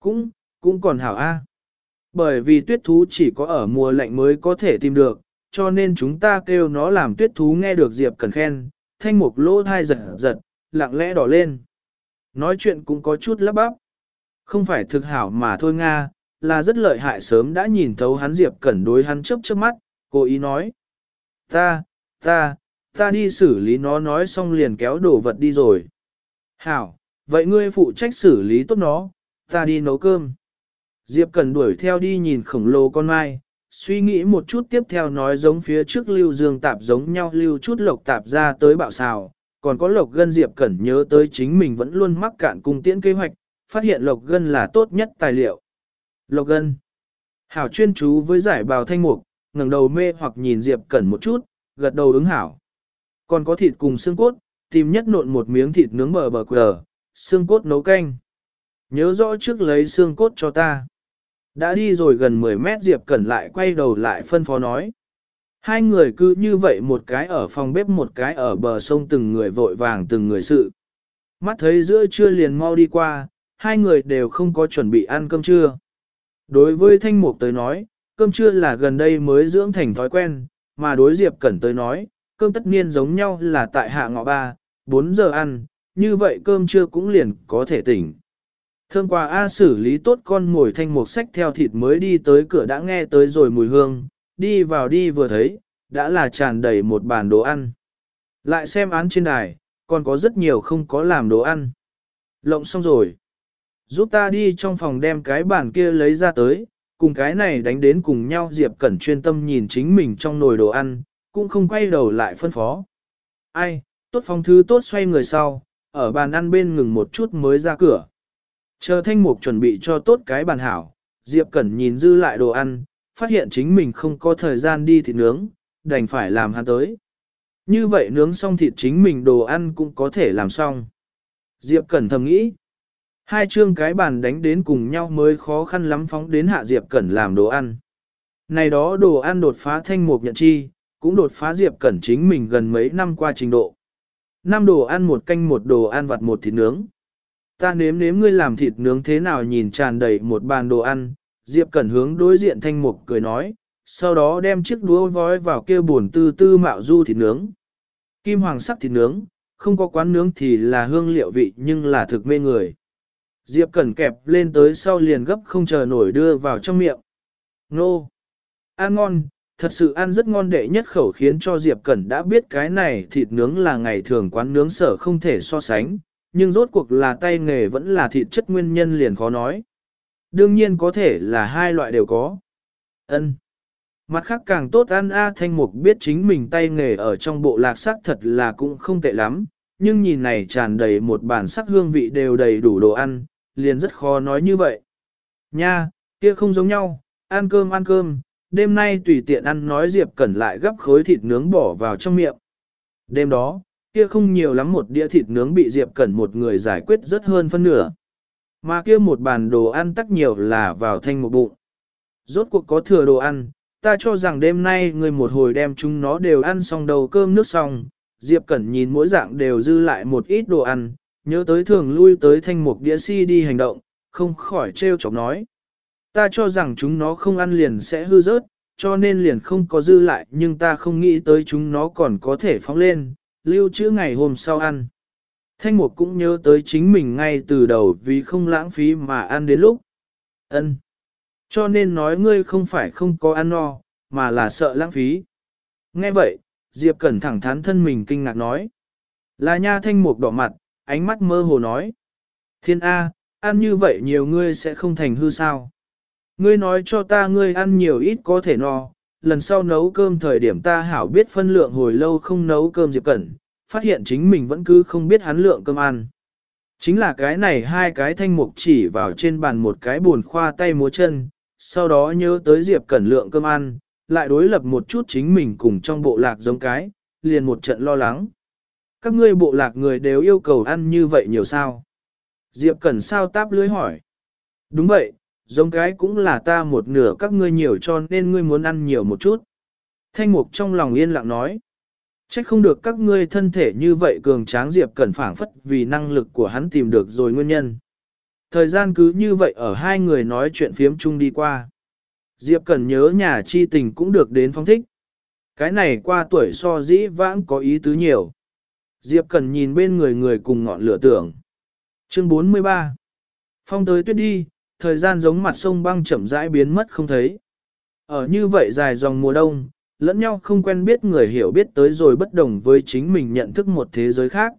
Cũng, cũng còn hảo a. Bởi vì tuyết thú chỉ có ở mùa lạnh mới có thể tìm được, cho nên chúng ta kêu nó làm tuyết thú nghe được Diệp cẩn khen, thanh mục lỗ thai giật giật, lặng lẽ đỏ lên. Nói chuyện cũng có chút lắp bắp. Không phải thực hảo mà thôi Nga, là rất lợi hại sớm đã nhìn thấu hắn Diệp Cẩn đối hắn chớp chớp mắt, cố ý nói. Ta, ta, ta đi xử lý nó nói xong liền kéo đồ vật đi rồi. Hảo, vậy ngươi phụ trách xử lý tốt nó, ta đi nấu cơm. Diệp Cần đuổi theo đi nhìn khổng lồ con mai, suy nghĩ một chút tiếp theo nói giống phía trước lưu dương tạp giống nhau lưu chút lộc tạp ra tới bạo xào, còn có lộc gân Diệp Cẩn nhớ tới chính mình vẫn luôn mắc cạn cung tiễn kế hoạch, phát hiện lộc gân là tốt nhất tài liệu. Lộc gân. Hảo chuyên chú với giải bào thanh mục, ngẩng đầu mê hoặc nhìn Diệp Cẩn một chút, gật đầu ứng hảo. Còn có thịt cùng xương cốt, tìm nhất nộn một miếng thịt nướng bờ bờ quờ, xương cốt nấu canh. Nhớ rõ trước lấy xương cốt cho ta. Đã đi rồi gần 10 mét Diệp Cẩn lại quay đầu lại phân phó nói. Hai người cứ như vậy một cái ở phòng bếp một cái ở bờ sông từng người vội vàng từng người sự. Mắt thấy giữa trưa liền mau đi qua, hai người đều không có chuẩn bị ăn cơm trưa. Đối với Thanh Mục tới nói, cơm trưa là gần đây mới dưỡng thành thói quen, mà đối Diệp Cẩn tới nói, cơm tất niên giống nhau là tại hạ ngọ 3, 4 giờ ăn, như vậy cơm trưa cũng liền có thể tỉnh. Thơm qua A xử lý tốt con ngồi thanh một sách theo thịt mới đi tới cửa đã nghe tới rồi mùi hương, đi vào đi vừa thấy, đã là tràn đầy một bàn đồ ăn. Lại xem án trên đài, còn có rất nhiều không có làm đồ ăn. Lộng xong rồi. Giúp ta đi trong phòng đem cái bàn kia lấy ra tới, cùng cái này đánh đến cùng nhau Diệp Cẩn chuyên tâm nhìn chính mình trong nồi đồ ăn, cũng không quay đầu lại phân phó. Ai, tốt phong thứ tốt xoay người sau, ở bàn ăn bên ngừng một chút mới ra cửa. Chờ thanh mục chuẩn bị cho tốt cái bàn hảo, Diệp Cẩn nhìn dư lại đồ ăn, phát hiện chính mình không có thời gian đi thịt nướng, đành phải làm hắn tới. Như vậy nướng xong thịt chính mình đồ ăn cũng có thể làm xong. Diệp Cẩn thầm nghĩ. Hai chương cái bàn đánh đến cùng nhau mới khó khăn lắm phóng đến hạ Diệp Cẩn làm đồ ăn. Này đó đồ ăn đột phá thanh mục nhận chi, cũng đột phá Diệp Cẩn chính mình gần mấy năm qua trình độ. Năm đồ ăn một canh một đồ ăn vặt một thịt nướng. Ta nếm nếm ngươi làm thịt nướng thế nào nhìn tràn đầy một bàn đồ ăn, Diệp Cẩn hướng đối diện thanh mục cười nói, sau đó đem chiếc đũa vói vào kia buồn tư tư mạo du thịt nướng. Kim hoàng sắc thịt nướng, không có quán nướng thì là hương liệu vị nhưng là thực mê người. Diệp Cẩn kẹp lên tới sau liền gấp không chờ nổi đưa vào trong miệng. Nô! Ăn ngon, thật sự ăn rất ngon đệ nhất khẩu khiến cho Diệp Cẩn đã biết cái này thịt nướng là ngày thường quán nướng sở không thể so sánh, nhưng rốt cuộc là tay nghề vẫn là thịt chất nguyên nhân liền khó nói. Đương nhiên có thể là hai loại đều có. Ân. Mặt khác càng tốt ăn A Thanh Mục biết chính mình tay nghề ở trong bộ lạc sắc thật là cũng không tệ lắm, nhưng nhìn này tràn đầy một bản sắc hương vị đều đầy đủ đồ ăn, liền rất khó nói như vậy. Nha, kia không giống nhau, ăn cơm ăn cơm, đêm nay tùy tiện ăn nói Diệp Cẩn lại gấp khối thịt nướng bỏ vào trong miệng. Đêm đó, kia không nhiều lắm một đĩa thịt nướng bị Diệp Cẩn một người giải quyết rất hơn phân nửa. Mà kia một bàn đồ ăn tắc nhiều là vào thanh một bụng. Rốt cuộc có thừa đồ ăn, ta cho rằng đêm nay người một hồi đem chúng nó đều ăn xong đầu cơm nước xong. Diệp Cẩn nhìn mỗi dạng đều dư lại một ít đồ ăn, nhớ tới thường lui tới thanh mục đĩa si đi hành động, không khỏi trêu chọc nói. Ta cho rằng chúng nó không ăn liền sẽ hư rớt, cho nên liền không có dư lại nhưng ta không nghĩ tới chúng nó còn có thể phóng lên, lưu trữ ngày hôm sau ăn. Thanh mục cũng nhớ tới chính mình ngay từ đầu vì không lãng phí mà ăn đến lúc. ân Cho nên nói ngươi không phải không có ăn no, mà là sợ lãng phí. Nghe vậy, Diệp Cẩn thẳng thắn thân mình kinh ngạc nói. Là nha thanh mục đỏ mặt, ánh mắt mơ hồ nói. Thiên A, ăn như vậy nhiều ngươi sẽ không thành hư sao. Ngươi nói cho ta ngươi ăn nhiều ít có thể no, lần sau nấu cơm thời điểm ta hảo biết phân lượng hồi lâu không nấu cơm Diệp Cẩn, phát hiện chính mình vẫn cứ không biết hắn lượng cơm ăn. Chính là cái này hai cái thanh mục chỉ vào trên bàn một cái buồn khoa tay múa chân, sau đó nhớ tới Diệp Cẩn lượng cơm ăn, lại đối lập một chút chính mình cùng trong bộ lạc giống cái, liền một trận lo lắng. Các ngươi bộ lạc người đều yêu cầu ăn như vậy nhiều sao? Diệp Cẩn sao táp lưới hỏi. Đúng vậy, giống cái cũng là ta một nửa các ngươi nhiều cho nên ngươi muốn ăn nhiều một chút. Thanh mục trong lòng yên lặng nói. Trách không được các ngươi thân thể như vậy cường tráng Diệp Cẩn phảng phất vì năng lực của hắn tìm được rồi nguyên nhân. Thời gian cứ như vậy ở hai người nói chuyện phiếm chung đi qua. Diệp Cẩn nhớ nhà chi tình cũng được đến phong thích. Cái này qua tuổi so dĩ vãng có ý tứ nhiều. Diệp Cẩn nhìn bên người người cùng ngọn lửa tưởng. Chương 43 Phong tới tuyết đi, thời gian giống mặt sông băng chậm rãi biến mất không thấy. Ở như vậy dài dòng mùa đông, lẫn nhau không quen biết người hiểu biết tới rồi bất đồng với chính mình nhận thức một thế giới khác.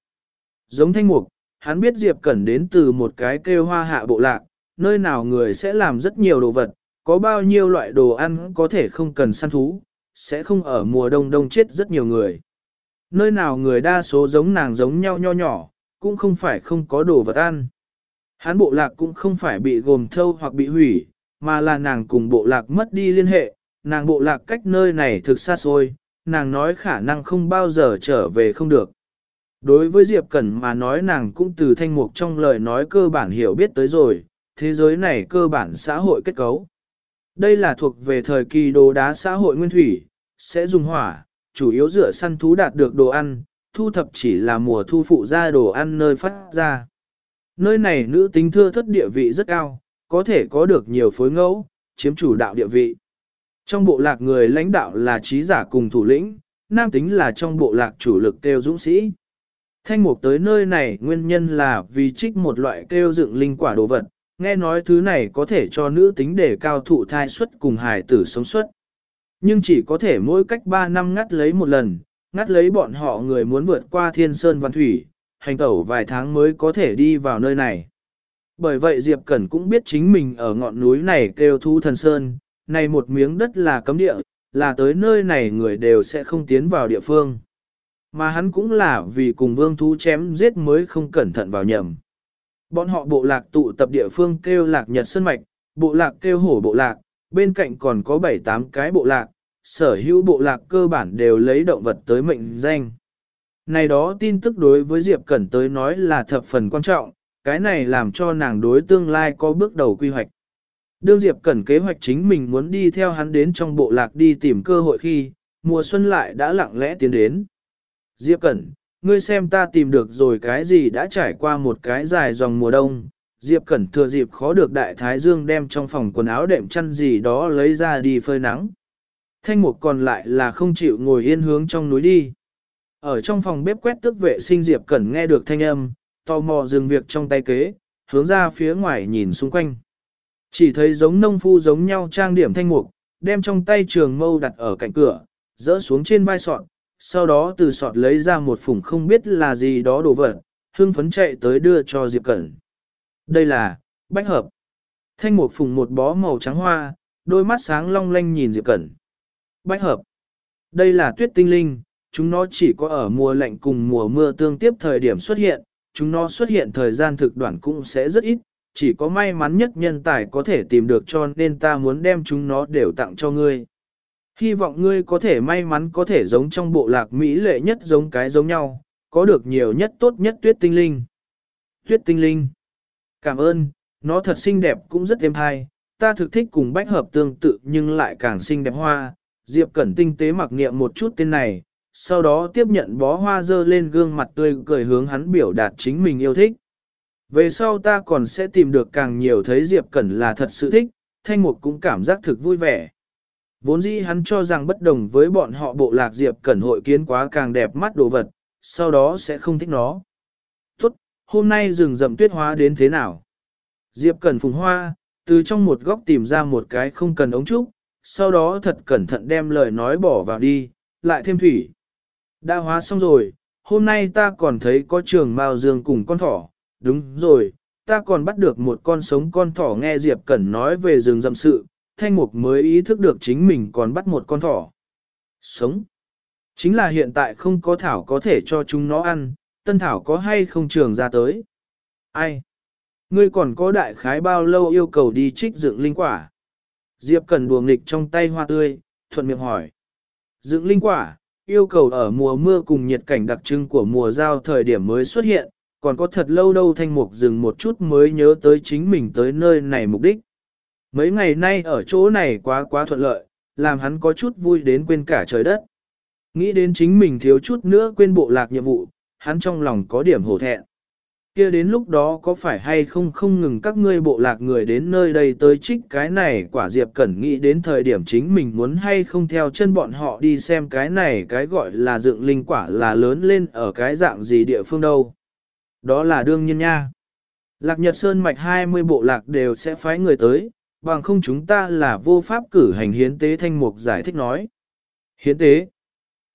Giống thanh mục, hắn biết Diệp Cẩn đến từ một cái kêu hoa hạ bộ lạc, nơi nào người sẽ làm rất nhiều đồ vật, có bao nhiêu loại đồ ăn có thể không cần săn thú, sẽ không ở mùa đông đông chết rất nhiều người. Nơi nào người đa số giống nàng giống nhau nho nhỏ, cũng không phải không có đồ vật ăn. Hán bộ lạc cũng không phải bị gồm thâu hoặc bị hủy, mà là nàng cùng bộ lạc mất đi liên hệ, nàng bộ lạc cách nơi này thực xa xôi, nàng nói khả năng không bao giờ trở về không được. Đối với Diệp Cẩn mà nói nàng cũng từ thanh mục trong lời nói cơ bản hiểu biết tới rồi, thế giới này cơ bản xã hội kết cấu. Đây là thuộc về thời kỳ đồ đá xã hội nguyên thủy, sẽ dùng hỏa, chủ yếu dựa săn thú đạt được đồ ăn, thu thập chỉ là mùa thu phụ ra đồ ăn nơi phát ra. Nơi này nữ tính thưa thất địa vị rất cao, có thể có được nhiều phối ngẫu, chiếm chủ đạo địa vị. Trong bộ lạc người lãnh đạo là trí giả cùng thủ lĩnh, nam tính là trong bộ lạc chủ lực kêu dũng sĩ. Thanh mục tới nơi này nguyên nhân là vì trích một loại kêu dựng linh quả đồ vật, nghe nói thứ này có thể cho nữ tính để cao thụ thai suất cùng hài tử sống suất. Nhưng chỉ có thể mỗi cách 3 năm ngắt lấy một lần, ngắt lấy bọn họ người muốn vượt qua thiên sơn văn thủy, hành tẩu vài tháng mới có thể đi vào nơi này. Bởi vậy Diệp Cẩn cũng biết chính mình ở ngọn núi này kêu thú thần sơn, này một miếng đất là cấm địa, là tới nơi này người đều sẽ không tiến vào địa phương. Mà hắn cũng là vì cùng vương thú chém giết mới không cẩn thận vào nhầm. Bọn họ bộ lạc tụ tập địa phương kêu lạc nhật sơn mạch, bộ lạc kêu hổ bộ lạc, bên cạnh còn có 7-8 cái bộ lạc, sở hữu bộ lạc cơ bản đều lấy động vật tới mệnh danh. Này đó tin tức đối với Diệp Cẩn tới nói là thập phần quan trọng, cái này làm cho nàng đối tương lai có bước đầu quy hoạch. Đương Diệp Cẩn kế hoạch chính mình muốn đi theo hắn đến trong bộ lạc đi tìm cơ hội khi, mùa xuân lại đã lặng lẽ tiến đến. Diệp Cẩn, ngươi xem ta tìm được rồi cái gì đã trải qua một cái dài dòng mùa đông. Diệp Cẩn thừa dịp khó được đại thái dương đem trong phòng quần áo đệm chăn gì đó lấy ra đi phơi nắng. Thanh mục còn lại là không chịu ngồi yên hướng trong núi đi. Ở trong phòng bếp quét tước vệ sinh Diệp Cẩn nghe được thanh âm, tò mò dừng việc trong tay kế, hướng ra phía ngoài nhìn xung quanh. Chỉ thấy giống nông phu giống nhau trang điểm thanh mục, đem trong tay trường mâu đặt ở cạnh cửa, dỡ xuống trên vai sọt, sau đó từ sọt lấy ra một phủng không biết là gì đó đồ vật, hưng phấn chạy tới đưa cho Diệp Cẩn. Đây là, bách hợp. Thanh mục phùng một bó màu trắng hoa, đôi mắt sáng long lanh nhìn Diệp Cẩn. Bách hợp. Đây là tuyết tinh linh, chúng nó chỉ có ở mùa lạnh cùng mùa mưa tương tiếp thời điểm xuất hiện, chúng nó xuất hiện thời gian thực đoạn cũng sẽ rất ít, chỉ có may mắn nhất nhân tài có thể tìm được cho nên ta muốn đem chúng nó đều tặng cho ngươi. Hy vọng ngươi có thể may mắn có thể giống trong bộ lạc Mỹ lệ nhất giống cái giống nhau, có được nhiều nhất tốt nhất tuyết tinh linh. Tuyết tinh linh. Cảm ơn, nó thật xinh đẹp cũng rất êm hay, ta thực thích cùng bách hợp tương tự nhưng lại càng xinh đẹp hoa. Diệp Cẩn tinh tế mặc niệm một chút tên này, sau đó tiếp nhận bó hoa dơ lên gương mặt tươi cười hướng hắn biểu đạt chính mình yêu thích. Về sau ta còn sẽ tìm được càng nhiều thấy Diệp Cẩn là thật sự thích, Thanh Mục cũng cảm giác thực vui vẻ. Vốn dĩ hắn cho rằng bất đồng với bọn họ bộ lạc Diệp Cẩn hội kiến quá càng đẹp mắt đồ vật, sau đó sẽ không thích nó. Tốt, hôm nay rừng rậm tuyết hóa đến thế nào? Diệp Cẩn phùng hoa, từ trong một góc tìm ra một cái không cần ống trúc, sau đó thật cẩn thận đem lời nói bỏ vào đi, lại thêm thủy. Đã hóa xong rồi, hôm nay ta còn thấy có trường mao dương cùng con thỏ, đúng rồi, ta còn bắt được một con sống con thỏ nghe Diệp Cẩn nói về rừng rậm sự, thanh mục mới ý thức được chính mình còn bắt một con thỏ. Sống. Chính là hiện tại không có thảo có thể cho chúng nó ăn, tân thảo có hay không trường ra tới. Ai? Ngươi còn có đại khái bao lâu yêu cầu đi trích dựng linh quả? Diệp Cẩn đùa nghịch trong tay hoa tươi, thuận miệng hỏi. Dựng linh quả, yêu cầu ở mùa mưa cùng nhiệt cảnh đặc trưng của mùa giao thời điểm mới xuất hiện, còn có thật lâu đâu thanh mục dừng một chút mới nhớ tới chính mình tới nơi này mục đích. Mấy ngày nay ở chỗ này quá quá thuận lợi, làm hắn có chút vui đến quên cả trời đất. Nghĩ đến chính mình thiếu chút nữa quên bộ lạc nhiệm vụ, hắn trong lòng có điểm hổ thẹn kia đến lúc đó có phải hay không không ngừng các ngươi bộ lạc người đến nơi đây tới trích cái này quả Diệp Cẩn nghĩ đến thời điểm chính mình muốn hay không theo chân bọn họ đi xem cái này cái gọi là dựng linh quả là lớn lên ở cái dạng gì địa phương đâu. Đó là đương nhiên nha. Lạc Nhật Sơn mạch 20 bộ lạc đều sẽ phái người tới, bằng không chúng ta là vô pháp cử hành hiến tế thanh mục giải thích nói. Hiến tế,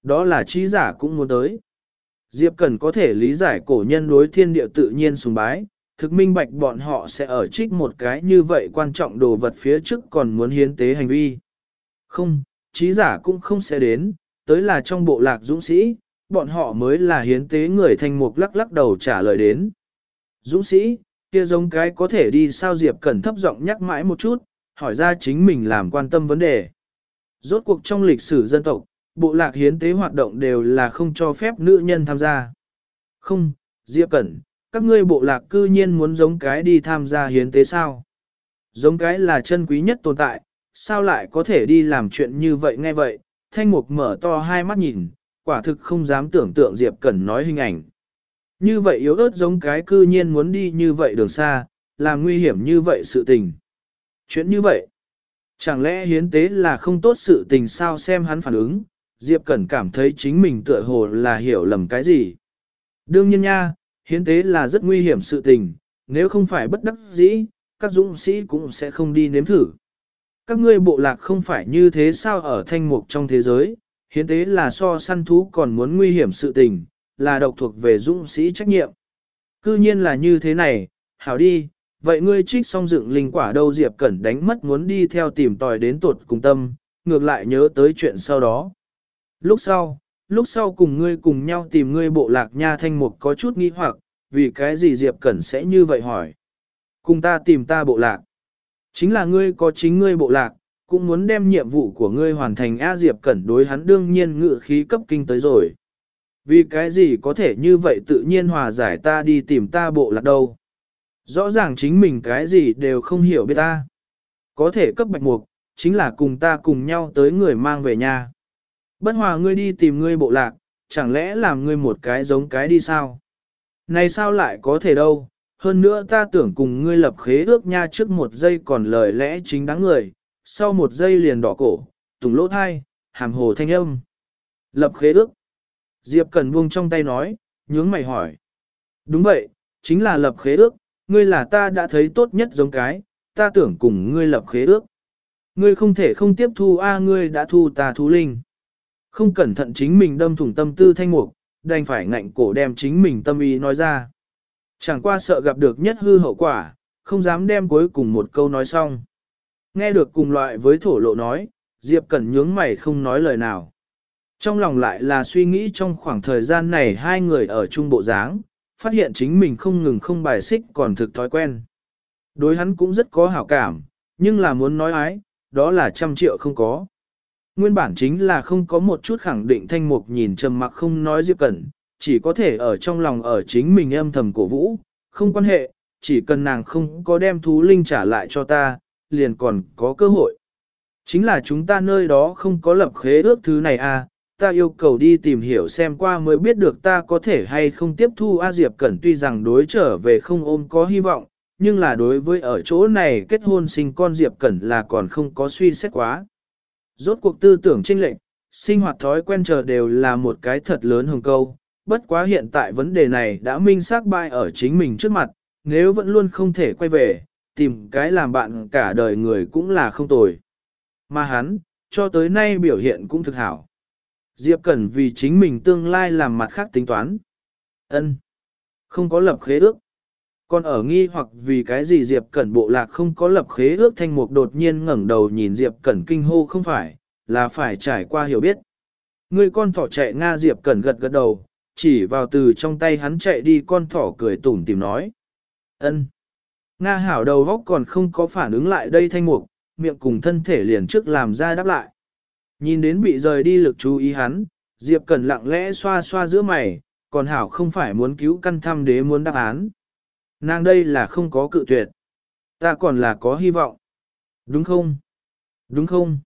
đó là trí giả cũng muốn tới. Diệp Cần có thể lý giải cổ nhân đối thiên địa tự nhiên sùng bái, thực minh bạch bọn họ sẽ ở trích một cái như vậy quan trọng đồ vật phía trước còn muốn hiến tế hành vi. Không, trí giả cũng không sẽ đến, tới là trong bộ lạc dũng sĩ, bọn họ mới là hiến tế người thanh mục lắc lắc đầu trả lời đến. Dũng sĩ, kia giống cái có thể đi sao Diệp Cẩn thấp giọng nhắc mãi một chút, hỏi ra chính mình làm quan tâm vấn đề. Rốt cuộc trong lịch sử dân tộc, bộ lạc hiến tế hoạt động đều là không cho phép nữ nhân tham gia. Không, Diệp Cẩn, các ngươi bộ lạc cư nhiên muốn giống cái đi tham gia hiến tế sao? Giống cái là chân quý nhất tồn tại, sao lại có thể đi làm chuyện như vậy ngay vậy? Thanh mục mở to hai mắt nhìn, quả thực không dám tưởng tượng Diệp Cẩn nói hình ảnh. Như vậy yếu ớt giống cái cư nhiên muốn đi như vậy đường xa, làm nguy hiểm như vậy sự tình. Chuyện như vậy, chẳng lẽ hiến tế là không tốt sự tình sao xem hắn phản ứng, Diệp Cẩn cảm thấy chính mình tựa hồ là hiểu lầm cái gì. Đương nhiên nha, hiến tế là rất nguy hiểm sự tình, nếu không phải bất đắc dĩ, các dũng sĩ cũng sẽ không đi nếm thử. Các ngươi bộ lạc không phải như thế sao ở thanh mục trong thế giới, hiến tế là so săn thú còn muốn nguy hiểm sự tình, là độc thuộc về dũng sĩ trách nhiệm. Cư nhiên là như thế này, hảo đi, vậy ngươi trích xong dựng linh quả đâu Diệp Cẩn đánh mất muốn đi theo tìm tòi đến tuột cùng tâm, ngược lại nhớ tới chuyện sau đó. Lúc sau, lúc sau cùng ngươi cùng nhau tìm ngươi bộ lạc nha thanh mục có chút nghi hoặc, vì cái gì Diệp Cẩn sẽ như vậy hỏi. Cùng ta tìm ta bộ lạc. Chính là ngươi có chính ngươi bộ lạc, cũng muốn đem nhiệm vụ của ngươi hoàn thành A Diệp Cẩn đối hắn đương nhiên ngự khí cấp kinh tới rồi. Vì cái gì có thể như vậy tự nhiên hòa giải ta đi tìm ta bộ lạc đâu. Rõ ràng chính mình cái gì đều không hiểu biết ta. Có thể cấp bạch mục, chính là cùng ta cùng nhau tới người mang về nhà. Bất hòa ngươi đi tìm ngươi bộ lạc, chẳng lẽ làm ngươi một cái giống cái đi sao? Này sao lại có thể đâu, hơn nữa ta tưởng cùng ngươi lập khế ước nha trước một giây còn lời lẽ chính đáng người, sau một giây liền đỏ cổ, tùng lỗ thai, hàm hồ thanh âm. Lập khế ước. Diệp Cần buông trong tay nói, nhướng mày hỏi. Đúng vậy, chính là lập khế ước, ngươi là ta đã thấy tốt nhất giống cái, ta tưởng cùng ngươi lập khế ước. Ngươi không thể không tiếp thu a ngươi đã thu ta thú linh. Không cẩn thận chính mình đâm thủng tâm tư thanh mục, đành phải ngạnh cổ đem chính mình tâm ý nói ra. Chẳng qua sợ gặp được nhất hư hậu quả, không dám đem cuối cùng một câu nói xong. Nghe được cùng loại với thổ lộ nói, Diệp Cẩn nhướng mày không nói lời nào. Trong lòng lại là suy nghĩ trong khoảng thời gian này hai người ở chung bộ dáng, phát hiện chính mình không ngừng không bài xích còn thực thói quen. Đối hắn cũng rất có hảo cảm, nhưng là muốn nói ái, đó là trăm triệu không có. Nguyên bản chính là không có một chút khẳng định thanh mục nhìn trầm mặc không nói Diệp Cẩn, chỉ có thể ở trong lòng ở chính mình âm thầm cổ vũ, không quan hệ, chỉ cần nàng không có đem thú linh trả lại cho ta, liền còn có cơ hội. Chính là chúng ta nơi đó không có lập khế ước thứ này à, ta yêu cầu đi tìm hiểu xem qua mới biết được ta có thể hay không tiếp thu A Diệp Cẩn tuy rằng đối trở về không ôm có hy vọng, nhưng là đối với ở chỗ này kết hôn sinh con Diệp Cẩn là còn không có suy xét quá. Rốt cuộc tư tưởng trinh lệnh, sinh hoạt thói quen chờ đều là một cái thật lớn hồng câu, bất quá hiện tại vấn đề này đã minh xác bai ở chính mình trước mặt, nếu vẫn luôn không thể quay về, tìm cái làm bạn cả đời người cũng là không tồi. Mà hắn, cho tới nay biểu hiện cũng thực hảo. Diệp Cẩn vì chính mình tương lai làm mặt khác tính toán. ân Không có lập khế ước. Còn ở nghi hoặc vì cái gì Diệp Cẩn bộ lạc không có lập khế ước thanh mục đột nhiên ngẩng đầu nhìn Diệp Cẩn kinh hô không phải, là phải trải qua hiểu biết. Người con thỏ chạy Nga Diệp Cẩn gật gật đầu, chỉ vào từ trong tay hắn chạy đi con thỏ cười tủm tìm nói. ân Nga hảo đầu góc còn không có phản ứng lại đây thanh mục, miệng cùng thân thể liền trước làm ra đáp lại. Nhìn đến bị rời đi lực chú ý hắn, Diệp Cẩn lặng lẽ xoa xoa giữa mày, còn hảo không phải muốn cứu căn thăm đế muốn đáp án. Nàng đây là không có cự tuyệt. Ta còn là có hy vọng. Đúng không? Đúng không?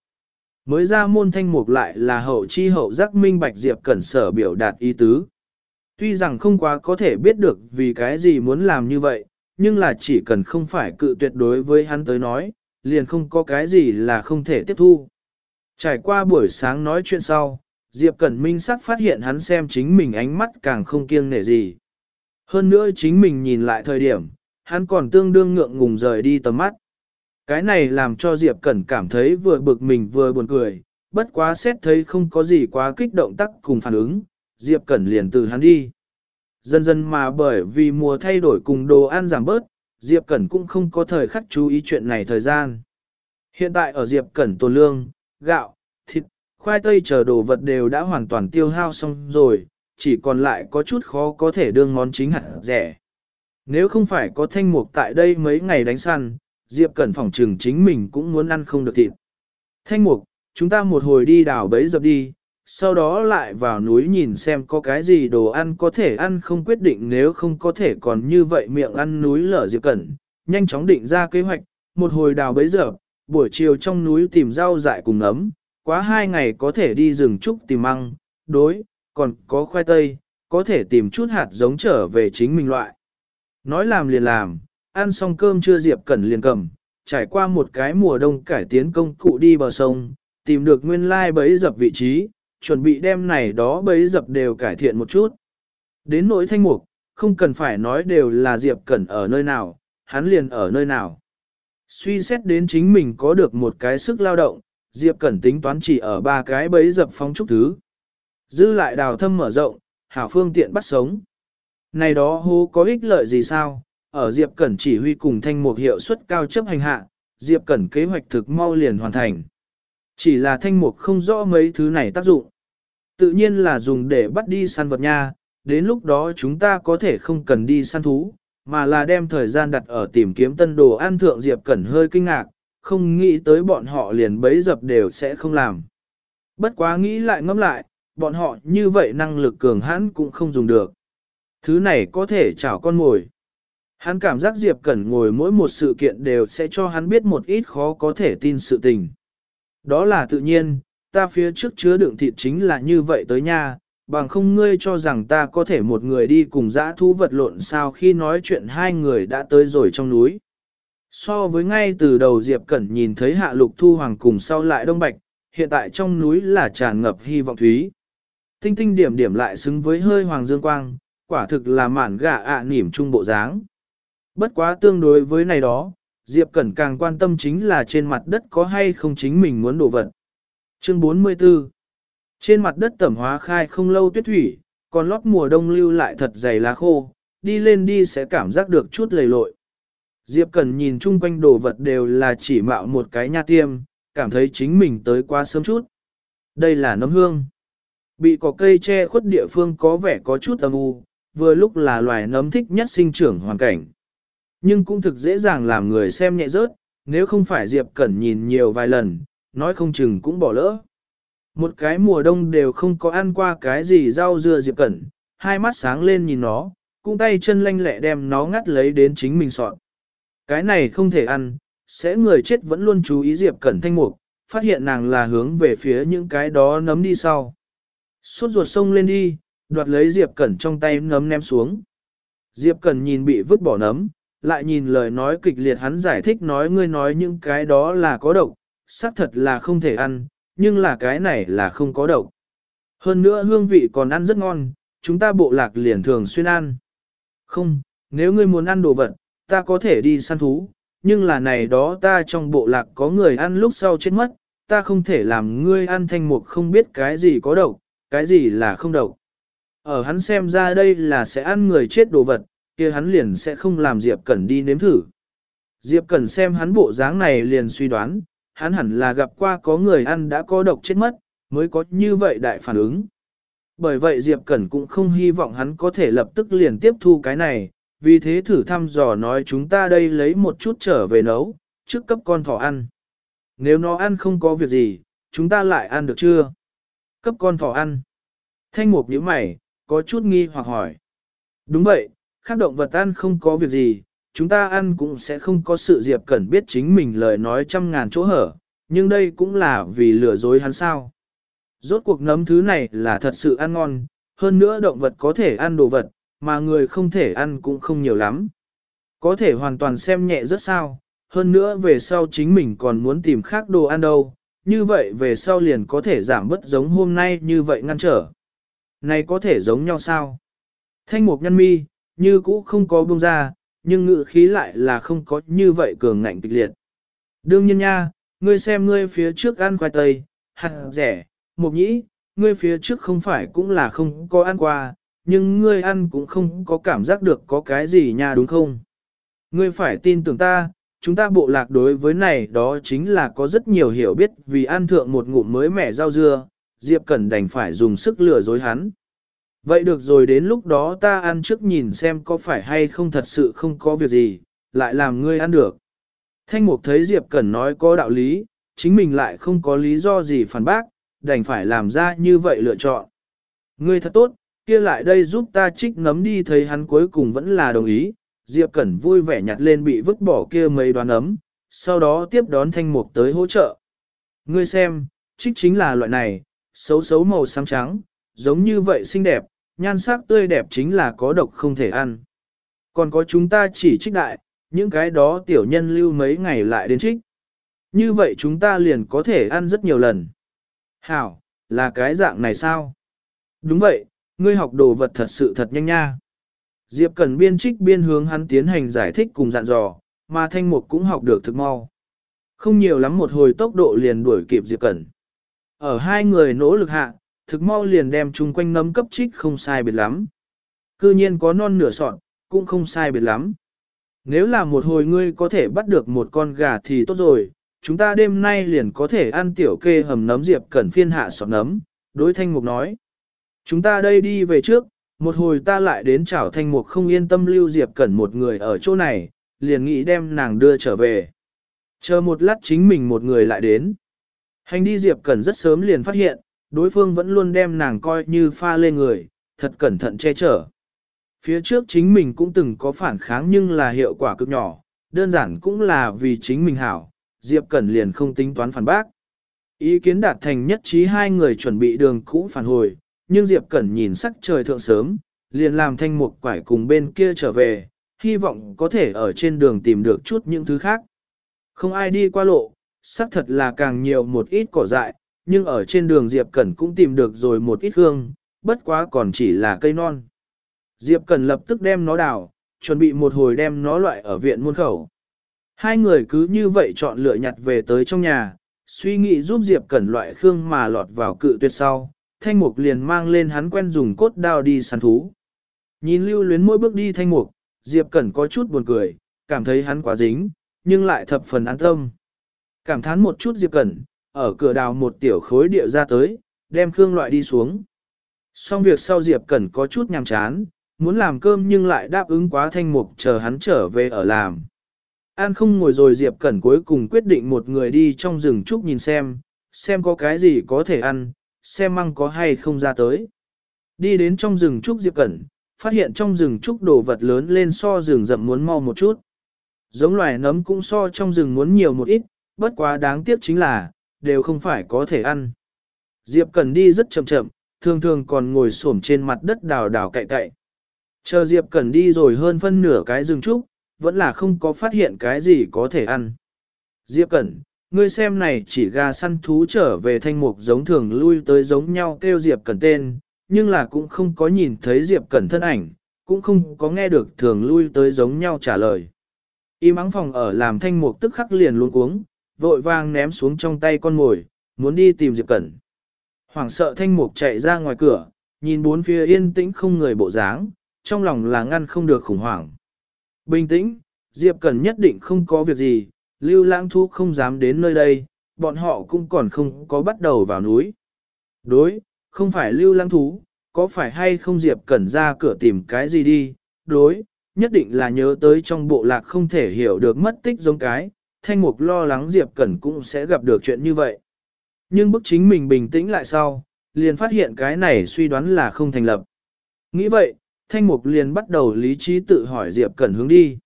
Mới ra môn thanh mục lại là hậu chi hậu giác minh bạch Diệp Cẩn sở biểu đạt ý tứ. Tuy rằng không quá có thể biết được vì cái gì muốn làm như vậy, nhưng là chỉ cần không phải cự tuyệt đối với hắn tới nói, liền không có cái gì là không thể tiếp thu. Trải qua buổi sáng nói chuyện sau, Diệp Cẩn Minh sắc phát hiện hắn xem chính mình ánh mắt càng không kiêng nể gì. Hơn nữa chính mình nhìn lại thời điểm, hắn còn tương đương ngượng ngùng rời đi tầm mắt. Cái này làm cho Diệp Cẩn cảm thấy vừa bực mình vừa buồn cười, bất quá xét thấy không có gì quá kích động tắc cùng phản ứng, Diệp Cẩn liền từ hắn đi. Dần dần mà bởi vì mùa thay đổi cùng đồ ăn giảm bớt, Diệp Cẩn cũng không có thời khắc chú ý chuyện này thời gian. Hiện tại ở Diệp Cẩn tồn lương, gạo, thịt, khoai tây chờ đồ vật đều đã hoàn toàn tiêu hao xong rồi, chỉ còn lại có chút khó có thể đương món chính hạt rẻ. Nếu không phải có thanh mục tại đây mấy ngày đánh săn, Diệp Cẩn phòng trừng chính mình cũng muốn ăn không được thịt. Thanh mục, chúng ta một hồi đi đào bấy dập đi, sau đó lại vào núi nhìn xem có cái gì đồ ăn có thể ăn không quyết định nếu không có thể còn như vậy miệng ăn núi lở Diệp Cẩn, nhanh chóng định ra kế hoạch, một hồi đào bấy giờ, buổi chiều trong núi tìm rau dại cùng ấm, quá hai ngày có thể đi rừng trúc tìm măng, đối, còn có khoai tây, có thể tìm chút hạt giống trở về chính mình loại. Nói làm liền làm, ăn xong cơm chưa Diệp Cẩn liền cầm, trải qua một cái mùa đông cải tiến công cụ đi bờ sông, tìm được nguyên lai bấy dập vị trí, chuẩn bị đem này đó bấy dập đều cải thiện một chút. Đến nỗi thanh mục, không cần phải nói đều là Diệp Cẩn ở nơi nào, hắn liền ở nơi nào. Suy xét đến chính mình có được một cái sức lao động, Diệp Cẩn tính toán chỉ ở ba cái bấy dập phóng chút thứ. Dư lại đào thâm mở rộng, hảo phương tiện bắt sống. Này đó hô có ích lợi gì sao? Ở Diệp Cẩn chỉ huy cùng thanh mục hiệu suất cao chấp hành hạ, Diệp Cẩn kế hoạch thực mau liền hoàn thành. Chỉ là thanh mục không rõ mấy thứ này tác dụng. Tự nhiên là dùng để bắt đi săn vật nha, đến lúc đó chúng ta có thể không cần đi săn thú, mà là đem thời gian đặt ở tìm kiếm tân đồ ăn thượng Diệp Cẩn hơi kinh ngạc, không nghĩ tới bọn họ liền bấy dập đều sẽ không làm. Bất quá nghĩ lại ngẫm lại, bọn họ như vậy năng lực cường hãn cũng không dùng được. Thứ này có thể chảo con ngồi. Hắn cảm giác Diệp Cẩn ngồi mỗi một sự kiện đều sẽ cho hắn biết một ít khó có thể tin sự tình. Đó là tự nhiên, ta phía trước chứa đựng thịt chính là như vậy tới nha, bằng không ngươi cho rằng ta có thể một người đi cùng dã thú vật lộn sao khi nói chuyện hai người đã tới rồi trong núi. So với ngay từ đầu Diệp Cẩn nhìn thấy hạ lục thu hoàng cùng sau lại đông bạch, hiện tại trong núi là tràn ngập hy vọng thúy. Tinh tinh điểm điểm lại xứng với hơi hoàng dương quang, quả thực là mản gà ạ à nỉm trung bộ dáng. Bất quá tương đối với này đó, Diệp Cẩn càng quan tâm chính là trên mặt đất có hay không chính mình muốn đổ vật. Chương 44 Trên mặt đất tẩm hóa khai không lâu tuyết thủy, còn lót mùa đông lưu lại thật dày lá khô, đi lên đi sẽ cảm giác được chút lầy lội. Diệp Cẩn nhìn chung quanh đồ vật đều là chỉ mạo một cái nha tiêm, cảm thấy chính mình tới quá sớm chút. Đây là nấm hương. Bị có cây che khuất địa phương có vẻ có chút âm u, vừa lúc là loài nấm thích nhất sinh trưởng hoàn cảnh. Nhưng cũng thực dễ dàng làm người xem nhẹ rớt, nếu không phải Diệp Cẩn nhìn nhiều vài lần, nói không chừng cũng bỏ lỡ. Một cái mùa đông đều không có ăn qua cái gì rau dưa Diệp Cẩn, hai mắt sáng lên nhìn nó, cũng tay chân lanh lẹ đem nó ngắt lấy đến chính mình soạn. Cái này không thể ăn, sẽ người chết vẫn luôn chú ý Diệp Cẩn thanh mục, phát hiện nàng là hướng về phía những cái đó nấm đi sau. Suốt ruột sông lên đi, đoạt lấy Diệp Cẩn trong tay nấm ném xuống. Diệp Cẩn nhìn bị vứt bỏ nấm, lại nhìn lời nói kịch liệt hắn giải thích nói ngươi nói những cái đó là có độc, xác thật là không thể ăn, nhưng là cái này là không có độc. Hơn nữa hương vị còn ăn rất ngon, chúng ta bộ lạc liền thường xuyên ăn. Không, nếu ngươi muốn ăn đồ vật, ta có thể đi săn thú, nhưng là này đó ta trong bộ lạc có người ăn lúc sau chết mất, ta không thể làm ngươi ăn thanh mục không biết cái gì có độc, cái gì là không độc. Ở hắn xem ra đây là sẽ ăn người chết đồ vật, kia hắn liền sẽ không làm Diệp Cẩn đi nếm thử. Diệp Cẩn xem hắn bộ dáng này liền suy đoán, hắn hẳn là gặp qua có người ăn đã có độc chết mất, mới có như vậy đại phản ứng. Bởi vậy Diệp Cẩn cũng không hy vọng hắn có thể lập tức liền tiếp thu cái này, vì thế thử thăm dò nói chúng ta đây lấy một chút trở về nấu, trước cấp con thỏ ăn. Nếu nó ăn không có việc gì, chúng ta lại ăn được chưa? Cấp con thỏ ăn. Thanh mục nhíu mày, có chút nghi hoặc hỏi. Đúng vậy, khác động vật ăn không có việc gì, chúng ta ăn cũng sẽ không có sự Diệp Cẩn biết chính mình lời nói trăm ngàn chỗ hở, nhưng đây cũng là vì lừa dối hắn sao. Rốt cuộc nấm thứ này là thật sự ăn ngon, hơn nữa động vật có thể ăn đồ vật, mà người không thể ăn cũng không nhiều lắm. Có thể hoàn toàn xem nhẹ rất sao, hơn nữa về sau chính mình còn muốn tìm khác đồ ăn đâu, như vậy về sau liền có thể giảm bớt giống hôm nay như vậy ngăn trở. Này có thể giống nhau sao? Thanh mục nhân mi, như cũ không có buông ra, nhưng ngự khí lại là không có như vậy cường ngạnh kịch liệt. Đương nhiên nha, ngươi xem ngươi phía trước ăn khoai tây, hạt rẻ, mục nhĩ, ngươi phía trước không phải cũng là không có ăn qua, nhưng ngươi ăn cũng không có cảm giác được có cái gì nha đúng không? Ngươi phải tin tưởng ta, chúng ta bộ lạc đối với này đó chính là có rất nhiều hiểu biết vì ăn thượng một ngụm mới mẻ rau dưa, Diệp Cẩn đành phải dùng sức lừa dối hắn. Vậy được rồi đến lúc đó ta ăn trước nhìn xem có phải hay không thật sự không có việc gì, lại làm ngươi ăn được. Thanh Mục thấy Diệp Cẩn nói có đạo lý, chính mình lại không có lý do gì phản bác, đành phải làm ra như vậy lựa chọn. Ngươi thật tốt, kia lại đây giúp ta trích nấm đi thấy hắn cuối cùng vẫn là đồng ý, Diệp Cẩn vui vẻ nhặt lên bị vứt bỏ kia mấy đoán ấm, sau đó tiếp đón Thanh Mục tới hỗ trợ. Ngươi xem, trích chính là loại này, xấu xấu màu xám trắng, giống như vậy xinh đẹp, nhan sắc tươi đẹp chính là có độc không thể ăn. Còn có chúng ta chỉ trích đại, những cái đó tiểu nhân lưu mấy ngày lại đến trích. Như vậy chúng ta liền có thể ăn rất nhiều lần. Hảo, là cái dạng này sao? Đúng vậy, ngươi học đồ vật thật sự thật nhanh nha. Diệp Cẩn biên trích biên hướng hắn tiến hành giải thích cùng dặn dò, mà thanh mục cũng học được thực mau. Không nhiều lắm một hồi tốc độ liền đuổi kịp Diệp Cẩn. Ở hai người nỗ lực hạ, thực mau liền đem chung quanh nấm cấp trích không sai biệt lắm. Cư nhiên có non nửa sọn, cũng không sai biệt lắm. Nếu là một hồi ngươi có thể bắt được một con gà thì tốt rồi, chúng ta đêm nay liền có thể ăn tiểu kê hầm nấm Diệp Cẩn phiên hạ sọt nấm, đối thanh mục nói. Chúng ta đây đi về trước, một hồi ta lại đến chảo thanh mục không yên tâm lưu Diệp Cẩn một người ở chỗ này, liền nghĩ đem nàng đưa trở về. Chờ một lát chính mình một người lại đến. Hành đi Diệp Cẩn rất sớm liền phát hiện, đối phương vẫn luôn đem nàng coi như pha lê người, thật cẩn thận che chở. Phía trước chính mình cũng từng có phản kháng nhưng là hiệu quả cực nhỏ, đơn giản cũng là vì chính mình hảo, Diệp Cẩn liền không tính toán phản bác. Ý kiến đạt thành nhất trí hai người chuẩn bị đường cũ phản hồi, nhưng Diệp Cẩn nhìn sắc trời thượng sớm, liền làm thanh mục quải cùng bên kia trở về, hy vọng có thể ở trên đường tìm được chút những thứ khác. Không ai đi qua lộ, sắc thật là càng nhiều một ít cỏ dại, nhưng ở trên đường Diệp Cẩn cũng tìm được rồi một ít hương, bất quá còn chỉ là cây non. Diệp Cẩn lập tức đem nó đào, chuẩn bị một hồi đem nó loại ở viện muôn khẩu. Hai người cứ như vậy chọn lựa nhặt về tới trong nhà, suy nghĩ giúp Diệp Cẩn loại khương mà lọt vào cự tuyệt sau, thanh mục liền mang lên hắn quen dùng cốt đao đi săn thú. Nhìn lưu luyến mỗi bước đi thanh mục, Diệp Cẩn có chút buồn cười, cảm thấy hắn quá dính, nhưng lại thập phần an tâm. Cảm thán một chút Diệp Cẩn, ở cửa đào một tiểu khối địa ra tới, đem khương loại đi xuống. Xong việc sau Diệp Cẩn có chút nhàm chán, muốn làm cơm nhưng lại đáp ứng quá thanh mục chờ hắn trở về ở làm. An không ngồi rồi Diệp Cẩn cuối cùng quyết định một người đi trong rừng trúc nhìn xem, xem có cái gì có thể ăn, xem măng có hay không ra tới. Đi đến trong rừng trúc Diệp Cẩn, phát hiện trong rừng trúc đồ vật lớn lên so rừng rậm muốn mau một chút. Giống loài nấm cũng so trong rừng muốn nhiều một ít, bất quá đáng tiếc chính là, đều không phải có thể ăn. Diệp Cẩn đi rất chậm chậm, thường thường còn ngồi xổm trên mặt đất đào đào cậy cậy. Chờ Diệp Cẩn đi rồi hơn phân nửa cái rừng trúc, vẫn là không có phát hiện cái gì có thể ăn. Diệp Cẩn, ngươi xem này chỉ gà săn thú trở về thanh mục giống thường lui tới giống nhau kêu Diệp Cẩn tên, nhưng là cũng không có nhìn thấy Diệp Cẩn thân ảnh, cũng không có nghe được thường lui tới giống nhau trả lời. Y mắng phòng ở làm thanh mục tức khắc liền luôn cuống, vội vàng ném xuống trong tay con mồi, muốn đi tìm Diệp Cẩn. Hoảng sợ thanh mục chạy ra ngoài cửa, nhìn bốn phía yên tĩnh không người bộ dáng, trong lòng là ngăn không được khủng hoảng. Bình tĩnh, Diệp Cẩn nhất định không có việc gì, lưu lãng thu không dám đến nơi đây, bọn họ cũng còn không có bắt đầu vào núi. Đối, không phải lưu lãng thú, có phải hay không Diệp Cẩn ra cửa tìm cái gì đi, đối, nhất định là nhớ tới trong bộ lạc không thể hiểu được mất tích giống cái, thanh mục lo lắng Diệp Cẩn cũng sẽ gặp được chuyện như vậy. Nhưng bức chính mình bình tĩnh lại sau, liền phát hiện cái này suy đoán là không thành lập. Nghĩ vậy, thanh mục liền bắt đầu lý trí tự hỏi Diệp Cẩn hướng đi.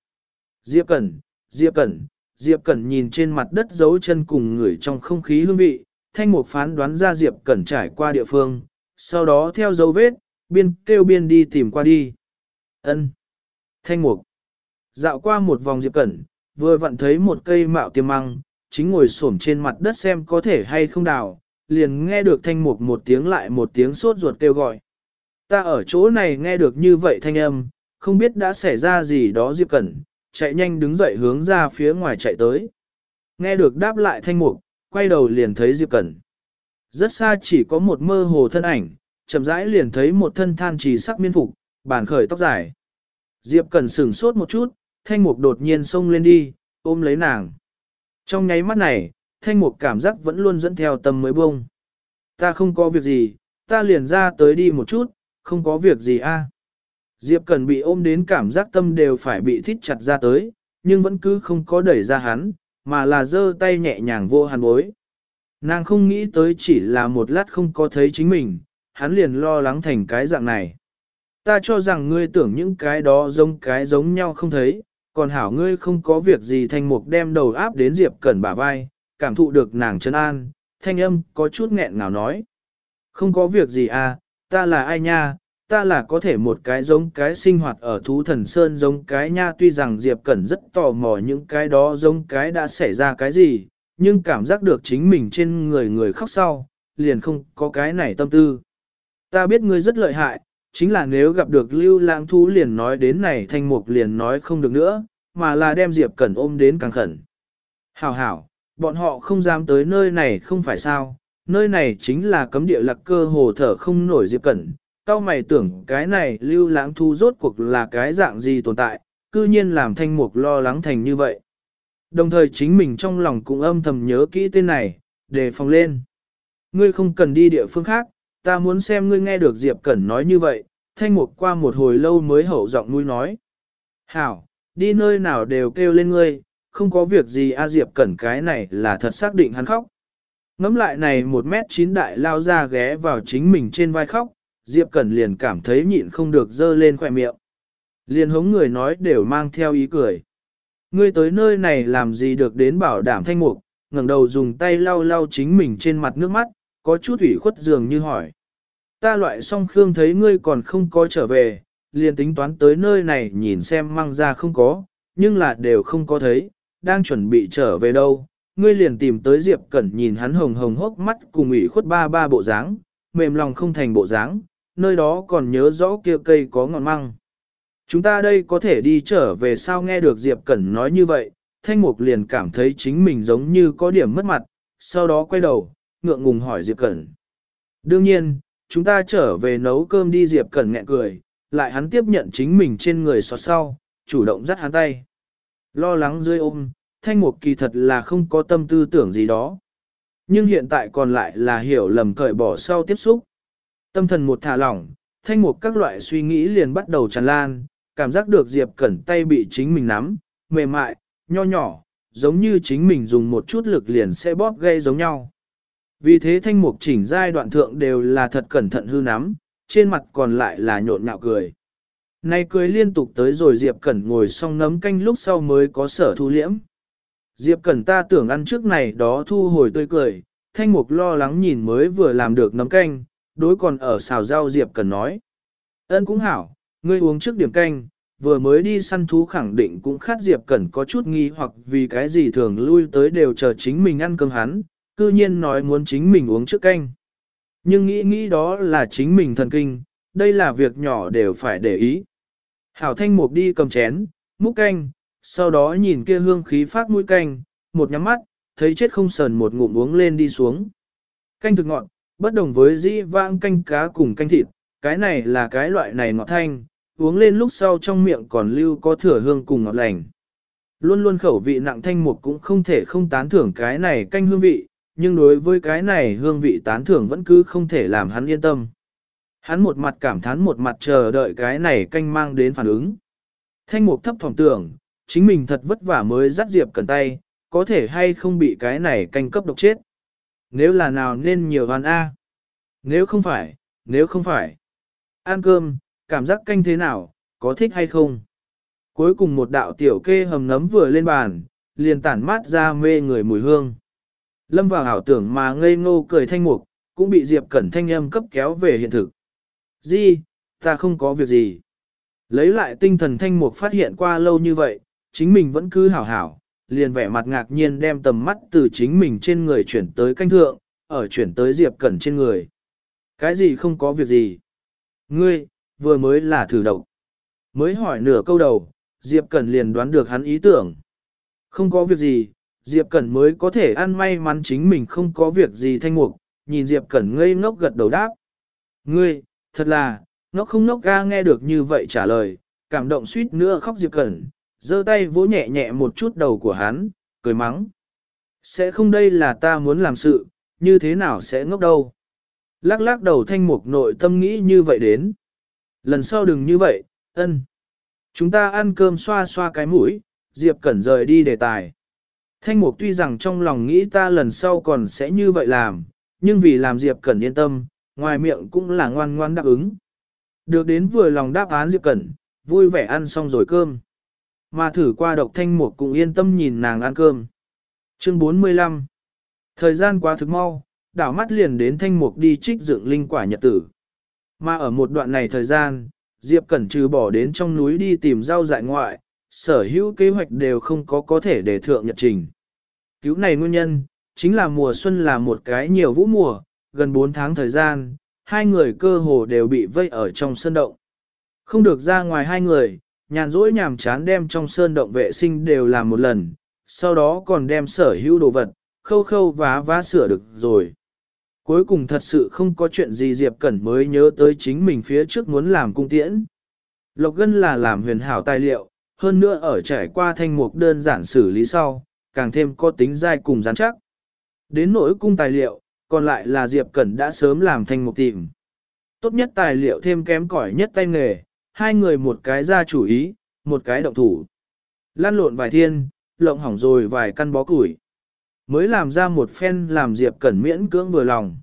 Diệp Cẩn, Diệp Cẩn, Diệp Cẩn nhìn trên mặt đất dấu chân cùng người trong không khí hương vị, thanh mục phán đoán ra Diệp Cẩn trải qua địa phương, sau đó theo dấu vết, biên kêu biên đi tìm qua đi. ân Thanh mục. Dạo qua một vòng Diệp Cẩn, vừa vặn thấy một cây mạo tiêm măng, chính ngồi xổm trên mặt đất xem có thể hay không đào, liền nghe được thanh mục một tiếng lại một tiếng sốt ruột kêu gọi. Ta ở chỗ này nghe được như vậy thanh âm, không biết đã xảy ra gì đó Diệp Cẩn, chạy nhanh đứng dậy hướng ra phía ngoài chạy tới. Nghe được đáp lại thanh mục, quay đầu liền thấy Diệp Cẩn. Rất xa chỉ có một mơ hồ thân ảnh, chậm rãi liền thấy một thân than trì sắc miên phục, bàn khởi tóc dài. Diệp Cẩn sửng sốt một chút, thanh mục đột nhiên xông lên đi, ôm lấy nàng. Trong nháy mắt này, thanh mục cảm giác vẫn luôn dẫn theo tâm mới bông. Ta không có việc gì, ta liền ra tới đi một chút, không có việc gì a. Diệp Cần bị ôm đến cảm giác tâm đều phải bị thít chặt ra tới, nhưng vẫn cứ không có đẩy ra hắn, mà là giơ tay nhẹ nhàng vô hàn bối. Nàng không nghĩ tới chỉ là một lát không có thấy chính mình, hắn liền lo lắng thành cái dạng này. Ta cho rằng ngươi tưởng những cái đó giống cái giống nhau không thấy, còn hảo ngươi không có việc gì thanh mục đem đầu áp đến Diệp Cẩn bả vai, cảm thụ được nàng chân an, thanh âm có chút nghẹn ngào nói. Không có việc gì à, ta là ai nha, ta là có thể một cái giống cái sinh hoạt ở thú thần sơn giống cái nha tuy rằng Diệp Cẩn rất tò mò những cái đó giống cái đã xảy ra cái gì, nhưng cảm giác được chính mình trên người người khóc sau, liền không có cái này tâm tư. Ta biết ngươi rất lợi hại, chính là nếu gặp được lưu lãng thú liền nói đến này thanh mục liền nói không được nữa, mà là đem Diệp Cẩn ôm đến càng khẩn. Hảo hảo, bọn họ không dám tới nơi này không phải sao, nơi này chính là cấm địa lạc cơ hồ thở không nổi Diệp Cẩn. Cao mày tưởng cái này lưu lãng thu rốt cuộc là cái dạng gì tồn tại, cư nhiên làm thanh mục lo lắng thành như vậy. Đồng thời chính mình trong lòng cũng âm thầm nhớ kỹ tên này, để phòng lên. Ngươi không cần đi địa phương khác, ta muốn xem ngươi nghe được Diệp Cẩn nói như vậy, thanh mục qua một hồi lâu mới hậu giọng nuôi nói. Hảo, đi nơi nào đều kêu lên ngươi, không có việc gì A Diệp Cẩn cái này là thật xác định hắn khóc. Ngắm lại này một mét chín đại lao ra ghé vào chính mình trên vai khóc, Diệp Cẩn liền cảm thấy nhịn không được dơ lên khỏe miệng. Liền hống người nói đều mang theo ý cười. Ngươi tới nơi này làm gì được đến bảo đảm thanh mục, ngẩng đầu dùng tay lau lau chính mình trên mặt nước mắt, có chút ủy khuất dường như hỏi. Ta loại song khương thấy ngươi còn không có trở về, liền tính toán tới nơi này nhìn xem mang ra không có, nhưng là đều không có thấy, đang chuẩn bị trở về đâu. Ngươi liền tìm tới Diệp Cẩn nhìn hắn hồng hồng hốc mắt cùng ủy khuất ba ba bộ dáng, mềm lòng không thành bộ dáng, nơi đó còn nhớ rõ kia cây có ngọn măng. Chúng ta đây có thể đi trở về sao nghe được Diệp Cẩn nói như vậy, Thanh Mục liền cảm thấy chính mình giống như có điểm mất mặt, sau đó quay đầu, ngượng ngùng hỏi Diệp Cẩn. Đương nhiên, chúng ta trở về nấu cơm đi Diệp Cẩn nghẹn cười, lại hắn tiếp nhận chính mình trên người xót sau, chủ động dắt hắn tay. Lo lắng dưới ôm, thanh mục kỳ thật là không có tâm tư tưởng gì đó. Nhưng hiện tại còn lại là hiểu lầm cởi bỏ sau tiếp xúc. Tâm thần một thả lỏng, thanh mục các loại suy nghĩ liền bắt đầu tràn lan, cảm giác được Diệp Cẩn tay bị chính mình nắm, mềm mại, nho nhỏ, giống như chính mình dùng một chút lực liền sẽ bóp gây giống nhau. Vì thế thanh mục chỉnh giai đoạn thượng đều là thật cẩn thận hư nắm, trên mặt còn lại là nhộn nhạo cười. Nay cười liên tục tới rồi Diệp Cẩn ngồi xong nấm canh lúc sau mới có sở thu liễm. Diệp Cẩn ta tưởng ăn trước này đó thu hồi tươi cười, thanh mục lo lắng nhìn mới vừa làm được nấm canh, đối còn ở xào rau Diệp Cẩn nói. Ân cũng hảo, ngươi uống trước điểm canh, vừa mới đi săn thú khẳng định cũng khát Diệp Cẩn có chút nghi hoặc vì cái gì thường lui tới đều chờ chính mình ăn cơm hắn, cư nhiên nói muốn chính mình uống trước canh. Nhưng nghĩ nghĩ đó là chính mình thần kinh, đây là việc nhỏ đều phải để ý. Hảo thanh mục đi cầm chén, múc canh, sau đó nhìn kia hương khí phát mũi canh, một nhắm mắt, thấy chết không sờn một ngụm uống lên đi xuống. Canh thực ngọn bất đồng với dĩ vãng canh cá cùng canh thịt, cái này là cái loại này ngọt thanh, uống lên lúc sau trong miệng còn lưu có thừa hương cùng ngọt lành. Luôn luôn khẩu vị nặng thanh mục cũng không thể không tán thưởng cái này canh hương vị, nhưng đối với cái này hương vị tán thưởng vẫn cứ không thể làm hắn yên tâm. Hắn một mặt cảm thán một mặt chờ đợi cái này canh mang đến phản ứng. Thanh mục thấp thỏm tưởng, chính mình thật vất vả mới dắt Diệp Cẩn tay, có thể hay không bị cái này canh cấp độc chết. Nếu là nào nên nhiều hoàn A. Nếu không phải, nếu không phải. Ăn cơm, cảm giác canh thế nào, có thích hay không? Cuối cùng một đạo tiểu kê hầm nấm vừa lên bàn, liền tản mát ra mê người mùi hương. Lâm vào ảo tưởng mà ngây ngô cười thanh mục, cũng bị Diệp Cẩn thanh âm cấp kéo về hiện thực. Di, ta không có việc gì. Lấy lại tinh thần thanh mục phát hiện qua lâu như vậy, chính mình vẫn cứ hảo hảo, liền vẻ mặt ngạc nhiên đem tầm mắt từ chính mình trên người chuyển tới canh thượng, ở chuyển tới Diệp Cẩn trên người. Cái gì không có việc gì? Ngươi, vừa mới là thử độc. Mới hỏi nửa câu đầu, Diệp Cẩn liền đoán được hắn ý tưởng. Không có việc gì, Diệp Cẩn mới có thể ăn may mắn chính mình không có việc gì thanh mục, nhìn Diệp Cẩn ngây ngốc gật đầu đáp. Ngươi, thật là, nó không ngốc ga nghe được như vậy trả lời, cảm động suýt nữa khóc Diệp Cẩn, giơ tay vỗ nhẹ nhẹ một chút đầu của hắn, cười mắng. Sẽ không đây là ta muốn làm sự, như thế nào sẽ ngốc đâu. Lắc lắc đầu thanh mục nội tâm nghĩ như vậy đến. Lần sau đừng như vậy, ân. Chúng ta ăn cơm xoa xoa cái mũi, Diệp Cẩn rời đi đề tài. Thanh mục tuy rằng trong lòng nghĩ ta lần sau còn sẽ như vậy làm, nhưng vì làm Diệp Cẩn yên tâm, ngoài miệng cũng là ngoan ngoan đáp ứng. Được đến vừa lòng đáp án Diệp Cẩn, vui vẻ ăn xong rồi cơm. Mà thử qua độc thanh mục cũng yên tâm nhìn nàng ăn cơm. Chương 45 Thời gian quá thực mau, đảo mắt liền đến thanh mục đi trích dựng linh quả nhật tử. Mà ở một đoạn này thời gian, Diệp Cẩn trừ bỏ đến trong núi đi tìm rau dại ngoại, sở hữu kế hoạch đều không có có thể để thượng nhật trình. Cứu này nguyên nhân, chính là mùa xuân là một cái nhiều vũ mùa, gần 4 tháng thời gian, hai người cơ hồ đều bị vây ở trong sân động. Không được ra ngoài hai người, nhàn rỗi nhàm chán đem trong sơn động vệ sinh đều làm một lần, sau đó còn đem sở hữu đồ vật, khâu khâu vá vá sửa được rồi. Cuối cùng thật sự không có chuyện gì Diệp Cẩn mới nhớ tới chính mình phía trước muốn làm cung tiễn. Lộc gân là làm huyền hảo tài liệu, hơn nữa ở trải qua thanh mục đơn giản xử lý sau, càng thêm có tính dai cùng rắn chắc. Đến nỗi cung tài liệu, còn lại là Diệp Cẩn đã sớm làm thanh mục tìm. Tốt nhất tài liệu thêm kém cỏi nhất tay nghề, hai người một cái ra chủ ý, một cái động thủ. Lan lộn vài thiên, lộng hỏng rồi vài căn bó củi. Mới làm ra một phen làm Diệp Cẩn miễn cưỡng vừa lòng.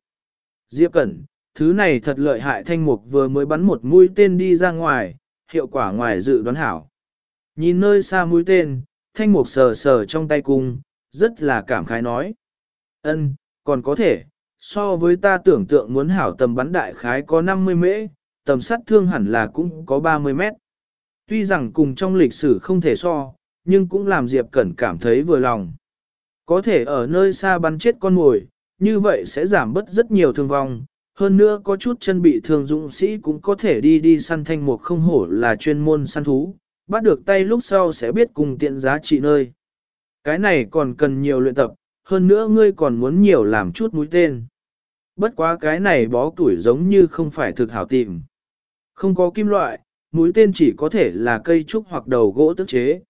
Diệp Cẩn, thứ này thật lợi hại thanh mục vừa mới bắn một mũi tên đi ra ngoài, hiệu quả ngoài dự đoán hảo. Nhìn nơi xa mũi tên, thanh mục sờ sờ trong tay cung, rất là cảm khái nói. ân còn có thể, so với ta tưởng tượng muốn hảo tầm bắn đại khái có 50 mễ, tầm sát thương hẳn là cũng có 30 mét. Tuy rằng cùng trong lịch sử không thể so, nhưng cũng làm Diệp Cẩn cảm thấy vừa lòng. Có thể ở nơi xa bắn chết con mồi, như vậy sẽ giảm bớt rất nhiều thương vong. Hơn nữa có chút chân bị thương dũng sĩ cũng có thể đi đi săn thanh mục không hổ là chuyên môn săn thú, bắt được tay lúc sau sẽ biết cùng tiện giá trị nơi. Cái này còn cần nhiều luyện tập, hơn nữa ngươi còn muốn nhiều làm chút mũi tên. Bất quá cái này bó tuổi giống như không phải thực hảo tìm. Không có kim loại, mũi tên chỉ có thể là cây trúc hoặc đầu gỗ tức chế.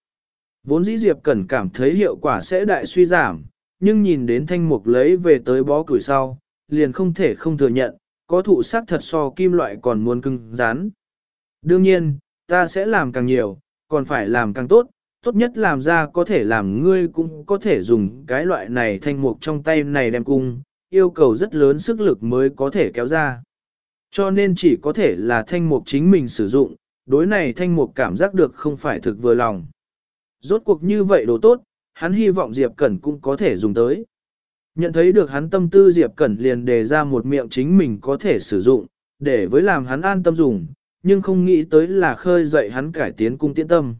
Vốn dĩ Diệp Cẩn cảm thấy hiệu quả sẽ đại suy giảm, nhưng nhìn đến thanh mục lấy về tới bó củi sau, liền không thể không thừa nhận, có thụ sắc thật so kim loại còn muốn cưng rán. Đương nhiên, ta sẽ làm càng nhiều, còn phải làm càng tốt, tốt nhất làm ra có thể làm ngươi cũng có thể dùng cái loại này thanh mục trong tay này đem cung, yêu cầu rất lớn sức lực mới có thể kéo ra. Cho nên chỉ có thể là thanh mục chính mình sử dụng, đối này thanh mục cảm giác được không phải thực vừa lòng. Rốt cuộc như vậy đồ tốt, hắn hy vọng Diệp Cẩn cũng có thể dùng tới. Nhận thấy được hắn tâm tư Diệp Cẩn liền đề ra một miệng chính mình có thể sử dụng, để với làm hắn an tâm dùng, nhưng không nghĩ tới là khơi dậy hắn cải tiến cung tiễn tâm.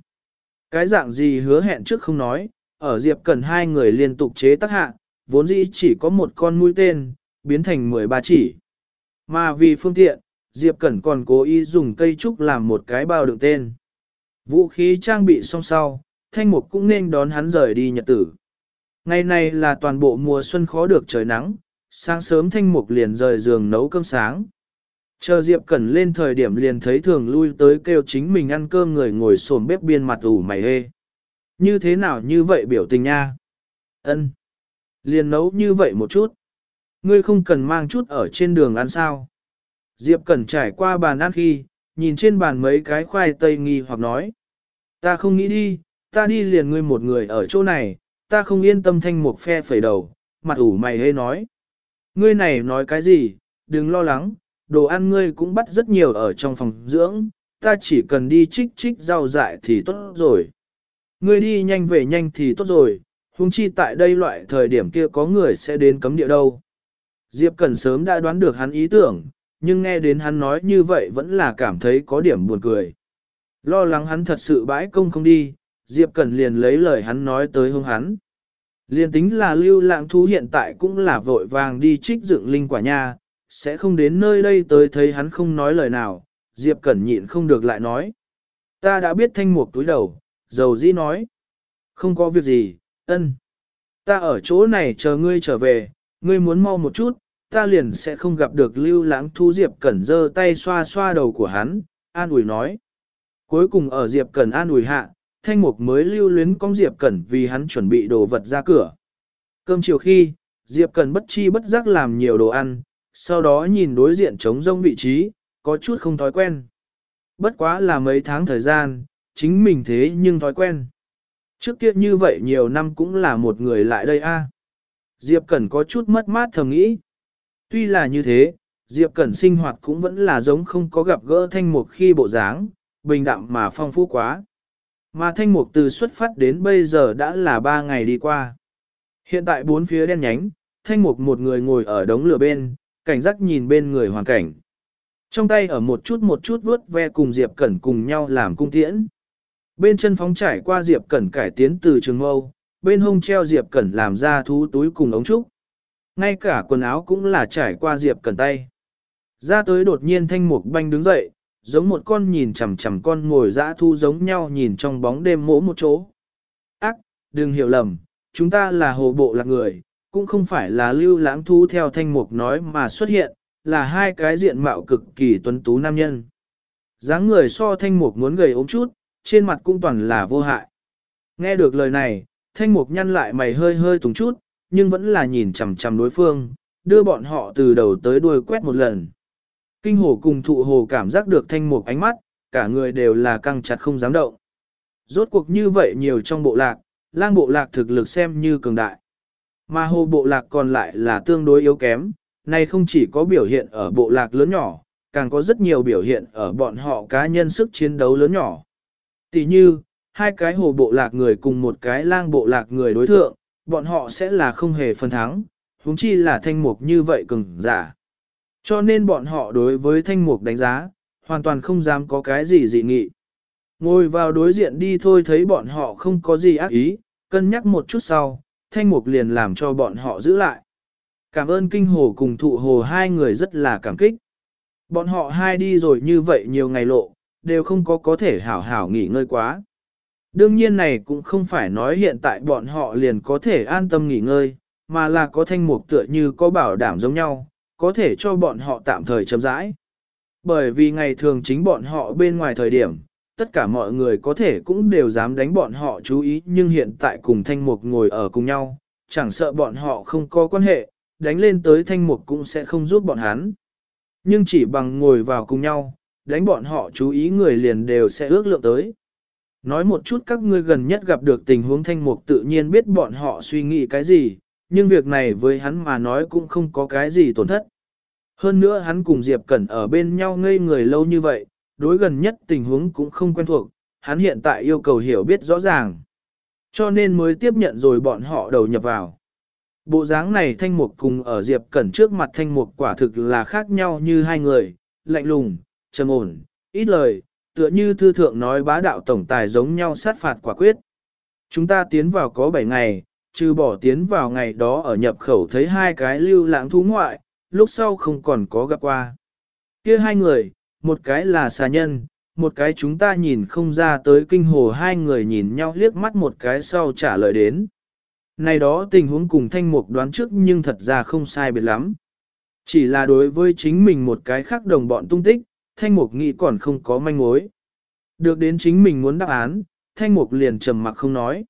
Cái dạng gì hứa hẹn trước không nói, ở Diệp Cẩn hai người liên tục chế tác hạ, vốn dĩ chỉ có một con mũi tên, biến thành 13 chỉ. Mà vì phương tiện, Diệp Cẩn còn cố ý dùng cây trúc làm một cái bao đựng tên. Vũ khí trang bị xong sau, thanh mục cũng nên đón hắn rời đi nhật tử. Ngày này là toàn bộ mùa xuân khó được trời nắng, sáng sớm thanh mục liền rời giường nấu cơm sáng. Chờ Diệp Cẩn lên thời điểm liền thấy thường lui tới kêu chính mình ăn cơm người ngồi xổm bếp biên mặt ủ mày hê. Như thế nào như vậy biểu tình nha? Ân, Liền nấu như vậy một chút. Ngươi không cần mang chút ở trên đường ăn sao. Diệp Cẩn trải qua bàn ăn khi, nhìn trên bàn mấy cái khoai tây nghi hoặc nói. Ta không nghĩ đi, ta đi liền ngươi một người ở chỗ này, ta không yên tâm thanh một phe phẩy đầu, mặt ủ mày hê nói. Ngươi này nói cái gì, đừng lo lắng, đồ ăn ngươi cũng bắt rất nhiều ở trong phòng dưỡng, ta chỉ cần đi trích trích rau dại thì tốt rồi. Ngươi đi nhanh về nhanh thì tốt rồi, huống chi tại đây loại thời điểm kia có người sẽ đến cấm địa đâu. Diệp Cẩn sớm đã đoán được hắn ý tưởng, nhưng nghe đến hắn nói như vậy vẫn là cảm thấy có điểm buồn cười. Lo lắng hắn thật sự bãi công không đi, Diệp Cẩn liền lấy lời hắn nói tới hông hắn. Liên tính là lưu lãng thú hiện tại cũng là vội vàng đi trích dựng linh quả nha, sẽ không đến nơi đây tới thấy hắn không nói lời nào, Diệp Cẩn nhịn không được lại nói. Ta đã biết thanh mục túi đầu, dầu dĩ nói. Không có việc gì, ân. Ta ở chỗ này chờ ngươi trở về, ngươi muốn mau một chút, ta liền sẽ không gặp được lưu lãng thu Diệp Cẩn giơ tay xoa xoa đầu của hắn, an ủi nói. Cuối cùng ở Diệp Cẩn an ủi hạ, thanh mục mới lưu luyến con Diệp Cẩn vì hắn chuẩn bị đồ vật ra cửa. Cơm chiều khi, Diệp Cẩn bất chi bất giác làm nhiều đồ ăn, sau đó nhìn đối diện trống rông vị trí, có chút không thói quen. Bất quá là mấy tháng thời gian, chính mình thế nhưng thói quen. Trước kia như vậy nhiều năm cũng là một người lại đây a. Diệp Cẩn có chút mất mát thầm nghĩ. Tuy là như thế, Diệp Cẩn sinh hoạt cũng vẫn là giống không có gặp gỡ thanh mục khi bộ dáng, bình đạm mà phong phú quá. Mà thanh mục từ xuất phát đến bây giờ đã là ba ngày đi qua. Hiện tại bốn phía đen nhánh, thanh mục một người ngồi ở đống lửa bên, cảnh giác nhìn bên người hoàn cảnh. Trong tay ở một chút một chút vuốt ve cùng Diệp Cẩn cùng nhau làm cung tiễn. Bên chân phóng trải qua Diệp Cẩn cải tiến từ trường mâu, bên hông treo Diệp Cẩn làm ra thú túi cùng ống trúc. Ngay cả quần áo cũng là trải qua Diệp Cẩn tay. Ra tới đột nhiên thanh mục banh đứng dậy, giống một con nhìn chằm chằm con ngồi dã thu giống nhau nhìn trong bóng đêm mỗ một chỗ. Ác, đừng hiểu lầm, chúng ta là hồ bộ lạc người, cũng không phải là lưu lãng thu theo thanh mục nói mà xuất hiện, là hai cái diện mạo cực kỳ tuấn tú nam nhân. dáng người so thanh mục muốn gầy ốm chút, trên mặt cũng toàn là vô hại. Nghe được lời này, thanh mục nhăn lại mày hơi hơi túng chút, nhưng vẫn là nhìn chằm chằm đối phương, đưa bọn họ từ đầu tới đuôi quét một lần. Kinh hồ cùng thụ hồ cảm giác được thanh mục ánh mắt, cả người đều là căng chặt không dám động. Rốt cuộc như vậy nhiều trong bộ lạc, lang bộ lạc thực lực xem như cường đại. Mà hồ bộ lạc còn lại là tương đối yếu kém, này không chỉ có biểu hiện ở bộ lạc lớn nhỏ, càng có rất nhiều biểu hiện ở bọn họ cá nhân sức chiến đấu lớn nhỏ. Tỷ như, hai cái hồ bộ lạc người cùng một cái lang bộ lạc người đối thượng, bọn họ sẽ là không hề phân thắng, huống chi là thanh mục như vậy cường giả. Cho nên bọn họ đối với thanh mục đánh giá, hoàn toàn không dám có cái gì dị nghị. Ngồi vào đối diện đi thôi thấy bọn họ không có gì ác ý, cân nhắc một chút sau, thanh mục liền làm cho bọn họ giữ lại. Cảm ơn kinh hồ cùng thụ hồ hai người rất là cảm kích. Bọn họ hai đi rồi như vậy nhiều ngày lộ, đều không có có thể hảo hảo nghỉ ngơi quá. Đương nhiên này cũng không phải nói hiện tại bọn họ liền có thể an tâm nghỉ ngơi, mà là có thanh mục tựa như có bảo đảm giống nhau, có thể cho bọn họ tạm thời chấm rãi. Bởi vì ngày thường chính bọn họ bên ngoài thời điểm, tất cả mọi người có thể cũng đều dám đánh bọn họ chú ý nhưng hiện tại cùng thanh mục ngồi ở cùng nhau, chẳng sợ bọn họ không có quan hệ, đánh lên tới thanh mục cũng sẽ không giúp bọn hắn. Nhưng chỉ bằng ngồi vào cùng nhau, đánh bọn họ chú ý người liền đều sẽ ước lượng tới. Nói một chút các ngươi gần nhất gặp được tình huống thanh mục tự nhiên biết bọn họ suy nghĩ cái gì, nhưng việc này với hắn mà nói cũng không có cái gì tổn thất. Hơn nữa hắn cùng Diệp Cẩn ở bên nhau ngây người lâu như vậy, đối gần nhất tình huống cũng không quen thuộc, hắn hiện tại yêu cầu hiểu biết rõ ràng. Cho nên mới tiếp nhận rồi bọn họ đầu nhập vào. Bộ dáng này thanh mục cùng ở Diệp Cẩn trước mặt thanh mục quả thực là khác nhau như hai người, lạnh lùng, trầm ổn, ít lời, tựa như thư thượng nói bá đạo tổng tài giống nhau sát phạt quả quyết. Chúng ta tiến vào có 7 ngày, trừ bỏ tiến vào ngày đó ở nhập khẩu thấy hai cái lưu lãng thú ngoại, lúc sau không còn có gặp qua. kia hai người, một cái là xà nhân, một cái chúng ta nhìn không ra tới kinh hồ hai người nhìn nhau liếc mắt một cái sau trả lời đến. Này đó tình huống cùng thanh mục đoán trước nhưng thật ra không sai biệt lắm. Chỉ là đối với chính mình một cái khác đồng bọn tung tích, thanh mục nghĩ còn không có manh mối. Được đến chính mình muốn đáp án, thanh mục liền trầm mặc không nói.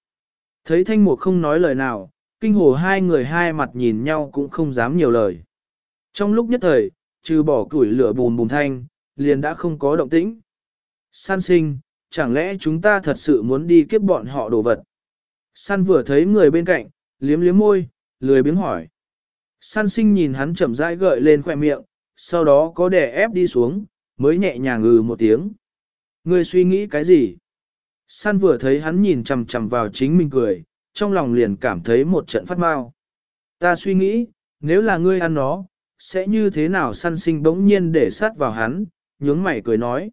Thấy thanh mục không nói lời nào, kinh hồ hai người hai mặt nhìn nhau cũng không dám nhiều lời. Trong lúc nhất thời, trừ bỏ củi lửa bùn bùn thanh, liền đã không có động tĩnh. San sinh, chẳng lẽ chúng ta thật sự muốn đi kiếp bọn họ đồ vật? San vừa thấy người bên cạnh, liếm liếm môi, lười biếng hỏi. San sinh nhìn hắn chậm rãi gợi lên khoẻ miệng, sau đó có đè ép đi xuống, mới nhẹ nhàng ngừ một tiếng. Ngươi suy nghĩ cái gì? San vừa thấy hắn nhìn chằm chằm vào chính mình cười, trong lòng liền cảm thấy một trận phát mau. Ta suy nghĩ, nếu là ngươi ăn nó, sẽ như thế nào săn sinh bỗng nhiên để sát vào hắn, nhướng mày cười nói.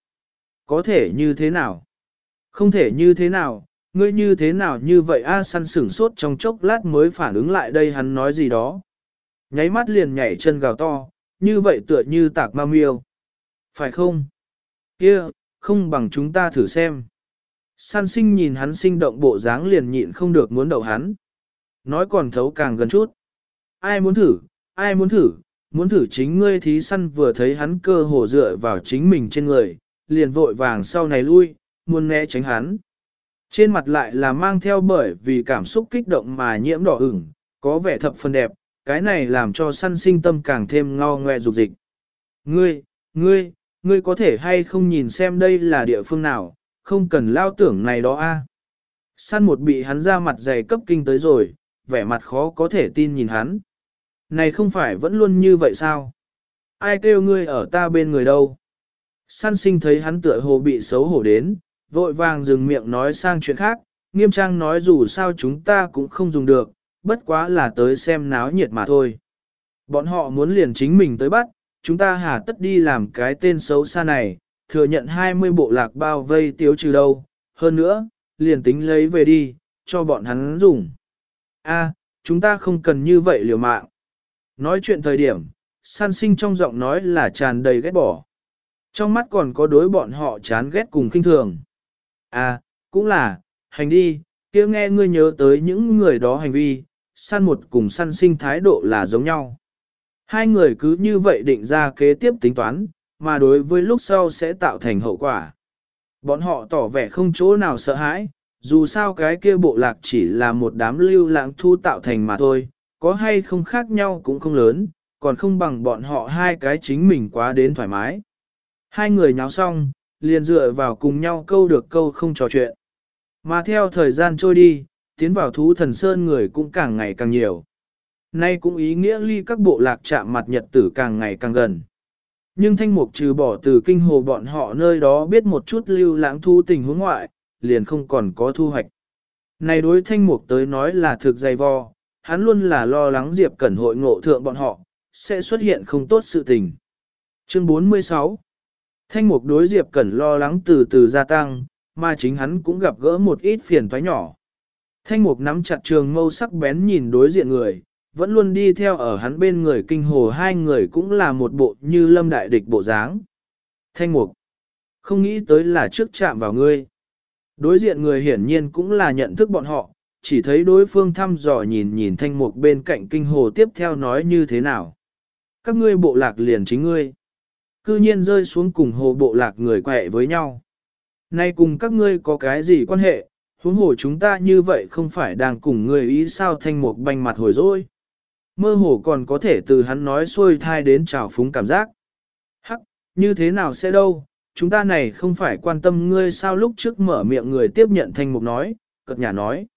Có thể như thế nào? Không thể như thế nào, ngươi như thế nào như vậy a săn sửng sốt trong chốc lát mới phản ứng lại đây hắn nói gì đó. Nháy mắt liền nhảy chân gào to, như vậy tựa như tạc ma miêu. Phải không? Kia, không bằng chúng ta thử xem. San sinh nhìn hắn sinh động bộ dáng liền nhịn không được muốn đậu hắn. Nói còn thấu càng gần chút. Ai muốn thử, ai muốn thử, muốn thử chính ngươi thí săn vừa thấy hắn cơ hồ dựa vào chính mình trên người, liền vội vàng sau này lui, muốn né tránh hắn. Trên mặt lại là mang theo bởi vì cảm xúc kích động mà nhiễm đỏ ửng, có vẻ thập phần đẹp, cái này làm cho săn sinh tâm càng thêm ngao ngoe dục dịch. Ngươi, ngươi, ngươi có thể hay không nhìn xem đây là địa phương nào, không cần lao tưởng này đó a. Săn một bị hắn ra mặt dày cấp kinh tới rồi, vẻ mặt khó có thể tin nhìn hắn. Này không phải vẫn luôn như vậy sao? Ai kêu ngươi ở ta bên người đâu? Săn sinh thấy hắn tựa hồ bị xấu hổ đến, vội vàng dừng miệng nói sang chuyện khác, nghiêm trang nói dù sao chúng ta cũng không dùng được, bất quá là tới xem náo nhiệt mà thôi. Bọn họ muốn liền chính mình tới bắt, chúng ta hà tất đi làm cái tên xấu xa này, thừa nhận 20 bộ lạc bao vây tiếu trừ đâu, hơn nữa, liền tính lấy về đi, cho bọn hắn dùng. A, chúng ta không cần như vậy liều mạng. Nói chuyện thời điểm, san sinh trong giọng nói là tràn đầy ghét bỏ. Trong mắt còn có đối bọn họ chán ghét cùng kinh thường. À, cũng là, hành đi, kia nghe ngươi nhớ tới những người đó hành vi, săn một cùng săn sinh thái độ là giống nhau. Hai người cứ như vậy định ra kế tiếp tính toán, mà đối với lúc sau sẽ tạo thành hậu quả. Bọn họ tỏ vẻ không chỗ nào sợ hãi, dù sao cái kia bộ lạc chỉ là một đám lưu lãng thu tạo thành mà thôi, có hay không khác nhau cũng không lớn, còn không bằng bọn họ hai cái chính mình quá đến thoải mái. Hai người nháo xong, liền dựa vào cùng nhau câu được câu không trò chuyện. Mà theo thời gian trôi đi, tiến vào thú thần sơn người cũng càng ngày càng nhiều. Nay cũng ý nghĩa ly các bộ lạc chạm mặt nhật tử càng ngày càng gần. Nhưng thanh mục trừ bỏ từ kinh hồ bọn họ nơi đó biết một chút lưu lãng thu tình huống ngoại, liền không còn có thu hoạch. Này đối thanh mục tới nói là thực dày vò, hắn luôn là lo lắng Diệp Cẩn hội ngộ thượng bọn họ, sẽ xuất hiện không tốt sự tình. Chương 46 Thanh mục đối Diệp Cẩn lo lắng từ từ gia tăng, mà chính hắn cũng gặp gỡ một ít phiền toái nhỏ. Thanh mục nắm chặt trường mâu sắc bén nhìn đối diện người, vẫn luôn đi theo ở hắn bên người kinh hồ hai người cũng là một bộ như lâm đại địch bộ dáng. Thanh mục, không nghĩ tới là trước chạm vào ngươi. Đối diện người hiển nhiên cũng là nhận thức bọn họ, chỉ thấy đối phương thăm dò nhìn nhìn thanh mục bên cạnh kinh hồ tiếp theo nói như thế nào. Các ngươi bộ lạc liền chính ngươi. Cư nhiên rơi xuống cùng hồ bộ lạc người quẹ với nhau. Nay cùng các ngươi có cái gì quan hệ, huống hồ chúng ta như vậy không phải đang cùng ngươi ý sao thanh mục banh mặt hồi rồi. Mơ hồ còn có thể từ hắn nói xuôi thai đến trào phúng cảm giác. Hắc, như thế nào sẽ đâu, chúng ta này không phải quan tâm ngươi sao lúc trước mở miệng người tiếp nhận thanh mục nói, cật nhà nói.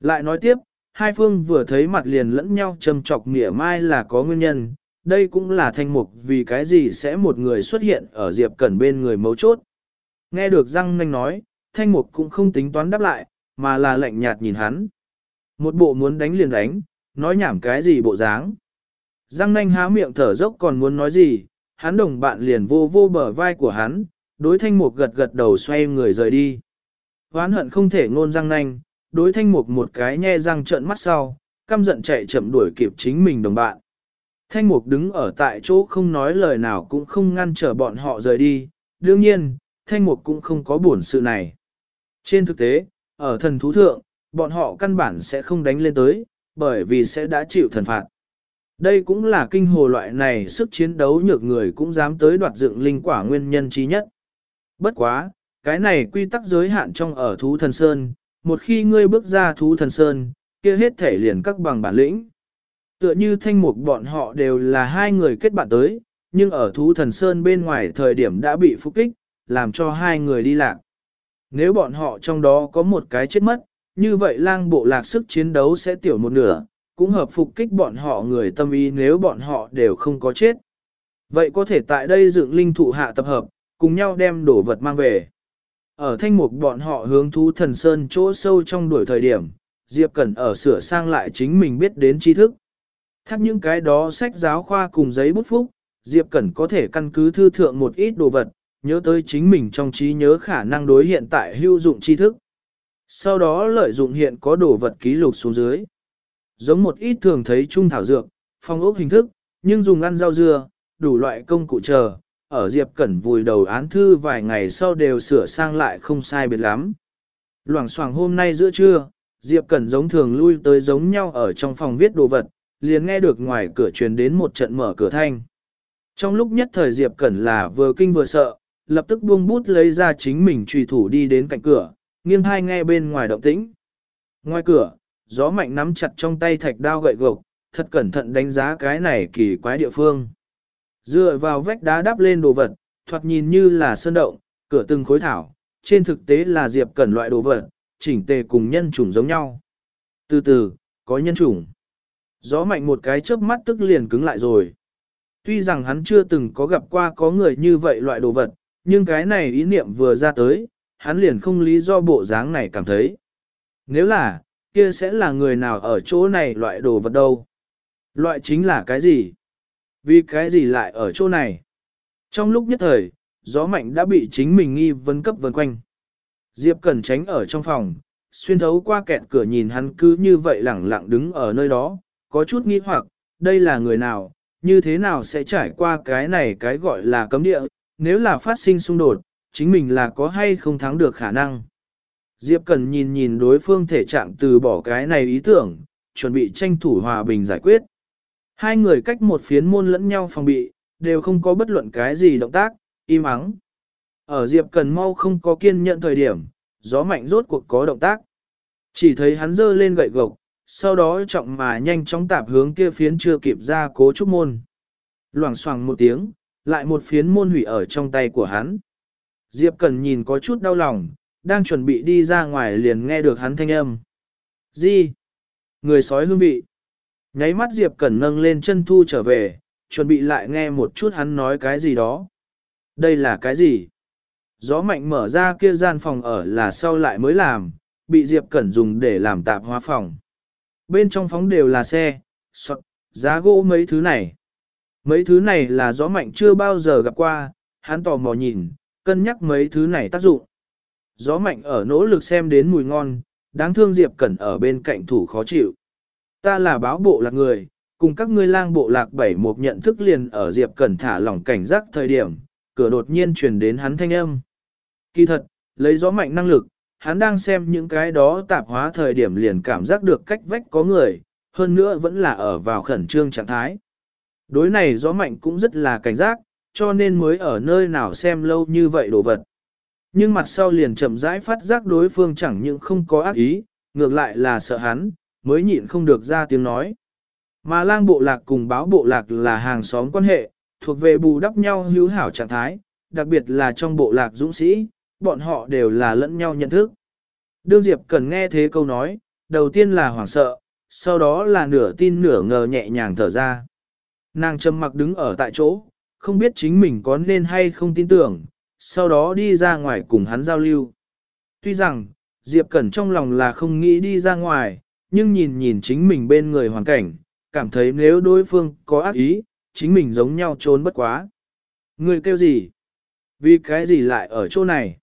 Lại nói tiếp, hai phương vừa thấy mặt liền lẫn nhau châm chọc nghĩa mai là có nguyên nhân, đây cũng là thanh mục vì cái gì sẽ một người xuất hiện ở Diệp Cẩn bên người mấu chốt. Nghe được răng nanh nói, thanh mục cũng không tính toán đáp lại, mà là lạnh nhạt nhìn hắn. Một bộ muốn đánh liền đánh, nói nhảm cái gì bộ dáng. Giang nanh há miệng thở dốc còn muốn nói gì, hắn đồng bạn liền vô vô bờ vai của hắn, đối thanh mục gật gật đầu xoay người rời đi. Hoán hận không thể ngôn răng nanh, đối thanh mục một cái nhe răng trợn mắt sau, căm giận chạy chậm đuổi kịp chính mình đồng bạn. Thanh mục đứng ở tại chỗ không nói lời nào cũng không ngăn trở bọn họ rời đi, đương nhiên, thanh mục cũng không có buồn sự này. Trên thực tế, ở thần thú thượng, bọn họ căn bản sẽ không đánh lên tới, bởi vì sẽ đã chịu thần phạt. Đây cũng là kinh hồ loại này sức chiến đấu nhược người cũng dám tới đoạt dựng linh quả nguyên nhân trí nhất. Bất quá, cái này quy tắc giới hạn trong ở thú thần sơn, một khi ngươi bước ra thú thần sơn, kia hết thể liền các bằng bản lĩnh. Tựa như thanh mục bọn họ đều là hai người kết bạn tới, nhưng ở thú thần sơn bên ngoài thời điểm đã bị phục kích, làm cho hai người đi lạc. Nếu bọn họ trong đó có một cái chết mất, như vậy lang bộ lạc sức chiến đấu sẽ tiểu một nửa, cũng hợp phục kích bọn họ người tâm ý nếu bọn họ đều không có chết. Vậy có thể tại đây dựng linh thụ hạ tập hợp, cùng nhau đem đồ vật mang về. Ở thanh mục bọn họ hướng thú thần sơn chỗ sâu trong đuổi thời điểm, Diệp Cẩn ở sửa sang lại chính mình biết đến tri thức. Thắc những cái đó sách giáo khoa cùng giấy bút phúc, Diệp Cẩn có thể căn cứ thư thượng một ít đồ vật, nhớ tới chính mình trong trí nhớ khả năng đối hiện tại hữu dụng tri thức. Sau đó lợi dụng hiện có đồ vật ký lục xuống dưới. Giống một ít thường thấy trung thảo dược, phong ốc hình thức, nhưng dùng ăn rau dưa, đủ loại công cụ chờ, ở Diệp Cẩn vùi đầu án thư vài ngày sau đều sửa sang lại không sai biệt lắm. Loảng xoảng hôm nay giữa trưa, Diệp Cẩn giống thường lui tới giống nhau ở trong phòng viết đồ vật, liền nghe được ngoài cửa truyền đến một trận mở cửa thanh. Trong lúc nhất thời Diệp Cẩn là vừa kinh vừa sợ, lập tức buông bút lấy ra chính mình trùy thủ đi đến cạnh cửa, nghiêng hai nghe bên ngoài động tĩnh. Ngoài cửa, gió mạnh nắm chặt trong tay thạch đao gậy gộc, thật cẩn thận đánh giá cái này kỳ quái địa phương. Dựa vào vách đá đắp lên đồ vật, thoạt nhìn như là sơn động, cửa từng khối thảo, trên thực tế là Diệp Cẩn loại đồ vật, chỉnh tề cùng nhân chủng giống nhau. Từ từ, có nhân chủng. Gió mạnh một cái chớp mắt tức liền cứng lại rồi. Tuy rằng hắn chưa từng có gặp qua có người như vậy loại đồ vật, nhưng cái này ý niệm vừa ra tới, hắn liền không lý do bộ dáng này cảm thấy. Nếu là, kia sẽ là người nào ở chỗ này loại đồ vật đâu? Loại chính là cái gì? Vì cái gì lại ở chỗ này? Trong lúc nhất thời, gió mạnh đã bị chính mình nghi vấn cấp vần quanh. Diệp Cẩn tránh ở trong phòng, xuyên thấu qua kẹt cửa nhìn hắn cứ như vậy lẳng lặng đứng ở nơi đó, có chút nghi hoặc, đây là người nào, như thế nào sẽ trải qua cái này cái gọi là cấm địa, nếu là phát sinh xung đột, chính mình là có hay không thắng được khả năng. Diệp Cần nhìn nhìn đối phương thể trạng từ bỏ cái này ý tưởng, chuẩn bị tranh thủ hòa bình giải quyết. Hai người cách một phiến môn lẫn nhau phòng bị, đều không có bất luận cái gì động tác, im ắng. Ở Diệp Cần mau không có kiên nhận thời điểm, gió mạnh rốt cuộc có động tác. Chỉ thấy hắn giơ lên gậy gộc, sau đó trọng mà nhanh chóng tạp hướng kia phiến chưa kịp ra cố trúc môn. Loảng xoảng một tiếng, lại một phiến môn hủy ở trong tay của hắn. Diệp Cần nhìn có chút đau lòng, đang chuẩn bị đi ra ngoài liền nghe được hắn thanh âm. Gì? Người sói hương vị. Nháy mắt Diệp Cẩn nâng lên chân thu trở về, chuẩn bị lại nghe một chút hắn nói cái gì đó. Đây là cái gì? Gió mạnh mở ra kia gian phòng ở là sau lại mới làm, bị Diệp Cẩn dùng để làm tạp hóa phòng. Bên trong phóng đều là xe, sọt, giá gỗ mấy thứ này. Mấy thứ này là gió mạnh chưa bao giờ gặp qua, hắn tò mò nhìn, cân nhắc mấy thứ này tác dụng. Gió mạnh ở nỗ lực xem đến mùi ngon, đáng thương Diệp Cẩn ở bên cạnh thủ khó chịu. Ta là báo bộ lạc người, cùng các ngươi lang bộ lạc bảy một nhận thức liền ở Diệp Cẩn thả lỏng cảnh giác thời điểm, cửa đột nhiên truyền đến hắn thanh âm. Kỳ thật, lấy gió mạnh năng lực, hắn đang xem những cái đó tạp hóa thời điểm liền cảm giác được cách vách có người, hơn nữa vẫn là ở vào khẩn trương trạng thái. Đối này gió mạnh cũng rất là cảnh giác, cho nên mới ở nơi nào xem lâu như vậy đồ vật. Nhưng mặt sau liền chậm rãi phát giác đối phương chẳng những không có ác ý, ngược lại là sợ hắn, mới nhịn không được ra tiếng nói. Mà lang bộ lạc cùng báo bộ lạc là hàng xóm quan hệ, thuộc về bù đắp nhau hữu hảo trạng thái, đặc biệt là trong bộ lạc dũng sĩ, bọn họ đều là lẫn nhau nhận thức. Đương Diệp cần nghe thế câu nói, đầu tiên là hoảng sợ, sau đó là nửa tin nửa ngờ nhẹ nhàng thở ra. Nàng trầm mặc đứng ở tại chỗ, không biết chính mình có nên hay không tin tưởng, sau đó đi ra ngoài cùng hắn giao lưu. Tuy rằng, Diệp Cẩn trong lòng là không nghĩ đi ra ngoài, nhưng nhìn nhìn chính mình bên người hoàn cảnh, cảm thấy nếu đối phương có ác ý, chính mình giống nhau trốn bất quá. Người kêu gì? Vì cái gì lại ở chỗ này?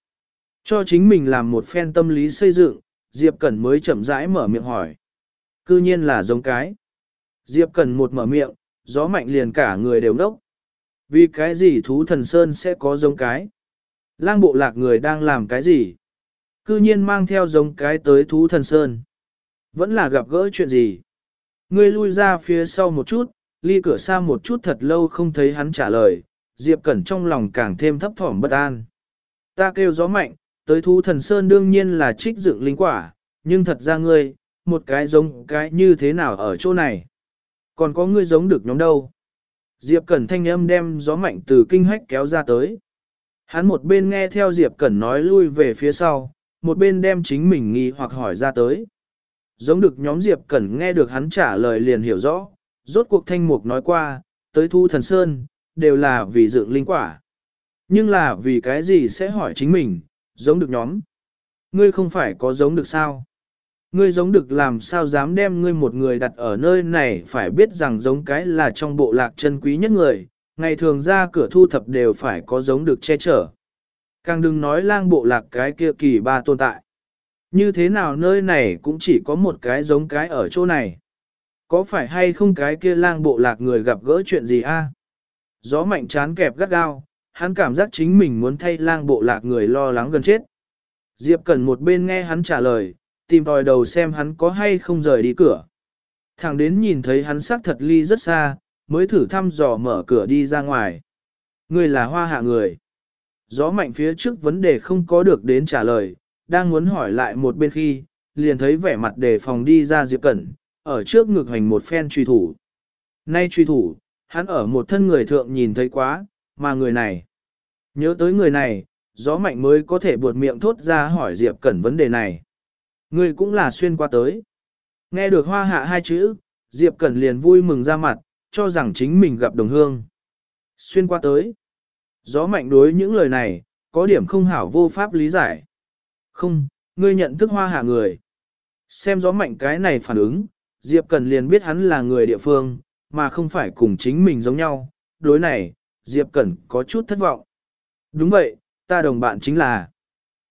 Cho chính mình làm một phen tâm lý xây dựng, Diệp Cẩn mới chậm rãi mở miệng hỏi. Cư nhiên là giống cái. Diệp Cẩn một mở miệng, gió mạnh liền cả người đều nốc. Vì cái gì thú thần sơn sẽ có giống cái? Lang bộ lạc người đang làm cái gì? Cư nhiên mang theo giống cái tới thú thần sơn. Vẫn là gặp gỡ chuyện gì? Ngươi lui ra phía sau một chút, ly cửa xa một chút thật lâu không thấy hắn trả lời, Diệp Cẩn trong lòng càng thêm thấp thỏm bất an. Ta kêu gió mạnh, tới thú thần sơn đương nhiên là trích dựng linh quả, nhưng thật ra ngươi, một cái giống cái như thế nào ở chỗ này? Còn có ngươi giống được nhóm đâu? Diệp Cẩn thanh âm đem gió mạnh từ kinh hách kéo ra tới. Hắn một bên nghe theo Diệp Cẩn nói lui về phía sau, một bên đem chính mình nghi hoặc hỏi ra tới. Giống được nhóm Diệp Cẩn nghe được hắn trả lời liền hiểu rõ, rốt cuộc thanh mục nói qua, tới thu thần sơn, đều là vì dựng linh quả. Nhưng là vì cái gì sẽ hỏi chính mình, giống được nhóm. Ngươi không phải có giống được sao? Ngươi giống được làm sao dám đem ngươi một người đặt ở nơi này phải biết rằng giống cái là trong bộ lạc chân quý nhất người, ngày thường ra cửa thu thập đều phải có giống được che chở. Càng đừng nói lang bộ lạc cái kia kỳ ba tồn tại. Như thế nào nơi này cũng chỉ có một cái giống cái ở chỗ này. Có phải hay không cái kia lang bộ lạc người gặp gỡ chuyện gì a? Gió mạnh chán kẹp gắt gao, hắn cảm giác chính mình muốn thay lang bộ lạc người lo lắng gần chết. Diệp Cẩn một bên nghe hắn trả lời, tìm tòi đầu xem hắn có hay không rời đi cửa. Thẳng đến nhìn thấy hắn xác thật ly rất xa, mới thử thăm dò mở cửa đi ra ngoài. Người là hoa hạ người. Gió mạnh phía trước vấn đề không có được đến trả lời, đang muốn hỏi lại một bên khi, liền thấy vẻ mặt đề phòng đi ra Diệp Cẩn, ở trước ngực hành một phen truy thủ. Nay truy thủ, hắn ở một thân người thượng nhìn thấy quá, mà người này. Nhớ tới người này, gió mạnh mới có thể buột miệng thốt ra hỏi Diệp Cẩn vấn đề này. Người cũng là xuyên qua tới. Nghe được hoa hạ hai chữ, Diệp Cẩn liền vui mừng ra mặt, cho rằng chính mình gặp đồng hương. Xuyên qua tới. Gió mạnh đối những lời này, có điểm không hảo vô pháp lý giải. Không, ngươi nhận thức hoa hạ người. Xem gió mạnh cái này phản ứng, Diệp Cẩn liền biết hắn là người địa phương, mà không phải cùng chính mình giống nhau. Đối này, Diệp Cẩn có chút thất vọng. Đúng vậy, ta đồng bạn chính là.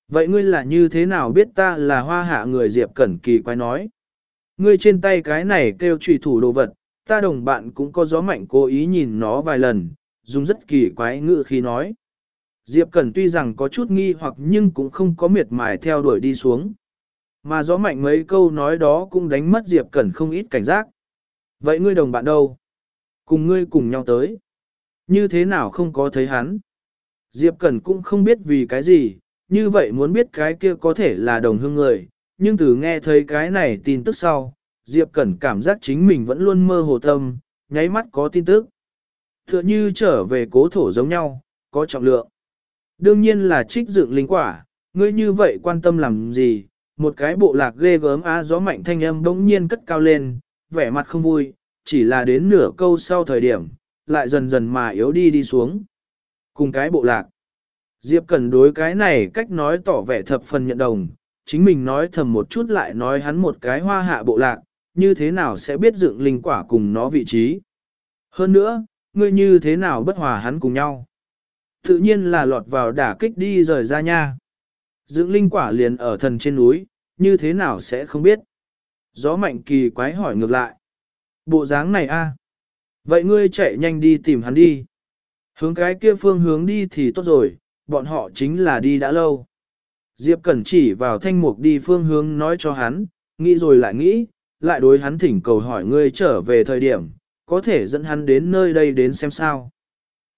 Vậy ngươi là như thế nào biết ta là hoa hạ người Diệp Cẩn kỳ quái nói. Ngươi trên tay cái này kêu trùy thủ đồ vật, ta đồng bạn cũng có gió mạnh cố ý nhìn nó vài lần, dùng rất kỳ quái ngữ khi nói. Diệp Cẩn tuy rằng có chút nghi hoặc nhưng cũng không có miệt mài theo đuổi đi xuống. Mà gió mạnh mấy câu nói đó cũng đánh mất Diệp Cẩn không ít cảnh giác. Vậy ngươi đồng bạn đâu? Cùng ngươi cùng nhau tới. Như thế nào không có thấy hắn? Diệp Cẩn cũng không biết vì cái gì, như vậy muốn biết cái kia có thể là đồng hương người, nhưng từ nghe thấy cái này tin tức sau, Diệp Cẩn cảm giác chính mình vẫn luôn mơ hồ tâm, nháy mắt có tin tức. Tựa như trở về cố thổ giống nhau, có trọng lượng. Đương nhiên là trích dựng linh quả, ngươi như vậy quan tâm làm gì, một cái bộ lạc ghê gớm á gió mạnh thanh âm bỗng nhiên cất cao lên, vẻ mặt không vui, chỉ là đến nửa câu sau thời điểm, lại dần dần mà yếu đi đi xuống. Cùng cái bộ lạc. Diệp Cẩn đối cái này cách nói tỏ vẻ thập phần nhận đồng, chính mình nói thầm một chút lại nói hắn một cái hoa hạ bộ lạc, như thế nào sẽ biết dựng linh quả cùng nó vị trí. Hơn nữa, ngươi như thế nào bất hòa hắn cùng nhau. Tự nhiên là lọt vào đả kích đi rời ra nha. Dưỡng linh quả liền ở thần trên núi, như thế nào sẽ không biết. Gió mạnh kỳ quái hỏi ngược lại. Bộ dáng này a Vậy ngươi chạy nhanh đi tìm hắn đi. Hướng cái kia phương hướng đi thì tốt rồi, bọn họ chính là đi đã lâu. Diệp Cẩn chỉ vào thanh mục đi phương hướng nói cho hắn, nghĩ rồi lại nghĩ, lại đối hắn thỉnh cầu hỏi ngươi trở về thời điểm, có thể dẫn hắn đến nơi đây đến xem sao.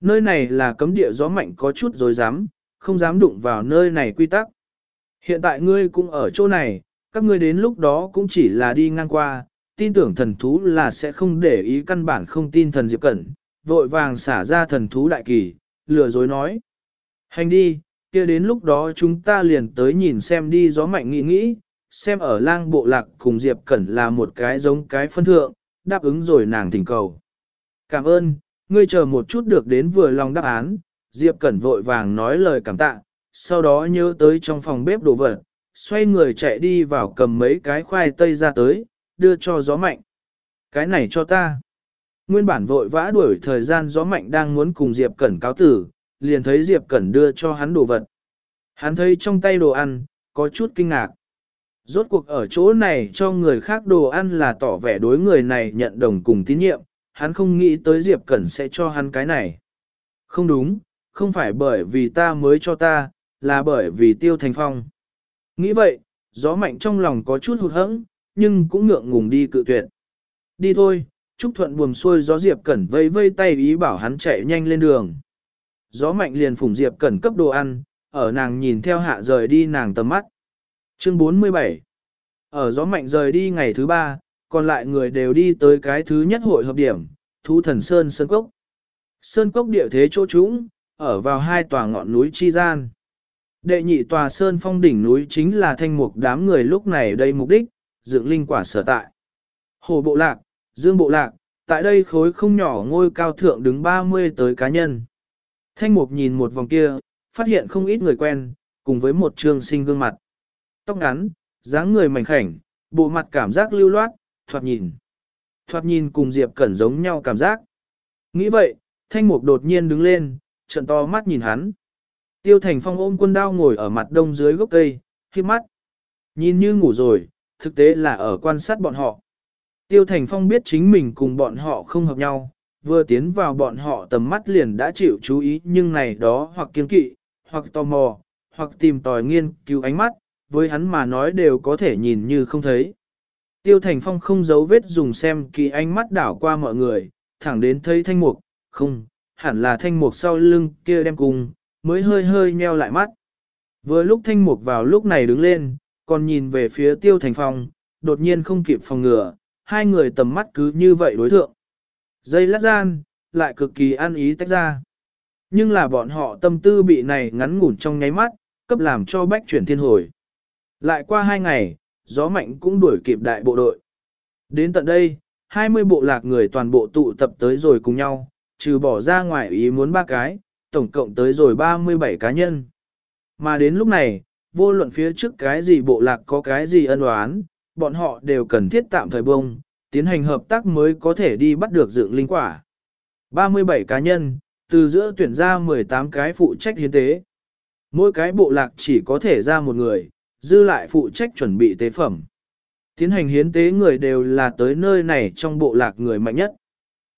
Nơi này là cấm địa gió mạnh có chút dối dám, không dám đụng vào nơi này quy tắc. Hiện tại ngươi cũng ở chỗ này, các ngươi đến lúc đó cũng chỉ là đi ngang qua, tin tưởng thần thú là sẽ không để ý căn bản không tin thần Diệp Cẩn, vội vàng xả ra thần thú đại kỳ, lừa dối nói. Hành đi, kia đến lúc đó chúng ta liền tới nhìn xem đi gió mạnh nghĩ nghĩ, xem ở lang bộ lạc cùng Diệp Cẩn là một cái giống cái phân thượng, đáp ứng rồi nàng thỉnh cầu. Cảm ơn, ngươi chờ một chút được đến vừa lòng đáp án, Diệp Cẩn vội vàng nói lời cảm tạ, sau đó nhớ tới trong phòng bếp đồ vật, xoay người chạy đi vào cầm mấy cái khoai tây ra tới, đưa cho gió mạnh. Cái này cho ta. Nguyên bản vội vã đuổi thời gian gió mạnh đang muốn cùng Diệp Cẩn cáo tử, liền thấy Diệp Cẩn đưa cho hắn đồ vật. Hắn thấy trong tay đồ ăn, có chút kinh ngạc. Rốt cuộc ở chỗ này cho người khác đồ ăn là tỏ vẻ đối người này nhận đồng cùng tín nhiệm, hắn không nghĩ tới Diệp Cẩn sẽ cho hắn cái này. Không đúng, không phải bởi vì ta mới cho ta, là bởi vì tiêu thành phong. Nghĩ vậy, gió mạnh trong lòng có chút hụt hẫng, nhưng cũng ngượng ngùng đi cự tuyệt. Đi thôi, Trúc Thuận buồm xuôi gió Diệp Cẩn vây vây tay ý bảo hắn chạy nhanh lên đường. Gió mạnh liền phủng Diệp Cẩn cấp đồ ăn, ở nàng nhìn theo hạ rời đi nàng tầm mắt. Chương 47 Ở gió mạnh rời đi ngày thứ ba, còn lại người đều đi tới cái thứ nhất hội hợp điểm, thú Thần Sơn Sơn Cốc. Sơn Cốc địa thế chỗ trũng, ở vào hai tòa ngọn núi chi gian. Đệ nhị tòa Sơn Phong đỉnh núi chính là thanh mục đám người lúc này đây mục đích, dựng linh quả sở tại. Hồ Bộ Lạc, Dương Bộ Lạc, tại đây khối không nhỏ ngôi cao thượng đứng 30 tới cá nhân. Thanh mục nhìn một vòng kia, phát hiện không ít người quen, cùng với một trường sinh gương mặt. Tóc ngắn, dáng người mảnh khảnh, bộ mặt cảm giác lưu loát, thoạt nhìn. Thoạt nhìn cùng Diệp Cẩn giống nhau cảm giác. Nghĩ vậy, thanh mục đột nhiên đứng lên, trận to mắt nhìn hắn. Tiêu Thành Phong ôm quân đao ngồi ở mặt đông dưới gốc cây, khi mắt. Nhìn như ngủ rồi, thực tế là ở quan sát bọn họ. Tiêu Thành Phong biết chính mình cùng bọn họ không hợp nhau, vừa tiến vào bọn họ tầm mắt liền đã chịu chú ý nhưng này đó hoặc kiên kỵ, hoặc tò mò, hoặc tìm tòi nghiên cứu ánh mắt, với hắn mà nói đều có thể nhìn như không thấy. Tiêu Thành Phong không giấu vết dùng xem kỳ ánh mắt đảo qua mọi người, thẳng đến thấy thanh mục, không, hẳn là thanh mục sau lưng kia đem cùng, mới hơi hơi nheo lại mắt. Vừa lúc thanh mục vào lúc này đứng lên, còn nhìn về phía Tiêu Thành Phong, đột nhiên không kịp phòng ngừa, hai người tầm mắt cứ như vậy đối thượng. Dây lát gian, lại cực kỳ an ý tách ra. Nhưng là bọn họ tâm tư bị này ngắn ngủn trong nháy mắt, cấp làm cho bách chuyển thiên hồi. Lại qua hai ngày, gió mạnh cũng đuổi kịp đại bộ đội. Đến tận đây, 20 bộ lạc người toàn bộ tụ tập tới rồi cùng nhau, trừ bỏ ra ngoài ý muốn ba cái, tổng cộng tới rồi 37 cá nhân. Mà đến lúc này, vô luận phía trước cái gì bộ lạc có cái gì ân oán, bọn họ đều cần thiết tạm thời bông, tiến hành hợp tác mới có thể đi bắt được dựng linh quả. 37 cá nhân, từ giữa tuyển ra 18 cái phụ trách hiến tế. Mỗi cái bộ lạc chỉ có thể ra một người, dư lại phụ trách chuẩn bị tế phẩm. Tiến hành hiến tế người đều là tới nơi này trong bộ lạc người mạnh nhất.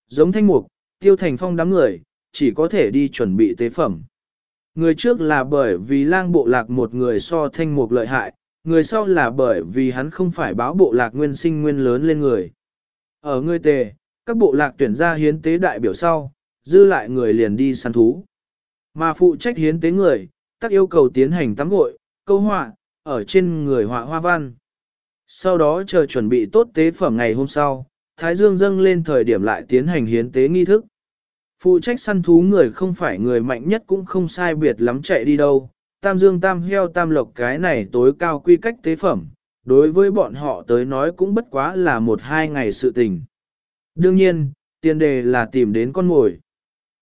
Giống thanh mục, tiêu thành phong đám người, chỉ có thể đi chuẩn bị tế phẩm. Người trước là bởi vì lang bộ lạc một người so thanh mục lợi hại, người sau là bởi vì hắn không phải báo bộ lạc nguyên sinh nguyên lớn lên người. Ở ngươi tề, các bộ lạc tuyển ra hiến tế đại biểu sau, dư lại người liền đi săn thú. Mà phụ trách hiến tế người, tắc yêu cầu tiến hành tắm gội, câu họa, ở trên người họa hoa văn. Sau đó chờ chuẩn bị tốt tế phẩm ngày hôm sau, Thái Dương dâng lên thời điểm lại tiến hành hiến tế nghi thức. Phụ trách săn thú người không phải người mạnh nhất cũng không sai biệt lắm chạy đi đâu. Tam Dương Tam Heo Tam Lộc cái này tối cao quy cách tế phẩm, đối với bọn họ tới nói cũng bất quá là một hai ngày sự tình. Đương nhiên, tiền đề là tìm đến con mồi.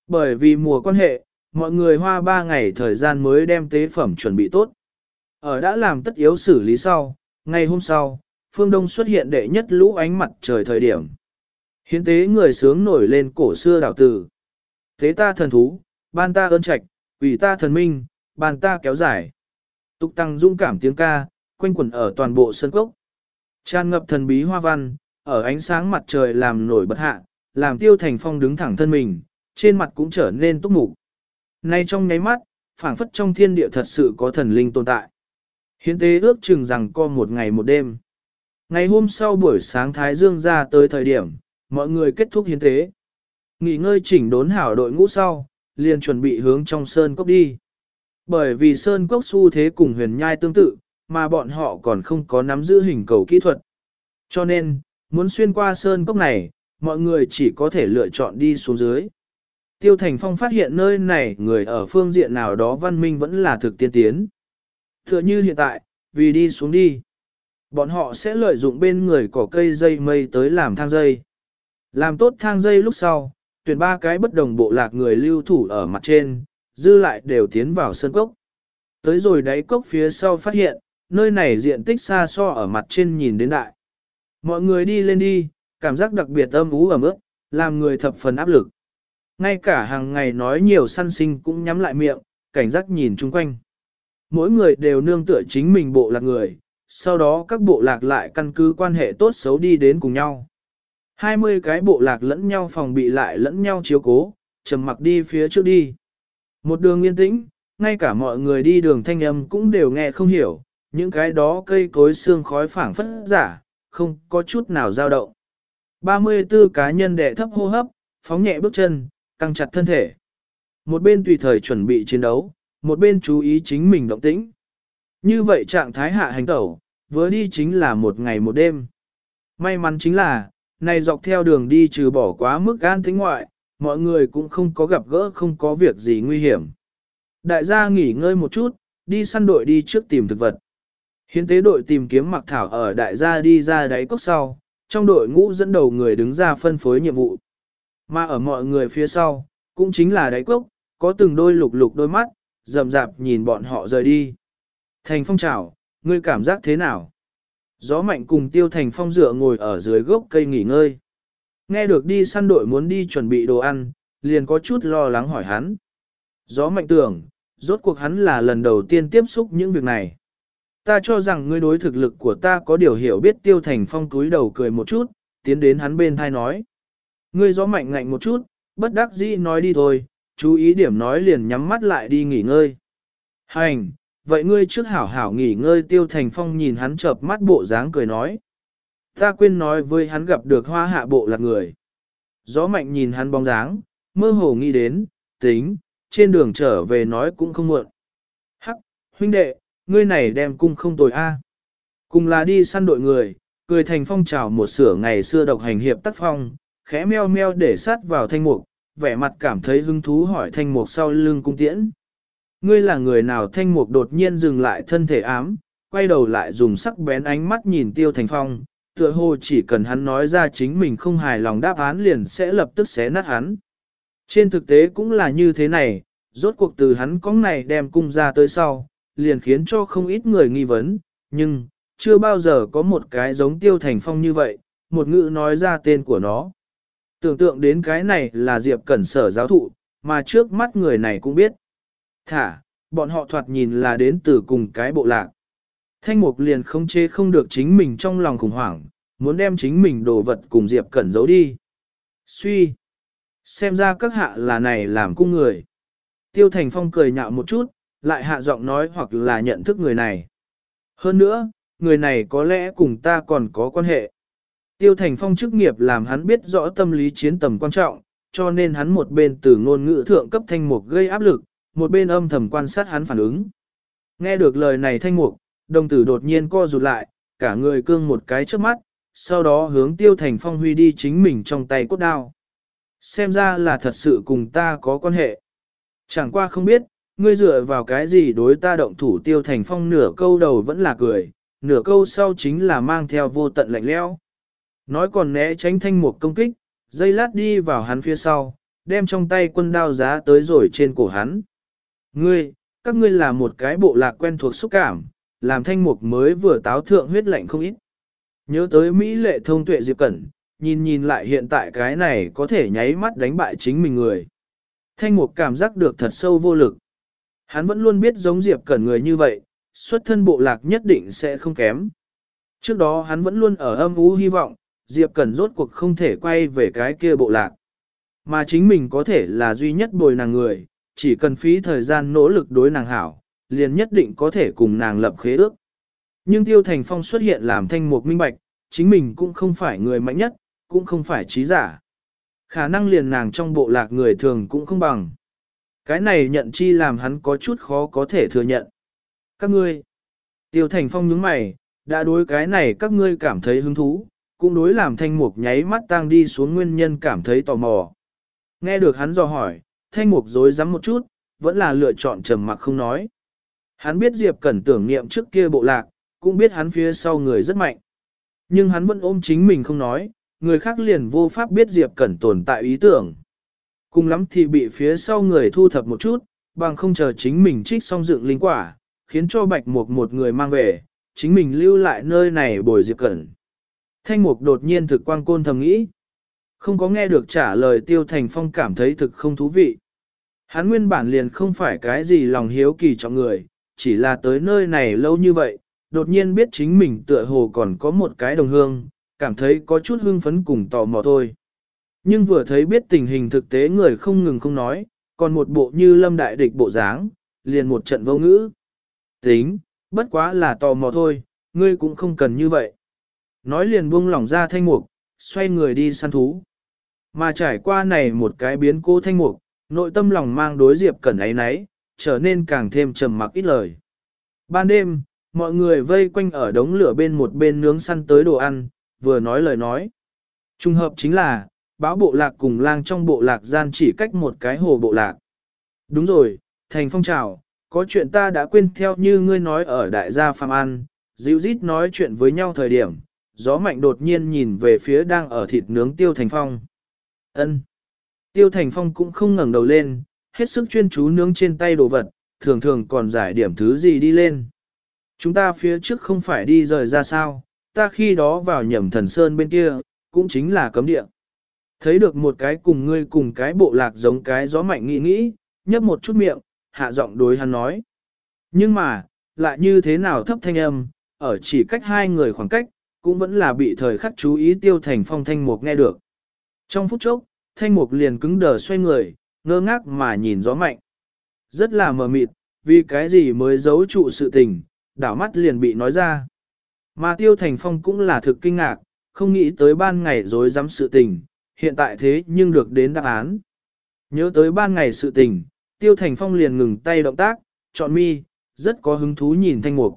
Bởi vì mùa quan hệ, mọi người hoa ba ngày thời gian mới đem tế phẩm chuẩn bị tốt. Ở đã làm tất yếu xử lý sau, ngày hôm sau, phương Đông xuất hiện đệ nhất lũ ánh mặt trời thời điểm. Hiến tế người sướng nổi lên cổ xưa đảo tử. Tế ta thần thú, ban ta ơn trạch, quỷ ta thần minh, ban ta kéo dài. Tục tăng dung cảm tiếng ca, quanh quẩn ở toàn bộ sân cốc. Tràn ngập thần bí hoa văn, ở ánh sáng mặt trời làm nổi bật hạ, làm tiêu thành phong đứng thẳng thân mình, trên mặt cũng trở nên túc mục. Nay trong nháy mắt, phảng phất trong thiên địa thật sự có thần linh tồn tại. Hiến tế ước chừng rằng co một ngày một đêm. Ngày hôm sau buổi sáng Thái Dương ra tới thời điểm, mọi người kết thúc hiến tế. Nghỉ ngơi chỉnh đốn hảo đội ngũ sau, liền chuẩn bị hướng trong sơn cốc đi. Bởi vì sơn cốc xu thế cùng huyền nhai tương tự, mà bọn họ còn không có nắm giữ hình cầu kỹ thuật. Cho nên, muốn xuyên qua sơn cốc này, mọi người chỉ có thể lựa chọn đi xuống dưới. Tiêu Thành Phong phát hiện nơi này người ở phương diện nào đó văn minh vẫn là thực tiên tiến. Tựa như hiện tại, vì đi xuống đi, bọn họ sẽ lợi dụng bên người cỏ cây dây mây tới làm thang dây. Làm tốt thang dây lúc sau, tuyển ba cái bất đồng bộ lạc người lưu thủ ở mặt trên, dư lại đều tiến vào sơn cốc. Tới rồi đáy cốc phía sau phát hiện, nơi này diện tích xa so ở mặt trên nhìn đến đại. Mọi người đi lên đi, cảm giác đặc biệt âm ú ẩm ướt, làm người thập phần áp lực. Ngay cả hàng ngày nói nhiều săn sinh cũng nhắm lại miệng, cảnh giác nhìn chung quanh. Mỗi người đều nương tựa chính mình bộ lạc người, sau đó các bộ lạc lại căn cứ quan hệ tốt xấu đi đến cùng nhau. 20 cái bộ lạc lẫn nhau phòng bị lại lẫn nhau chiếu cố, trầm mặc đi phía trước đi. Một đường yên tĩnh, ngay cả mọi người đi đường thanh âm cũng đều nghe không hiểu, những cái đó cây cối xương khói phảng phất giả, không có chút nào dao động. 34 cá nhân đệ thấp hô hấp, phóng nhẹ bước chân, căng chặt thân thể. Một bên tùy thời chuẩn bị chiến đấu, một bên chú ý chính mình động tĩnh. Như vậy trạng thái hạ hành tẩu, vừa đi chính là một ngày một đêm. May mắn chính là, này dọc theo đường đi trừ bỏ quá mức gan tính ngoại, mọi người cũng không có gặp gỡ không có việc gì nguy hiểm. Đại gia nghỉ ngơi một chút, đi săn đội đi trước tìm thực vật. Hiến tế đội tìm kiếm mặc thảo ở đại gia đi ra đáy cốc sau, trong đội ngũ dẫn đầu người đứng ra phân phối nhiệm vụ. Mà ở mọi người phía sau, cũng chính là đáy cốc, có từng đôi lục lục đôi mắt, rầm rạp nhìn bọn họ rời đi. Thành phong trào, ngươi cảm giác thế nào? Gió mạnh cùng Tiêu Thành Phong dựa ngồi ở dưới gốc cây nghỉ ngơi. Nghe được đi săn đội muốn đi chuẩn bị đồ ăn, liền có chút lo lắng hỏi hắn. Gió mạnh tưởng, rốt cuộc hắn là lần đầu tiên tiếp xúc những việc này. Ta cho rằng ngươi đối thực lực của ta có điều hiểu biết Tiêu Thành Phong túi đầu cười một chút, tiến đến hắn bên thai nói. Ngươi gió mạnh ngạnh một chút, bất đắc dĩ nói đi thôi, chú ý điểm nói liền nhắm mắt lại đi nghỉ ngơi. Hành, vậy ngươi trước hảo hảo nghỉ ngơi tiêu thành phong nhìn hắn chợp mắt bộ dáng cười nói. Ta quên nói với hắn gặp được hoa hạ bộ là người. Gió mạnh nhìn hắn bóng dáng, mơ hồ nghĩ đến, tính, trên đường trở về nói cũng không muộn. Hắc, huynh đệ, ngươi này đem cung không tồi a. Cùng là đi săn đội người, cười thành phong trào một sửa ngày xưa độc hành hiệp tác phong, khẽ meo meo để sát vào thanh mục, vẻ mặt cảm thấy hứng thú hỏi thanh mục sau lưng cung tiễn. Ngươi là người nào thanh mục đột nhiên dừng lại thân thể ám, quay đầu lại dùng sắc bén ánh mắt nhìn tiêu thành phong, tựa hồ chỉ cần hắn nói ra chính mình không hài lòng đáp án liền sẽ lập tức xé nát hắn. Trên thực tế cũng là như thế này, rốt cuộc từ hắn cóng này đem cung ra tới sau, liền khiến cho không ít người nghi vấn, nhưng, chưa bao giờ có một cái giống tiêu thành phong như vậy, một ngữ nói ra tên của nó. Tưởng tượng đến cái này là Diệp Cẩn sở giáo thụ, mà trước mắt người này cũng biết. Thả, bọn họ thoạt nhìn là đến từ cùng cái bộ lạc. Thanh mục liền không chế không được chính mình trong lòng khủng hoảng, muốn đem chính mình đồ vật cùng Diệp Cẩn giấu đi. Suy! Xem ra các hạ là này làm cung người. Tiêu Thành Phong cười nhạo một chút, lại hạ giọng nói hoặc là nhận thức người này. Hơn nữa, người này có lẽ cùng ta còn có quan hệ. Tiêu Thành Phong chức nghiệp làm hắn biết rõ tâm lý chiến tầm quan trọng, cho nên hắn một bên từ ngôn ngữ thượng cấp thanh mục gây áp lực, một bên âm thầm quan sát hắn phản ứng. Nghe được lời này thanh mục, đồng tử đột nhiên co rụt lại, cả người cương một cái trước mắt, sau đó hướng Tiêu Thành Phong huy đi chính mình trong tay cốt đao. Xem ra là thật sự cùng ta có quan hệ. Chẳng qua không biết, ngươi dựa vào cái gì đối ta động thủ Tiêu Thành Phong nửa câu đầu vẫn là cười, nửa câu sau chính là mang theo vô tận lạnh lẽo. Nói còn né tránh thanh mục công kích, dây lát đi vào hắn phía sau, đem trong tay quân đao giá tới rồi trên cổ hắn. Ngươi, các ngươi là một cái bộ lạc quen thuộc xúc cảm, làm thanh mục mới vừa táo thượng huyết lạnh không ít. Nhớ tới Mỹ lệ thông tuệ Diệp Cẩn, nhìn nhìn lại hiện tại cái này có thể nháy mắt đánh bại chính mình người. Thanh mục cảm giác được thật sâu vô lực. Hắn vẫn luôn biết giống Diệp Cẩn người như vậy, xuất thân bộ lạc nhất định sẽ không kém. Trước đó hắn vẫn luôn ở âm ú hy vọng, Diệp Cẩn rốt cuộc không thể quay về cái kia bộ lạc. Mà chính mình có thể là duy nhất bồi nàng người, chỉ cần phí thời gian nỗ lực đối nàng hảo, liền nhất định có thể cùng nàng lập khế ước. Nhưng Tiêu Thành Phong xuất hiện làm thanh mục minh bạch, chính mình cũng không phải người mạnh nhất, cũng không phải trí giả. Khả năng liền nàng trong bộ lạc người thường cũng không bằng. Cái này nhận chi làm hắn có chút khó có thể thừa nhận. Các ngươi, Tiêu Thành Phong nhướng mày, đã đối cái này các ngươi cảm thấy hứng thú, cũng đối làm thanh mục nháy mắt tang đi xuống nguyên nhân cảm thấy tò mò. Nghe được hắn dò hỏi, thanh mục dối rắm một chút, vẫn là lựa chọn trầm mặc không nói. Hắn biết Diệp Cẩn tưởng niệm trước kia bộ lạc, cũng biết hắn phía sau người rất mạnh. Nhưng hắn vẫn ôm chính mình không nói, người khác liền vô pháp biết Diệp Cẩn tồn tại ý tưởng. Cùng lắm thì bị phía sau người thu thập một chút, bằng không chờ chính mình trích xong dựng linh quả, khiến cho bạch mục một người mang về, chính mình lưu lại nơi này bồi Diệp Cẩn. Thanh mục đột nhiên thực quang côn thầm nghĩ. Không có nghe được trả lời tiêu thành phong cảm thấy thực không thú vị. Hắn nguyên bản liền không phải cái gì lòng hiếu kỳ trọng người, chỉ là tới nơi này lâu như vậy, đột nhiên biết chính mình tựa hồ còn có một cái đồng hương, cảm thấy có chút hưng phấn cùng tò mò thôi. Nhưng vừa thấy biết tình hình thực tế người không ngừng không nói, còn một bộ như lâm đại địch bộ dáng, liền một trận vô ngữ. Tính, bất quá là tò mò thôi, ngươi cũng không cần như vậy. Nói liền buông lỏng ra thanh mục, xoay người đi săn thú. Mà trải qua này một cái biến cố thanh mục, nội tâm lòng mang đối Diệp Cẩn ấy nấy, trở nên càng thêm trầm mặc ít lời. Ban đêm, mọi người vây quanh ở đống lửa bên một bên nướng săn tới đồ ăn, vừa nói lời nói. Trung hợp chính là, báo bộ lạc cùng lang trong bộ lạc gian chỉ cách một cái hồ bộ lạc. Đúng rồi, thành phong trào, có chuyện ta đã quên theo như ngươi nói ở đại gia Phạm An, dịu rít nói chuyện với nhau thời điểm, gió mạnh đột nhiên nhìn về phía đang ở thịt nướng Tiêu Thành Phong. Ân. Tiêu Thành Phong cũng không ngẩng đầu lên, hết sức chuyên chú nướng trên tay đồ vật, thường thường còn giải điểm thứ gì đi lên. Chúng ta phía trước không phải đi rời ra sao, ta khi đó vào nhầm thần sơn bên kia, cũng chính là cấm địa. Thấy được một cái cùng ngươi cùng cái bộ lạc giống cái gió mạnh nghĩ nghĩ, nhấp một chút miệng, hạ giọng đối hắn nói. Nhưng mà, lại như thế nào thấp thanh âm, ở chỉ cách hai người khoảng cách, cũng vẫn là bị thời khắc chú ý tiêu thành phong thanh mục nghe được. Trong phút chốc, thanh mục liền cứng đờ xoay người, ngơ ngác mà nhìn gió mạnh. Rất là mờ mịt, vì cái gì mới giấu trụ sự tình, đảo mắt liền bị nói ra. Mà tiêu thành phong cũng là thực kinh ngạc, không nghĩ tới ban ngày dối dám sự tình, hiện tại thế nhưng được đến đáp án. Nhớ tới ban ngày sự tình, tiêu thành phong liền ngừng tay động tác, chọn mi, rất có hứng thú nhìn thanh mục.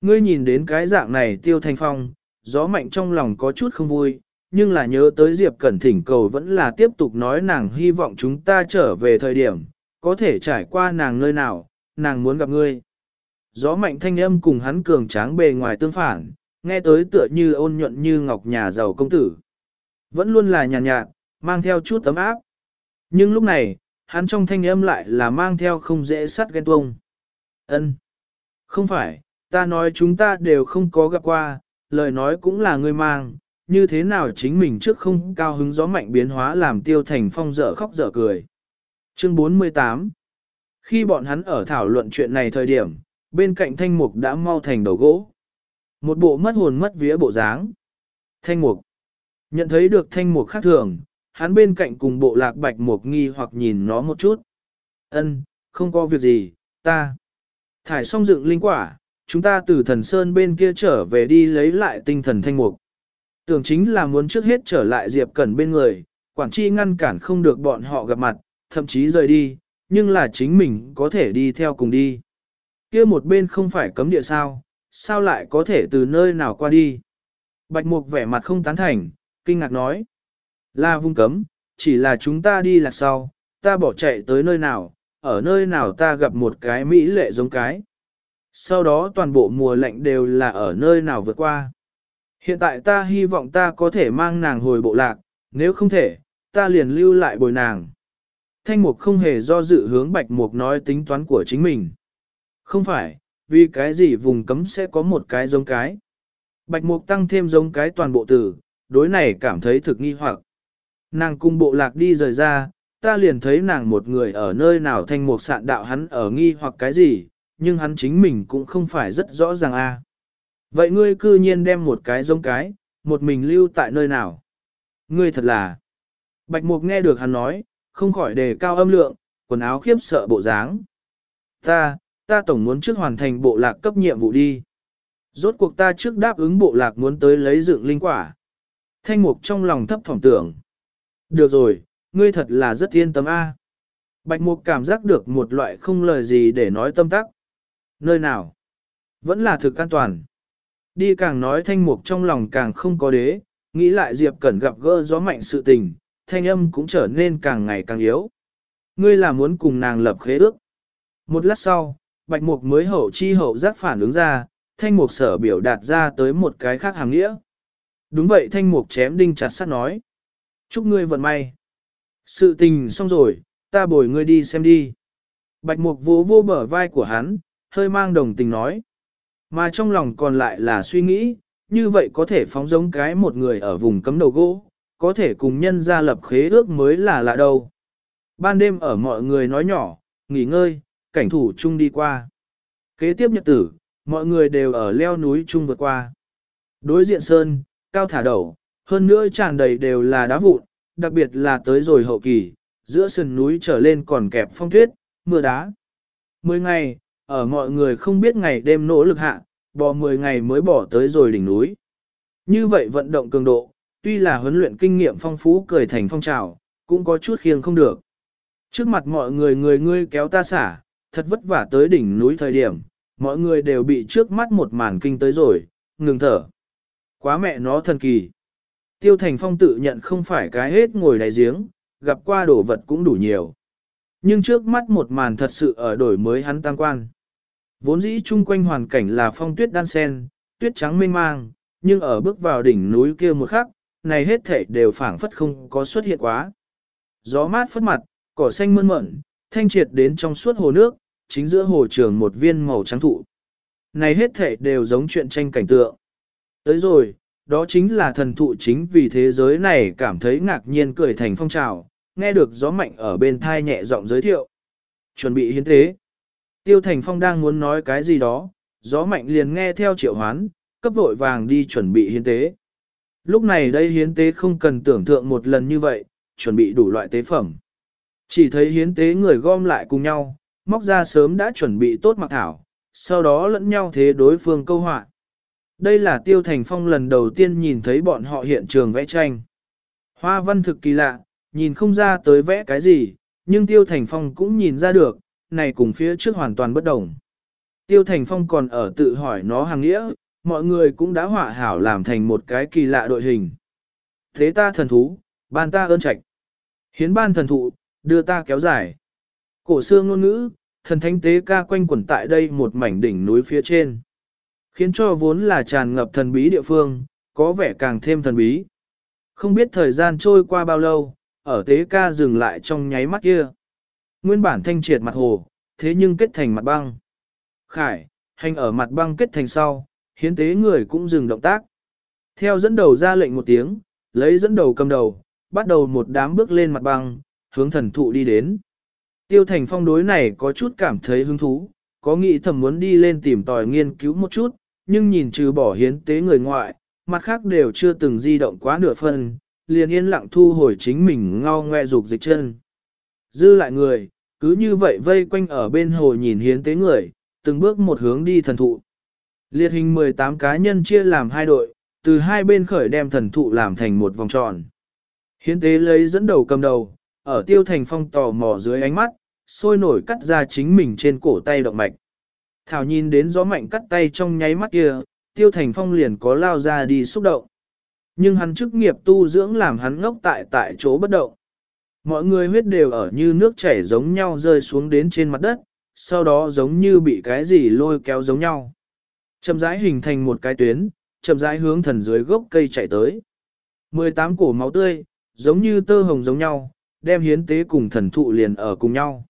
Ngươi nhìn đến cái dạng này tiêu thành phong, gió mạnh trong lòng có chút không vui, nhưng là nhớ tới Diệp Cẩn thỉnh cầu vẫn là tiếp tục nói nàng hy vọng chúng ta trở về thời điểm, có thể trải qua nàng nơi nào, nàng muốn gặp ngươi. Gió mạnh thanh âm cùng hắn cường tráng bề ngoài tương phản, nghe tới tựa như ôn nhuận như ngọc nhà giàu công tử. Vẫn luôn là nhàn nhạt, nhạt, mang theo chút tấm áp. Nhưng lúc này, hắn trong thanh âm lại là mang theo không dễ sắt ghen tuông. Ân, Không phải, ta nói chúng ta đều không có gặp qua, lời nói cũng là người mang, như thế nào chính mình trước không cao hứng gió mạnh biến hóa làm tiêu thành phong dở khóc dở cười. Chương 48 Khi bọn hắn ở thảo luận chuyện này thời điểm, bên cạnh thanh mục đã mau thành đầu gỗ. Một bộ mất hồn mất vía bộ dáng. Thanh mục. Nhận thấy được thanh mục khác thường, hắn bên cạnh cùng bộ lạc bạch mục nghi hoặc nhìn nó một chút. Ân, không có việc gì, ta. Thải xong dựng linh quả, chúng ta từ thần sơn bên kia trở về đi lấy lại tinh thần thanh mục. Tưởng chính là muốn trước hết trở lại Diệp Cẩn bên người, quản chi ngăn cản không được bọn họ gặp mặt, thậm chí rời đi, nhưng là chính mình có thể đi theo cùng đi. kia một bên không phải cấm địa sao, sao lại có thể từ nơi nào qua đi. Bạch Mục vẻ mặt không tán thành, kinh ngạc nói. Là vùng cấm, chỉ là chúng ta đi lạc sau, ta bỏ chạy tới nơi nào, ở nơi nào ta gặp một cái mỹ lệ giống cái. Sau đó toàn bộ mùa lạnh đều là ở nơi nào vượt qua. Hiện tại ta hy vọng ta có thể mang nàng hồi bộ lạc, nếu không thể, ta liền lưu lại bồi nàng. Thanh mục không hề do dự hướng bạch mục nói tính toán của chính mình. Không phải, vì cái gì vùng cấm sẽ có một cái giống cái. Bạch mục tăng thêm giống cái toàn bộ tử, đối này cảm thấy thực nghi hoặc. Nàng cung bộ lạc đi rời ra, ta liền thấy nàng một người ở nơi nào thanh mục sạn đạo hắn ở nghi hoặc cái gì, nhưng hắn chính mình cũng không phải rất rõ ràng a. Vậy ngươi cư nhiên đem một cái giống cái, một mình lưu tại nơi nào? Ngươi thật là... Bạch mục nghe được hắn nói, không khỏi đề cao âm lượng, quần áo khiếp sợ bộ dáng. Ta, ta tổng muốn trước hoàn thành bộ lạc cấp nhiệm vụ đi. Rốt cuộc ta trước đáp ứng bộ lạc muốn tới lấy dựng linh quả. Thanh mục trong lòng thấp thỏm tưởng. Được rồi, ngươi thật là rất yên tâm a. Bạch mục cảm giác được một loại không lời gì để nói tâm tắc. Nơi nào? Vẫn là thực an toàn. Đi càng nói thanh mục trong lòng càng không có đế, nghĩ lại Diệp Cẩn gặp gỡ gió mạnh sự tình, thanh âm cũng trở nên càng ngày càng yếu. Ngươi là muốn cùng nàng lập khế ước. Một lát sau, bạch mục mới hậu chi hậu giác phản ứng ra, thanh mục sở biểu đạt ra tới một cái khác hàng nghĩa. Đúng vậy thanh mục chém đinh chặt sắt nói. Chúc ngươi vận may. Sự tình xong rồi, ta bồi ngươi đi xem đi. Bạch mục vỗ vô bờ vai của hắn, hơi mang đồng tình nói. Mà trong lòng còn lại là suy nghĩ, như vậy có thể phóng giống cái một người ở vùng cấm đầu gỗ, có thể cùng nhân ra lập khế ước mới là lạ đâu. Ban đêm ở mọi người nói nhỏ, nghỉ ngơi, cảnh thủ chung đi qua. Kế tiếp nhật tử, mọi người đều ở leo núi chung vượt qua. Đối diện sơn, cao thả đầu, hơn nữa tràn đầy đều là đá vụn, đặc biệt là tới rồi hậu kỳ, giữa sườn núi trở lên còn kẹp phong tuyết, mưa đá. Mười ngày, ở mọi người không biết ngày đêm nỗ lực hạ, bò 10 ngày mới bỏ tới rồi đỉnh núi. Như vậy vận động cường độ, tuy là huấn luyện kinh nghiệm phong phú cười thành phong trào, cũng có chút khiêng không được. Trước mặt mọi người người ngươi kéo ta xả, thật vất vả tới đỉnh núi thời điểm, mọi người đều bị trước mắt một màn kinh tới rồi, ngừng thở. Quá mẹ nó thần kỳ. Tiêu Thành Phong tự nhận không phải cái hết ngồi đáy giếng, gặp qua đồ vật cũng đủ nhiều. Nhưng trước mắt một màn thật sự ở đổi mới hắn tăng quan. Vốn dĩ chung quanh hoàn cảnh là phong tuyết đan sen, tuyết trắng mênh mang, nhưng ở bước vào đỉnh núi kia một khắc, này hết thể đều phảng phất không có xuất hiện quá. Gió mát phất mặt, cỏ xanh mơn mởn, thanh triệt đến trong suốt hồ nước, chính giữa hồ trường một viên màu trắng thụ. Này hết thể đều giống chuyện tranh cảnh tượng. Tới rồi, đó chính là thần thụ chính vì thế giới này cảm thấy ngạc nhiên cười thành phong trào, nghe được gió mạnh ở bên thai nhẹ giọng giới thiệu. Chuẩn bị hiến tế. Tiêu Thành Phong đang muốn nói cái gì đó, gió mạnh liền nghe theo triệu hoán, cấp vội vàng đi chuẩn bị hiến tế. Lúc này đây hiến tế không cần tưởng tượng một lần như vậy, chuẩn bị đủ loại tế phẩm. Chỉ thấy hiến tế người gom lại cùng nhau, móc ra sớm đã chuẩn bị tốt mặc thảo, sau đó lẫn nhau thế đối phương câu họa. Đây là Tiêu Thành Phong lần đầu tiên nhìn thấy bọn họ hiện trường vẽ tranh. Hoa văn thực kỳ lạ, nhìn không ra tới vẽ cái gì, nhưng Tiêu Thành Phong cũng nhìn ra được, này cùng phía trước hoàn toàn bất đồng. Tiêu Thành Phong còn ở tự hỏi nó hàng nghĩa, mọi người cũng đã họa hảo làm thành một cái kỳ lạ đội hình. Thế ta thần thú, ban ta ơn trạch. Hiến ban thần thụ, đưa ta kéo dài. Cổ xương ngôn ngữ, thần thánh tế ca quanh quẩn tại đây một mảnh đỉnh núi phía trên. Khiến cho vốn là tràn ngập thần bí địa phương, có vẻ càng thêm thần bí. Không biết thời gian trôi qua bao lâu, ở tế ca dừng lại trong nháy mắt kia. Nguyên bản thanh triệt mặt hồ, thế nhưng kết thành mặt băng. Khải, hành ở mặt băng kết thành sau, hiến tế người cũng dừng động tác. Theo dẫn đầu ra lệnh một tiếng, lấy dẫn đầu cầm đầu, bắt đầu một đám bước lên mặt băng, hướng thần thụ đi đến. Tiêu thành phong đối này có chút cảm thấy hứng thú, có nghĩ thầm muốn đi lên tìm tòi nghiên cứu một chút, nhưng nhìn trừ bỏ hiến tế người ngoại, mặt khác đều chưa từng di động quá nửa phần, liền yên lặng thu hồi chính mình ngao ngoe dục dịch chân. Dư lại người, cứ như vậy vây quanh ở bên hồ nhìn hiến tế người, từng bước một hướng đi thần thụ. Liệt hình 18 cá nhân chia làm hai đội, từ hai bên khởi đem thần thụ làm thành một vòng tròn. Hiến tế lấy dẫn đầu cầm đầu, ở tiêu thành phong tò mò dưới ánh mắt, sôi nổi cắt ra chính mình trên cổ tay động mạch. Thảo nhìn đến gió mạnh cắt tay trong nháy mắt kia, tiêu thành phong liền có lao ra đi xúc động. Nhưng hắn chức nghiệp tu dưỡng làm hắn ngốc tại tại chỗ bất động. Mọi người huyết đều ở như nước chảy giống nhau rơi xuống đến trên mặt đất, sau đó giống như bị cái gì lôi kéo giống nhau. Chậm rãi hình thành một cái tuyến, chậm rãi hướng thần dưới gốc cây chạy tới. 18 cổ máu tươi, giống như tơ hồng giống nhau, đem hiến tế cùng thần thụ liền ở cùng nhau.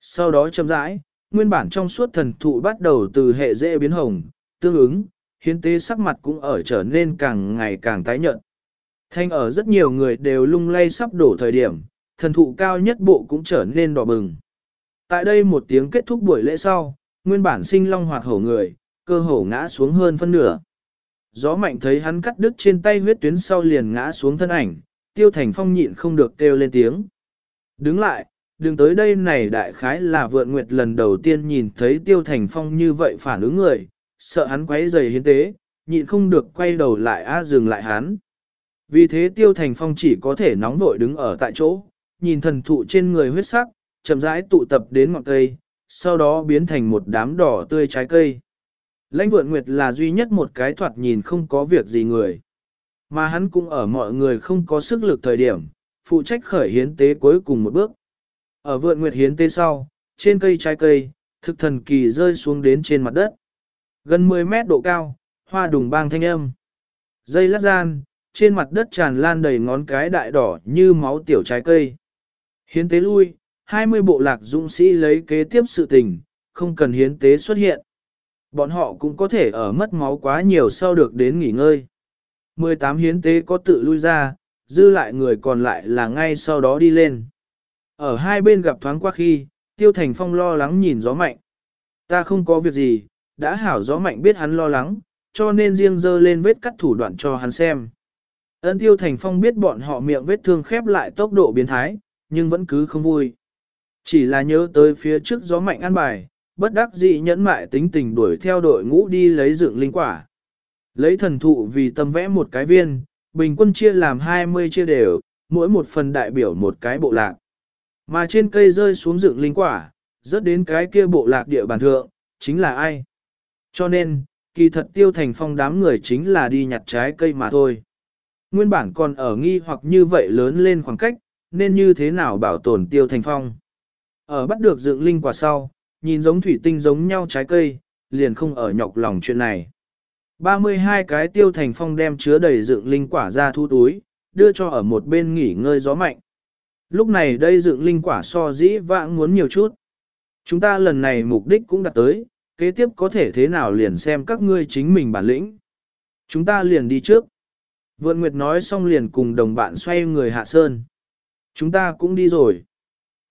Sau đó chậm rãi, nguyên bản trong suốt thần thụ bắt đầu từ hệ dễ biến hồng, tương ứng, hiến tế sắc mặt cũng ở trở nên càng ngày càng tái nhợt. Thanh ở rất nhiều người đều lung lay sắp đổ thời điểm, thần thụ cao nhất bộ cũng trở nên đỏ bừng. Tại đây một tiếng kết thúc buổi lễ sau, nguyên bản sinh long hoạt hổ người, cơ hổ ngã xuống hơn phân nửa. Gió mạnh thấy hắn cắt đứt trên tay huyết tuyến sau liền ngã xuống thân ảnh, tiêu thành phong nhịn không được kêu lên tiếng. Đứng lại, đừng tới đây này đại khái là vượn nguyệt lần đầu tiên nhìn thấy tiêu thành phong như vậy phản ứng người, sợ hắn quấy rầy hiến tế, nhịn không được quay đầu lại a dừng lại hắn. Vì thế tiêu thành phong chỉ có thể nóng vội đứng ở tại chỗ, nhìn thần thụ trên người huyết sắc, chậm rãi tụ tập đến ngọn cây, sau đó biến thành một đám đỏ tươi trái cây. Lãnh vượn nguyệt là duy nhất một cái thoạt nhìn không có việc gì người. Mà hắn cũng ở mọi người không có sức lực thời điểm, phụ trách khởi hiến tế cuối cùng một bước. Ở vượn nguyệt hiến tế sau, trên cây trái cây, thực thần kỳ rơi xuống đến trên mặt đất. Gần 10 mét độ cao, hoa đùng bang thanh âm. Dây lát gian, trên mặt đất tràn lan đầy ngón cái đại đỏ như máu tiểu trái cây. Hiến tế lui, 20 bộ lạc dũng sĩ lấy kế tiếp sự tình, không cần hiến tế xuất hiện. Bọn họ cũng có thể ở mất máu quá nhiều sau được đến nghỉ ngơi. 18 hiến tế có tự lui ra, dư lại người còn lại là ngay sau đó đi lên. Ở hai bên gặp thoáng qua khi, Tiêu Thành Phong lo lắng nhìn gió mạnh. Ta không có việc gì, đã hảo gió mạnh biết hắn lo lắng, cho nên riêng dơ lên vết cắt thủ đoạn cho hắn xem. Ân Tiêu Thành Phong biết bọn họ miệng vết thương khép lại tốc độ biến thái, nhưng vẫn cứ không vui. Chỉ là nhớ tới phía trước gió mạnh ăn bài, bất đắc dĩ nhẫn mại tính tình đuổi theo đội ngũ đi lấy dựng linh quả. Lấy thần thụ vì tâm vẽ một cái viên, bình quân chia làm 20 chia đều, mỗi một phần đại biểu một cái bộ lạc. Mà trên cây rơi xuống dựng linh quả, rớt đến cái kia bộ lạc địa bàn thượng, chính là ai? Cho nên, kỳ thật tiêu thành phong đám người chính là đi nhặt trái cây mà thôi. Nguyên bản còn ở nghi hoặc như vậy lớn lên khoảng cách, nên như thế nào bảo tồn tiêu thành phong. Ở bắt được dựng linh quả sau, nhìn giống thủy tinh giống nhau trái cây, liền không ở nhọc lòng chuyện này. 32 cái tiêu thành phong đem chứa đầy dựng linh quả ra thu túi, đưa cho ở một bên nghỉ ngơi gió mạnh. Lúc này đây dựng linh quả so dĩ vãng muốn nhiều chút. Chúng ta lần này mục đích cũng đặt tới, kế tiếp có thể thế nào liền xem các ngươi chính mình bản lĩnh. Chúng ta liền đi trước. Vượn Nguyệt nói xong liền cùng đồng bạn xoay người hạ sơn. Chúng ta cũng đi rồi.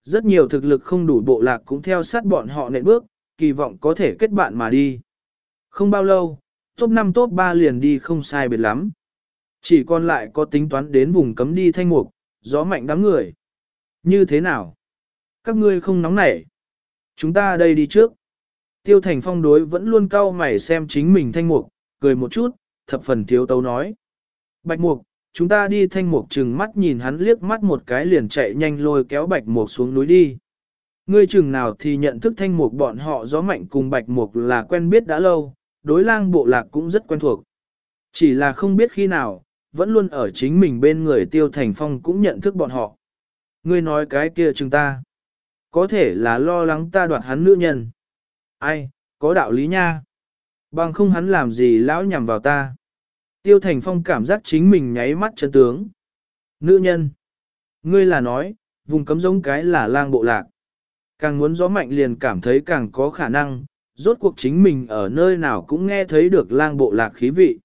Rất nhiều thực lực không đủ bộ lạc cũng theo sát bọn họ nện bước, kỳ vọng có thể kết bạn mà đi. Không bao lâu, top 5 top 3 liền đi không sai biệt lắm. Chỉ còn lại có tính toán đến vùng cấm đi thanh mục, gió mạnh đám người. Như thế nào? Các ngươi không nóng nảy. Chúng ta đây đi trước. Tiêu thành phong đối vẫn luôn cau mày xem chính mình thanh mục, cười một chút, thập phần thiếu tấu nói. Bạch mục, chúng ta đi thanh mục chừng mắt nhìn hắn liếc mắt một cái liền chạy nhanh lôi kéo bạch mục xuống núi đi. Ngươi chừng nào thì nhận thức thanh mục bọn họ gió mạnh cùng bạch mục là quen biết đã lâu, đối lang bộ lạc cũng rất quen thuộc. Chỉ là không biết khi nào, vẫn luôn ở chính mình bên người tiêu thành phong cũng nhận thức bọn họ. Ngươi nói cái kia chừng ta. Có thể là lo lắng ta đoạt hắn nữ nhân. Ai, có đạo lý nha. Bằng không hắn làm gì lão nhằm vào ta. Tiêu Thành Phong cảm giác chính mình nháy mắt chân tướng. Nữ nhân. Ngươi là nói, vùng cấm giống cái là lang bộ lạc. Càng muốn gió mạnh liền cảm thấy càng có khả năng, rốt cuộc chính mình ở nơi nào cũng nghe thấy được lang bộ lạc khí vị.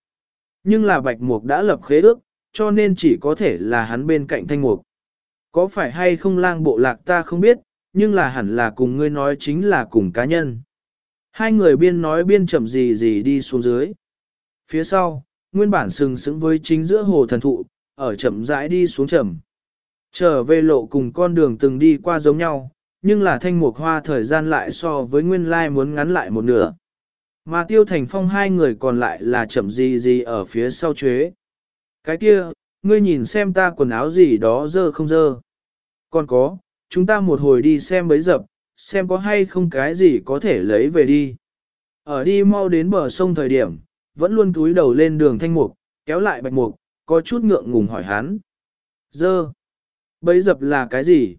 Nhưng là bạch mục đã lập khế ước, cho nên chỉ có thể là hắn bên cạnh thanh mục. Có phải hay không lang bộ lạc ta không biết, nhưng là hẳn là cùng ngươi nói chính là cùng cá nhân. Hai người biên nói biên chậm gì gì đi xuống dưới. Phía sau, nguyên bản sừng sững với chính giữa hồ thần thụ, ở chậm rãi đi xuống chậm. Trở về lộ cùng con đường từng đi qua giống nhau, nhưng là thanh mục hoa thời gian lại so với nguyên lai muốn ngắn lại một nửa. Mà tiêu thành phong hai người còn lại là chậm gì gì ở phía sau chế. Cái kia, ngươi nhìn xem ta quần áo gì đó dơ không dơ. Còn có, chúng ta một hồi đi xem bấy dập, xem có hay không cái gì có thể lấy về đi. Ở đi mau đến bờ sông thời điểm, vẫn luôn túi đầu lên đường thanh mục, kéo lại bạch mục, có chút ngượng ngùng hỏi hắn. Dơ. Bấy dập là cái gì?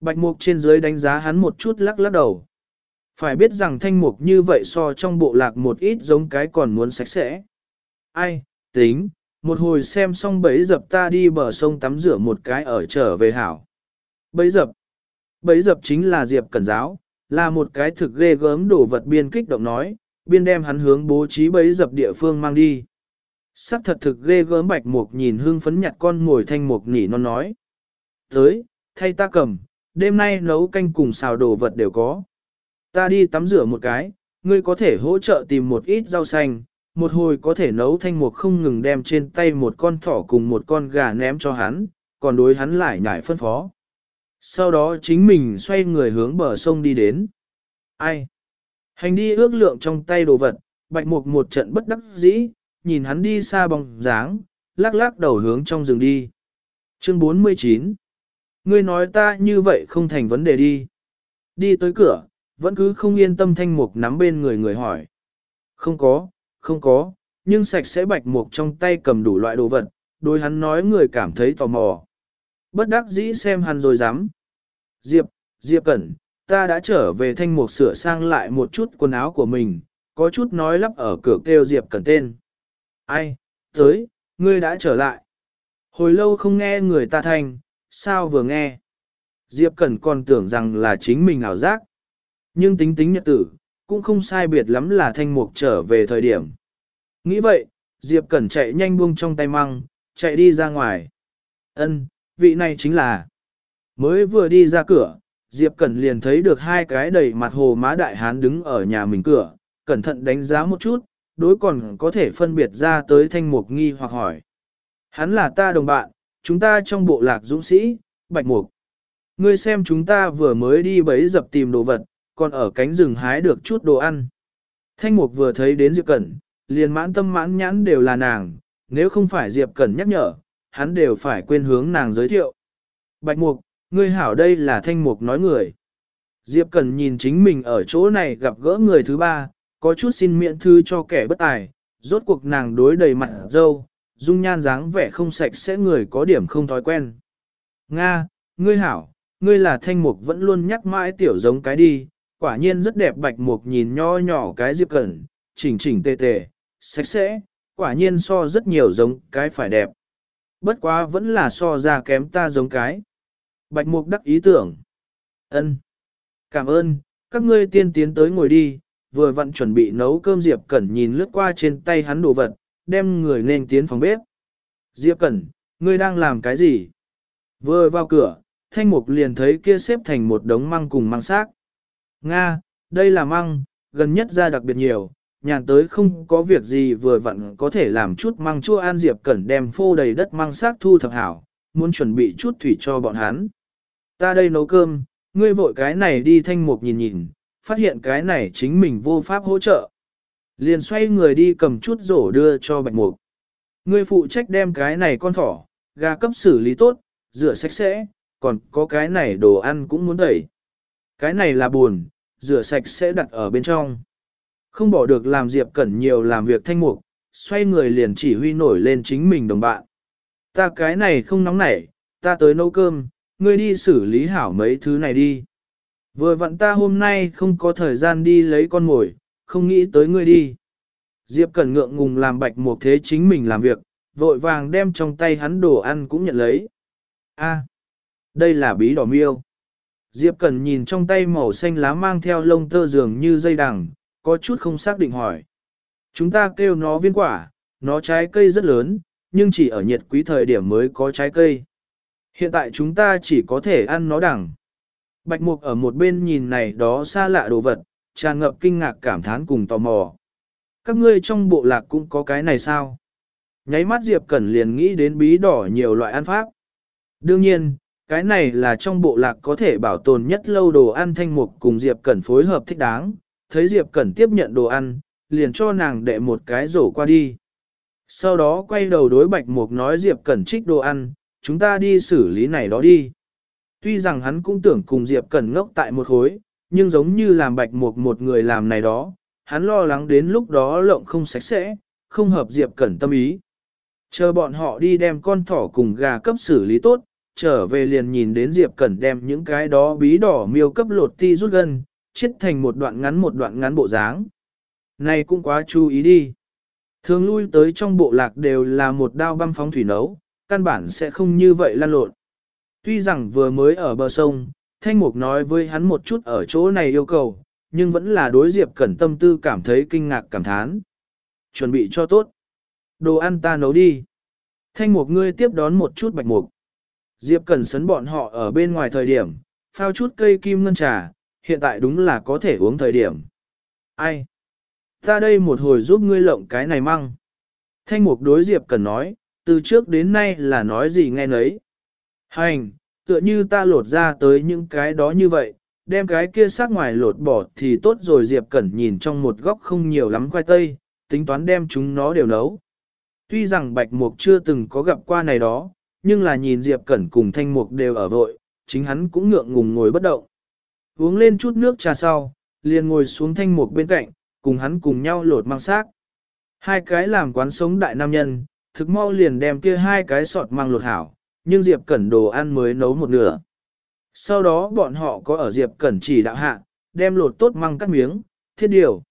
Bạch mục trên dưới đánh giá hắn một chút lắc lắc đầu. Phải biết rằng thanh mục như vậy so trong bộ lạc một ít giống cái còn muốn sạch sẽ. Ai, tính, một hồi xem xong bấy dập ta đi bờ sông tắm rửa một cái ở trở về hảo. Bấy dập. Bấy dập chính là Diệp Cẩn Giáo, là một cái thực ghê gớm đổ vật biên kích động nói, biên đem hắn hướng bố trí bấy dập địa phương mang đi. Sắc thật thực ghê gớm bạch mục nhìn hương phấn nhặt con ngồi thanh mục nỉ non nói. Tới, thay ta cầm, đêm nay nấu canh cùng xào đồ vật đều có. Ta đi tắm rửa một cái, ngươi có thể hỗ trợ tìm một ít rau xanh, một hồi có thể nấu thanh mục không ngừng đem trên tay một con thỏ cùng một con gà ném cho hắn, còn đối hắn lại nhảy phân phó. Sau đó chính mình xoay người hướng bờ sông đi đến. Ai? Hành đi ước lượng trong tay đồ vật, bạch mục một trận bất đắc dĩ, nhìn hắn đi xa bóng dáng, lắc lắc đầu hướng trong rừng đi. Chương 49 Ngươi nói ta như vậy không thành vấn đề đi. Đi tới cửa, vẫn cứ không yên tâm thanh mục nắm bên người người hỏi. Không có, không có, nhưng sạch sẽ bạch mục trong tay cầm đủ loại đồ vật, đối hắn nói người cảm thấy tò mò. Bất đắc dĩ xem hắn rồi dám. Diệp, Diệp Cẩn, ta đã trở về thanh mục sửa sang lại một chút quần áo của mình, có chút nói lắp ở cửa kêu Diệp Cẩn tên. Ai, tới, ngươi đã trở lại. Hồi lâu không nghe người ta thanh, sao vừa nghe. Diệp Cẩn còn tưởng rằng là chính mình ảo giác. Nhưng tính tính nhật tử, cũng không sai biệt lắm là thanh mục trở về thời điểm. Nghĩ vậy, Diệp Cẩn chạy nhanh buông trong tay măng, chạy đi ra ngoài. Ân, vị này chính là. Mới vừa đi ra cửa, Diệp Cẩn liền thấy được hai cái đầy mặt hồ má đại hán đứng ở nhà mình cửa, cẩn thận đánh giá một chút, đối còn có thể phân biệt ra tới thanh mục nghi hoặc hỏi. Hắn là ta đồng bạn, chúng ta trong bộ lạc dũng sĩ, bạch mục. Ngươi xem chúng ta vừa mới đi bấy dập tìm đồ vật, còn ở cánh rừng hái được chút đồ ăn. Thanh mục vừa thấy đến Diệp Cẩn, liền mãn tâm mãn nhãn đều là nàng, nếu không phải Diệp Cẩn nhắc nhở, hắn đều phải quên hướng nàng giới thiệu. Bạch mục, ngươi hảo đây là thanh mục nói người. Diệp Cẩn nhìn chính mình ở chỗ này gặp gỡ người thứ ba, có chút xin miễn thư cho kẻ bất tài, rốt cuộc nàng đối đầy mặt dâu, dung nhan dáng vẻ không sạch sẽ người có điểm không thói quen. Nga, ngươi hảo, ngươi là thanh mục vẫn luôn nhắc mãi tiểu giống cái đi, quả nhiên rất đẹp bạch mục nhìn nho nhỏ cái Diệp Cẩn, chỉnh chỉnh tề tề, sạch sẽ, quả nhiên so rất nhiều giống cái phải đẹp. Bất quá vẫn là so ra kém ta giống cái. Bạch mục đắc ý tưởng. ân Cảm ơn, các ngươi tiên tiến tới ngồi đi, vừa vặn chuẩn bị nấu cơm Diệp Cẩn nhìn lướt qua trên tay hắn đồ vật, đem người nên tiến phòng bếp. Diệp Cẩn, ngươi đang làm cái gì? Vừa vào cửa, thanh mục liền thấy kia xếp thành một đống măng cùng măng xác. Nga, đây là măng, gần nhất ra đặc biệt nhiều, nhàn tới không có việc gì vừa vặn có thể làm chút măng chua an Diệp Cẩn đem phô đầy đất măng xác thu thập hảo, muốn chuẩn bị chút thủy cho bọn hắn. Ta đây nấu cơm, ngươi vội cái này đi thanh mục nhìn nhìn, phát hiện cái này chính mình vô pháp hỗ trợ. Liền xoay người đi cầm chút rổ đưa cho bạch mục. Ngươi phụ trách đem cái này con thỏ, gà cấp xử lý tốt, rửa sạch sẽ, còn có cái này đồ ăn cũng muốn đẩy. Cái này là buồn, rửa sạch sẽ đặt ở bên trong. Không bỏ được làm Diệp Cẩn nhiều làm việc thanh mục, xoay người liền chỉ huy nổi lên chính mình đồng bạn. Ta cái này không nóng nảy, ta tới nấu cơm, ngươi đi xử lý hảo mấy thứ này đi. Vừa vặn ta hôm nay không có thời gian đi lấy con mồi, không nghĩ tới ngươi đi. Diệp Cẩn ngượng ngùng làm bạch một thế chính mình làm việc, vội vàng đem trong tay hắn đồ ăn cũng nhận lấy. A, đây là bí đỏ miêu. Diệp Cẩn nhìn trong tay màu xanh lá mang theo lông tơ dường như dây đằng, có chút không xác định hỏi. Chúng ta kêu nó viên quả, nó trái cây rất lớn, nhưng chỉ ở nhiệt quý thời điểm mới có trái cây. Hiện tại chúng ta chỉ có thể ăn nó đằng. Bạch Mục ở một bên nhìn này đó xa lạ đồ vật, tràn ngập kinh ngạc cảm thán cùng tò mò. Các ngươi trong bộ lạc cũng có cái này sao? Nháy mắt Diệp Cẩn liền nghĩ đến bí đỏ nhiều loại ăn pháp. Đương nhiên, cái này là trong bộ lạc có thể bảo tồn nhất lâu đồ ăn thanh mục cùng Diệp Cẩn phối hợp thích đáng. Thấy Diệp Cẩn tiếp nhận đồ ăn, liền cho nàng đệ một cái rổ qua đi. Sau đó quay đầu đối Bạch Mục nói Diệp Cẩn trích đồ ăn, chúng ta đi xử lý này đó đi. Tuy rằng hắn cũng tưởng cùng Diệp Cẩn ngốc tại một khối, nhưng giống như làm Bạch Mục một người làm này đó, hắn lo lắng đến lúc đó lộng không sạch sẽ, không hợp Diệp Cẩn tâm ý. Chờ bọn họ đi đem con thỏ cùng gà cấp xử lý tốt, trở về liền nhìn đến Diệp Cẩn đem những cái đó bí đỏ miêu cấp lột ti rút gân, chết thành một đoạn ngắn một đoạn ngắn bộ dáng. Này cũng quá chú ý đi. Thường lui tới trong bộ lạc đều là một đao băm phóng thủy nấu, căn bản sẽ không như vậy lan lộn. Tuy rằng vừa mới ở bờ sông, Thanh Mục nói với hắn một chút ở chỗ này yêu cầu, nhưng vẫn là đối Diệp Cẩn tâm tư cảm thấy kinh ngạc cảm thán. Chuẩn bị cho tốt. Đồ ăn ta nấu đi. Thanh Mục ngươi tiếp đón một chút bạch mục. Diệp Cẩn sấn bọn họ ở bên ngoài thời điểm, phao chút cây kim ngân trà, hiện tại đúng là có thể uống thời điểm. Ai? Ta đây một hồi giúp ngươi lộng cái này măng. Thanh Mục đối Diệp cần nói, từ trước đến nay là nói gì nghe nấy. Hành, tựa như ta lột ra tới những cái đó như vậy, đem cái kia sát ngoài lột bỏ thì tốt rồi Diệp Cẩn nhìn trong một góc không nhiều lắm khoai tây, tính toán đem chúng nó đều nấu. Tuy rằng Bạch Mục chưa từng có gặp qua này đó, nhưng là nhìn Diệp Cẩn cùng Thanh Mục đều ở vội, chính hắn cũng ngượng ngùng ngồi bất động. Uống lên chút nước trà sau, liền ngồi xuống Thanh Mục bên cạnh, cùng hắn cùng nhau lột mang xác. Hai cái làm quán sống đại nam nhân, thực mau liền đem kia hai cái sọt mang lột hảo, nhưng Diệp Cẩn đồ ăn mới nấu một nửa. Sau đó bọn họ có ở Diệp Cẩn chỉ đạo hạ, đem lột tốt măng cắt miếng, thiết điều.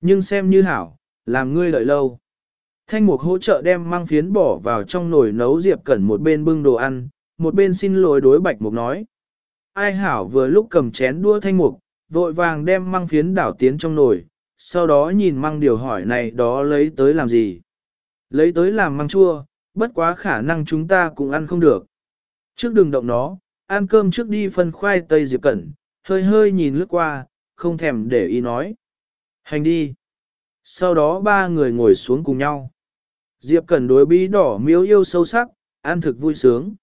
Nhưng xem như hảo, làm ngươi đợi lâu. Thanh mục hỗ trợ đem măng phiến bỏ vào trong nồi nấu Diệp Cẩn một bên bưng đồ ăn, một bên xin lỗi đối bạch mục nói. Ai hảo vừa lúc cầm chén đua thanh mục, vội vàng đem măng phiến đảo tiến trong nồi, sau đó nhìn măng điều hỏi này đó lấy tới làm gì. Lấy tới làm măng chua, bất quá khả năng chúng ta cũng ăn không được. Trước đừng động nó, ăn cơm trước đi phân khoai tây Diệp Cẩn, hơi hơi nhìn lướt qua, không thèm để ý nói. Hành đi. Sau đó ba người ngồi xuống cùng nhau. Diệp Cẩn đối bí đỏ miếu yêu sâu sắc, ăn thực vui sướng.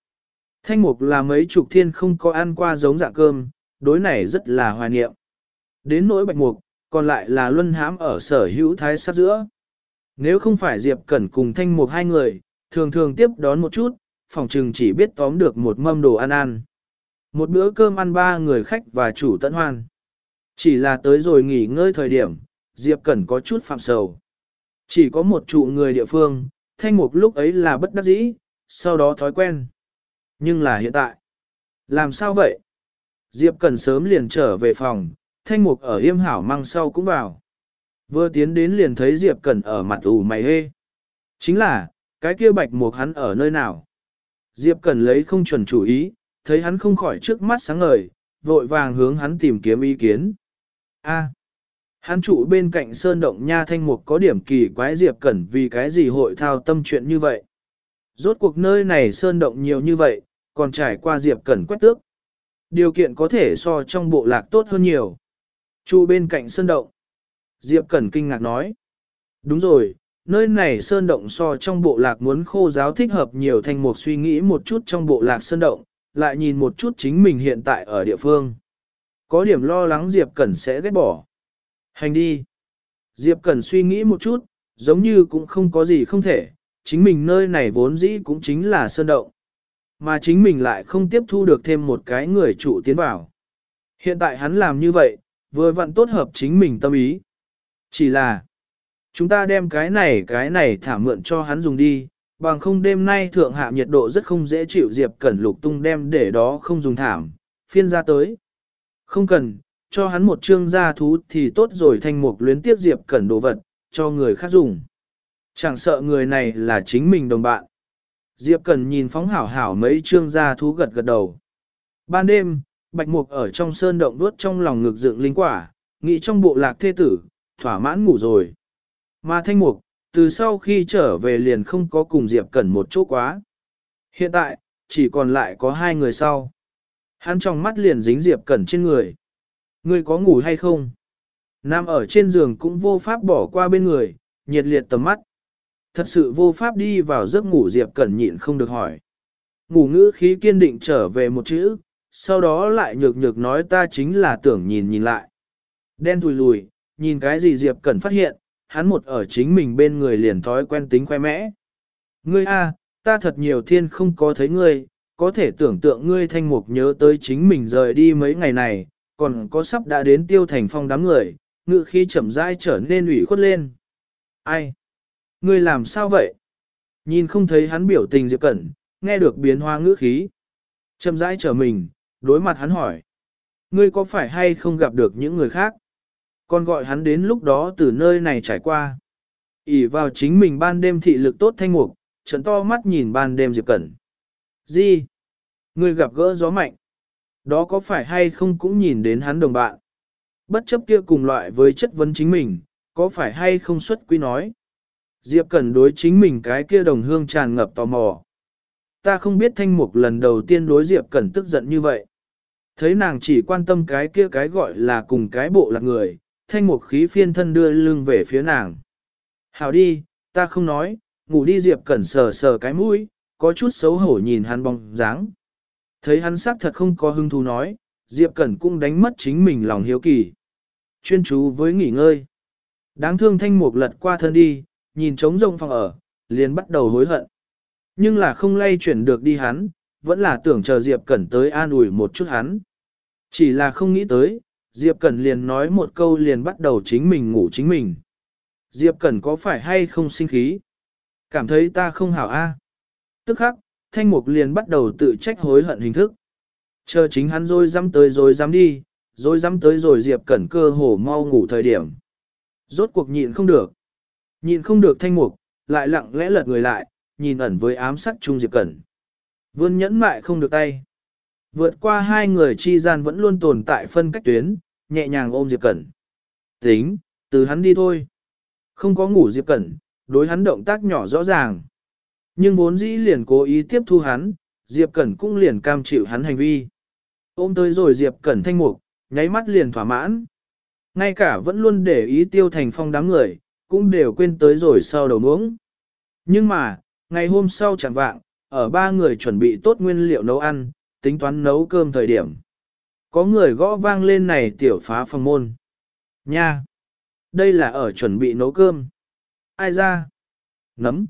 Thanh mục là mấy chục thiên không có ăn qua giống dạng cơm, đối này rất là hoài niệm. Đến nỗi bạch mục, còn lại là luân hãm ở sở hữu thái sát giữa. Nếu không phải Diệp Cẩn cùng thanh mục hai người, thường thường tiếp đón một chút, phòng trừng chỉ biết tóm được một mâm đồ ăn ăn. Một bữa cơm ăn ba người khách và chủ tận hoan. Chỉ là tới rồi nghỉ ngơi thời điểm, Diệp Cẩn có chút phạm sầu. Chỉ có một trụ người địa phương, thanh mục lúc ấy là bất đắc dĩ, sau đó thói quen. Nhưng là hiện tại. Làm sao vậy? Diệp Cẩn sớm liền trở về phòng, thanh mục ở yêm hảo mang sau cũng vào. Vừa tiến đến liền thấy Diệp Cẩn ở mặt ủ mày hê. Chính là, cái kia bạch mục hắn ở nơi nào? Diệp Cẩn lấy không chuẩn chủ ý, thấy hắn không khỏi trước mắt sáng ngời, vội vàng hướng hắn tìm kiếm ý kiến. A, Hắn trụ bên cạnh sơn động nha thanh mục có điểm kỳ quái Diệp Cẩn vì cái gì hội thao tâm chuyện như vậy. Rốt cuộc nơi này sơn động nhiều như vậy, còn trải qua Diệp Cẩn quét tước. Điều kiện có thể so trong bộ lạc tốt hơn nhiều. Trụ bên cạnh sơn động. Diệp Cẩn kinh ngạc nói. Đúng rồi, nơi này sơn động so trong bộ lạc muốn khô giáo thích hợp nhiều thành mục suy nghĩ một chút trong bộ lạc sơn động, lại nhìn một chút chính mình hiện tại ở địa phương. Có điểm lo lắng Diệp Cẩn sẽ ghét bỏ. Hành đi. Diệp Cẩn suy nghĩ một chút, giống như cũng không có gì không thể, chính mình nơi này vốn dĩ cũng chính là sơn động. Mà chính mình lại không tiếp thu được thêm một cái người chủ tiến vào. Hiện tại hắn làm như vậy, vừa vặn tốt hợp chính mình tâm ý. Chỉ là, chúng ta đem cái này cái này thả mượn cho hắn dùng đi, bằng không đêm nay thượng hạ nhiệt độ rất không dễ chịu Diệp Cẩn lục tung đem để đó không dùng thảm, phiên ra tới. Không cần, cho hắn một chương gia thú thì tốt rồi thanh mục luyến tiếp Diệp Cẩn đồ vật, cho người khác dùng. Chẳng sợ người này là chính mình đồng bạn. Diệp Cần nhìn phóng hảo hảo mấy trương gia thú gật gật đầu. Ban đêm, Bạch Mục ở trong sơn động đuốt trong lòng ngực dựng linh quả, nghĩ trong bộ lạc thê tử, thỏa mãn ngủ rồi. Mà Thanh Mục, từ sau khi trở về liền không có cùng Diệp Cẩn một chỗ quá. Hiện tại, chỉ còn lại có hai người sau. Hắn trong mắt liền dính Diệp Cẩn trên người. Ngươi có ngủ hay không? Nam ở trên giường cũng vô pháp bỏ qua bên người, nhiệt liệt tầm mắt. Thật sự vô pháp đi vào giấc ngủ Diệp Cẩn nhịn không được hỏi. Ngủ ngữ khí kiên định trở về một chữ, sau đó lại nhược nhược nói ta chính là tưởng nhìn nhìn lại. Đen thùi lùi, nhìn cái gì Diệp Cẩn phát hiện, hắn một ở chính mình bên người liền thói quen tính khoe mẽ. Ngươi a, ta thật nhiều thiên không có thấy ngươi, có thể tưởng tượng ngươi thanh mục nhớ tới chính mình rời đi mấy ngày này, còn có sắp đã đến tiêu thành phong đám người, ngự khi chậm rãi trở nên ủy khuất lên. Ai? Ngươi làm sao vậy? Nhìn không thấy hắn biểu tình Diệp Cẩn, nghe được biến hóa ngữ khí. Chậm rãi trở mình, đối mặt hắn hỏi. Ngươi có phải hay không gặp được những người khác? Còn gọi hắn đến lúc đó từ nơi này trải qua. ỉ vào chính mình ban đêm thị lực tốt thanh mục, trận to mắt nhìn ban đêm Diệp Cẩn. Gì? Ngươi gặp gỡ gió mạnh. Đó có phải hay không cũng nhìn đến hắn đồng bạn. Bất chấp kia cùng loại với chất vấn chính mình, có phải hay không xuất quy nói. Diệp Cẩn đối chính mình cái kia đồng hương tràn ngập tò mò. Ta không biết thanh mục lần đầu tiên đối Diệp Cẩn tức giận như vậy. Thấy nàng chỉ quan tâm cái kia cái gọi là cùng cái bộ lạc người, thanh mục khí phiên thân đưa lưng về phía nàng. Hảo đi, ta không nói, ngủ đi Diệp Cẩn sờ sờ cái mũi, có chút xấu hổ nhìn hắn bóng dáng. Thấy hắn sắc thật không có hứng thú nói, Diệp Cẩn cũng đánh mất chính mình lòng hiếu kỳ. Chuyên chú với nghỉ ngơi. Đáng thương thanh mục lật qua thân đi, nhìn trống rông phòng ở, liền bắt đầu hối hận. Nhưng là không lay chuyển được đi hắn, vẫn là tưởng chờ Diệp Cẩn tới an ủi một chút hắn. Chỉ là không nghĩ tới, Diệp Cẩn liền nói một câu liền bắt đầu chính mình ngủ chính mình. Diệp Cẩn có phải hay không sinh khí? Cảm thấy ta không hảo a. Tức khắc, thanh mục liền bắt đầu tự trách hối hận hình thức. Chờ chính hắn rồi dám tới rồi dám đi, rồi dám tới rồi Diệp Cẩn cơ hồ mau ngủ thời điểm. Rốt cuộc nhịn không được nhìn không được thanh mục, lại lặng lẽ lật người lại, nhìn ẩn với ám sắc Trung Diệp Cẩn. Vươn nhẫn mại không được tay. Vượt qua hai người chi gian vẫn luôn tồn tại phân cách tuyến, nhẹ nhàng ôm Diệp Cẩn. Tính, từ hắn đi thôi. Không có ngủ Diệp Cẩn, đối hắn động tác nhỏ rõ ràng. Nhưng vốn dĩ liền cố ý tiếp thu hắn, Diệp Cẩn cũng liền cam chịu hắn hành vi. Ôm tới rồi Diệp Cẩn thanh mục, nháy mắt liền thỏa mãn. Ngay cả vẫn luôn để ý tiêu thành phong đám người, cũng đều quên tới rồi sau đầu muống. Nhưng mà, ngày hôm sau chẳng vạng, ở ba người chuẩn bị tốt nguyên liệu nấu ăn, tính toán nấu cơm thời điểm. Có người gõ vang lên này tiểu phá phòng môn. Nha! Đây là ở chuẩn bị nấu cơm. Ai ra? Nấm.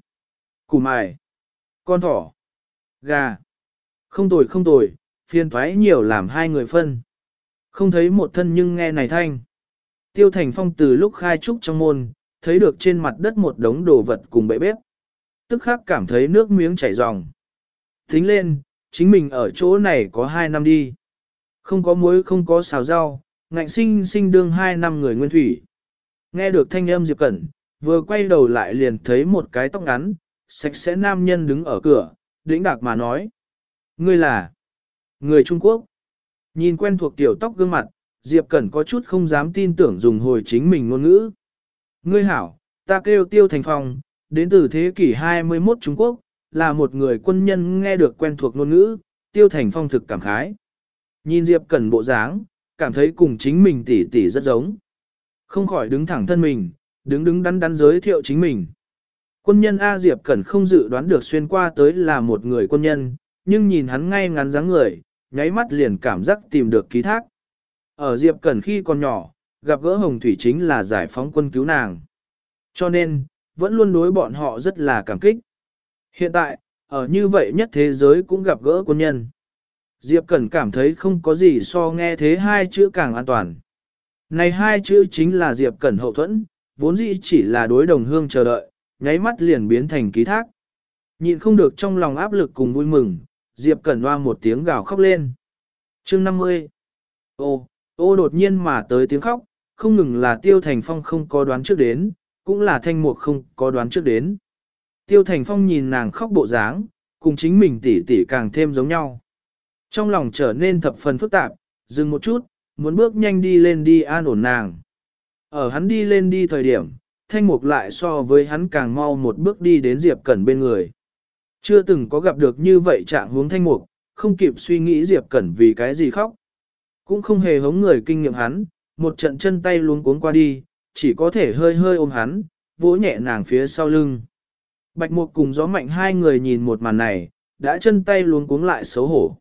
Củ mài. Con thỏ. Gà. Không tồi không tồi, phiền thoái nhiều làm hai người phân. Không thấy một thân nhưng nghe này thanh. Tiêu Thành Phong từ lúc khai trúc trong môn, thấy được trên mặt đất một đống đồ vật cùng bệ bếp. Tức khắc cảm thấy nước miếng chảy ròng. Tính lên, chính mình ở chỗ này có hai năm đi. Không có muối không có xào rau, ngạnh sinh sinh đương hai năm người nguyên thủy. Nghe được thanh âm Diệp Cẩn, vừa quay đầu lại liền thấy một cái tóc ngắn, sạch sẽ nam nhân đứng ở cửa, đĩnh đạc mà nói. Ngươi là người Trung Quốc. Nhìn quen thuộc tiểu tóc gương mặt, Diệp Cẩn có chút không dám tin tưởng dùng hồi chính mình ngôn ngữ. Ngươi hảo, ta kêu Tiêu Thành Phong, đến từ thế kỷ 21 Trung Quốc, là một người quân nhân nghe được quen thuộc ngôn ngữ, Tiêu Thành Phong thực cảm khái. Nhìn Diệp Cẩn bộ dáng, cảm thấy cùng chính mình tỉ tỉ rất giống. Không khỏi đứng thẳng thân mình, đứng đứng đắn đắn giới thiệu chính mình. Quân nhân A Diệp Cẩn không dự đoán được xuyên qua tới là một người quân nhân, nhưng nhìn hắn ngay ngắn dáng người, nháy mắt liền cảm giác tìm được ký thác. Ở Diệp Cẩn khi còn nhỏ, gặp gỡ Hồng Thủy chính là giải phóng quân cứu nàng. Cho nên, vẫn luôn đối bọn họ rất là cảm kích. Hiện tại, ở như vậy nhất thế giới cũng gặp gỡ quân nhân. Diệp Cẩn cảm thấy không có gì so nghe thế hai chữ càng an toàn. Này hai chữ chính là Diệp Cẩn hậu thuẫn, vốn dĩ chỉ là đối đồng hương chờ đợi, nháy mắt liền biến thành ký thác. Nhịn không được trong lòng áp lực cùng vui mừng, Diệp Cẩn hoa một tiếng gào khóc lên. chương 50 Ô, ô đột nhiên mà tới tiếng khóc, không ngừng là Tiêu Thành Phong không có đoán trước đến, cũng là Thanh Mục không có đoán trước đến. Tiêu Thành Phong nhìn nàng khóc bộ dáng, cùng chính mình tỉ tỉ càng thêm giống nhau. Trong lòng trở nên thập phần phức tạp, dừng một chút, muốn bước nhanh đi lên đi an ổn nàng. Ở hắn đi lên đi thời điểm, thanh mục lại so với hắn càng mau một bước đi đến Diệp Cẩn bên người. Chưa từng có gặp được như vậy trạng huống thanh mục, không kịp suy nghĩ Diệp Cẩn vì cái gì khóc. Cũng không hề hống người kinh nghiệm hắn, một trận chân tay luống cuống qua đi, chỉ có thể hơi hơi ôm hắn, vỗ nhẹ nàng phía sau lưng. Bạch Mục cùng gió mạnh hai người nhìn một màn này, đã chân tay luống cuống lại xấu hổ.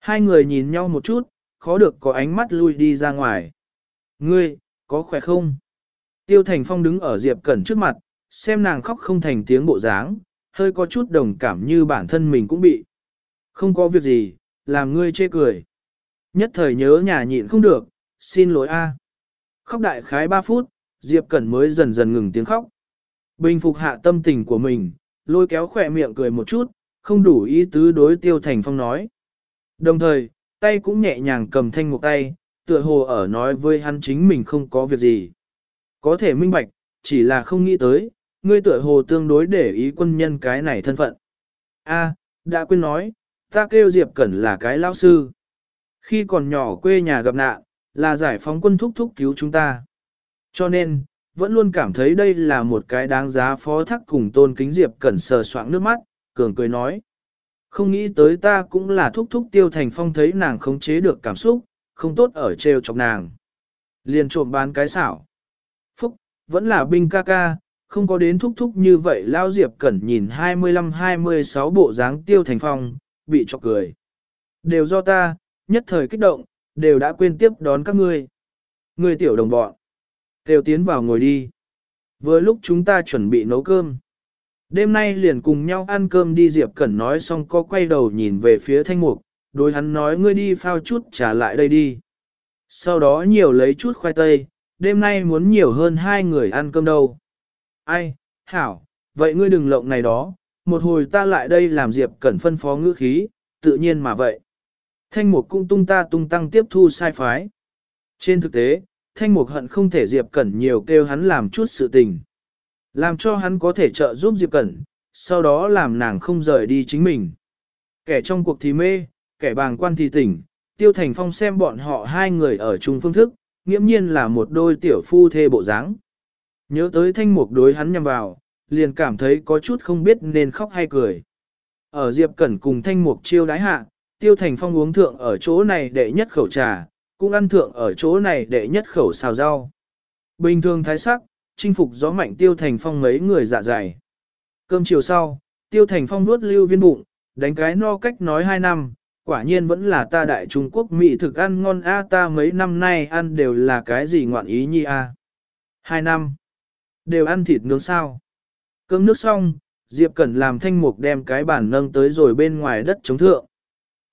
Hai người nhìn nhau một chút, khó được có ánh mắt lui đi ra ngoài. Ngươi, có khỏe không? Tiêu Thành Phong đứng ở Diệp Cẩn trước mặt, xem nàng khóc không thành tiếng bộ dáng, hơi có chút đồng cảm như bản thân mình cũng bị. Không có việc gì, làm ngươi chê cười. Nhất thời nhớ nhà nhịn không được, xin lỗi a. Khóc đại khái 3 phút, Diệp Cẩn mới dần dần ngừng tiếng khóc. Bình phục hạ tâm tình của mình, lôi kéo khỏe miệng cười một chút, không đủ ý tứ đối Tiêu Thành Phong nói. Đồng thời, tay cũng nhẹ nhàng cầm thanh một tay, tựa hồ ở nói với hắn chính mình không có việc gì. Có thể minh bạch, chỉ là không nghĩ tới, ngươi tựa hồ tương đối để ý quân nhân cái này thân phận. A, đã quên nói, ta kêu Diệp Cẩn là cái lão sư. Khi còn nhỏ quê nhà gặp nạn, là giải phóng quân thúc thúc cứu chúng ta. Cho nên, vẫn luôn cảm thấy đây là một cái đáng giá phó thác cùng tôn kính Diệp Cẩn sờ soạng nước mắt, cường cười nói. Không nghĩ tới ta cũng là thúc thúc tiêu thành phong thấy nàng khống chế được cảm xúc, không tốt ở trêu chọc nàng. Liền trộm bán cái xảo. Phúc, vẫn là binh ca ca, không có đến thúc thúc như vậy lao diệp cẩn nhìn 25-26 bộ dáng tiêu thành phong, bị chọc cười. Đều do ta, nhất thời kích động, đều đã quên tiếp đón các ngươi. Ngươi tiểu đồng bọn. Đều tiến vào ngồi đi. Vừa lúc chúng ta chuẩn bị nấu cơm. Đêm nay liền cùng nhau ăn cơm đi Diệp Cẩn nói xong có quay đầu nhìn về phía thanh mục, đối hắn nói ngươi đi phao chút trả lại đây đi. Sau đó nhiều lấy chút khoai tây, đêm nay muốn nhiều hơn hai người ăn cơm đâu. Ai, hảo, vậy ngươi đừng lộng này đó, một hồi ta lại đây làm Diệp Cẩn phân phó ngữ khí, tự nhiên mà vậy. Thanh mục cũng tung ta tung tăng tiếp thu sai phái. Trên thực tế, thanh mục hận không thể Diệp Cẩn nhiều kêu hắn làm chút sự tình. Làm cho hắn có thể trợ giúp Diệp Cẩn, sau đó làm nàng không rời đi chính mình. Kẻ trong cuộc thì mê, kẻ bàng quan thì tỉnh, Tiêu Thành Phong xem bọn họ hai người ở chung phương thức, nghiễm nhiên là một đôi tiểu phu thê bộ dáng. Nhớ tới thanh mục đối hắn nhằm vào, liền cảm thấy có chút không biết nên khóc hay cười. Ở Diệp Cẩn cùng thanh mục chiêu đái hạ, Tiêu Thành Phong uống thượng ở chỗ này đệ nhất khẩu trà, cũng ăn thượng ở chỗ này đệ nhất khẩu xào rau. Bình thường thái sắc, chinh phục gió mạnh tiêu thành phong mấy người dạ dày. Cơm chiều sau, tiêu thành phong nuốt lưu viên bụng, đánh cái no cách nói hai năm, quả nhiên vẫn là ta đại Trung Quốc mỹ thực ăn ngon a ta mấy năm nay ăn đều là cái gì ngoạn ý nhi a. Hai năm, đều ăn thịt nướng sao. Cơm nước xong, Diệp Cẩn làm thanh mục đem cái bản nâng tới rồi bên ngoài đất chống thượng.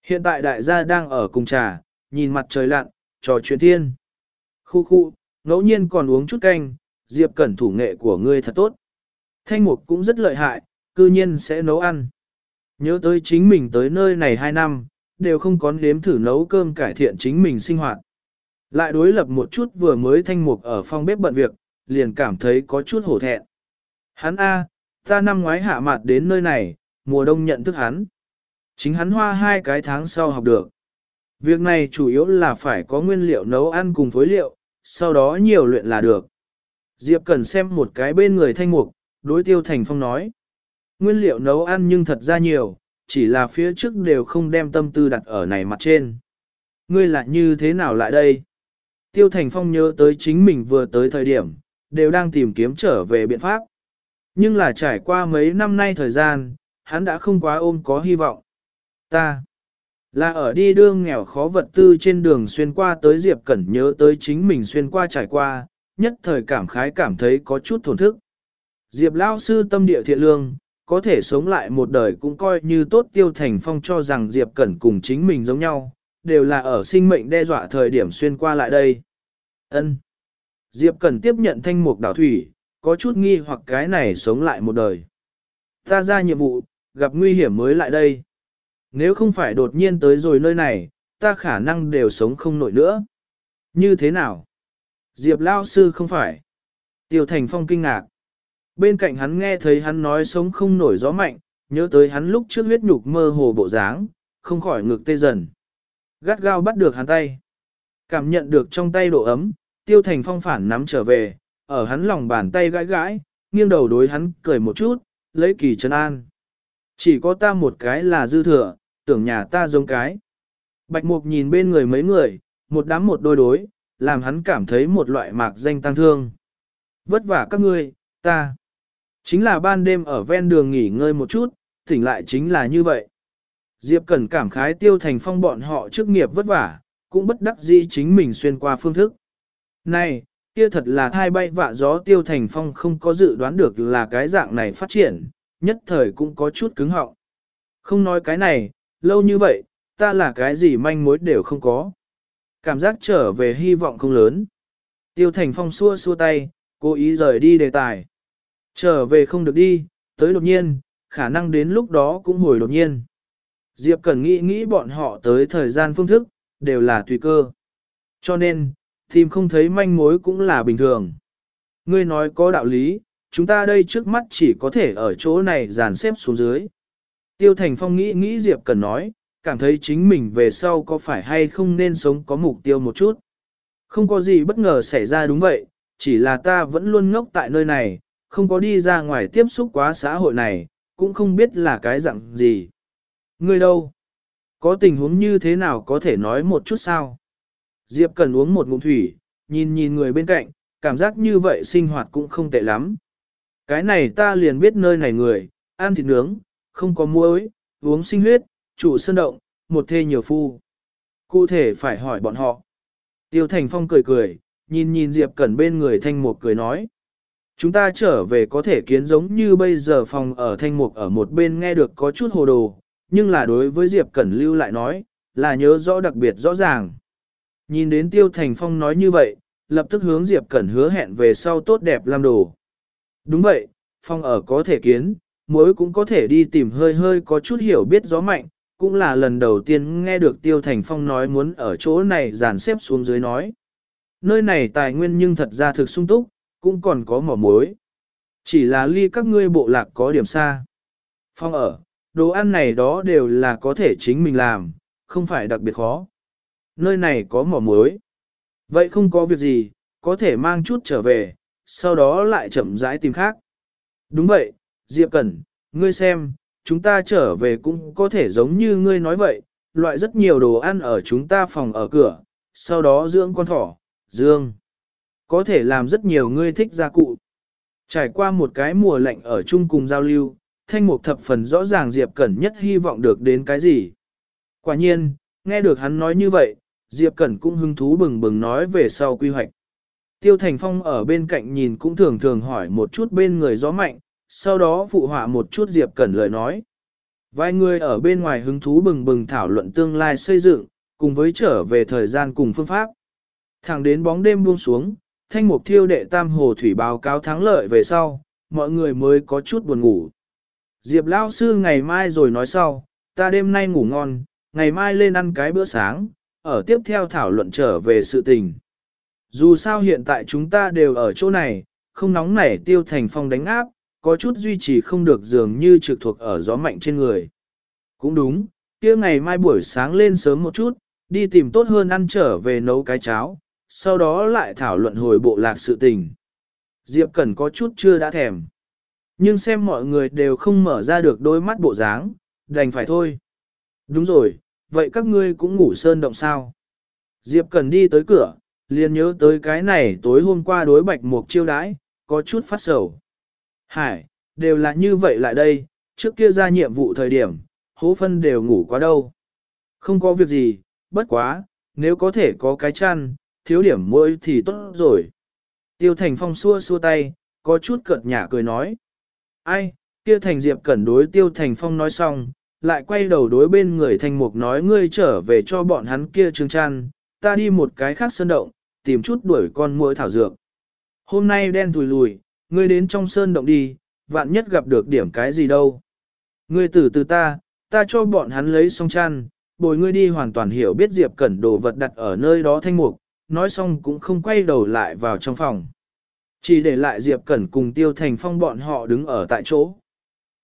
Hiện tại đại gia đang ở cùng trà, nhìn mặt trời lặn, trò chuyện thiên. Khu khu, ngẫu nhiên còn uống chút canh, Diệp Cẩn thủ nghệ của ngươi thật tốt. Thanh mục cũng rất lợi hại, cư nhiên sẽ nấu ăn. Nhớ tới chính mình tới nơi này 2 năm, đều không có nếm thử nấu cơm cải thiện chính mình sinh hoạt. Lại đối lập một chút vừa mới thanh mục ở phòng bếp bận việc, liền cảm thấy có chút hổ thẹn. Hắn A, ta năm ngoái hạ mặt đến nơi này, mùa đông nhận thức hắn. Chính hắn hoa hai cái tháng sau học được. Việc này chủ yếu là phải có nguyên liệu nấu ăn cùng phối liệu, sau đó nhiều luyện là được. Diệp cần xem một cái bên người thanh mục, đối tiêu thành phong nói. Nguyên liệu nấu ăn nhưng thật ra nhiều, chỉ là phía trước đều không đem tâm tư đặt ở này mặt trên. Ngươi lại như thế nào lại đây? Tiêu Thành Phong nhớ tới chính mình vừa tới thời điểm, đều đang tìm kiếm trở về biện pháp. Nhưng là trải qua mấy năm nay thời gian, hắn đã không quá ôm có hy vọng. Ta là ở đi đương nghèo khó vật tư trên đường xuyên qua tới Diệp Cẩn nhớ tới chính mình xuyên qua trải qua, nhất thời cảm khái cảm thấy có chút thổn thức. Diệp Lao sư tâm địa thiện lương, có thể sống lại một đời cũng coi như tốt tiêu thành phong cho rằng Diệp Cẩn cùng chính mình giống nhau, đều là ở sinh mệnh đe dọa thời điểm xuyên qua lại đây. Ân. Diệp Cẩn tiếp nhận thanh mục đảo thủy, có chút nghi hoặc cái này sống lại một đời. Ta ra nhiệm vụ, gặp nguy hiểm mới lại đây. Nếu không phải đột nhiên tới rồi nơi này, ta khả năng đều sống không nổi nữa. Như thế nào? Diệp Lao Sư không phải. Tiêu Thành Phong kinh ngạc. Bên cạnh hắn nghe thấy hắn nói sống không nổi gió mạnh, nhớ tới hắn lúc trước huyết nhục mơ hồ bộ dáng, không khỏi ngực tê dần. Gắt gao bắt được hắn tay. Cảm nhận được trong tay độ ấm, Tiêu Thành Phong phản nắm trở về, ở hắn lòng bàn tay gãi gãi, nghiêng đầu đối hắn cười một chút, lấy kỳ trấn an. Chỉ có ta một cái là dư thừa, tưởng nhà ta giống cái. Bạch Mục nhìn bên người mấy người, một đám một đôi đối, làm hắn cảm thấy một loại mạc danh tăng thương. Vất vả các ngươi, ta. Chính là ban đêm ở ven đường nghỉ ngơi một chút, tỉnh lại chính là như vậy. Diệp Cẩn cảm khái tiêu thành phong bọn họ trước nghiệp vất vả, cũng bất đắc dĩ chính mình xuyên qua phương thức. Này, kia thật là thai bay vạ gió tiêu thành phong không có dự đoán được là cái dạng này phát triển, nhất thời cũng có chút cứng họng. Không nói cái này, lâu như vậy, ta là cái gì manh mối đều không có. Cảm giác trở về hy vọng không lớn. Tiêu thành phong xua xua tay, cố ý rời đi đề tài. Trở về không được đi, tới đột nhiên, khả năng đến lúc đó cũng hồi đột nhiên. Diệp cần nghĩ nghĩ bọn họ tới thời gian phương thức, đều là tùy cơ. Cho nên, tìm không thấy manh mối cũng là bình thường. Ngươi nói có đạo lý, chúng ta đây trước mắt chỉ có thể ở chỗ này dàn xếp xuống dưới. Tiêu Thành Phong nghĩ nghĩ Diệp Cần nói, cảm thấy chính mình về sau có phải hay không nên sống có mục tiêu một chút. Không có gì bất ngờ xảy ra đúng vậy, chỉ là ta vẫn luôn ngốc tại nơi này, không có đi ra ngoài tiếp xúc quá xã hội này, cũng không biết là cái dạng gì. Ngươi đâu? Có tình huống như thế nào có thể nói một chút sao? Diệp cần uống một ngụm thủy, nhìn nhìn người bên cạnh, cảm giác như vậy sinh hoạt cũng không tệ lắm. Cái này ta liền biết nơi này người, ăn thịt nướng, không có muối, uống sinh huyết, chủ sân động, một thê nhiều phu. Cụ thể phải hỏi bọn họ. Tiêu Thành Phong cười cười, nhìn nhìn Diệp Cẩn bên người Thanh Mục cười nói. Chúng ta trở về có thể kiến giống như bây giờ phòng ở Thanh Mục ở một bên nghe được có chút hồ đồ, nhưng là đối với Diệp Cẩn lưu lại nói, là nhớ rõ đặc biệt rõ ràng. Nhìn đến Tiêu Thành Phong nói như vậy, lập tức hướng Diệp Cẩn hứa hẹn về sau tốt đẹp làm đồ. Đúng vậy, Phong ở có thể kiến, muối cũng có thể đi tìm hơi hơi có chút hiểu biết gió mạnh, cũng là lần đầu tiên nghe được Tiêu Thành Phong nói muốn ở chỗ này dàn xếp xuống dưới nói. Nơi này tài nguyên nhưng thật ra thực sung túc, cũng còn có mỏ muối Chỉ là ly các ngươi bộ lạc có điểm xa. Phong ở, đồ ăn này đó đều là có thể chính mình làm, không phải đặc biệt khó. Nơi này có mỏ muối. Vậy không có việc gì, có thể mang chút trở về, sau đó lại chậm rãi tìm khác. Đúng vậy, Diệp Cẩn, ngươi xem, chúng ta trở về cũng có thể giống như ngươi nói vậy, loại rất nhiều đồ ăn ở chúng ta phòng ở cửa, sau đó dưỡng con thỏ, dương. Có thể làm rất nhiều ngươi thích gia cụ. Trải qua một cái mùa lạnh ở chung cùng giao lưu, thanh mục thập phần rõ ràng Diệp Cẩn nhất hy vọng được đến cái gì. Quả nhiên, nghe được hắn nói như vậy, Diệp Cẩn cũng hứng thú bừng bừng nói về sau quy hoạch. Tiêu Thành Phong ở bên cạnh nhìn cũng thường thường hỏi một chút bên người gió mạnh, sau đó phụ họa một chút Diệp Cẩn lời nói. Vài người ở bên ngoài hứng thú bừng bừng thảo luận tương lai xây dựng, cùng với trở về thời gian cùng phương pháp. Thẳng đến bóng đêm buông xuống, thanh mục thiêu đệ tam hồ thủy báo cáo thắng lợi về sau, mọi người mới có chút buồn ngủ. Diệp Lao Sư ngày mai rồi nói sau, ta đêm nay ngủ ngon, ngày mai lên ăn cái bữa sáng, ở tiếp theo thảo luận trở về sự tình. Dù sao hiện tại chúng ta đều ở chỗ này, không nóng nảy tiêu thành phong đánh áp, có chút duy trì không được dường như trực thuộc ở gió mạnh trên người. Cũng đúng, kia ngày mai buổi sáng lên sớm một chút, đi tìm tốt hơn ăn trở về nấu cái cháo, sau đó lại thảo luận hồi bộ lạc sự tình. Diệp Cẩn có chút chưa đã thèm. Nhưng xem mọi người đều không mở ra được đôi mắt bộ dáng, đành phải thôi. Đúng rồi, vậy các ngươi cũng ngủ sơn động sao? Diệp Cẩn đi tới cửa, liền nhớ tới cái này tối hôm qua đối bạch mục chiêu đãi, có chút phát sầu. Hải, đều là như vậy lại đây, trước kia ra nhiệm vụ thời điểm, hố phân đều ngủ quá đâu. Không có việc gì, bất quá, nếu có thể có cái chăn, thiếu điểm môi thì tốt rồi. Tiêu Thành Phong xua xua tay, có chút cợt nhả cười nói. Ai, kia Thành Diệp cẩn đối Tiêu Thành Phong nói xong, lại quay đầu đối bên người Thành Mục nói ngươi trở về cho bọn hắn kia trương chăn, ta đi một cái khác sơn động, tìm chút đuổi con muỗi thảo dược. Hôm nay đen thùi lùi, ngươi đến trong sơn động đi, vạn nhất gặp được điểm cái gì đâu. Ngươi tử từ ta, ta cho bọn hắn lấy xong chăn, bồi ngươi đi hoàn toàn hiểu biết Diệp Cẩn đồ vật đặt ở nơi đó thanh mục, nói xong cũng không quay đầu lại vào trong phòng. Chỉ để lại Diệp Cẩn cùng Tiêu Thành Phong bọn họ đứng ở tại chỗ.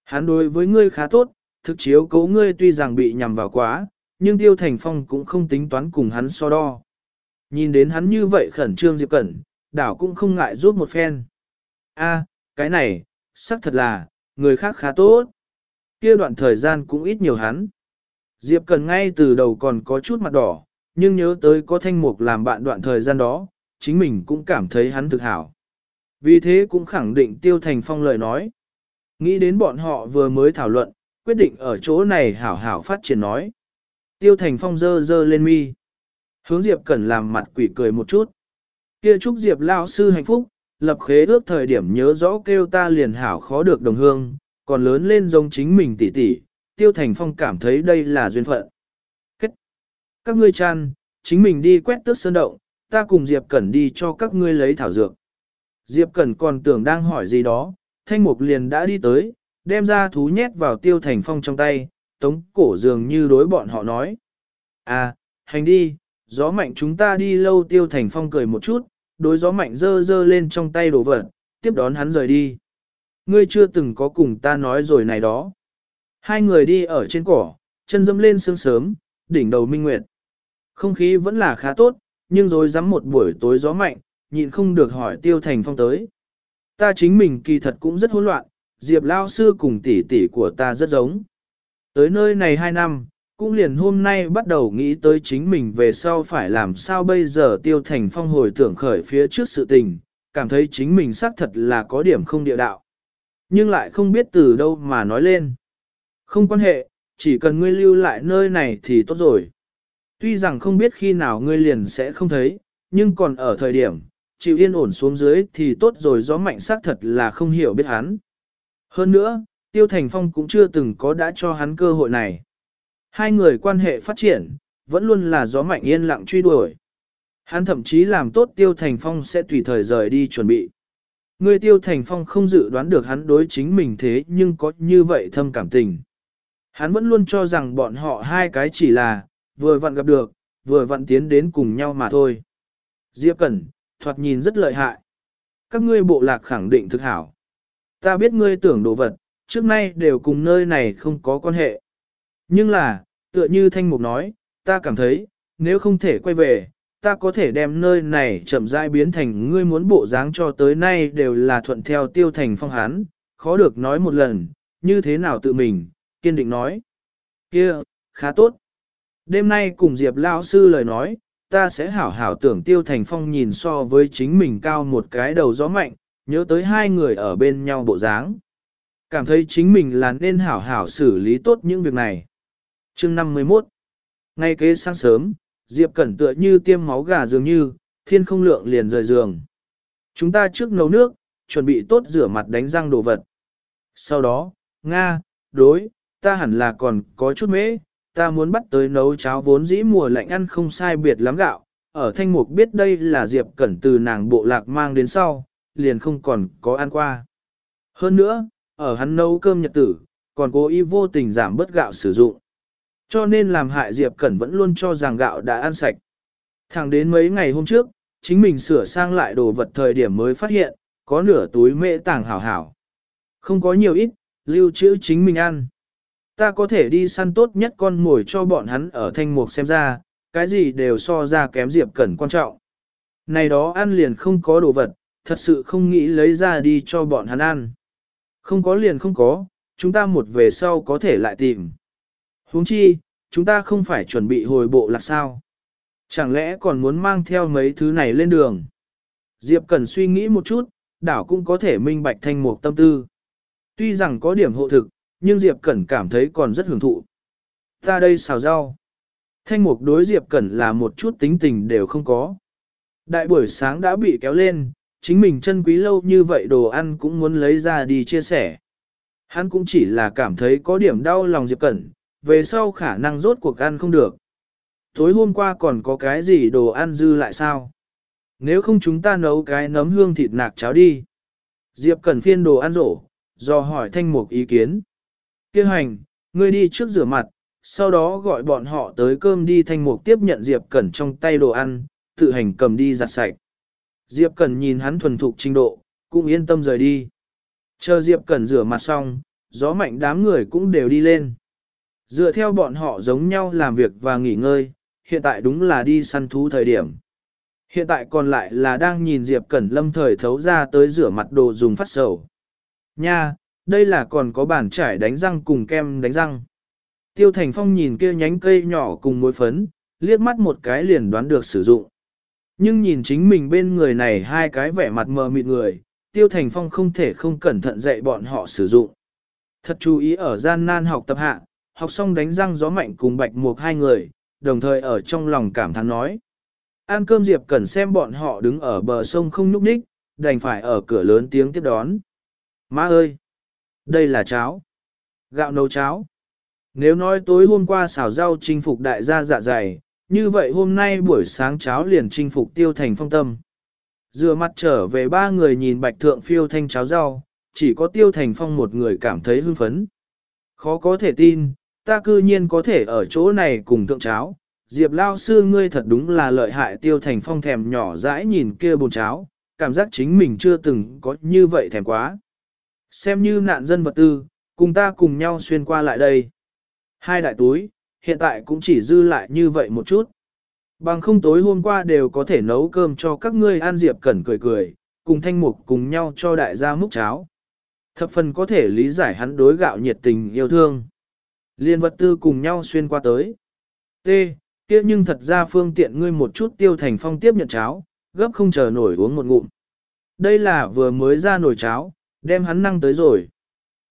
Hắn đối với ngươi khá tốt, thực chiếu cố ngươi tuy rằng bị nhầm vào quá, nhưng Tiêu Thành Phong cũng không tính toán cùng hắn so đo. Nhìn đến hắn như vậy khẩn trương Diệp Cẩn, đảo cũng không ngại giúp một phen. A, cái này, xác thật là, người khác khá tốt. Kia đoạn thời gian cũng ít nhiều hắn. Diệp cần ngay từ đầu còn có chút mặt đỏ, nhưng nhớ tới có thanh mục làm bạn đoạn thời gian đó, chính mình cũng cảm thấy hắn thực hảo. Vì thế cũng khẳng định Tiêu Thành Phong lời nói. Nghĩ đến bọn họ vừa mới thảo luận, quyết định ở chỗ này hảo hảo phát triển nói. Tiêu Thành Phong dơ dơ lên mi. Hướng Diệp Cẩn làm mặt quỷ cười một chút. Kia chúc Diệp lao sư hạnh phúc, lập khế ước thời điểm nhớ rõ kêu ta liền hảo khó được đồng hương, còn lớn lên giống chính mình tỷ tỷ. Tiêu Thành Phong cảm thấy đây là duyên phận. Kết. Các ngươi chăn, chính mình đi quét tước sơn động, ta cùng Diệp Cẩn đi cho các ngươi lấy thảo dược. Diệp Cẩn còn tưởng đang hỏi gì đó, thanh mục liền đã đi tới, đem ra thú nhét vào tiêu thành phong trong tay, tống cổ dường như đối bọn họ nói. À, hành đi, gió mạnh chúng ta đi lâu tiêu thành phong cười một chút, đối gió mạnh dơ dơ lên trong tay đồ vật, tiếp đón hắn rời đi. Ngươi chưa từng có cùng ta nói rồi này đó. Hai người đi ở trên cỏ, chân dâm lên sương sớm, đỉnh đầu minh nguyệt. Không khí vẫn là khá tốt, nhưng rồi dám một buổi tối gió mạnh, nhịn không được hỏi tiêu thành phong tới. Ta chính mình kỳ thật cũng rất hỗn loạn, Diệp Lao Sư cùng tỷ tỷ của ta rất giống. Tới nơi này hai năm, cũng liền hôm nay bắt đầu nghĩ tới chính mình về sau phải làm sao bây giờ tiêu thành phong hồi tưởng khởi phía trước sự tình, cảm thấy chính mình xác thật là có điểm không địa đạo. Nhưng lại không biết từ đâu mà nói lên. Không quan hệ, chỉ cần ngươi lưu lại nơi này thì tốt rồi. Tuy rằng không biết khi nào ngươi liền sẽ không thấy, nhưng còn ở thời điểm, chịu yên ổn xuống dưới thì tốt rồi gió mạnh xác thật là không hiểu biết hắn. Hơn nữa, Tiêu Thành Phong cũng chưa từng có đã cho hắn cơ hội này. Hai người quan hệ phát triển, vẫn luôn là gió mạnh yên lặng truy đuổi. Hắn thậm chí làm tốt Tiêu Thành Phong sẽ tùy thời rời đi chuẩn bị. Người Tiêu Thành Phong không dự đoán được hắn đối chính mình thế nhưng có như vậy thâm cảm tình. Hắn vẫn luôn cho rằng bọn họ hai cái chỉ là, vừa vặn gặp được, vừa vặn tiến đến cùng nhau mà thôi. Diệp Cẩn, thoạt nhìn rất lợi hại. Các ngươi bộ lạc khẳng định thực hảo. Ta biết ngươi tưởng đồ vật, trước nay đều cùng nơi này không có quan hệ. Nhưng là, tựa như Thanh Mục nói, ta cảm thấy, nếu không thể quay về, ta có thể đem nơi này chậm rãi biến thành ngươi muốn bộ dáng cho tới nay đều là thuận theo tiêu thành phong hán, khó được nói một lần, như thế nào tự mình, kiên định nói. kia khá tốt. Đêm nay cùng Diệp Lao Sư lời nói, ta sẽ hảo hảo tưởng Tiêu Thành Phong nhìn so với chính mình cao một cái đầu gió mạnh, nhớ tới hai người ở bên nhau bộ dáng. Cảm thấy chính mình là nên hảo hảo xử lý tốt những việc này. Chương 51 Ngay kế sáng sớm, Diệp Cẩn tựa như tiêm máu gà dường như, thiên không lượng liền rời giường. Chúng ta trước nấu nước, chuẩn bị tốt rửa mặt đánh răng đồ vật. Sau đó, Nga, đối, ta hẳn là còn có chút mễ, ta muốn bắt tới nấu cháo vốn dĩ mùa lạnh ăn không sai biệt lắm gạo, ở thanh mục biết đây là Diệp Cẩn từ nàng bộ lạc mang đến sau, liền không còn có ăn qua. Hơn nữa, ở hắn nấu cơm nhật tử, còn cố ý vô tình giảm bớt gạo sử dụng. Cho nên làm hại Diệp Cẩn vẫn luôn cho rằng gạo đã ăn sạch. Thẳng đến mấy ngày hôm trước, chính mình sửa sang lại đồ vật thời điểm mới phát hiện, có nửa túi mễ tảng hảo hảo. Không có nhiều ít, lưu trữ chính mình ăn. Ta có thể đi săn tốt nhất con mồi cho bọn hắn ở thanh mục xem ra, cái gì đều so ra kém Diệp Cẩn quan trọng. Này đó ăn liền không có đồ vật, thật sự không nghĩ lấy ra đi cho bọn hắn ăn. Không có liền không có, chúng ta một về sau có thể lại tìm. huống chi, chúng ta không phải chuẩn bị hồi bộ là sao. Chẳng lẽ còn muốn mang theo mấy thứ này lên đường? Diệp Cẩn suy nghĩ một chút, đảo cũng có thể minh bạch thanh mục tâm tư. Tuy rằng có điểm hộ thực, nhưng Diệp Cẩn cảm thấy còn rất hưởng thụ. Ta đây xào rau. Thanh mục đối Diệp Cẩn là một chút tính tình đều không có. Đại buổi sáng đã bị kéo lên, chính mình chân quý lâu như vậy đồ ăn cũng muốn lấy ra đi chia sẻ. Hắn cũng chỉ là cảm thấy có điểm đau lòng Diệp Cẩn, về sau khả năng rốt cuộc ăn không được. Tối hôm qua còn có cái gì đồ ăn dư lại sao? Nếu không chúng ta nấu cái nấm hương thịt nạc cháo đi. Diệp Cần phiên đồ ăn rổ, do hỏi thanh mục ý kiến. Kêu hành, ngươi đi trước rửa mặt, sau đó gọi bọn họ tới cơm đi thanh mục tiếp nhận Diệp Cẩn trong tay đồ ăn, tự hành cầm đi giặt sạch. Diệp Cẩn nhìn hắn thuần thục trình độ, cũng yên tâm rời đi. Chờ Diệp Cẩn rửa mặt xong, gió mạnh đám người cũng đều đi lên. Dựa theo bọn họ giống nhau làm việc và nghỉ ngơi, hiện tại đúng là đi săn thú thời điểm. Hiện tại còn lại là đang nhìn Diệp Cẩn lâm thời thấu ra tới rửa mặt đồ dùng phát sầu. Nha, đây là còn có bản trải đánh răng cùng kem đánh răng. Tiêu Thành Phong nhìn kia nhánh cây nhỏ cùng mối phấn, liếc mắt một cái liền đoán được sử dụng. Nhưng nhìn chính mình bên người này hai cái vẻ mặt mờ mịt người, Tiêu Thành Phong không thể không cẩn thận dạy bọn họ sử dụng. Thật chú ý ở gian nan học tập hạ, học xong đánh răng gió mạnh cùng bạch mục hai người, đồng thời ở trong lòng cảm thán nói. Ăn cơm Diệp Cẩn xem bọn họ đứng ở bờ sông không nhúc nhích, đành phải ở cửa lớn tiếng tiếp đón. Má ơi! Đây là cháo. Gạo nấu cháo. Nếu nói tối hôm qua xào rau chinh phục đại gia dạ dày, như vậy hôm nay buổi sáng cháo liền chinh phục tiêu thành phong tâm. Dựa mặt trở về ba người nhìn bạch thượng phiêu thanh cháo rau, chỉ có tiêu thành phong một người cảm thấy hưng phấn. Khó có thể tin, ta cư nhiên có thể ở chỗ này cùng thượng cháo. Diệp lao sư ngươi thật đúng là lợi hại tiêu thành phong thèm nhỏ dãi nhìn kia bồn cháo, cảm giác chính mình chưa từng có như vậy thèm quá. Xem như nạn dân vật tư, cùng ta cùng nhau xuyên qua lại đây. Hai đại túi, hiện tại cũng chỉ dư lại như vậy một chút. Bằng không tối hôm qua đều có thể nấu cơm cho các ngươi ăn Diệp Cẩn cười cười, cùng thanh mục cùng nhau cho đại gia múc cháo. Thập phần có thể lý giải hắn đối gạo nhiệt tình yêu thương. Liên vật tư cùng nhau xuyên qua tới. T. kia nhưng thật ra phương tiện ngươi một chút tiêu thành phong tiếp nhận cháo, gấp không chờ nổi uống một ngụm. Đây là vừa mới ra nồi cháo, đem hắn năng tới rồi.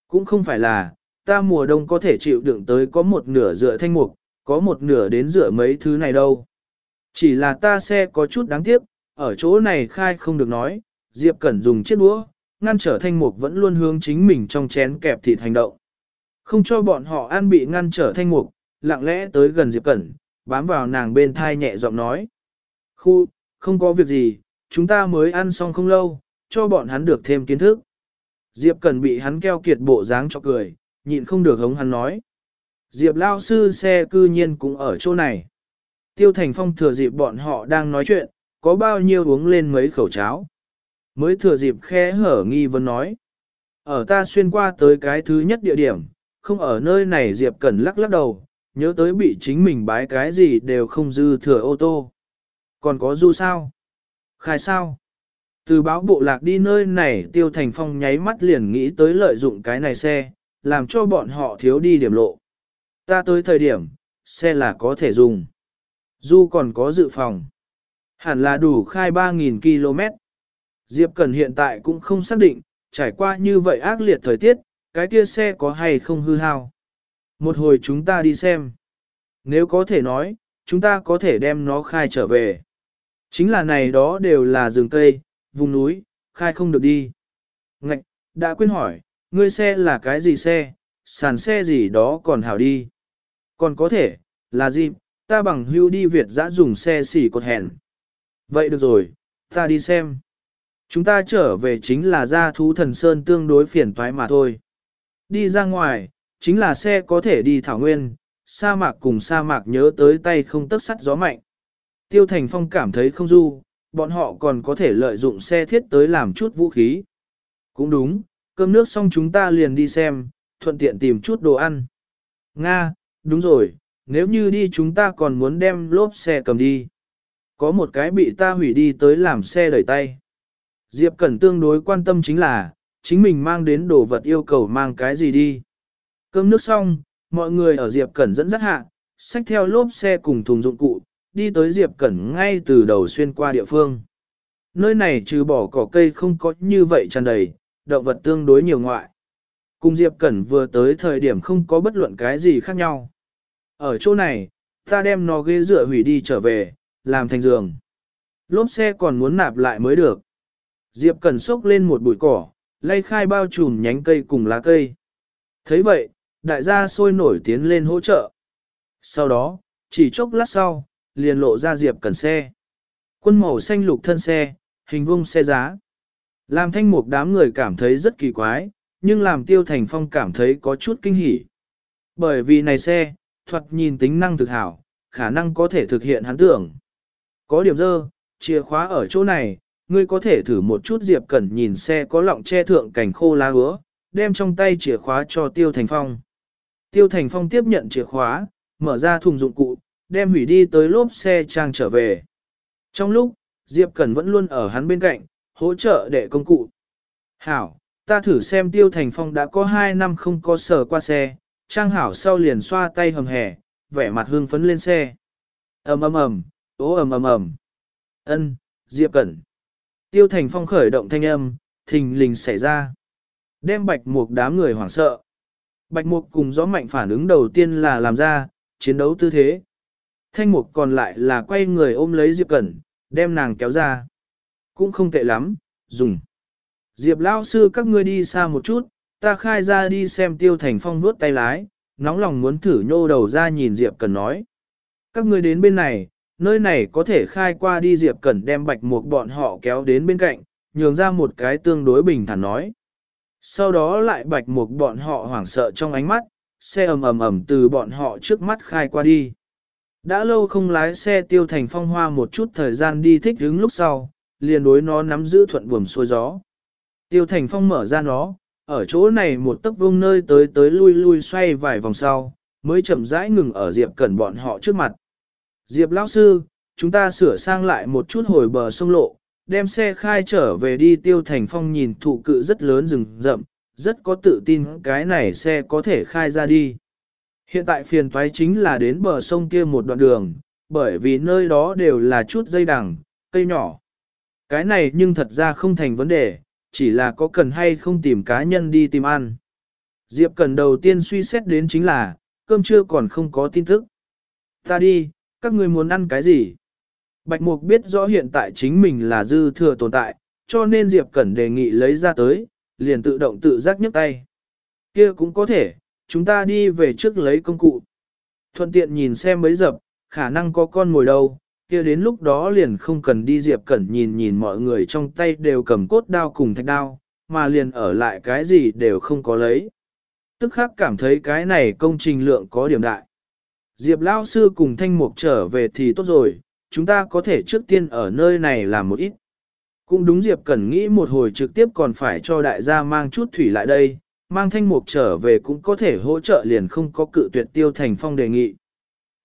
Cũng không phải là, ta mùa đông có thể chịu đựng tới có một nửa dựa thanh mục, có một nửa đến dựa mấy thứ này đâu. Chỉ là ta xe có chút đáng tiếc, ở chỗ này khai không được nói, Diệp Cẩn dùng chiếc đũa, ngăn trở thanh mục vẫn luôn hướng chính mình trong chén kẹp thịt hành động. Không cho bọn họ ăn bị ngăn trở thanh mục, lặng lẽ tới gần Diệp Cẩn, bám vào nàng bên thai nhẹ giọng nói. Khu, không có việc gì, chúng ta mới ăn xong không lâu, cho bọn hắn được thêm kiến thức. Diệp Cẩn bị hắn keo kiệt bộ dáng cho cười, nhịn không được hống hắn nói. Diệp lao sư xe cư nhiên cũng ở chỗ này. Tiêu Thành Phong thừa dịp bọn họ đang nói chuyện, có bao nhiêu uống lên mấy khẩu cháo. Mới thừa dịp khe hở nghi vấn nói. Ở ta xuyên qua tới cái thứ nhất địa điểm, không ở nơi này Diệp Cẩn lắc lắc đầu, nhớ tới bị chính mình bái cái gì đều không dư thừa ô tô. Còn có du sao? Khai sao? Từ báo bộ lạc đi nơi này Tiêu Thành Phong nháy mắt liền nghĩ tới lợi dụng cái này xe, làm cho bọn họ thiếu đi điểm lộ. Ta tới thời điểm, xe là có thể dùng. Du còn có dự phòng. Hẳn là đủ khai 3.000 km. Diệp Cần hiện tại cũng không xác định, trải qua như vậy ác liệt thời tiết, cái kia xe có hay không hư hao. Một hồi chúng ta đi xem. Nếu có thể nói, chúng ta có thể đem nó khai trở về. Chính là này đó đều là rừng cây, vùng núi, khai không được đi. Ngạch, đã quên hỏi, ngươi xe là cái gì xe, sàn xe gì đó còn hảo đi. Còn có thể, là gì, ta bằng hưu đi Việt dã dùng xe xỉ cột hẹn. Vậy được rồi, ta đi xem. Chúng ta trở về chính là ra thú thần sơn tương đối phiền toái mà thôi. Đi ra ngoài, chính là xe có thể đi thảo nguyên, sa mạc cùng sa mạc nhớ tới tay không tất sắt gió mạnh. Tiêu Thành Phong cảm thấy không du, bọn họ còn có thể lợi dụng xe thiết tới làm chút vũ khí. Cũng đúng, cơm nước xong chúng ta liền đi xem, thuận tiện tìm chút đồ ăn. Nga, đúng rồi, nếu như đi chúng ta còn muốn đem lốp xe cầm đi. Có một cái bị ta hủy đi tới làm xe đẩy tay. Diệp Cẩn tương đối quan tâm chính là, chính mình mang đến đồ vật yêu cầu mang cái gì đi. Cơm nước xong, mọi người ở Diệp Cẩn dẫn dắt hạ, xách theo lốp xe cùng thùng dụng cụ, đi tới Diệp Cẩn ngay từ đầu xuyên qua địa phương. Nơi này trừ bỏ cỏ cây không có như vậy tràn đầy, động vật tương đối nhiều ngoại. Cùng Diệp Cẩn vừa tới thời điểm không có bất luận cái gì khác nhau. Ở chỗ này, ta đem nó ghế dựa hủy đi trở về, làm thành giường. Lốp xe còn muốn nạp lại mới được. Diệp Cẩn xốc lên một bụi cỏ, lay khai bao trùm nhánh cây cùng lá cây. thấy vậy, đại gia sôi nổi tiến lên hỗ trợ. Sau đó, chỉ chốc lát sau, liền lộ ra Diệp Cẩn xe. Quân màu xanh lục thân xe, hình vuông xe giá. Làm thanh mục đám người cảm thấy rất kỳ quái, nhưng làm tiêu thành phong cảm thấy có chút kinh hỉ. Bởi vì này xe, thuật nhìn tính năng thực hảo, khả năng có thể thực hiện hắn tưởng. Có điểm dơ, chìa khóa ở chỗ này, ngươi có thể thử một chút Diệp Cẩn nhìn xe có lọng che thượng cảnh khô lá hứa, đem trong tay chìa khóa cho Tiêu Thành Phong. Tiêu Thành Phong tiếp nhận chìa khóa, mở ra thùng dụng cụ, đem hủy đi tới lốp xe trang trở về. Trong lúc, Diệp Cẩn vẫn luôn ở hắn bên cạnh, hỗ trợ để công cụ. Hảo, ta thử xem Tiêu Thành Phong đã có 2 năm không có sở qua xe, trang hảo sau liền xoa tay hầm hẻ, vẻ mặt hương phấn lên xe. ầm ầm ầm, ố ầm ầm ầm. Ân, Diệp Cẩn. Tiêu Thành Phong khởi động thanh âm, thình lình xảy ra. Đem bạch mục đám người hoảng sợ. Bạch mục cùng gió mạnh phản ứng đầu tiên là làm ra, chiến đấu tư thế. Thanh mục còn lại là quay người ôm lấy Diệp Cẩn, đem nàng kéo ra. Cũng không tệ lắm, dùng. Diệp lao sư các ngươi đi xa một chút, ta khai ra đi xem tiêu thành phong nuốt tay lái, nóng lòng muốn thử nhô đầu ra nhìn Diệp Cẩn nói. Các ngươi đến bên này, nơi này có thể khai qua đi Diệp Cẩn đem bạch mục bọn họ kéo đến bên cạnh, nhường ra một cái tương đối bình thản nói. Sau đó lại bạch mục bọn họ hoảng sợ trong ánh mắt, xe ầm ầm ầm từ bọn họ trước mắt khai qua đi. Đã lâu không lái xe tiêu thành phong hoa một chút thời gian đi thích đứng lúc sau, liền đối nó nắm giữ thuận buồm xuôi gió. Tiêu thành phong mở ra nó, ở chỗ này một tấc vông nơi tới tới lui lui xoay vài vòng sau, mới chậm rãi ngừng ở Diệp Cẩn bọn họ trước mặt. Diệp lão sư, chúng ta sửa sang lại một chút hồi bờ sông lộ, đem xe khai trở về đi tiêu thành phong nhìn thụ cự rất lớn rừng rậm, rất có tự tin cái này xe có thể khai ra đi. Hiện tại phiền toái chính là đến bờ sông kia một đoạn đường, bởi vì nơi đó đều là chút dây đằng, cây nhỏ. Cái này nhưng thật ra không thành vấn đề, chỉ là có cần hay không tìm cá nhân đi tìm ăn. Diệp cần đầu tiên suy xét đến chính là, cơm trưa còn không có tin tức. Ta đi, các người muốn ăn cái gì? Bạch Mục biết rõ hiện tại chính mình là dư thừa tồn tại, cho nên Diệp Cẩn đề nghị lấy ra tới, liền tự động tự giác nhấc tay. Kia cũng có thể, chúng ta đi về trước lấy công cụ. Thuận tiện nhìn xem mấy dập, khả năng có con ngồi đâu, kia đến lúc đó liền không cần đi Diệp Cẩn nhìn nhìn mọi người trong tay đều cầm cốt đao cùng thạch đao, mà liền ở lại cái gì đều không có lấy. Tức khắc cảm thấy cái này công trình lượng có điểm đại. Diệp Lao Sư cùng Thanh Mục trở về thì tốt rồi, chúng ta có thể trước tiên ở nơi này làm một ít. Cũng đúng Diệp Cẩn nghĩ một hồi trực tiếp còn phải cho đại gia mang chút thủy lại đây, mang Thanh Mục trở về cũng có thể hỗ trợ liền không có cự tuyệt Tiêu Thành Phong đề nghị.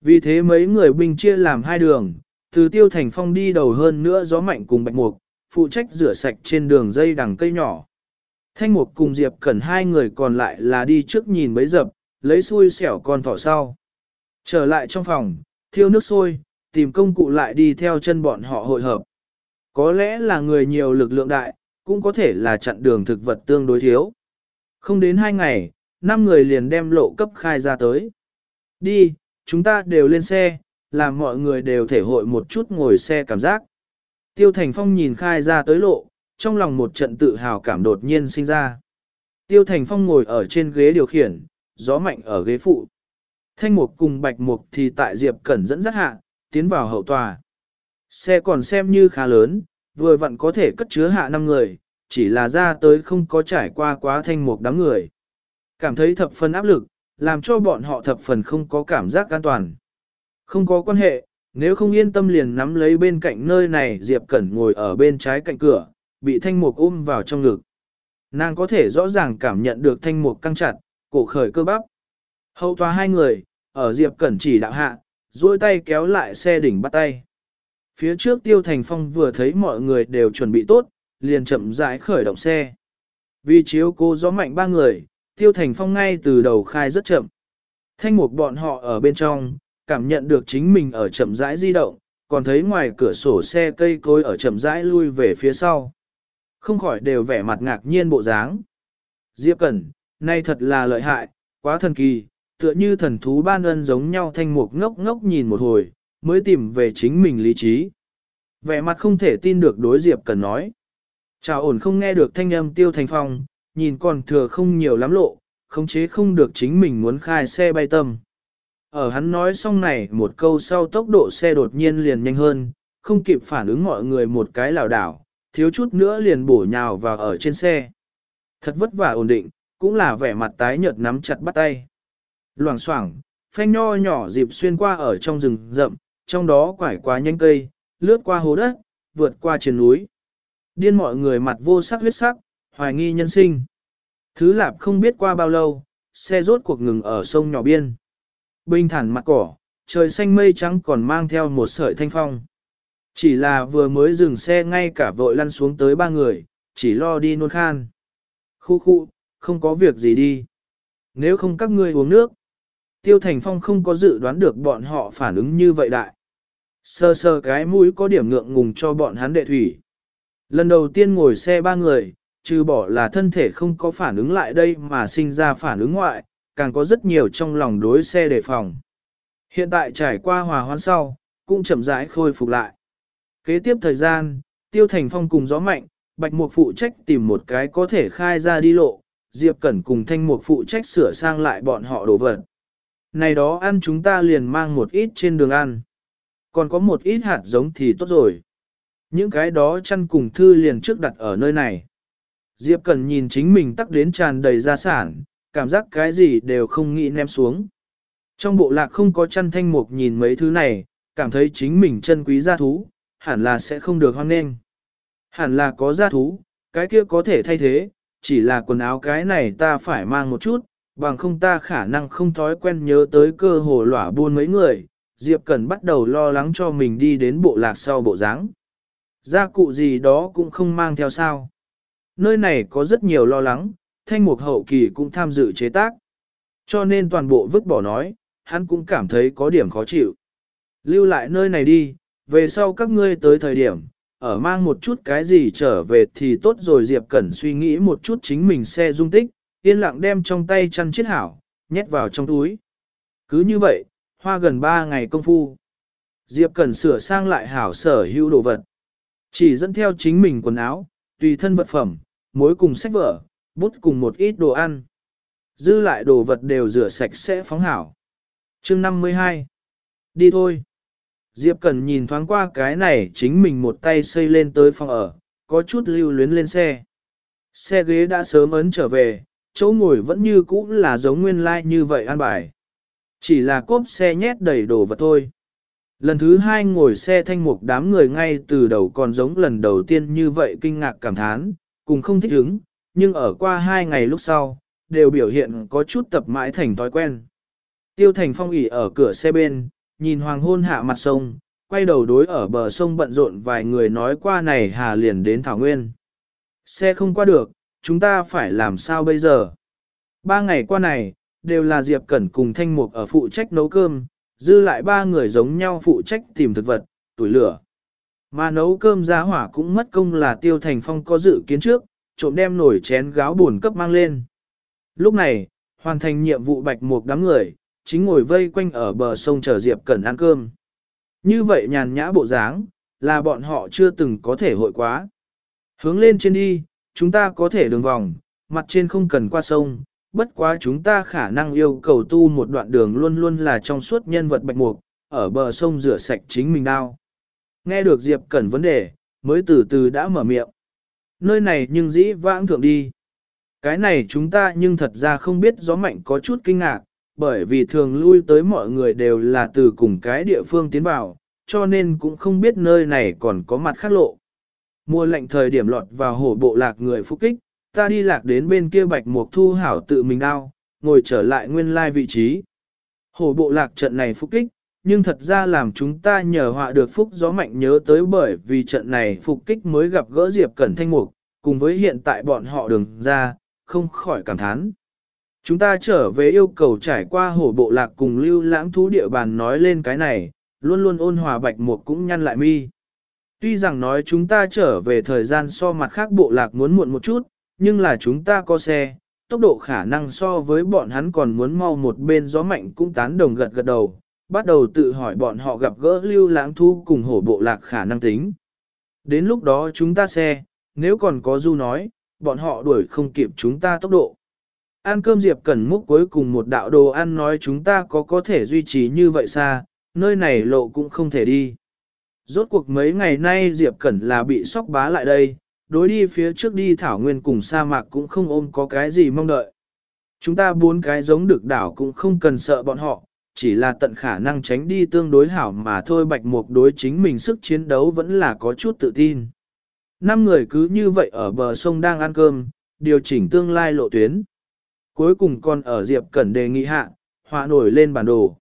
Vì thế mấy người binh chia làm hai đường, từ Tiêu Thành Phong đi đầu hơn nữa gió mạnh cùng Bạch Mục, phụ trách rửa sạch trên đường dây đằng cây nhỏ. Thanh Mục cùng Diệp Cẩn hai người còn lại là đi trước nhìn bấy dập, lấy xui xẻo con thỏ sau. Trở lại trong phòng, thiêu nước sôi, tìm công cụ lại đi theo chân bọn họ hội hợp. Có lẽ là người nhiều lực lượng đại, cũng có thể là chặn đường thực vật tương đối thiếu. Không đến hai ngày, năm người liền đem lộ cấp khai ra tới. Đi, chúng ta đều lên xe, làm mọi người đều thể hội một chút ngồi xe cảm giác. Tiêu Thành Phong nhìn khai ra tới lộ, trong lòng một trận tự hào cảm đột nhiên sinh ra. Tiêu Thành Phong ngồi ở trên ghế điều khiển, gió mạnh ở ghế phụ. Thanh mục cùng bạch mục thì tại Diệp Cẩn dẫn dắt hạ, tiến vào hậu tòa. Xe còn xem như khá lớn, vừa vặn có thể cất chứa hạ 5 người, chỉ là ra tới không có trải qua quá thanh mục đám người. Cảm thấy thập phần áp lực, làm cho bọn họ thập phần không có cảm giác an toàn. Không có quan hệ, nếu không yên tâm liền nắm lấy bên cạnh nơi này Diệp Cẩn ngồi ở bên trái cạnh cửa, bị thanh mục ôm vào trong ngực. Nàng có thể rõ ràng cảm nhận được thanh mục căng chặt, cổ khởi cơ bắp. Hậu tòa hai người, ở Diệp Cẩn chỉ đạo hạ, duỗi tay kéo lại xe đỉnh bắt tay. Phía trước Tiêu Thành Phong vừa thấy mọi người đều chuẩn bị tốt, liền chậm rãi khởi động xe. Vì chiếu cô gió mạnh ba người, Tiêu Thành Phong ngay từ đầu khai rất chậm. Thanh mục bọn họ ở bên trong, cảm nhận được chính mình ở chậm rãi di động, còn thấy ngoài cửa sổ xe cây cối ở chậm rãi lui về phía sau. Không khỏi đều vẻ mặt ngạc nhiên bộ dáng. Diệp Cẩn, nay thật là lợi hại, quá thần kỳ, tựa như thần thú ban ân giống nhau thanh mục ngốc ngốc nhìn một hồi, mới tìm về chính mình lý trí. Vẻ mặt không thể tin được đối Diệp cần nói. Chào ổn không nghe được thanh âm tiêu thành phong, nhìn còn thừa không nhiều lắm lộ, khống chế không được chính mình muốn khai xe bay tâm. Ở hắn nói xong này một câu sau tốc độ xe đột nhiên liền nhanh hơn, không kịp phản ứng mọi người một cái lảo đảo, thiếu chút nữa liền bổ nhào vào ở trên xe. Thật vất vả ổn định, cũng là vẻ mặt tái nhợt nắm chặt bắt tay. Loảng xoảng, phanh nho nhỏ dịp xuyên qua ở trong rừng rậm, trong đó quải qua nhanh cây, lướt qua hố đất, vượt qua trên núi. Điên mọi người mặt vô sắc huyết sắc, hoài nghi nhân sinh. Thứ lạp không biết qua bao lâu, xe rốt cuộc ngừng ở sông nhỏ biên. Bình thản mặt cỏ, trời xanh mây trắng còn mang theo một sợi thanh phong. Chỉ là vừa mới dừng xe ngay cả vội lăn xuống tới ba người, chỉ lo đi nôn khan. Khu khu, không có việc gì đi. Nếu không các ngươi uống nước. Tiêu Thành Phong không có dự đoán được bọn họ phản ứng như vậy đại. Sơ sơ cái mũi có điểm ngượng ngùng cho bọn hắn đệ thủy. Lần đầu tiên ngồi xe ba người, trừ bỏ là thân thể không có phản ứng lại đây mà sinh ra phản ứng ngoại, càng có rất nhiều trong lòng đối xe đề phòng. Hiện tại trải qua hòa hoãn sau, cũng chậm rãi khôi phục lại. Kế tiếp thời gian, Tiêu Thành Phong cùng gió mạnh, Bạch Mục phụ trách tìm một cái có thể khai ra đi lộ, Diệp Cẩn cùng Thanh Mục phụ trách sửa sang lại bọn họ đồ vật. Này đó ăn chúng ta liền mang một ít trên đường ăn. Còn có một ít hạt giống thì tốt rồi. Những cái đó chăn cùng thư liền trước đặt ở nơi này. Diệp cần nhìn chính mình tắc đến tràn đầy gia sản, cảm giác cái gì đều không nghĩ ném xuống. Trong bộ lạc không có chăn thanh mục nhìn mấy thứ này, cảm thấy chính mình chân quý gia thú, hẳn là sẽ không được hoan nghênh. Hẳn là có gia thú, cái kia có thể thay thế, chỉ là quần áo cái này ta phải mang một chút, bằng không ta khả năng không thói quen nhớ tới cơ hồ lỏa buôn mấy người, Diệp Cẩn bắt đầu lo lắng cho mình đi đến bộ lạc sau bộ dáng. Gia cụ gì đó cũng không mang theo sao. Nơi này có rất nhiều lo lắng, thanh mục hậu kỳ cũng tham dự chế tác. Cho nên toàn bộ vứt bỏ nói, hắn cũng cảm thấy có điểm khó chịu. Lưu lại nơi này đi, về sau các ngươi tới thời điểm, ở mang một chút cái gì trở về thì tốt rồi Diệp Cẩn suy nghĩ một chút chính mình xe dung tích, yên lặng đem trong tay chăn chiết hảo, nhét vào trong túi. Cứ như vậy, hoa gần 3 ngày công phu. Diệp Cẩn sửa sang lại hảo sở hữu đồ vật. Chỉ dẫn theo chính mình quần áo, tùy thân vật phẩm, mối cùng sách vở, bút cùng một ít đồ ăn. Dư lại đồ vật đều rửa sạch sẽ phóng hảo. chương 52. Đi thôi. Diệp Cần nhìn thoáng qua cái này chính mình một tay xây lên tới phòng ở, có chút lưu luyến lên xe. Xe ghế đã sớm ấn trở về, chỗ ngồi vẫn như cũ là giống nguyên lai like như vậy an bài. Chỉ là cốp xe nhét đầy đồ vật thôi. Lần thứ hai ngồi xe thanh mục đám người ngay từ đầu còn giống lần đầu tiên như vậy kinh ngạc cảm thán, cùng không thích ứng, nhưng ở qua hai ngày lúc sau, đều biểu hiện có chút tập mãi thành thói quen. Tiêu thành phong ỉ ở cửa xe bên, nhìn hoàng hôn hạ mặt sông, quay đầu đối ở bờ sông bận rộn vài người nói qua này hà liền đến Thảo Nguyên. Xe không qua được, chúng ta phải làm sao bây giờ? Ba ngày qua này, đều là Diệp Cẩn cùng Thanh Mục ở phụ trách nấu cơm, dư lại ba người giống nhau phụ trách tìm thực vật, tuổi lửa. Mà nấu cơm giá hỏa cũng mất công là Tiêu Thành Phong có dự kiến trước, trộm đem nổi chén gáo buồn cấp mang lên. Lúc này, hoàn thành nhiệm vụ bạch mục đám người, chính ngồi vây quanh ở bờ sông chờ Diệp Cẩn ăn cơm. Như vậy nhàn nhã bộ dáng, là bọn họ chưa từng có thể hội quá. Hướng lên trên đi, chúng ta có thể đường vòng, mặt trên không cần qua sông, bất quá chúng ta khả năng yêu cầu tu một đoạn đường luôn luôn là trong suốt nhân vật bạch mục, ở bờ sông rửa sạch chính mình đao. Nghe được Diệp Cẩn vấn đề, mới từ từ đã mở miệng. Nơi này nhưng dĩ vãng thượng đi. Cái này chúng ta nhưng thật ra không biết gió mạnh có chút kinh ngạc, bởi vì thường lui tới mọi người đều là từ cùng cái địa phương tiến vào, cho nên cũng không biết nơi này còn có mặt khác lộ. Mùa lạnh thời điểm lọt vào hổ bộ lạc người phúc kích, ta đi lạc đến bên kia bạch mục thu hảo tự mình đao, ngồi trở lại nguyên lai vị trí. Hổ bộ lạc trận này phục kích, nhưng thật ra làm chúng ta nhờ họa được phúc gió mạnh nhớ tới bởi vì trận này phục kích mới gặp gỡ Diệp Cẩn Thanh Mục, cùng với hiện tại bọn họ đường ra, không khỏi cảm thán. Chúng ta trở về yêu cầu trải qua hổ bộ lạc cùng lưu lãng thú địa bàn nói lên cái này, luôn luôn ôn hòa bạch mục cũng nhăn lại mi. Tuy rằng nói chúng ta trở về thời gian so mặt khác bộ lạc muốn muộn một chút, nhưng là chúng ta có xe, tốc độ khả năng so với bọn hắn còn muốn mau một bên gió mạnh cũng tán đồng gật gật đầu, bắt đầu tự hỏi bọn họ gặp gỡ lưu lãng thu cùng hổ bộ lạc khả năng tính. Đến lúc đó chúng ta xe, nếu còn có du nói, bọn họ đuổi không kịp chúng ta tốc độ. Ăn cơm Diệp Cẩn múc cuối cùng một đạo đồ ăn nói chúng ta có có thể duy trì như vậy xa, nơi này lộ cũng không thể đi. Rốt cuộc mấy ngày nay Diệp Cẩn là bị sóc bá lại đây, đối đi phía trước đi thảo nguyên cùng sa mạc cũng không ôm có cái gì mong đợi. Chúng ta bốn cái giống được đảo cũng không cần sợ bọn họ, chỉ là tận khả năng tránh đi tương đối hảo mà thôi bạch mục đối chính mình sức chiến đấu vẫn là có chút tự tin. Năm người cứ như vậy ở bờ sông đang ăn cơm, điều chỉnh tương lai lộ tuyến. Cuối cùng còn ở Diệp Cẩn đề nghị hạ, họa nổi lên bản đồ.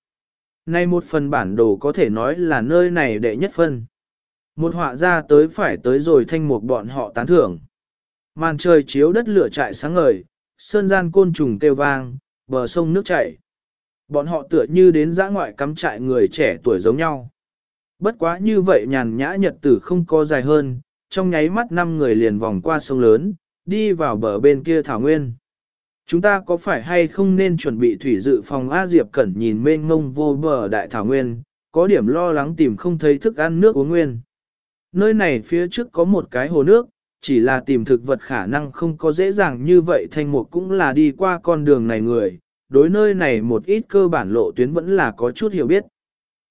Nay một phần bản đồ có thể nói là nơi này đệ nhất phân. Một họa ra tới phải tới rồi thanh mục bọn họ tán thưởng. Màn trời chiếu đất lửa trại sáng ngời, sơn gian côn trùng kêu vang, bờ sông nước chảy. Bọn họ tựa như đến giã ngoại cắm trại người trẻ tuổi giống nhau. Bất quá như vậy nhàn nhã nhật tử không có dài hơn, trong nháy mắt năm người liền vòng qua sông lớn, đi vào bờ bên kia thảo nguyên. Chúng ta có phải hay không nên chuẩn bị thủy dự phòng A Diệp Cẩn nhìn mênh mông vô bờ đại thảo nguyên, có điểm lo lắng tìm không thấy thức ăn nước uống nguyên. Nơi này phía trước có một cái hồ nước, chỉ là tìm thực vật khả năng không có dễ dàng như vậy thanh mục cũng là đi qua con đường này người, đối nơi này một ít cơ bản lộ tuyến vẫn là có chút hiểu biết.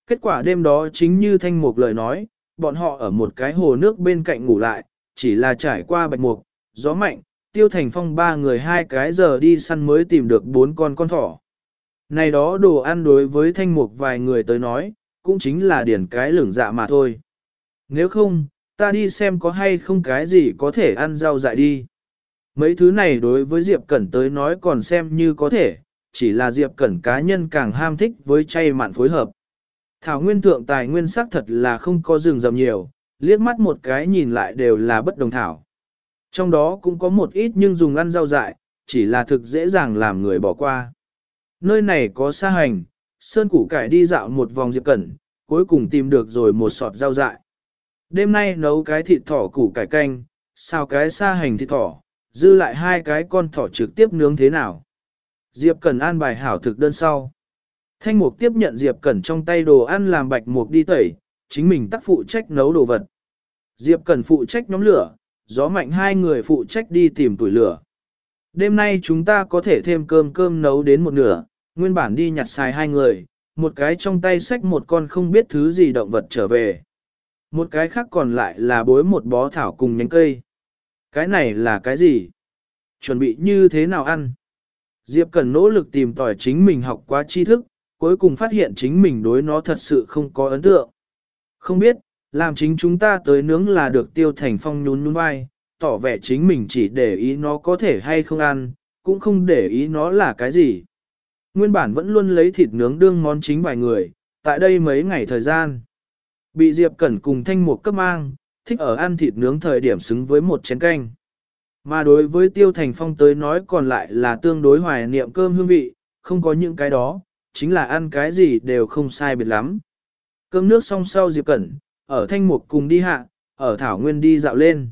Kết quả đêm đó chính như thanh mục lời nói, bọn họ ở một cái hồ nước bên cạnh ngủ lại, chỉ là trải qua bạch mục, gió mạnh, tiêu thành phong ba người hai cái giờ đi săn mới tìm được bốn con con thỏ. Này đó đồ ăn đối với thanh mục vài người tới nói, cũng chính là điển cái lửng dạ mà thôi. Nếu không, ta đi xem có hay không cái gì có thể ăn rau dại đi. Mấy thứ này đối với Diệp Cẩn tới nói còn xem như có thể, chỉ là Diệp Cẩn cá nhân càng ham thích với chay mặn phối hợp. Thảo nguyên thượng tài nguyên sắc thật là không có rừng rậm nhiều, liếc mắt một cái nhìn lại đều là bất đồng thảo. Trong đó cũng có một ít nhưng dùng ăn rau dại, chỉ là thực dễ dàng làm người bỏ qua. Nơi này có sa hành, sơn củ cải đi dạo một vòng Diệp Cẩn, cuối cùng tìm được rồi một sọt rau dại. Đêm nay nấu cái thịt thỏ củ cải canh, xào cái sa hành thịt thỏ, dư lại hai cái con thỏ trực tiếp nướng thế nào. Diệp Cẩn an bài hảo thực đơn sau. Thanh Mục tiếp nhận Diệp Cẩn trong tay đồ ăn làm bạch mục đi tẩy, chính mình tác phụ trách nấu đồ vật. Diệp Cẩn phụ trách nhóm lửa, gió mạnh hai người phụ trách đi tìm tuổi lửa. Đêm nay chúng ta có thể thêm cơm cơm nấu đến một nửa, nguyên bản đi nhặt xài hai người, một cái trong tay xách một con không biết thứ gì động vật trở về. Một cái khác còn lại là bối một bó thảo cùng nhánh cây. Cái này là cái gì? Chuẩn bị như thế nào ăn? Diệp cần nỗ lực tìm tòi chính mình học qua tri thức, cuối cùng phát hiện chính mình đối nó thật sự không có ấn tượng. Không biết, làm chính chúng ta tới nướng là được tiêu thành phong nhún nhún vai, tỏ vẻ chính mình chỉ để ý nó có thể hay không ăn, cũng không để ý nó là cái gì. Nguyên bản vẫn luôn lấy thịt nướng đương món chính vài người, tại đây mấy ngày thời gian. Bị Diệp Cẩn cùng thanh mục cấp mang, thích ở ăn thịt nướng thời điểm xứng với một chén canh. Mà đối với Tiêu Thành Phong tới nói còn lại là tương đối hoài niệm cơm hương vị, không có những cái đó, chính là ăn cái gì đều không sai biệt lắm. Cơm nước xong sau Diệp Cẩn, ở Thanh Mục cùng đi hạ, ở Thảo Nguyên đi dạo lên.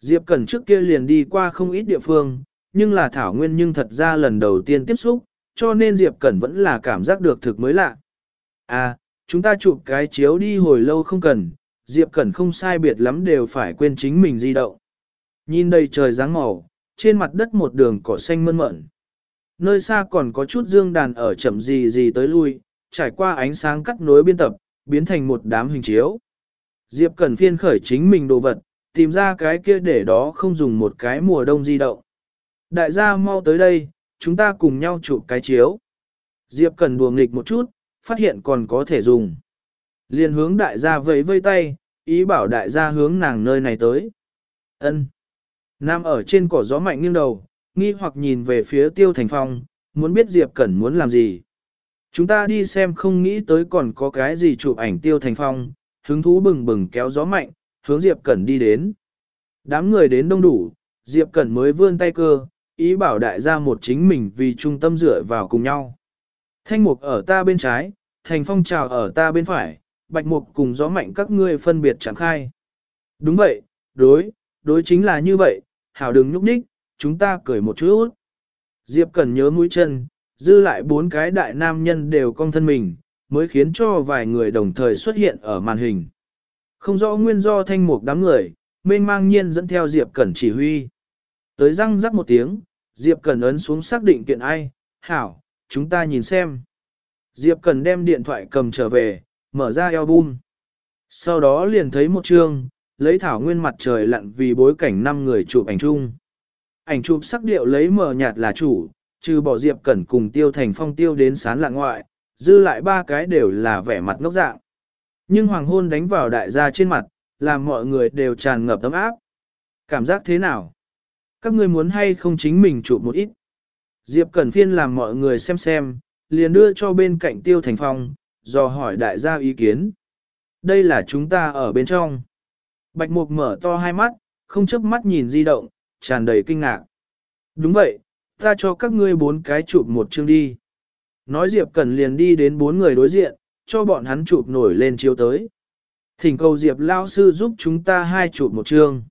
Diệp Cẩn trước kia liền đi qua không ít địa phương, nhưng là Thảo Nguyên nhưng thật ra lần đầu tiên tiếp xúc, cho nên Diệp Cẩn vẫn là cảm giác được thực mới lạ. À, chúng ta chụp cái chiếu đi hồi lâu không cần, Diệp Cẩn không sai biệt lắm đều phải quên chính mình di động. Nhìn đầy trời dáng màu, trên mặt đất một đường cỏ xanh mơn mởn. Nơi xa còn có chút dương đàn ở chậm gì gì tới lui, trải qua ánh sáng cắt nối biên tập, biến thành một đám hình chiếu. Diệp Cẩn phiên khởi chính mình đồ vật, tìm ra cái kia để đó không dùng một cái mùa đông di động. Đại gia mau tới đây, chúng ta cùng nhau chụp cái chiếu. Diệp Cẩn đùa nghịch một chút, phát hiện còn có thể dùng. Liên hướng đại gia vẫy vây tay, ý bảo đại gia hướng nàng nơi này tới. Ân. Nam ở trên cỏ gió mạnh nghiêng đầu, nghi hoặc nhìn về phía tiêu thành phong, muốn biết Diệp Cẩn muốn làm gì. Chúng ta đi xem không nghĩ tới còn có cái gì chụp ảnh tiêu thành phong, hứng thú bừng bừng kéo gió mạnh, hướng Diệp Cẩn đi đến. Đám người đến đông đủ, Diệp Cẩn mới vươn tay cơ, ý bảo đại gia một chính mình vì trung tâm dựa vào cùng nhau. Thanh mục ở ta bên trái, thành phong trào ở ta bên phải, bạch mục cùng gió mạnh các ngươi phân biệt chẳng khai. Đúng vậy, đối, đối chính là như vậy, hảo đừng nhúc nhích, chúng ta cười một chút. Diệp Cẩn nhớ mũi chân, dư lại bốn cái đại nam nhân đều cong thân mình, mới khiến cho vài người đồng thời xuất hiện ở màn hình. Không rõ nguyên do thanh mục đám người, mênh mang nhiên dẫn theo Diệp Cẩn chỉ huy. Tới răng rắc một tiếng, Diệp Cẩn ấn xuống xác định kiện ai, hảo, chúng ta nhìn xem. Diệp Cẩn đem điện thoại cầm trở về, mở ra album. Sau đó liền thấy một chương, lấy thảo nguyên mặt trời lặn vì bối cảnh năm người chụp ảnh chung. Ảnh chụp sắc điệu lấy mờ nhạt là chủ, trừ bỏ Diệp Cẩn cùng tiêu thành phong tiêu đến sán lạng ngoại, dư lại ba cái đều là vẻ mặt ngốc dạng. Nhưng hoàng hôn đánh vào đại gia trên mặt, làm mọi người đều tràn ngập tấm áp. Cảm giác thế nào? Các ngươi muốn hay không chính mình chụp một ít? Diệp Cẩn Phiên làm mọi người xem xem, liền đưa cho bên cạnh tiêu thành phong, dò hỏi đại gia ý kiến. Đây là chúng ta ở bên trong. Bạch Mục mở to hai mắt, không chớp mắt nhìn di động, tràn đầy kinh ngạc. Đúng vậy, ta cho các ngươi bốn cái chụp một chương đi. Nói Diệp Cẩn liền đi đến bốn người đối diện, cho bọn hắn chụp nổi lên chiếu tới. Thỉnh cầu Diệp Lao Sư giúp chúng ta hai chụp một chương.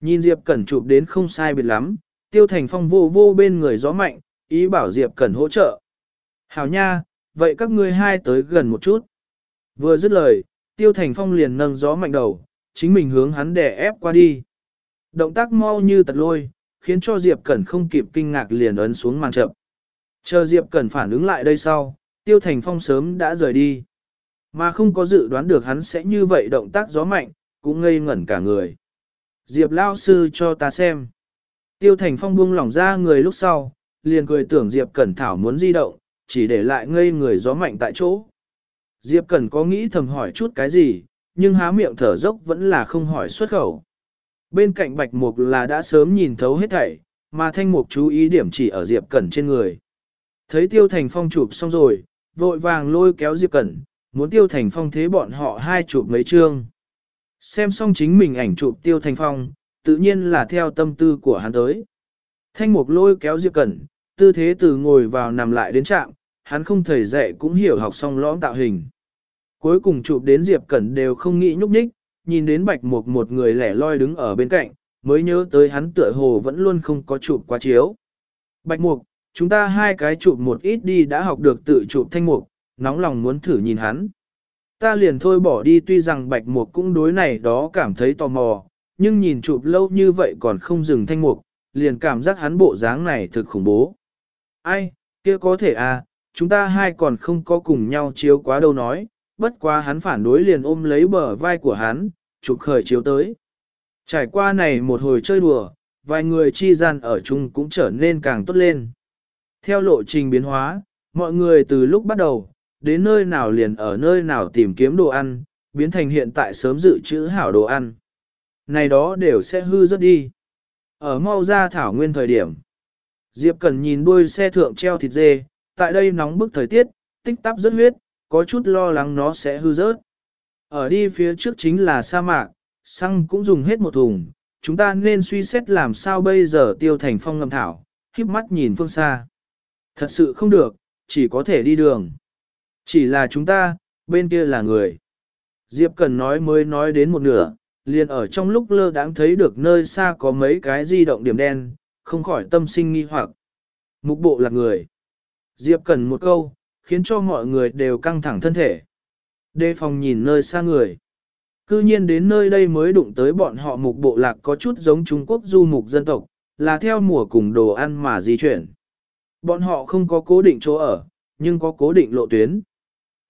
Nhìn Diệp Cẩn chụp đến không sai biệt lắm, Tiêu Thành Phong vô vô bên người gió mạnh, ý bảo Diệp Cẩn hỗ trợ. Hảo nha, vậy các ngươi hai tới gần một chút. Vừa dứt lời, Tiêu Thành Phong liền nâng gió mạnh đầu, chính mình hướng hắn đè ép qua đi. Động tác mau như tật lôi, khiến cho Diệp Cẩn không kịp kinh ngạc liền ấn xuống màn chậm. Chờ Diệp Cẩn phản ứng lại đây sau, Tiêu Thành Phong sớm đã rời đi. Mà không có dự đoán được hắn sẽ như vậy động tác gió mạnh, cũng ngây ngẩn cả người. Diệp Lao Sư cho ta xem. Tiêu Thành Phong buông lỏng ra người lúc sau, liền cười tưởng Diệp Cẩn Thảo muốn di động, chỉ để lại ngây người gió mạnh tại chỗ. Diệp Cẩn có nghĩ thầm hỏi chút cái gì, nhưng há miệng thở dốc vẫn là không hỏi xuất khẩu. Bên cạnh Bạch Mục là đã sớm nhìn thấu hết thảy, mà Thanh Mục chú ý điểm chỉ ở Diệp Cẩn trên người. Thấy Tiêu Thành Phong chụp xong rồi, vội vàng lôi kéo Diệp Cẩn, muốn Tiêu Thành Phong thế bọn họ hai chụp mấy chương. Xem xong chính mình ảnh chụp Tiêu Thành Phong, tự nhiên là theo tâm tư của hắn tới. Thanh Mục lôi kéo Diệp Cẩn, tư thế từ ngồi vào nằm lại đến trạm, hắn không thầy dạy cũng hiểu học xong lõm tạo hình. Cuối cùng chụp đến Diệp Cẩn đều không nghĩ nhúc nhích, nhìn đến Bạch Mục một người lẻ loi đứng ở bên cạnh, mới nhớ tới hắn tựa hồ vẫn luôn không có chụp quá chiếu. Bạch Mục, chúng ta hai cái chụp một ít đi đã học được tự chụp thanh mục, nóng lòng muốn thử nhìn hắn. Ta liền thôi bỏ đi tuy rằng Bạch Mục cũng đối này đó cảm thấy tò mò, nhưng nhìn chụp lâu như vậy còn không dừng thanh mục, liền cảm giác hắn bộ dáng này thực khủng bố. Ai, kia có thể à, chúng ta hai còn không có cùng nhau chiếu quá đâu nói, bất quá hắn phản đối liền ôm lấy bờ vai của hắn, chụp khởi chiếu tới. Trải qua này một hồi chơi đùa, vài người chi gian ở chung cũng trở nên càng tốt lên. Theo lộ trình biến hóa, mọi người từ lúc bắt đầu, đến nơi nào liền ở nơi nào tìm kiếm đồ ăn, biến thành hiện tại sớm dự trữ hảo đồ ăn. Này đó đều sẽ hư rất đi. Ở mau ra thảo nguyên thời điểm, Diệp Cần nhìn đuôi xe thượng treo thịt dê, tại đây nóng bức thời tiết, tích tắp rất huyết, có chút lo lắng nó sẽ hư rớt. Ở đi phía trước chính là sa mạc, xăng cũng dùng hết một thùng, chúng ta nên suy xét làm sao bây giờ tiêu thành phong ngầm thảo, khiếp mắt nhìn phương xa. Thật sự không được, chỉ có thể đi đường. Chỉ là chúng ta, bên kia là người. Diệp Cần nói mới nói đến một nửa, liền ở trong lúc lơ đãng thấy được nơi xa có mấy cái di động điểm đen, không khỏi tâm sinh nghi hoặc. Mục bộ là người. Diệp Cần một câu, khiến cho mọi người đều căng thẳng thân thể. Đề phòng nhìn nơi xa người. Cư nhiên đến nơi đây mới đụng tới bọn họ mục bộ lạc có chút giống Trung Quốc du mục dân tộc, là theo mùa cùng đồ ăn mà di chuyển. Bọn họ không có cố định chỗ ở, nhưng có cố định lộ tuyến.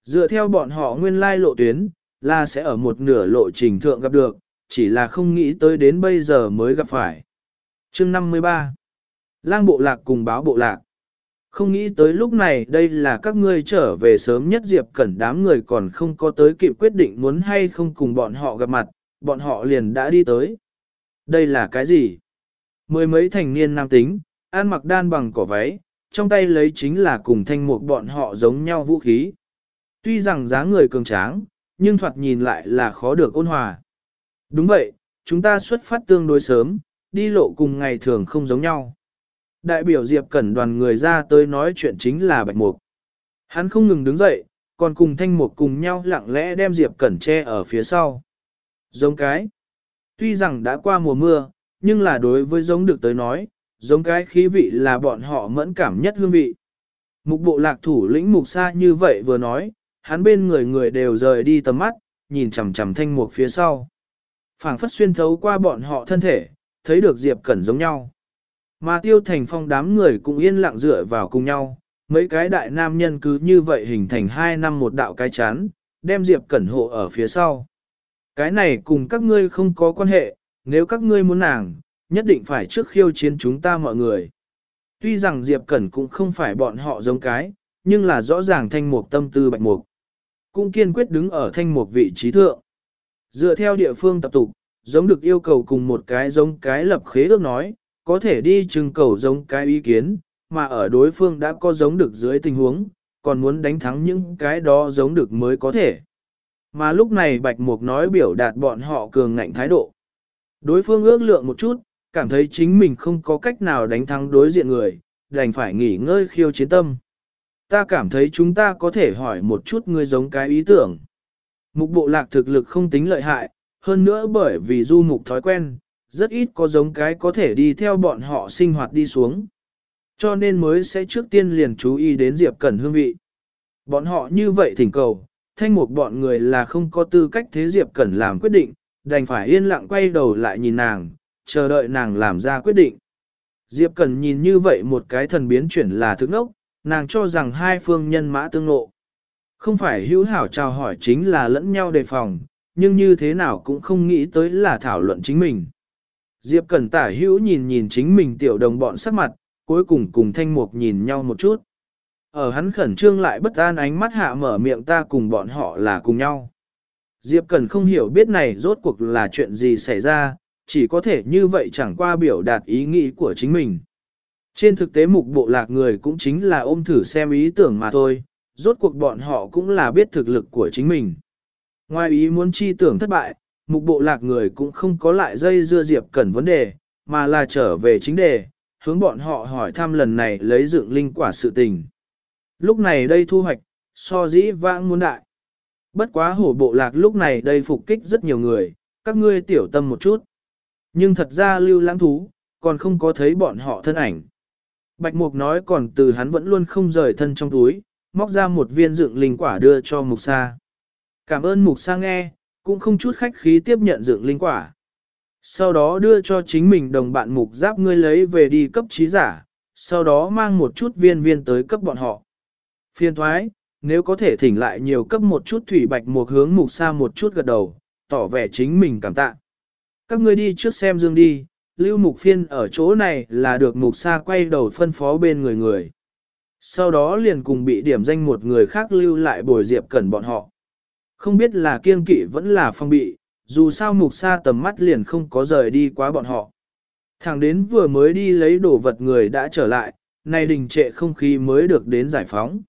Dựa theo bọn họ nguyên lai lộ tuyến, là sẽ ở một nửa lộ trình thượng gặp được, chỉ là không nghĩ tới đến bây giờ mới gặp phải. Chương 53 Lang bộ lạc cùng báo bộ lạc không nghĩ tới lúc này đây là các ngươi trở về sớm nhất Diệp Cẩn đám người còn không có tới kịp quyết định muốn hay không cùng bọn họ gặp mặt, bọn họ liền đã đi tới. Đây là cái gì? Mười mấy thành niên nam tính, ăn mặc đan bằng cỏ váy, trong tay lấy chính là cùng thanh mục bọn họ giống nhau vũ khí. Tuy rằng dáng người cường tráng, nhưng thoạt nhìn lại là khó được ôn hòa. Đúng vậy, chúng ta xuất phát tương đối sớm, đi lộ cùng ngày thường không giống nhau. Đại biểu Diệp Cẩn đoàn người ra tới nói chuyện chính là Bạch Mục. Hắn không ngừng đứng dậy, còn cùng Thanh Mục cùng nhau lặng lẽ đem Diệp Cẩn che ở phía sau. Giống cái. Tuy rằng đã qua mùa mưa, nhưng là đối với giống được tới nói, giống cái khí vị là bọn họ mẫn cảm nhất hương vị. Mục bộ lạc thủ lĩnh mục xa như vậy vừa nói, hắn bên người người đều rời đi tầm mắt, nhìn chằm chằm thanh mục phía sau. phảng phất xuyên thấu qua bọn họ thân thể, thấy được Diệp Cẩn giống nhau. Mà tiêu thành phong đám người cũng yên lặng dựa vào cùng nhau, mấy cái đại nam nhân cứ như vậy hình thành hai năm một đạo cái chán, đem Diệp Cẩn hộ ở phía sau. Cái này cùng các ngươi không có quan hệ, nếu các ngươi muốn nàng, nhất định phải trước khiêu chiến chúng ta mọi người. Tuy rằng Diệp Cẩn cũng không phải bọn họ giống cái, nhưng là rõ ràng thanh mục tâm tư bạch mục. Cũng kiên quyết đứng ở thanh mục vị trí thượng. Dựa theo địa phương tập tục, giống được yêu cầu cùng một cái giống cái lập khế ước nói, có thể đi trưng cầu giống cái ý kiến, mà ở đối phương đã có giống được dưới tình huống, còn muốn đánh thắng những cái đó giống được mới có thể. Mà lúc này Bạch Mục nói biểu đạt bọn họ cường ngạnh thái độ. Đối phương ước lượng một chút, cảm thấy chính mình không có cách nào đánh thắng đối diện người, đành phải nghỉ ngơi khiêu chiến tâm. Ta cảm thấy chúng ta có thể hỏi một chút ngươi giống cái ý tưởng. Mục bộ lạc thực lực không tính lợi hại, hơn nữa bởi vì du mục thói quen, rất ít có giống cái có thể đi theo bọn họ sinh hoạt đi xuống. Cho nên mới sẽ trước tiên liền chú ý đến Diệp Cẩn hương vị. Bọn họ như vậy thỉnh cầu, thanh mục bọn người là không có tư cách thế Diệp Cẩn làm quyết định, đành phải yên lặng quay đầu lại nhìn nàng, chờ đợi nàng làm ra quyết định. Diệp Cẩn nhìn như vậy một cái thần biến chuyển là thức nốc, nàng cho rằng hai phương nhân mã tương ngộ. Không phải hữu hảo chào hỏi chính là lẫn nhau đề phòng, nhưng như thế nào cũng không nghĩ tới là thảo luận chính mình. Diệp Cẩn tả hữu nhìn nhìn chính mình tiểu đồng bọn sắc mặt, cuối cùng cùng thanh mục nhìn nhau một chút. Ở hắn khẩn trương lại bất an ánh mắt hạ mở miệng ta cùng bọn họ là cùng nhau. Diệp Cẩn không hiểu biết này rốt cuộc là chuyện gì xảy ra, chỉ có thể như vậy chẳng qua biểu đạt ý nghĩ của chính mình. Trên thực tế mục bộ lạc người cũng chính là ôm thử xem ý tưởng mà thôi, rốt cuộc bọn họ cũng là biết thực lực của chính mình. Ngoài ý muốn chi tưởng thất bại, mục bộ lạc người cũng không có lại dây dưa Diệp Cẩn vấn đề, mà là trở về chính đề, hướng bọn họ hỏi thăm lần này lấy dựng linh quả sự tình. Lúc này đây thu hoạch, so dĩ vãng muốn đại. Bất quá hổ bộ lạc lúc này đây phục kích rất nhiều người, các ngươi tiểu tâm một chút. Nhưng thật ra lưu lãng thú, còn không có thấy bọn họ thân ảnh. Bạch Mục nói còn từ hắn vẫn luôn không rời thân trong túi, móc ra một viên dựng linh quả đưa cho Mục Sa. Cảm ơn Mục Sa nghe, cũng không chút khách khí tiếp nhận dựng linh quả. Sau đó đưa cho chính mình đồng bạn Mục Giáp ngươi lấy về đi cấp trí giả, sau đó mang một chút viên viên tới cấp bọn họ. Phiên thoái, nếu có thể thỉnh lại nhiều cấp một chút thủy bạch Mục hướng Mục Sa một chút gật đầu, tỏ vẻ chính mình cảm tạ. Các ngươi đi trước xem dương đi, lưu mục phiên ở chỗ này là được mục sa quay đầu phân phó bên người người. Sau đó liền cùng bị điểm danh một người khác lưu lại bồi diệp cẩn bọn họ. Không biết là kiên kỵ vẫn là phong bị, dù sao mục sa tầm mắt liền không có rời đi quá bọn họ. Thẳng đến vừa mới đi lấy đồ vật người đã trở lại, nay đình trệ không khí mới được đến giải phóng.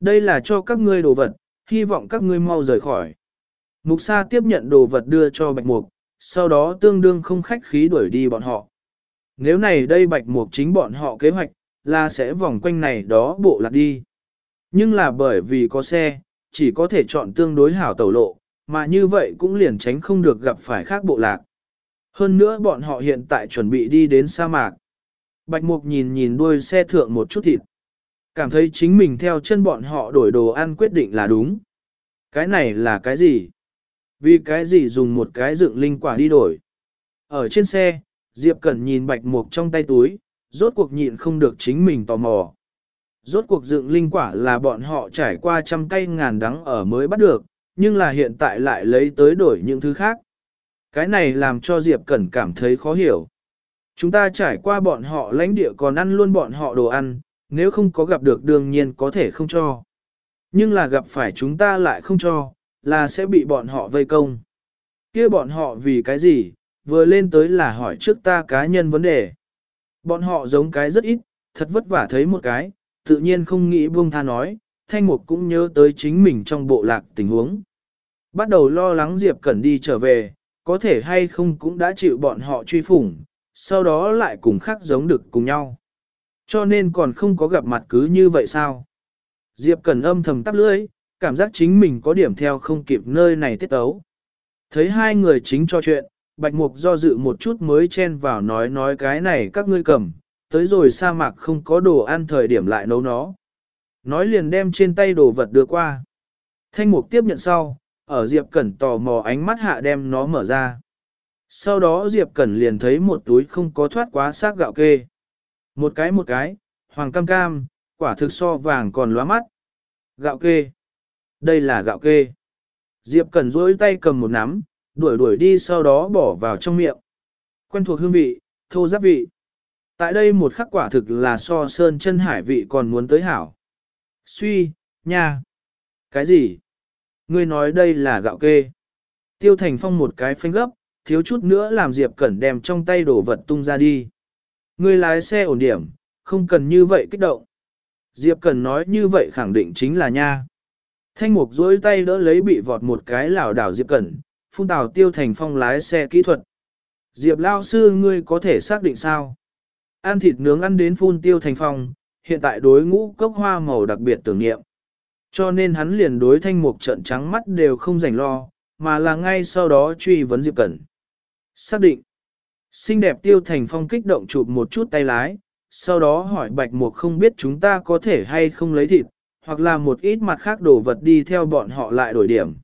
Đây là cho các ngươi đồ vật, hy vọng các ngươi mau rời khỏi. Mục sa tiếp nhận đồ vật đưa cho bạch mục, sau đó tương đương không khách khí đuổi đi bọn họ. Nếu này đây bạch mục chính bọn họ kế hoạch, là sẽ vòng quanh này đó bộ lạc đi. Nhưng là bởi vì có xe, chỉ có thể chọn tương đối hảo tẩu lộ, mà như vậy cũng liền tránh không được gặp phải khác bộ lạc. Hơn nữa bọn họ hiện tại chuẩn bị đi đến sa mạc. Bạch mục nhìn nhìn đuôi xe thượng một chút thịt. Cảm thấy chính mình theo chân bọn họ đổi đồ ăn quyết định là đúng. Cái này là cái gì? Vì cái gì dùng một cái dựng linh quả đi đổi. Ở trên xe, Diệp Cẩn nhìn bạch mục trong tay túi, rốt cuộc nhịn không được chính mình tò mò. Rốt cuộc dựng linh quả là bọn họ trải qua trăm cây ngàn đắng ở mới bắt được, nhưng là hiện tại lại lấy tới đổi những thứ khác. Cái này làm cho Diệp Cẩn cảm thấy khó hiểu. Chúng ta trải qua bọn họ lãnh địa còn ăn luôn bọn họ đồ ăn, nếu không có gặp được đương nhiên có thể không cho. Nhưng là gặp phải chúng ta lại không cho, là sẽ bị bọn họ vây công. kia bọn họ vì cái gì, vừa lên tới là hỏi trước ta cá nhân vấn đề. Bọn họ giống cái rất ít, thật vất vả thấy một cái, tự nhiên không nghĩ buông tha nói, thanh mục cũng nhớ tới chính mình trong bộ lạc tình huống. Bắt đầu lo lắng Diệp Cẩn đi trở về, có thể hay không cũng đã chịu bọn họ truy phủng, sau đó lại cùng khác giống được cùng nhau. Cho nên còn không có gặp mặt cứ như vậy sao? Diệp Cẩn âm thầm tắp lưỡi, cảm giác chính mình có điểm theo không kịp nơi này tiết ấu. Thấy hai người chính cho chuyện, Bạch Mục do dự một chút mới chen vào nói nói cái này các ngươi cầm, tới rồi sa mạc không có đồ ăn thời điểm lại nấu nó. Nói liền đem trên tay đồ vật đưa qua. Thanh Mục tiếp nhận sau, ở Diệp Cẩn tò mò ánh mắt hạ đem nó mở ra. Sau đó Diệp Cẩn liền thấy một túi không có thoát quá xác gạo kê. Một cái một cái, hoàng cam cam, quả thực so vàng còn lóa mắt. Gạo kê. Đây là gạo kê. Diệp Cẩn duỗi tay cầm một nắm, đuổi đuổi đi sau đó bỏ vào trong miệng. Quen thuộc hương vị, thô giáp vị. Tại đây một khắc quả thực là so sơn chân hải vị còn muốn tới hảo. Suy, nha. Cái gì? Ngươi nói đây là gạo kê. Tiêu Thành Phong một cái phanh gấp, thiếu chút nữa làm Diệp Cẩn đem trong tay đổ vật tung ra đi. Ngươi lái xe ổn điểm, không cần như vậy kích động. Diệp Cẩn nói như vậy khẳng định chính là nha. Thanh mục dối tay đỡ lấy bị vọt một cái lảo đảo Diệp Cẩn, phun tào tiêu thành phong lái xe kỹ thuật. Diệp lao sư ngươi có thể xác định sao? Ăn thịt nướng ăn đến phun tiêu thành phong, hiện tại đối ngũ cốc hoa màu đặc biệt tưởng niệm. Cho nên hắn liền đối thanh mục trận trắng mắt đều không rảnh lo, mà là ngay sau đó truy vấn Diệp Cẩn. Xác định. Xinh đẹp tiêu thành phong kích động chụp một chút tay lái, sau đó hỏi bạch mục không biết chúng ta có thể hay không lấy thịt, hoặc là một ít mặt khác đồ vật đi theo bọn họ lại đổi điểm.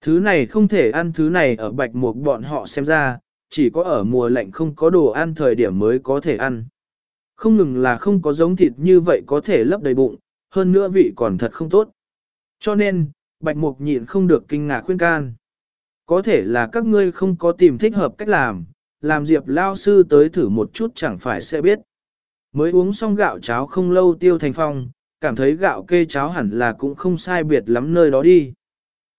Thứ này không thể ăn thứ này ở bạch mục bọn họ xem ra, chỉ có ở mùa lạnh không có đồ ăn thời điểm mới có thể ăn. Không ngừng là không có giống thịt như vậy có thể lấp đầy bụng, hơn nữa vị còn thật không tốt. Cho nên, bạch mục nhịn không được kinh ngạc khuyên can. Có thể là các ngươi không có tìm thích hợp cách làm, làm Diệp Lao Sư tới thử một chút chẳng phải sẽ biết. Mới uống xong gạo cháo không lâu tiêu thành phong, cảm thấy gạo kê cháo hẳn là cũng không sai biệt lắm nơi đó đi.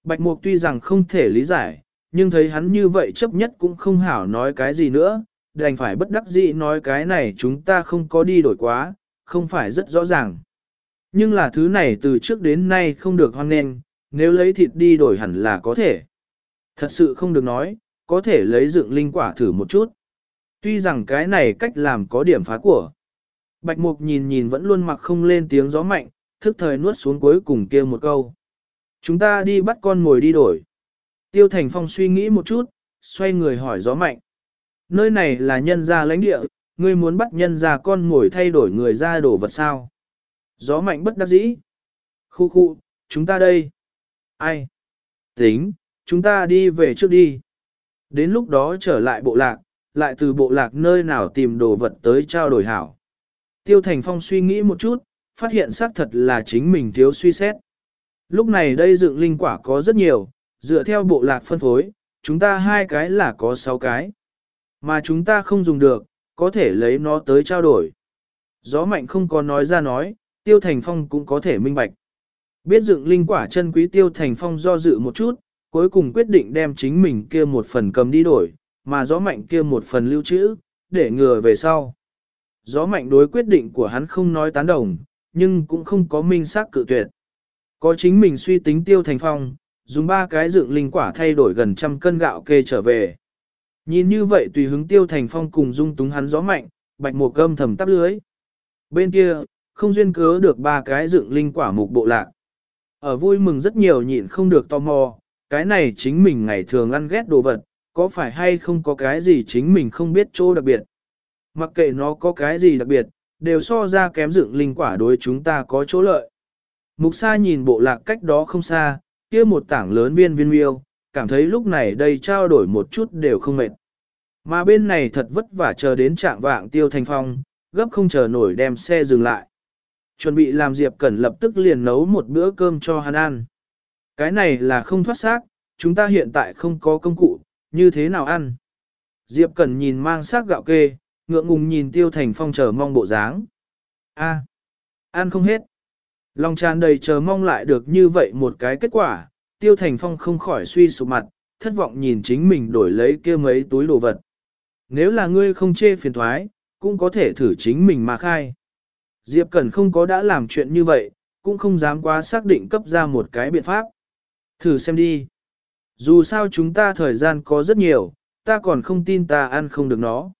Bạch Mục tuy rằng không thể lý giải, nhưng thấy hắn như vậy chấp nhất cũng không hảo nói cái gì nữa, đành phải bất đắc dĩ nói cái này chúng ta không có đi đổi quá, không phải rất rõ ràng. Nhưng là thứ này từ trước đến nay không được hoan nghênh, nếu lấy thịt đi đổi hẳn là có thể. Thật sự không được nói, có thể lấy dựng linh quả thử một chút. Tuy rằng cái này cách làm có điểm phá của. Bạch Mục nhìn nhìn vẫn luôn mặc không lên tiếng gió mạnh, thức thời nuốt xuống cuối cùng kia một câu. Chúng ta đi bắt con mồi đi đổi. Tiêu Thành Phong suy nghĩ một chút, xoay người hỏi gió mạnh. Nơi này là nhân gia lãnh địa, ngươi muốn bắt nhân gia con mồi thay đổi người ra đổ vật sao? Gió mạnh bất đắc dĩ. Khu khu, chúng ta đây. Ai? Tính, chúng ta đi về trước đi. Đến lúc đó trở lại bộ lạc, lại từ bộ lạc nơi nào tìm đồ vật tới trao đổi hảo. Tiêu Thành Phong suy nghĩ một chút, phát hiện xác thật là chính mình thiếu suy xét. Lúc này đây dựng linh quả có rất nhiều, dựa theo bộ lạc phân phối, chúng ta hai cái là có sáu cái. Mà chúng ta không dùng được, có thể lấy nó tới trao đổi. Gió mạnh không có nói ra nói, Tiêu Thành Phong cũng có thể minh bạch. Biết dựng linh quả chân quý Tiêu Thành Phong do dự một chút, cuối cùng quyết định đem chính mình kia một phần cầm đi đổi, mà gió mạnh kia một phần lưu trữ, để ngừa về sau. Gió mạnh đối quyết định của hắn không nói tán đồng, nhưng cũng không có minh xác cự tuyệt. Có chính mình suy tính tiêu thành phong, dùng ba cái dựng linh quả thay đổi gần trăm cân gạo kê trở về. Nhìn như vậy tùy hứng tiêu thành phong cùng dung túng hắn gió mạnh, bạch mồ cơm thầm tắp lưới. Bên kia, không duyên cớ được ba cái dựng linh quả mục bộ lạc. Ở vui mừng rất nhiều nhịn không được tò mò, cái này chính mình ngày thường ăn ghét đồ vật, có phải hay không có cái gì chính mình không biết chỗ đặc biệt. Mặc kệ nó có cái gì đặc biệt, đều so ra kém dựng linh quả đối chúng ta có chỗ lợi. Mục sa nhìn bộ lạc cách đó không xa, kia một tảng lớn viên viên miêu, cảm thấy lúc này đây trao đổi một chút đều không mệt. Mà bên này thật vất vả chờ đến trạng vạng tiêu thành phong, gấp không chờ nổi đem xe dừng lại. Chuẩn bị làm Diệp Cẩn lập tức liền nấu một bữa cơm cho hắn ăn. Cái này là không thoát xác, chúng ta hiện tại không có công cụ, như thế nào ăn? Diệp Cẩn nhìn mang xác gạo kê, ngượng ngùng nhìn Tiêu Thành Phong chờ mong bộ dáng. A, ăn không hết. Lòng tràn đầy chờ mong lại được như vậy một cái kết quả, Tiêu Thành Phong không khỏi suy sụp mặt, thất vọng nhìn chính mình đổi lấy kia mấy túi đồ vật. Nếu là ngươi không chê phiền thoái, cũng có thể thử chính mình mà khai. Diệp Cẩn không có đã làm chuyện như vậy, cũng không dám quá xác định cấp ra một cái biện pháp. Thử xem đi. Dù sao chúng ta thời gian có rất nhiều, ta còn không tin ta ăn không được nó.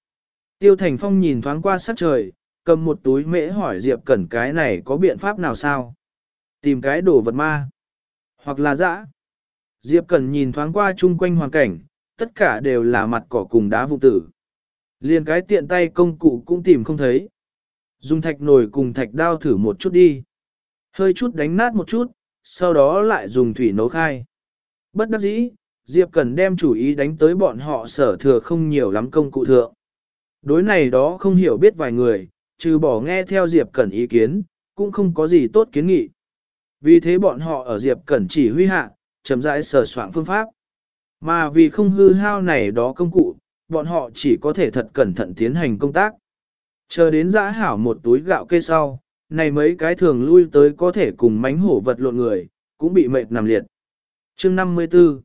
Tiêu Thành Phong nhìn thoáng qua sắc trời, cầm một túi mễ hỏi Diệp Cẩn cái này có biện pháp nào sao? Tìm cái đồ vật ma. Hoặc là dã. Diệp Cẩn nhìn thoáng qua chung quanh hoàn cảnh, tất cả đều là mặt cỏ cùng đá vụ tử. Liền cái tiện tay công cụ cũng tìm không thấy. Dùng thạch nồi cùng thạch đao thử một chút đi. Hơi chút đánh nát một chút, sau đó lại dùng thủy nấu khai. Bất đắc dĩ, Diệp Cẩn đem chủ ý đánh tới bọn họ sở thừa không nhiều lắm công cụ thượng. Đối này đó không hiểu biết vài người, trừ bỏ nghe theo Diệp Cẩn ý kiến, cũng không có gì tốt kiến nghị. Vì thế bọn họ ở Diệp Cẩn chỉ huy hạ, chậm rãi sở soạn phương pháp. Mà vì không hư hao này đó công cụ, bọn họ chỉ có thể thật cẩn thận tiến hành công tác. Chờ đến giã hảo một túi gạo kê sau, này mấy cái thường lui tới có thể cùng mánh hổ vật lộn người, cũng bị mệt nằm liệt. chương 54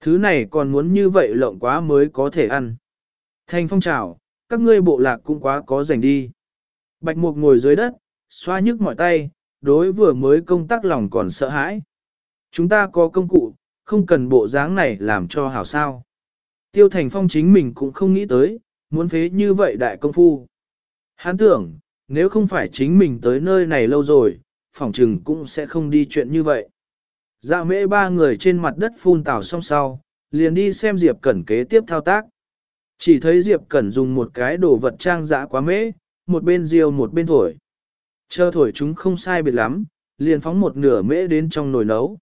Thứ này còn muốn như vậy lộng quá mới có thể ăn. Thành phong trào, các ngươi bộ lạc cũng quá có rảnh đi. Bạch mục ngồi dưới đất, xoa nhức mỏi tay, đối vừa mới công tác lòng còn sợ hãi. Chúng ta có công cụ, không cần bộ dáng này làm cho hảo sao. Tiêu Thành Phong chính mình cũng không nghĩ tới, muốn phế như vậy đại công phu. Hắn tưởng, nếu không phải chính mình tới nơi này lâu rồi, phỏng trừng cũng sẽ không đi chuyện như vậy. Dạ mễ ba người trên mặt đất phun tảo song sau, liền đi xem Diệp Cẩn kế tiếp thao tác. Chỉ thấy Diệp Cẩn dùng một cái đồ vật trang dã quá mễ, một bên riêu một bên thổi. Chờ thổi chúng không sai biệt lắm, liền phóng một nửa mễ đến trong nồi nấu.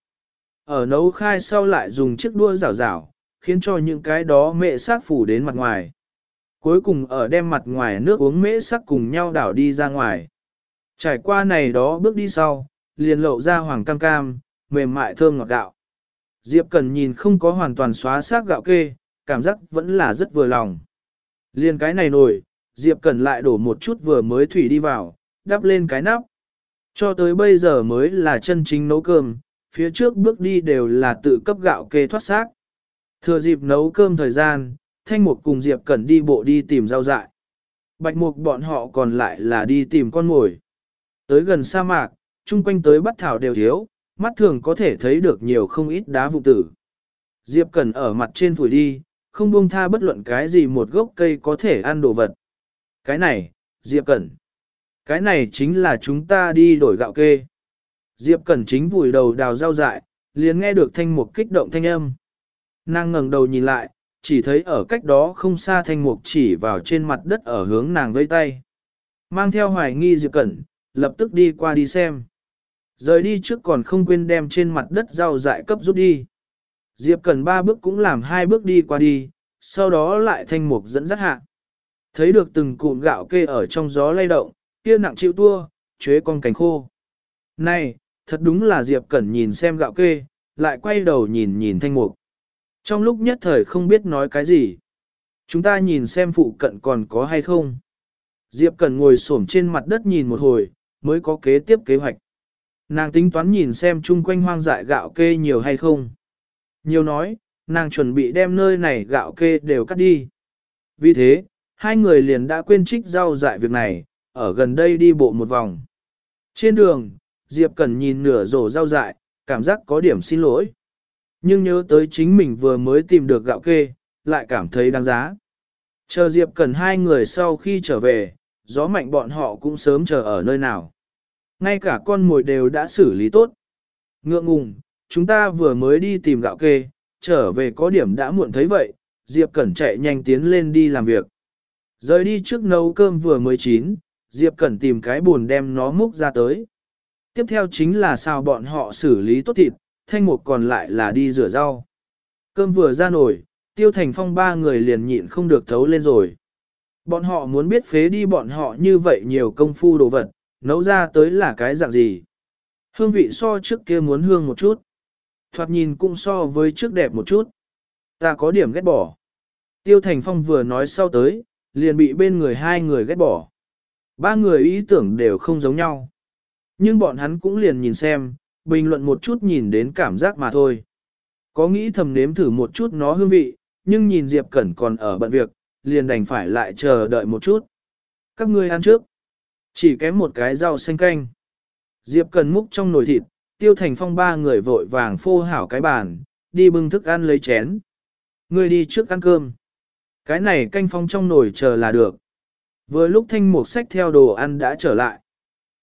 Ở nấu khai sau lại dùng chiếc đua rảo rảo, khiến cho những cái đó mễ sát phủ đến mặt ngoài. Cuối cùng ở đem mặt ngoài nước uống mễ sắc cùng nhau đảo đi ra ngoài. Trải qua này đó bước đi sau, liền lộ ra hoàng cam cam, mềm mại thơm ngọt gạo. Diệp Cần nhìn không có hoàn toàn xóa xác gạo kê, cảm giác vẫn là rất vừa lòng. Liên cái này nổi, Diệp Cần lại đổ một chút vừa mới thủy đi vào, đắp lên cái nắp. Cho tới bây giờ mới là chân chính nấu cơm, phía trước bước đi đều là tự cấp gạo kê thoát xác. Thừa dịp nấu cơm thời gian, Thanh Mục cùng Diệp Cẩn đi bộ đi tìm rau dại. Bạch Mục bọn họ còn lại là đi tìm con mồi. Tới gần sa mạc, chung quanh tới bắt thảo đều thiếu, mắt thường có thể thấy được nhiều không ít đá vụ tử. Diệp Cẩn ở mặt trên phủi đi, không buông tha bất luận cái gì một gốc cây có thể ăn đồ vật. Cái này, Diệp Cẩn. Cái này chính là chúng ta đi đổi gạo kê. Diệp Cẩn chính vùi đầu đào rau dại, liền nghe được thanh mục kích động thanh âm. Nàng ngẩng đầu nhìn lại, chỉ thấy ở cách đó không xa thanh mục chỉ vào trên mặt đất ở hướng nàng vây tay. Mang theo hoài nghi Diệp Cẩn, lập tức đi qua đi xem. Rời đi trước còn không quên đem trên mặt đất rau dại cấp rút đi. Diệp Cần ba bước cũng làm hai bước đi qua đi, sau đó lại thanh mục dẫn dắt hạ. Thấy được từng cụm gạo kê ở trong gió lay động, kia nặng chịu tua, chuế con cánh khô. Này, thật đúng là Diệp Cẩn nhìn xem gạo kê, lại quay đầu nhìn nhìn thanh mục. Trong lúc nhất thời không biết nói cái gì. Chúng ta nhìn xem phụ cận còn có hay không. Diệp Cẩn ngồi xổm trên mặt đất nhìn một hồi, mới có kế tiếp kế hoạch. Nàng tính toán nhìn xem chung quanh hoang dại gạo kê nhiều hay không. Nhiều nói, nàng chuẩn bị đem nơi này gạo kê đều cắt đi. Vì thế, hai người liền đã quên trích rau dại việc này, ở gần đây đi bộ một vòng. Trên đường, Diệp Cẩn nhìn nửa rổ rau dại, cảm giác có điểm xin lỗi. Nhưng nhớ tới chính mình vừa mới tìm được gạo kê, lại cảm thấy đáng giá. Chờ Diệp Cẩn hai người sau khi trở về, gió mạnh bọn họ cũng sớm chờ ở nơi nào. Ngay cả con mồi đều đã xử lý tốt. Ngượng ngùng, chúng ta vừa mới đi tìm gạo kê, trở về có điểm đã muộn thấy vậy, Diệp Cẩn chạy nhanh tiến lên đi làm việc. Rời đi trước nấu cơm vừa mới chín, Diệp Cẩn tìm cái buồn đem nó múc ra tới. Tiếp theo chính là sao bọn họ xử lý tốt thịt, thanh mục còn lại là đi rửa rau. Cơm vừa ra nổi, tiêu thành phong ba người liền nhịn không được thấu lên rồi. Bọn họ muốn biết phế đi bọn họ như vậy nhiều công phu đồ vật, nấu ra tới là cái dạng gì. Hương vị so trước kia muốn hương một chút. Thoạt nhìn cũng so với trước đẹp một chút. Ta có điểm ghét bỏ. Tiêu Thành Phong vừa nói sau tới, liền bị bên người hai người ghét bỏ. Ba người ý tưởng đều không giống nhau. Nhưng bọn hắn cũng liền nhìn xem, bình luận một chút nhìn đến cảm giác mà thôi. Có nghĩ thầm nếm thử một chút nó hương vị, nhưng nhìn Diệp Cẩn còn ở bận việc, liền đành phải lại chờ đợi một chút. Các ngươi ăn trước. Chỉ kém một cái rau xanh canh. Diệp Cẩn múc trong nồi thịt, tiêu thành phong ba người vội vàng phô hảo cái bàn, đi bưng thức ăn lấy chén. Người đi trước ăn cơm. Cái này canh phong trong nồi chờ là được. Vừa lúc thanh mục sách theo đồ ăn đã trở lại.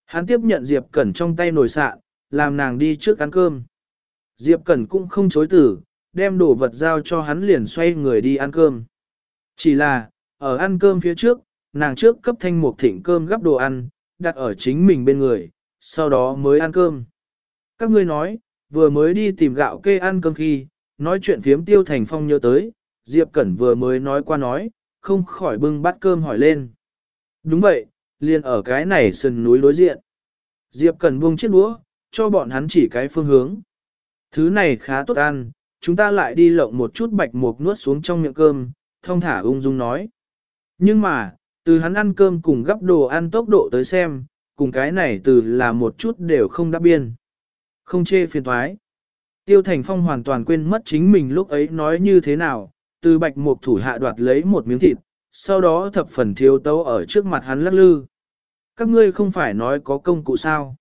Hắn tiếp nhận Diệp Cẩn trong tay nồi sạn, làm nàng đi trước ăn cơm. Diệp Cẩn cũng không chối từ, đem đồ vật giao cho hắn liền xoay người đi ăn cơm. Chỉ là, ở ăn cơm phía trước, nàng trước cấp thanh mục thịnh cơm gắp đồ ăn, đặt ở chính mình bên người, sau đó mới ăn cơm. Các ngươi nói, vừa mới đi tìm gạo kê ăn cơm khi, nói chuyện phiếm tiêu thành phong nhớ tới, Diệp Cẩn vừa mới nói qua nói, không khỏi bưng bát cơm hỏi lên. Đúng vậy, liền ở cái này sườn núi đối diện. Diệp Cẩn buông chiếc đũa, cho bọn hắn chỉ cái phương hướng. Thứ này khá tốt ăn, chúng ta lại đi lộng một chút bạch mục nuốt xuống trong miệng cơm, thông thả ung dung nói. Nhưng mà, từ hắn ăn cơm cùng gấp đồ ăn tốc độ tới xem, cùng cái này từ là một chút đều không đáp biên. Không chê phiền thoái. Tiêu Thành Phong hoàn toàn quên mất chính mình lúc ấy nói như thế nào, từ bạch mục thủ hạ đoạt lấy một miếng thịt, sau đó thập phần thiếu tấu ở trước mặt hắn lắc lư. Các ngươi không phải nói có công cụ sao?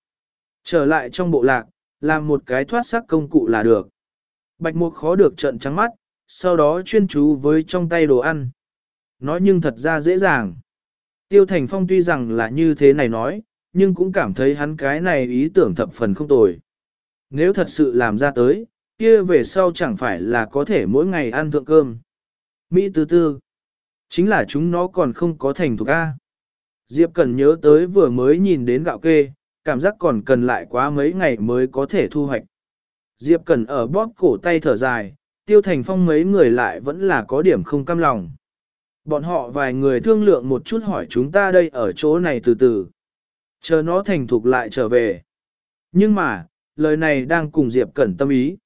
Trở lại trong bộ lạc, làm một cái thoát sắc công cụ là được. Bạch mục khó được trận trắng mắt, sau đó chuyên chú với trong tay đồ ăn. Nói nhưng thật ra dễ dàng. Tiêu Thành Phong tuy rằng là như thế này nói, nhưng cũng cảm thấy hắn cái này ý tưởng thập phần không tồi. Nếu thật sự làm ra tới, kia về sau chẳng phải là có thể mỗi ngày ăn thượng cơm. Mỹ tư tư, chính là chúng nó còn không có thành thuộc A. Diệp cần nhớ tới vừa mới nhìn đến gạo kê, cảm giác còn cần lại quá mấy ngày mới có thể thu hoạch. Diệp cần ở bóp cổ tay thở dài, tiêu thành phong mấy người lại vẫn là có điểm không cam lòng. Bọn họ vài người thương lượng một chút hỏi chúng ta đây ở chỗ này từ từ. Chờ nó thành thục lại trở về. Nhưng mà, lời này đang cùng Diệp Cẩn tâm ý.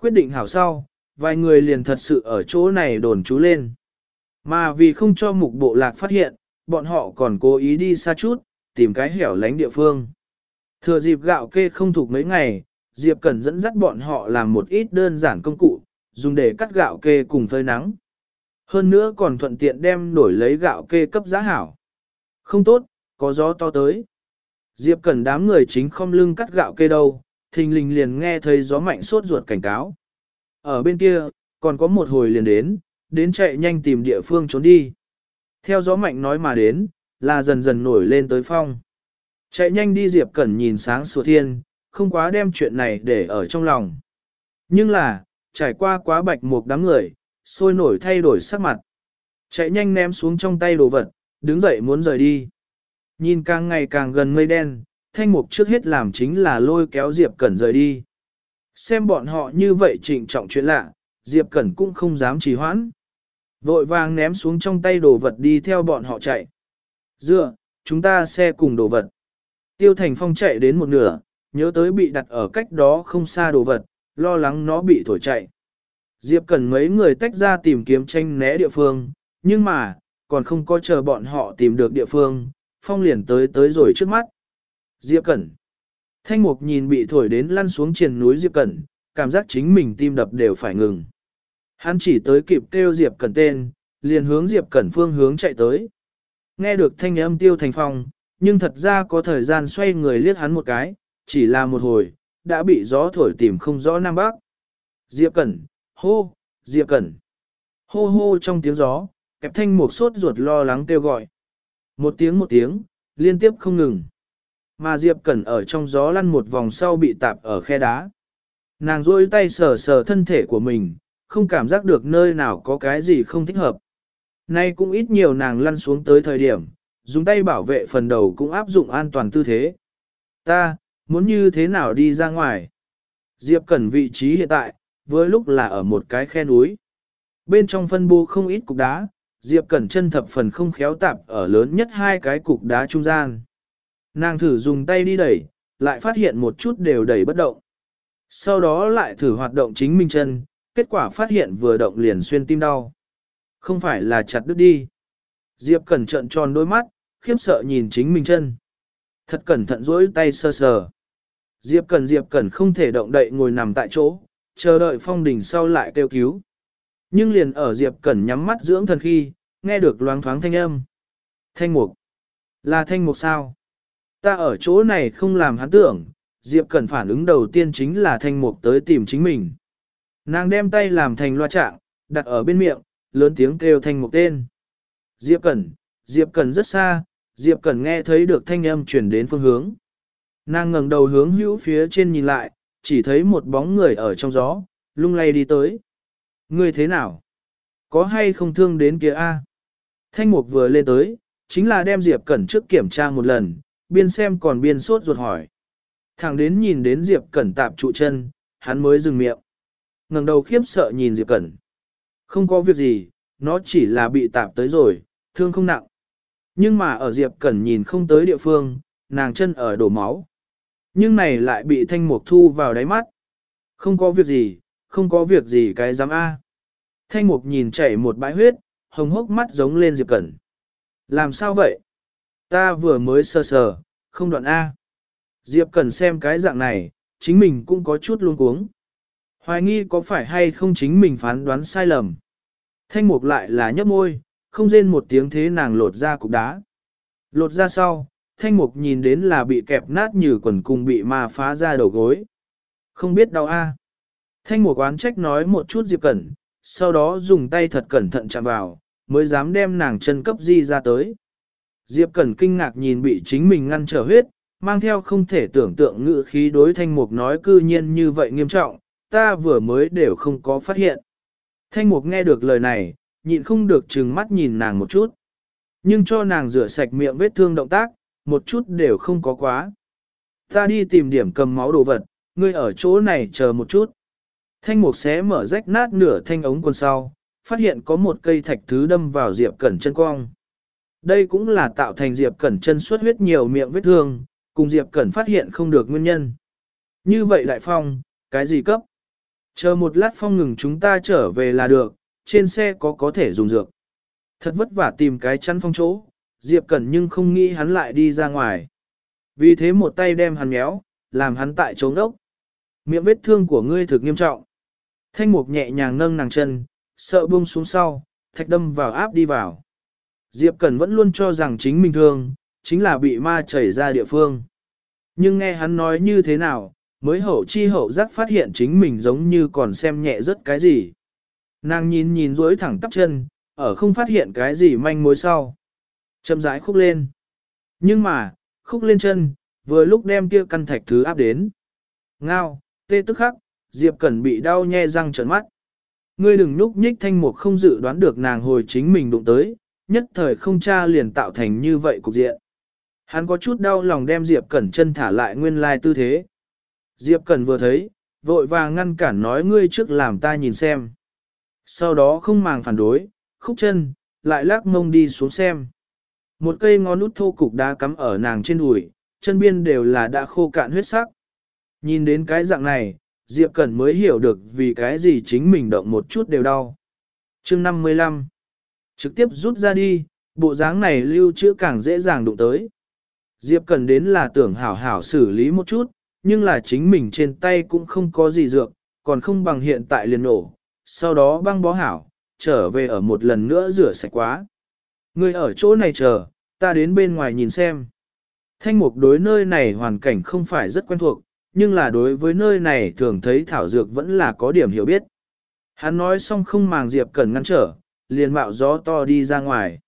Quyết định hảo sau, vài người liền thật sự ở chỗ này đồn trú lên. Mà vì không cho mục bộ lạc phát hiện, bọn họ còn cố ý đi xa chút, tìm cái hẻo lánh địa phương. Thừa dịp gạo kê không thuộc mấy ngày, Diệp Cẩn dẫn dắt bọn họ làm một ít đơn giản công cụ, dùng để cắt gạo kê cùng phơi nắng. Hơn nữa còn thuận tiện đem đổi lấy gạo kê cấp giá hảo. Không tốt, có gió to tới. Diệp Cẩn đám người chính không lưng cắt gạo kê đâu, thình lình liền nghe thấy gió mạnh sốt ruột cảnh cáo. Ở bên kia, còn có một hồi liền đến, đến chạy nhanh tìm địa phương trốn đi. Theo gió mạnh nói mà đến, là dần dần nổi lên tới phong. Chạy nhanh đi Diệp Cẩn nhìn sáng sủa thiên, không quá đem chuyện này để ở trong lòng. Nhưng là, trải qua quá bạch một đám người, sôi nổi thay đổi sắc mặt. Chạy nhanh ném xuống trong tay đồ vật, đứng dậy muốn rời đi. Nhìn càng ngày càng gần mây đen, thanh mục trước hết làm chính là lôi kéo Diệp Cẩn rời đi. Xem bọn họ như vậy trịnh trọng chuyện lạ, Diệp Cẩn cũng không dám trì hoãn. Vội vàng ném xuống trong tay đồ vật đi theo bọn họ chạy. Dựa, chúng ta xe cùng đồ vật. Tiêu Thành Phong chạy đến một nửa, nhớ tới bị đặt ở cách đó không xa đồ vật, lo lắng nó bị thổi chạy. Diệp cần mấy người tách ra tìm kiếm tranh né địa phương, nhưng mà, còn không có chờ bọn họ tìm được địa phương, Phong liền tới tới rồi trước mắt. Diệp Cẩn. Thanh Mục nhìn bị thổi đến lăn xuống triền núi Diệp Cẩn, cảm giác chính mình tim đập đều phải ngừng. Hắn chỉ tới kịp kêu Diệp Cẩn tên, liền hướng Diệp Cẩn phương hướng chạy tới. Nghe được thanh âm tiêu thành phong, nhưng thật ra có thời gian xoay người liếc hắn một cái, chỉ là một hồi, đã bị gió thổi tìm không rõ Nam Bắc. Diệp Cẩn, hô, Diệp Cẩn. Hô hô trong tiếng gió, kẹp thanh một sốt ruột lo lắng kêu gọi. Một tiếng một tiếng, liên tiếp không ngừng. Mà Diệp Cẩn ở trong gió lăn một vòng sau bị tạp ở khe đá. Nàng rôi tay sờ sờ thân thể của mình, không cảm giác được nơi nào có cái gì không thích hợp. Nay cũng ít nhiều nàng lăn xuống tới thời điểm, dùng tay bảo vệ phần đầu cũng áp dụng an toàn tư thế. Ta, muốn như thế nào đi ra ngoài? Diệp Cẩn vị trí hiện tại, với lúc là ở một cái khe núi. Bên trong phân bố không ít cục đá, Diệp Cẩn chân thập phần không khéo tạp ở lớn nhất hai cái cục đá trung gian. Nàng thử dùng tay đi đẩy, lại phát hiện một chút đều đẩy bất động. Sau đó lại thử hoạt động chính mình chân, kết quả phát hiện vừa động liền xuyên tim đau. Không phải là chặt đứt đi. Diệp Cẩn trận tròn đôi mắt, khiếp sợ nhìn chính mình chân. Thật cẩn thận duỗi tay sơ sờ. Diệp Cẩn Diệp Cẩn không thể động đậy ngồi nằm tại chỗ, chờ đợi phong đỉnh sau lại kêu cứu. Nhưng liền ở Diệp Cẩn nhắm mắt dưỡng thần khi, nghe được loáng thoáng thanh âm. Thanh mục. Là thanh mục sao? Ta ở chỗ này không làm hắn tưởng, Diệp Cẩn phản ứng đầu tiên chính là thanh mục tới tìm chính mình. Nàng đem tay làm thành loa trạng, đặt ở bên miệng, lớn tiếng kêu thanh mục tên. Diệp Cẩn, Diệp Cẩn rất xa, Diệp Cẩn nghe thấy được thanh âm chuyển đến phương hướng. Nàng ngẩng đầu hướng hữu phía trên nhìn lại, chỉ thấy một bóng người ở trong gió, lung lay đi tới. Ngươi thế nào? Có hay không thương đến kia a? Thanh mục vừa lên tới, chính là đem Diệp Cẩn trước kiểm tra một lần, biên xem còn biên sốt ruột hỏi. Thẳng đến nhìn đến Diệp Cẩn tạp trụ chân, hắn mới dừng miệng. ngẩng đầu khiếp sợ nhìn Diệp Cẩn. Không có việc gì, nó chỉ là bị tạp tới rồi, thương không nặng. Nhưng mà ở Diệp Cẩn nhìn không tới địa phương, nàng chân ở đổ máu. Nhưng này lại bị thanh mục thu vào đáy mắt. Không có việc gì, không có việc gì cái dám A. Thanh mục nhìn chảy một bãi huyết, hồng hốc mắt giống lên Diệp Cẩn. Làm sao vậy? Ta vừa mới sơ sờ, không đoạn A. Diệp Cẩn xem cái dạng này, chính mình cũng có chút luống cuống. Hoài nghi có phải hay không chính mình phán đoán sai lầm. Thanh mục lại là nhấp môi, không rên một tiếng thế nàng lột ra cục đá. Lột ra sau, thanh mục nhìn đến là bị kẹp nát như quần cùng bị ma phá ra đầu gối. Không biết đau a. Thanh mục oán trách nói một chút Diệp Cẩn, sau đó dùng tay thật cẩn thận chạm vào, mới dám đem nàng chân cấp di ra tới. Diệp Cẩn kinh ngạc nhìn bị chính mình ngăn trở huyết, mang theo không thể tưởng tượng ngự khí đối thanh mục nói cư nhiên như vậy nghiêm trọng, ta vừa mới đều không có phát hiện. Thanh mục nghe được lời này, nhịn không được trừng mắt nhìn nàng một chút. Nhưng cho nàng rửa sạch miệng vết thương động tác, một chút đều không có quá. Ta đi tìm điểm cầm máu đồ vật, ngươi ở chỗ này chờ một chút. Thanh mục xé mở rách nát nửa thanh ống quần sau, phát hiện có một cây thạch thứ đâm vào Diệp Cẩn chân cong. Đây cũng là tạo thành Diệp Cẩn chân xuất huyết nhiều miệng vết thương, cùng Diệp Cẩn phát hiện không được nguyên nhân. Như vậy đại phong, cái gì cấp? Chờ một lát phong ngừng chúng ta trở về là được, trên xe có có thể dùng dược. Thật vất vả tìm cái chắn phong chỗ, Diệp Cẩn nhưng không nghĩ hắn lại đi ra ngoài. Vì thế một tay đem hắn méo, làm hắn tại trống đốc. Miệng vết thương của ngươi thực nghiêm trọng. Thanh mục nhẹ nhàng nâng nàng chân, sợ buông xuống sau, thạch đâm vào áp đi vào. Diệp Cẩn vẫn luôn cho rằng chính mình thương, chính là bị ma chảy ra địa phương. Nhưng nghe hắn nói như thế nào, mới hậu chi hậu giác phát hiện chính mình giống như còn xem nhẹ rất cái gì. Nàng nhìn nhìn duỗi thẳng tắp chân, ở không phát hiện cái gì manh mối sau. Chậm rãi khúc lên. Nhưng mà, khúc lên chân, vừa lúc đem kia căn thạch thứ áp đến. Ngao, tê tức khắc, Diệp Cẩn bị đau nhe răng trợn mắt. Ngươi đừng núp nhích thanh mục không dự đoán được nàng hồi chính mình đụng tới, nhất thời không cha liền tạo thành như vậy cục diện. Hắn có chút đau lòng đem Diệp Cẩn chân thả lại nguyên lai tư thế. Diệp Cẩn vừa thấy, vội vàng ngăn cản nói ngươi trước làm ta nhìn xem. Sau đó không màng phản đối, khúc chân, lại lắc mông đi xuống xem. Một cây ngón út thô cục đá cắm ở nàng trên đùi, chân biên đều là đã khô cạn huyết sắc. Nhìn đến cái dạng này, Diệp Cẩn mới hiểu được vì cái gì chính mình động một chút đều đau. chương 55 Trực tiếp rút ra đi, bộ dáng này lưu trữ càng dễ dàng đụng tới. Diệp cần đến là tưởng hảo hảo xử lý một chút, nhưng là chính mình trên tay cũng không có gì dược, còn không bằng hiện tại liền nổ, sau đó băng bó hảo, trở về ở một lần nữa rửa sạch quá. Người ở chỗ này chờ, ta đến bên ngoài nhìn xem. Thanh mục đối nơi này hoàn cảnh không phải rất quen thuộc, nhưng là đối với nơi này thường thấy thảo dược vẫn là có điểm hiểu biết. Hắn nói xong không màng Diệp Cẩn ngăn trở, liền mạo gió to đi ra ngoài.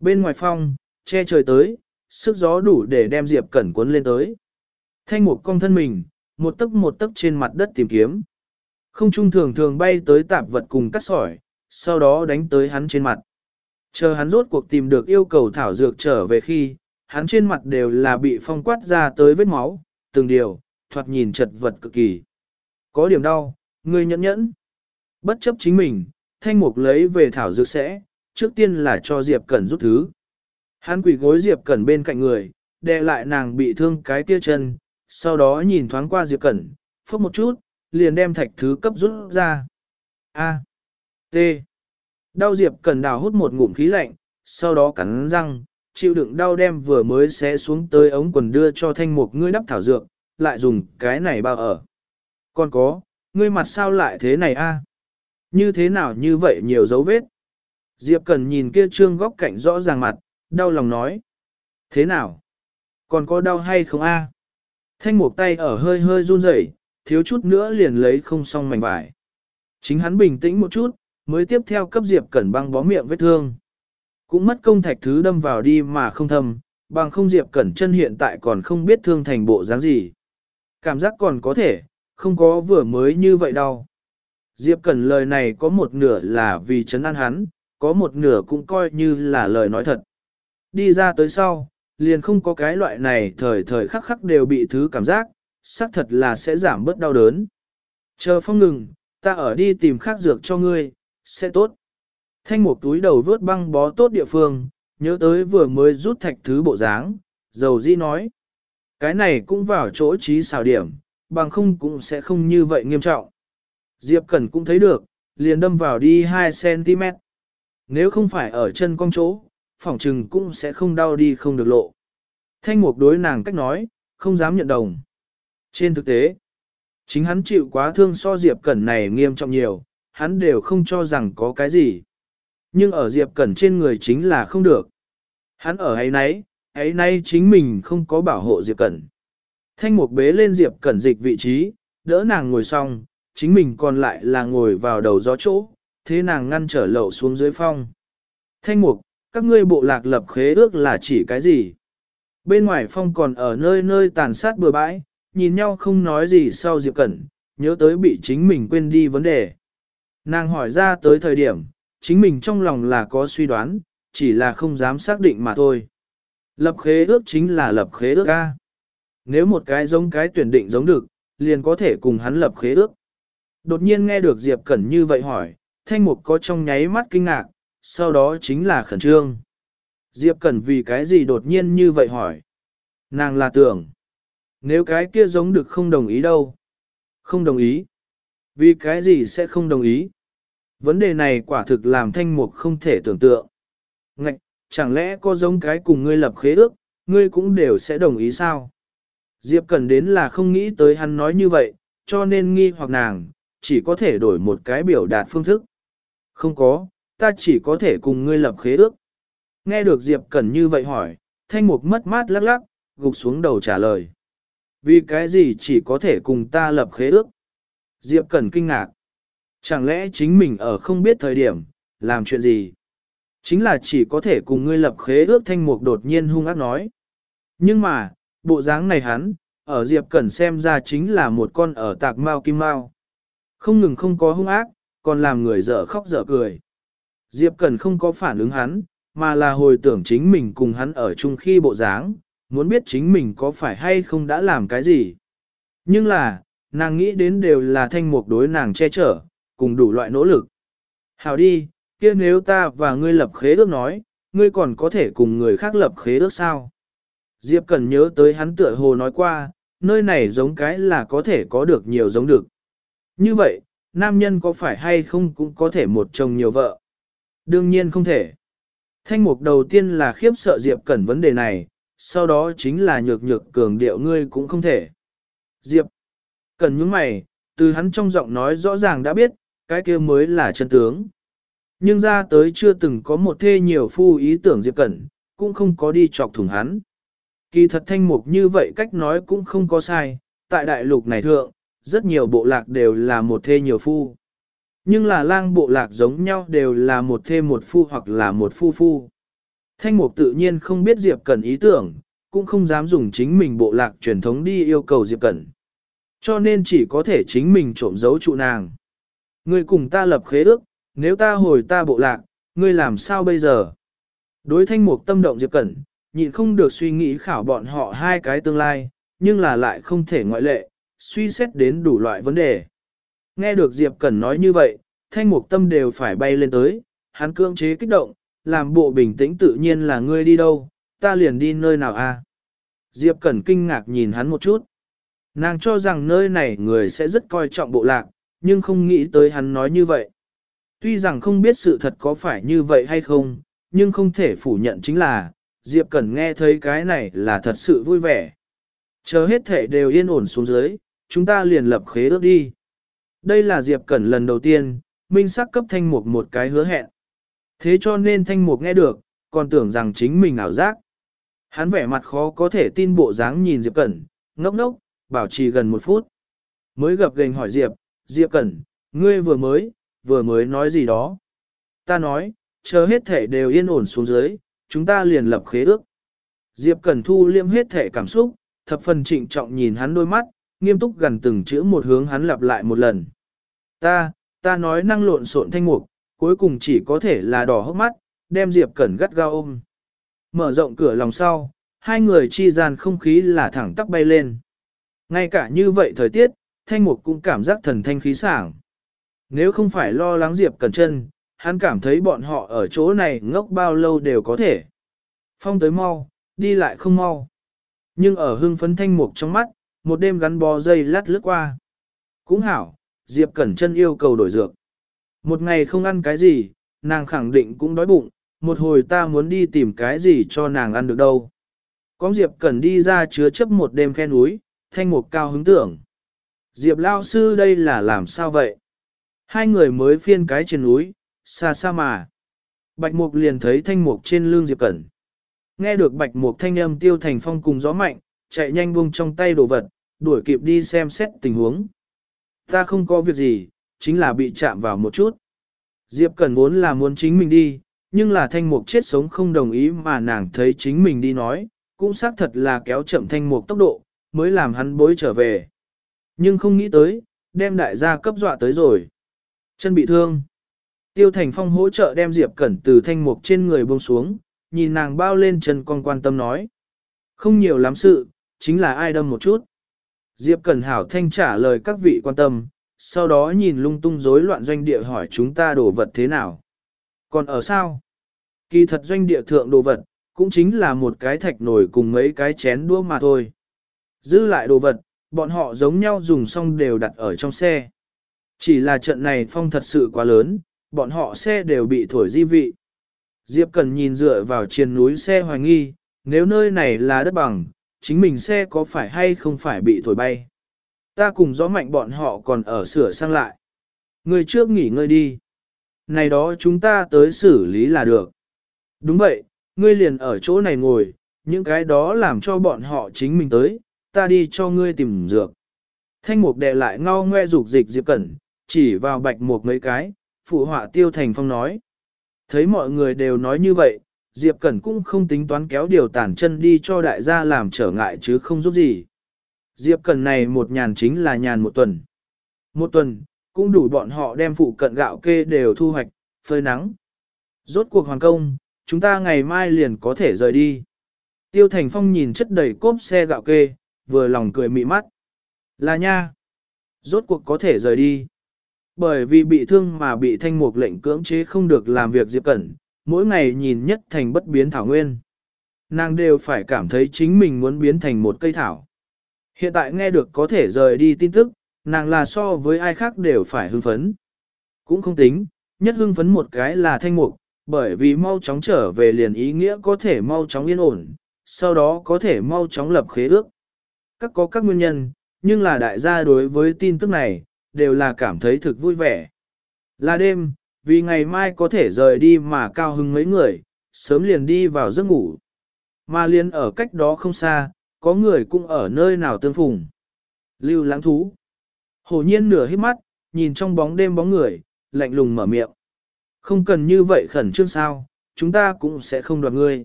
Bên ngoài phong, che trời tới, sức gió đủ để đem Diệp Cẩn cuốn lên tới. Thanh mục cong thân mình, một tấc một tấc trên mặt đất tìm kiếm. Không trung thường thường bay tới tạp vật cùng cắt sỏi, sau đó đánh tới hắn trên mặt. Chờ hắn rốt cuộc tìm được yêu cầu thảo dược trở về khi, hắn trên mặt đều là bị phong quát ra tới vết máu, từng điều, thoạt nhìn chật vật cực kỳ. Có điểm đau, người nhẫn nhẫn. Bất chấp chính mình, thanh mục lấy về thảo dược sẽ, trước tiên là cho Diệp Cẩn rút thứ. Hắn quỷ gối Diệp Cẩn bên cạnh người, đè lại nàng bị thương cái kia chân, sau đó nhìn thoáng qua Diệp Cẩn, phốc một chút, liền đem thạch thứ cấp rút ra. A. T. Đau Diệp Cẩn đào hút một ngụm khí lạnh, sau đó cắn răng, chịu đựng đau đem vừa mới xé xuống tới ống quần đưa cho thanh mục ngươi đắp thảo dược, lại dùng cái này bao ở. Còn có, ngươi mặt sao lại thế này a? Như thế nào như vậy nhiều dấu vết? Diệp Cần nhìn kia trương góc cạnh rõ ràng mặt, đau lòng nói. Thế nào? Còn có đau hay không a? Thanh mục tay ở hơi hơi run rẩy, thiếu chút nữa liền lấy không xong mảnh vải. Chính hắn bình tĩnh một chút, mới tiếp theo cấp Diệp Cẩn băng bó miệng vết thương. Cũng mất công thạch thứ đâm vào đi mà không thâm, bằng không Diệp Cẩn chân hiện tại còn không biết thương thành bộ dáng gì. Cảm giác còn có thể, không có vừa mới như vậy đâu. Diệp Cẩn lời này có một nửa là vì chấn an hắn, có một nửa cũng coi như là lời nói thật. Đi ra tới sau, liền không có cái loại này thời thời khắc khắc đều bị thứ cảm giác, xác thật là sẽ giảm bớt đau đớn. Chờ phong ngừng, ta ở đi tìm khác dược cho ngươi, sẽ tốt. Thanh một túi đầu vớt băng bó tốt địa phương, nhớ tới vừa mới rút thạch thứ bộ dáng, dầu di nói. Cái này cũng vào chỗ trí xào điểm, bằng không cũng sẽ không như vậy nghiêm trọng. Diệp Cẩn cũng thấy được, liền đâm vào đi 2cm. Nếu không phải ở chân cong chỗ, phỏng trừng cũng sẽ không đau đi không được lộ. Thanh mục đối nàng cách nói, không dám nhận đồng. Trên thực tế, chính hắn chịu quá thương so Diệp Cẩn này nghiêm trọng nhiều, hắn đều không cho rằng có cái gì. Nhưng ở Diệp Cẩn trên người chính là không được. Hắn ở ấy nấy, ấy nay chính mình không có bảo hộ Diệp Cẩn. Thanh mục bế lên Diệp Cẩn dịch vị trí, đỡ nàng ngồi xong, chính mình còn lại là ngồi vào đầu gió chỗ, thế nàng ngăn trở lậu xuống dưới phong. Thanh mục, các ngươi bộ lạc lập khế ước là chỉ cái gì? Bên ngoài phong còn ở nơi nơi tàn sát bừa bãi, nhìn nhau không nói gì sau Diệp Cẩn, nhớ tới bị chính mình quên đi vấn đề. Nàng hỏi ra tới thời điểm, chính mình trong lòng là có suy đoán, chỉ là không dám xác định mà thôi. Lập khế ước chính là lập khế ước A. Nếu một cái giống cái tuyển định giống được, liền có thể cùng hắn lập khế ước. Đột nhiên nghe được Diệp Cẩn như vậy hỏi, thanh mục có trong nháy mắt kinh ngạc, sau đó chính là khẩn trương. Diệp Cẩn vì cái gì đột nhiên như vậy hỏi. Nàng là tưởng. Nếu cái kia giống được không đồng ý đâu. Không đồng ý. Vì cái gì sẽ không đồng ý. Vấn đề này quả thực làm thanh mục không thể tưởng tượng. Ngạch, chẳng lẽ có giống cái cùng ngươi lập khế ước, ngươi cũng đều sẽ đồng ý sao? Diệp Cẩn đến là không nghĩ tới hắn nói như vậy, cho nên nghi hoặc nàng, chỉ có thể đổi một cái biểu đạt phương thức. Không có, ta chỉ có thể cùng ngươi lập khế ước. Nghe được Diệp Cẩn như vậy hỏi, thanh mục mất mát lắc lắc, gục xuống đầu trả lời. Vì cái gì chỉ có thể cùng ta lập khế ước? Diệp Cẩn kinh ngạc. Chẳng lẽ chính mình ở không biết thời điểm, làm chuyện gì? Chính là chỉ có thể cùng ngươi lập khế ước thanh mục đột nhiên hung ác nói. Nhưng mà, bộ dáng này hắn, ở Diệp Cẩn xem ra chính là một con ở tạc mau kim mau. Không ngừng không có hung ác, còn làm người dở khóc dở cười. Diệp Cẩn không có phản ứng hắn, mà là hồi tưởng chính mình cùng hắn ở chung khi bộ dáng, muốn biết chính mình có phải hay không đã làm cái gì. Nhưng là, nàng nghĩ đến đều là thanh mục đối nàng che chở, cùng đủ loại nỗ lực. Hảo đi, kia nếu ta và ngươi lập khế ước nói, ngươi còn có thể cùng người khác lập khế ước sao? Diệp Cần nhớ tới hắn tựa hồ nói qua, nơi này giống cái là có thể có được nhiều giống được. Như vậy, nam nhân có phải hay không cũng có thể một chồng nhiều vợ? Đương nhiên không thể. Thanh mục đầu tiên là khiếp sợ Diệp Cẩn vấn đề này, sau đó chính là nhược nhược cường điệu ngươi cũng không thể. Diệp Cẩn những mày, từ hắn trong giọng nói rõ ràng đã biết, cái kia mới là chân tướng. Nhưng ra tới chưa từng có một thê nhiều phu ý tưởng Diệp Cẩn, cũng không có đi chọc thủng hắn. Kỳ thật thanh mục như vậy cách nói cũng không có sai, tại đại lục này thượng, rất nhiều bộ lạc đều là một thê nhiều phu. Nhưng là lang bộ lạc giống nhau đều là một thê một phu hoặc là một phu phu. Thanh mục tự nhiên không biết Diệp Cẩn ý tưởng, cũng không dám dùng chính mình bộ lạc truyền thống đi yêu cầu Diệp Cẩn. Cho nên chỉ có thể chính mình trộm giấu trụ nàng. Ngươi cùng ta lập khế ước, nếu ta hồi ta bộ lạc, ngươi làm sao bây giờ? Đối thanh mục tâm động Diệp Cẩn, nhịn không được suy nghĩ khảo bọn họ hai cái tương lai, nhưng là lại không thể ngoại lệ, suy xét đến đủ loại vấn đề. Nghe được Diệp Cẩn nói như vậy, thanh mục tâm đều phải bay lên tới, hắn cưỡng chế kích động, làm bộ bình tĩnh tự nhiên là ngươi đi đâu, ta liền đi nơi nào a? À? Diệp Cẩn kinh ngạc nhìn hắn một chút. Nàng cho rằng nơi này người sẽ rất coi trọng bộ lạc, nhưng không nghĩ tới hắn nói như vậy. Tuy rằng không biết sự thật có phải như vậy hay không, nhưng không thể phủ nhận chính là, Diệp Cẩn nghe thấy cái này là thật sự vui vẻ. Chờ hết thể đều yên ổn xuống dưới, chúng ta liền lập khế ước đi. Đây là Diệp Cẩn lần đầu tiên, minh sắc cấp thanh mục một cái hứa hẹn. Thế cho nên thanh mục nghe được, còn tưởng rằng chính mình ảo giác. Hắn vẻ mặt khó có thể tin bộ dáng nhìn Diệp Cẩn, ngốc ngốc, bảo trì gần một phút. Mới gặp gành hỏi Diệp, Diệp Cẩn, ngươi vừa mới, vừa mới nói gì đó. Ta nói, chờ hết thể đều yên ổn xuống dưới, chúng ta liền lập khế ước. Diệp Cẩn thu liêm hết thể cảm xúc, thập phần trịnh trọng nhìn hắn đôi mắt, nghiêm túc gần từng chữ một hướng hắn lặp lại một lần. Ta, ta nói năng lộn xộn thanh mục, cuối cùng chỉ có thể là đỏ hốc mắt, đem Diệp Cẩn gắt gao ôm. Mở rộng cửa lòng sau, hai người chi gian không khí là thẳng tắp bay lên. Ngay cả như vậy thời tiết, thanh mục cũng cảm giác thần thanh khí sảng. Nếu không phải lo lắng Diệp Cẩn chân, hắn cảm thấy bọn họ ở chỗ này ngốc bao lâu đều có thể. Phong tới mau, đi lại không mau. Nhưng ở hưng phấn thanh mục trong mắt, một đêm gắn bó dây lát lướt qua. Cũng hảo, Diệp Cẩn chân yêu cầu đổi dược. Một ngày không ăn cái gì, nàng khẳng định cũng đói bụng, một hồi ta muốn đi tìm cái gì cho nàng ăn được đâu. Có Diệp Cẩn đi ra chứa chấp một đêm khe núi, thanh mục cao hứng tưởng. Diệp Lao Sư đây là làm sao vậy? Hai người mới phiên cái trên núi, xa xa mà. Bạch Mục liền thấy thanh mục trên lưng Diệp Cẩn. Nghe được Bạch Mục thanh âm tiêu thành phong cùng gió mạnh, chạy nhanh buông trong tay đồ vật, đuổi kịp đi xem xét tình huống. Ta không có việc gì, chính là bị chạm vào một chút. Diệp Cẩn vốn là muốn chính mình đi, nhưng là thanh mục chết sống không đồng ý mà nàng thấy chính mình đi nói, cũng xác thật là kéo chậm thanh mục tốc độ, mới làm hắn bối trở về. Nhưng không nghĩ tới, đem đại gia cấp dọa tới rồi. Chân bị thương. Tiêu Thành Phong hỗ trợ đem Diệp Cẩn từ thanh mục trên người buông xuống, nhìn nàng bao lên chân con quan tâm nói. Không nhiều lắm sự, chính là ai đâm một chút. Diệp Cẩn hảo thanh trả lời các vị quan tâm, sau đó nhìn lung tung rối loạn doanh địa hỏi chúng ta đồ vật thế nào. Còn ở sao? Kỳ thật doanh địa thượng đồ vật, cũng chính là một cái thạch nổi cùng mấy cái chén đũa mà thôi. Giữ lại đồ vật, bọn họ giống nhau dùng xong đều đặt ở trong xe. Chỉ là trận này phong thật sự quá lớn, bọn họ xe đều bị thổi di vị. Diệp Cần nhìn dựa vào trên núi xe hoài nghi, nếu nơi này là đất bằng, chính mình xe có phải hay không phải bị thổi bay. Ta cùng gió mạnh bọn họ còn ở sửa sang lại. Người trước nghỉ ngơi đi. Này đó chúng ta tới xử lý là được. Đúng vậy, ngươi liền ở chỗ này ngồi, những cái đó làm cho bọn họ chính mình tới, ta đi cho ngươi tìm dược. Thanh mục đệ lại ngao ngoe dục dịch Diệp Cẩn, chỉ vào bạch mục mấy cái, phụ họa tiêu thành phong nói. Thấy mọi người đều nói như vậy, Diệp Cẩn cũng không tính toán kéo điều tản chân đi cho đại gia làm trở ngại chứ không giúp gì. Diệp Cẩn này một nhàn chính là nhàn một tuần. Một tuần, cũng đủ bọn họ đem phụ cận gạo kê đều thu hoạch, phơi nắng. Rốt cuộc hoàn công, chúng ta ngày mai liền có thể rời đi. Tiêu Thành Phong nhìn chất đầy cốp xe gạo kê, vừa lòng cười mị mắt. Là nha. Rốt cuộc có thể rời đi. Bởi vì bị thương mà bị thanh mục lệnh cưỡng chế không được làm việc Diệp Cẩn, mỗi ngày nhìn nhất thành bất biến thảo nguyên. Nàng đều phải cảm thấy chính mình muốn biến thành một cây thảo. Hiện tại nghe được có thể rời đi tin tức, nàng là so với ai khác đều phải hưng phấn. Cũng không tính, nhất hưng phấn một cái là thanh mục, bởi vì mau chóng trở về liền ý nghĩa có thể mau chóng yên ổn, sau đó có thể mau chóng lập khế ước. Các có các nguyên nhân, nhưng là đại gia đối với tin tức này, đều là cảm thấy thực vui vẻ. Là đêm, vì ngày mai có thể rời đi mà cao hứng mấy người, sớm liền đi vào giấc ngủ. Mà liền ở cách đó không xa, có người cũng ở nơi nào tương phùng. Lưu lãng thú. Hồ nhiên nửa hít mắt, nhìn trong bóng đêm bóng người, lạnh lùng mở miệng. Không cần như vậy khẩn trương sao, chúng ta cũng sẽ không đoạt ngươi.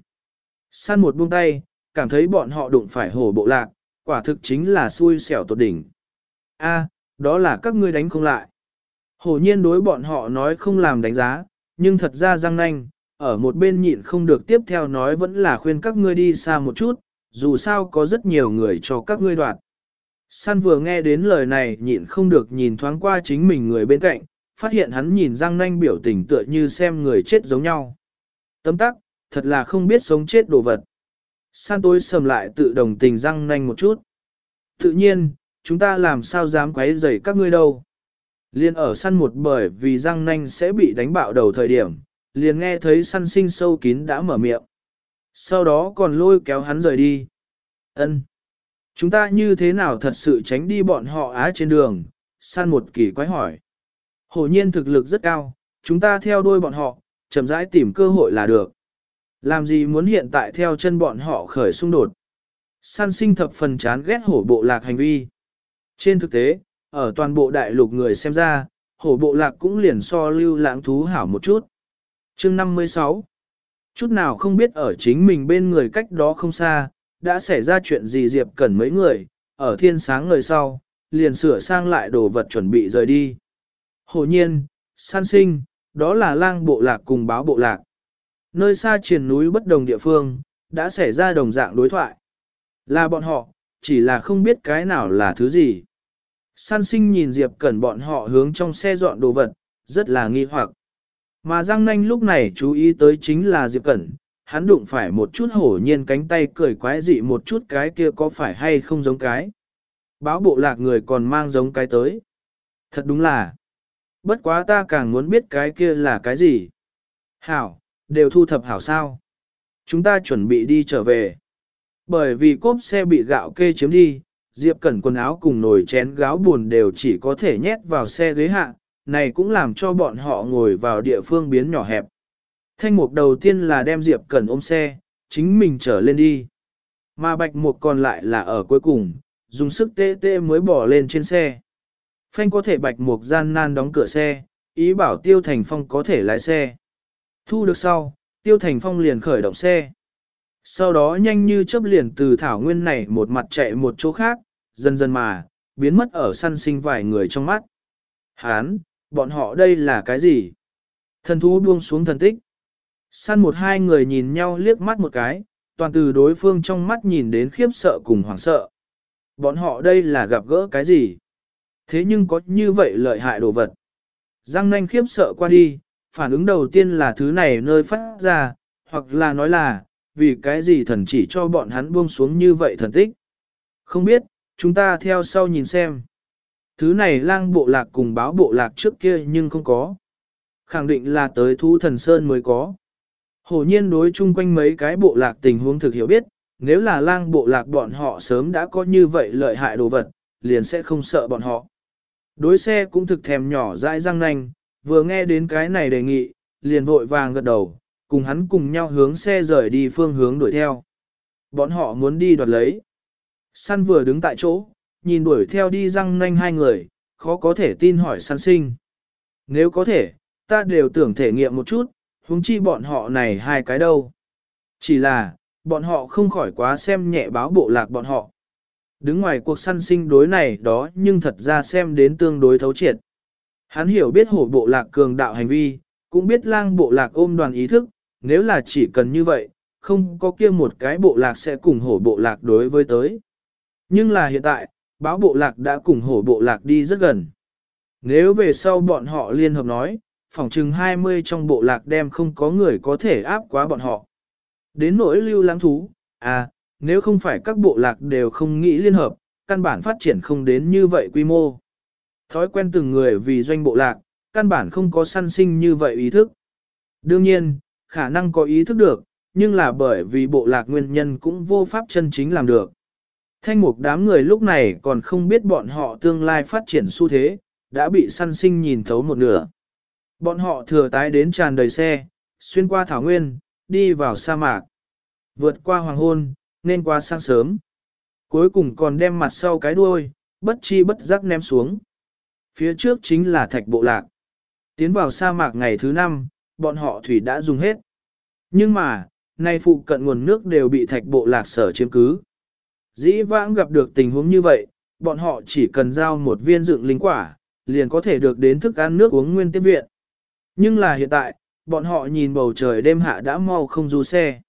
San một buông tay, cảm thấy bọn họ đụng phải hổ bộ lạc, quả thực chính là xui xẻo tột đỉnh. A, đó là các ngươi đánh không lại. Hổ nhiên đối bọn họ nói không làm đánh giá, nhưng thật ra răng nanh, ở một bên nhịn không được tiếp theo nói vẫn là khuyên các ngươi đi xa một chút, dù sao có rất nhiều người cho các ngươi đoạt. San vừa nghe đến lời này nhịn không được nhìn thoáng qua chính mình người bên cạnh, phát hiện hắn nhìn răng nanh biểu tình tựa như xem người chết giống nhau. Tấm tắc, thật là không biết sống chết đồ vật. San tối sầm lại tự đồng tình răng nanh một chút. Tự nhiên, chúng ta làm sao dám quấy rầy các ngươi đâu. Liên ở săn một bởi vì răng nanh sẽ bị đánh bạo đầu thời điểm, liền nghe thấy săn sinh sâu kín đã mở miệng. Sau đó còn lôi kéo hắn rời đi. Ân, Chúng ta như thế nào thật sự tránh đi bọn họ á trên đường? Săn một kỳ quái hỏi. Hổ nhiên thực lực rất cao, chúng ta theo đuôi bọn họ, chậm rãi tìm cơ hội là được. Làm gì muốn hiện tại theo chân bọn họ khởi xung đột. San sinh thập phần chán ghét hổ bộ lạc hành vi. Trên thực tế, ở toàn bộ đại lục người xem ra, hổ bộ lạc cũng liền so lưu lãng thú hảo một chút. chương 56 Chút nào không biết ở chính mình bên người cách đó không xa, đã xảy ra chuyện gì Diệp cần mấy người, ở thiên sáng người sau, liền sửa sang lại đồ vật chuẩn bị rời đi. Hồ nhiên, san sinh, đó là lang bộ lạc cùng báo bộ lạc. Nơi xa triền núi bất đồng địa phương, đã xảy ra đồng dạng đối thoại. Là bọn họ, chỉ là không biết cái nào là thứ gì. San sinh nhìn Diệp Cẩn bọn họ hướng trong xe dọn đồ vật, rất là nghi hoặc. Mà Giang Nanh lúc này chú ý tới chính là Diệp Cẩn, hắn đụng phải một chút hổ nhiên cánh tay cười quái dị một chút cái kia có phải hay không giống cái. Báo bộ lạc người còn mang giống cái tới. Thật đúng là. Bất quá ta càng muốn biết cái kia là cái gì. Hảo, đều thu thập hảo sao. Chúng ta chuẩn bị đi trở về. Bởi vì cốp xe bị gạo kê chiếm đi, Diệp Cẩn quần áo cùng nồi chén gáo buồn đều chỉ có thể nhét vào xe ghế hạ, này cũng làm cho bọn họ ngồi vào địa phương biến nhỏ hẹp. Thanh mục đầu tiên là đem Diệp Cẩn ôm xe, chính mình trở lên đi. Mà bạch mục còn lại là ở cuối cùng, dùng sức tê tê mới bỏ lên trên xe. Phanh có thể bạch mục gian nan đóng cửa xe, ý bảo Tiêu Thành Phong có thể lái xe. Thu được sau, Tiêu Thành Phong liền khởi động xe. Sau đó nhanh như chớp liền từ thảo nguyên này một mặt chạy một chỗ khác, dần dần mà, biến mất ở săn sinh vài người trong mắt. Hán, bọn họ đây là cái gì? Thần thú buông xuống thần tích. Săn một hai người nhìn nhau liếc mắt một cái, toàn từ đối phương trong mắt nhìn đến khiếp sợ cùng hoảng sợ. Bọn họ đây là gặp gỡ cái gì? Thế nhưng có như vậy lợi hại đồ vật. Giang nanh khiếp sợ qua đi, phản ứng đầu tiên là thứ này nơi phát ra, hoặc là nói là, vì cái gì thần chỉ cho bọn hắn buông xuống như vậy thần tích. Không biết, chúng ta theo sau nhìn xem. Thứ này lang bộ lạc cùng báo bộ lạc trước kia nhưng không có. Khẳng định là tới thú thần sơn mới có. Hổ nhiên đối chung quanh mấy cái bộ lạc tình huống thực hiểu biết, nếu là lang bộ lạc bọn họ sớm đã có như vậy lợi hại đồ vật, liền sẽ không sợ bọn họ. Đối xe cũng thực thèm nhỏ dãi răng nanh, vừa nghe đến cái này đề nghị, liền vội vàng gật đầu, cùng hắn cùng nhau hướng xe rời đi phương hướng đuổi theo. Bọn họ muốn đi đoạt lấy. Săn vừa đứng tại chỗ, nhìn đuổi theo đi răng nanh hai người, khó có thể tin hỏi săn sinh. Nếu có thể, ta đều tưởng thể nghiệm một chút, huống chi bọn họ này hai cái đâu. Chỉ là, bọn họ không khỏi quá xem nhẹ báo bộ lạc bọn họ. Đứng ngoài cuộc săn sinh đối này đó nhưng thật ra xem đến tương đối thấu triệt. Hắn hiểu biết hổ bộ lạc cường đạo hành vi, cũng biết lang bộ lạc ôm đoàn ý thức, nếu là chỉ cần như vậy, không có kia một cái bộ lạc sẽ cùng hổ bộ lạc đối với tới. Nhưng là hiện tại, báo bộ lạc đã cùng hổ bộ lạc đi rất gần. Nếu về sau bọn họ liên hợp nói, phòng chừng 20 trong bộ lạc đem không có người có thể áp quá bọn họ. Đến nỗi lưu lãng thú, à, nếu không phải các bộ lạc đều không nghĩ liên hợp, căn bản phát triển không đến như vậy quy mô. Thói quen từng người vì doanh bộ lạc, căn bản không có săn sinh như vậy ý thức. Đương nhiên, khả năng có ý thức được, nhưng là bởi vì bộ lạc nguyên nhân cũng vô pháp chân chính làm được. Thanh mục đám người lúc này còn không biết bọn họ tương lai phát triển xu thế, đã bị săn sinh nhìn thấu một nửa. Bọn họ thừa tái đến tràn đầy xe, xuyên qua thảo nguyên, đi vào sa mạc. Vượt qua hoàng hôn, nên qua sáng sớm. Cuối cùng còn đem mặt sau cái đuôi, bất chi bất giác ném xuống. Phía trước chính là thạch bộ lạc. Tiến vào sa mạc ngày thứ năm, bọn họ thủy đã dùng hết. Nhưng mà, nay phụ cận nguồn nước đều bị thạch bộ lạc sở chiếm cứ. Dĩ vãng gặp được tình huống như vậy, bọn họ chỉ cần giao một viên dựng linh quả, liền có thể được đến thức ăn nước uống nguyên tiếp viện. Nhưng là hiện tại, bọn họ nhìn bầu trời đêm hạ đã mau không du xe.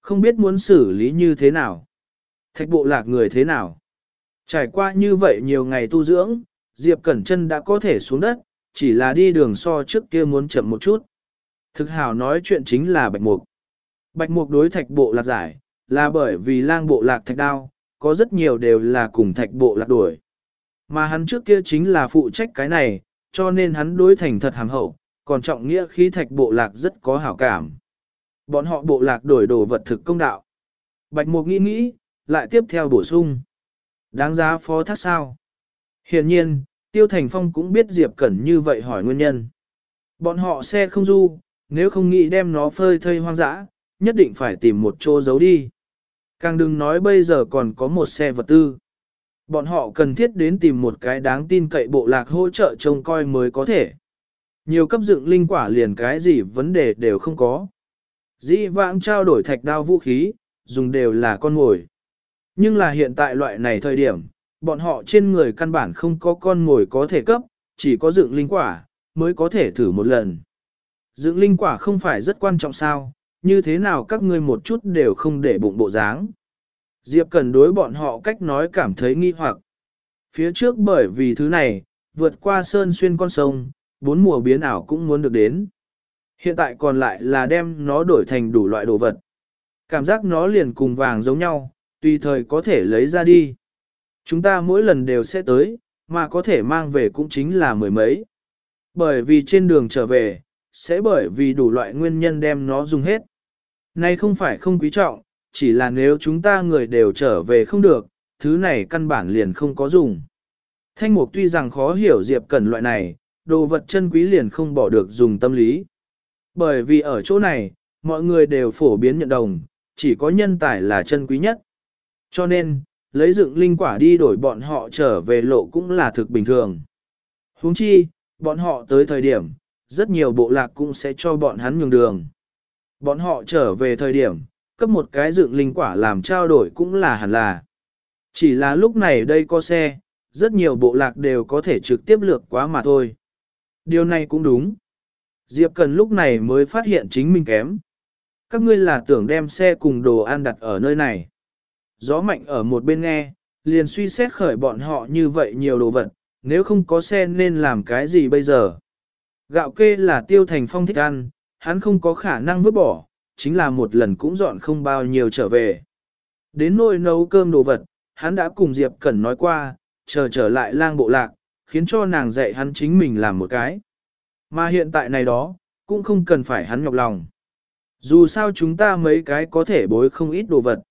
Không biết muốn xử lý như thế nào. Thạch bộ lạc người thế nào. Trải qua như vậy nhiều ngày tu dưỡng, Diệp Cẩn chân đã có thể xuống đất, chỉ là đi đường so trước kia muốn chậm một chút. Thực hảo nói chuyện chính là Bạch Mục. Bạch Mục đối thạch bộ lạc giải, là bởi vì lang bộ lạc thạch đao, có rất nhiều đều là cùng thạch bộ lạc đuổi. Mà hắn trước kia chính là phụ trách cái này, cho nên hắn đối thành thật hàm hậu, còn trọng nghĩa khí thạch bộ lạc rất có hảo cảm. Bọn họ bộ lạc đổi đồ vật thực công đạo. Bạch Mục nghĩ nghĩ, lại tiếp theo bổ sung. Đáng giá phó thác sao? Hiển nhiên, Tiêu Thành Phong cũng biết Diệp Cẩn như vậy hỏi nguyên nhân. Bọn họ xe không du, nếu không nghĩ đem nó phơi thây hoang dã, nhất định phải tìm một chỗ giấu đi. Càng đừng nói bây giờ còn có một xe vật tư. Bọn họ cần thiết đến tìm một cái đáng tin cậy bộ lạc hỗ trợ trông coi mới có thể. Nhiều cấp dựng linh quả liền cái gì vấn đề đều không có. Dĩ vãng trao đổi thạch đao vũ khí, dùng đều là con ngồi. Nhưng là hiện tại loại này thời điểm, bọn họ trên người căn bản không có con ngồi có thể cấp, chỉ có dựng linh quả, mới có thể thử một lần. Dựng linh quả không phải rất quan trọng sao, như thế nào các ngươi một chút đều không để bụng bộ dáng. Diệp cần đối bọn họ cách nói cảm thấy nghi hoặc. Phía trước bởi vì thứ này, vượt qua sơn xuyên con sông, bốn mùa biến ảo cũng muốn được đến. Hiện tại còn lại là đem nó đổi thành đủ loại đồ vật. Cảm giác nó liền cùng vàng giống nhau, tùy thời có thể lấy ra đi. Chúng ta mỗi lần đều sẽ tới, mà có thể mang về cũng chính là mười mấy. Bởi vì trên đường trở về, sẽ bởi vì đủ loại nguyên nhân đem nó dùng hết. Này không phải không quý trọng, chỉ là nếu chúng ta người đều trở về không được, thứ này căn bản liền không có dùng. Thanh mục tuy rằng khó hiểu Diệp Cẩn loại này, đồ vật chân quý liền không bỏ được dùng tâm lý. Bởi vì ở chỗ này, mọi người đều phổ biến nhận đồng, chỉ có nhân tài là chân quý nhất. Cho nên, lấy dựng linh quả đi đổi bọn họ trở về lộ cũng là thực bình thường. huống chi, bọn họ tới thời điểm, rất nhiều bộ lạc cũng sẽ cho bọn hắn nhường đường. Bọn họ trở về thời điểm, cấp một cái dựng linh quả làm trao đổi cũng là hẳn là. Chỉ là lúc này đây có xe, rất nhiều bộ lạc đều có thể trực tiếp lược quá mà thôi. Điều này cũng đúng. Diệp Cần lúc này mới phát hiện chính mình kém. Các ngươi là tưởng đem xe cùng đồ ăn đặt ở nơi này. Gió mạnh ở một bên nghe, liền suy xét khởi bọn họ như vậy nhiều đồ vật, nếu không có xe nên làm cái gì bây giờ. Gạo kê là tiêu thành phong thích ăn, hắn không có khả năng vứt bỏ, chính là một lần cũng dọn không bao nhiêu trở về. Đến nồi nấu cơm đồ vật, hắn đã cùng Diệp Cẩn nói qua, chờ trở lại lang bộ lạc, khiến cho nàng dạy hắn chính mình làm một cái. Mà hiện tại này đó, cũng không cần phải hắn nhọc lòng. Dù sao chúng ta mấy cái có thể bối không ít đồ vật.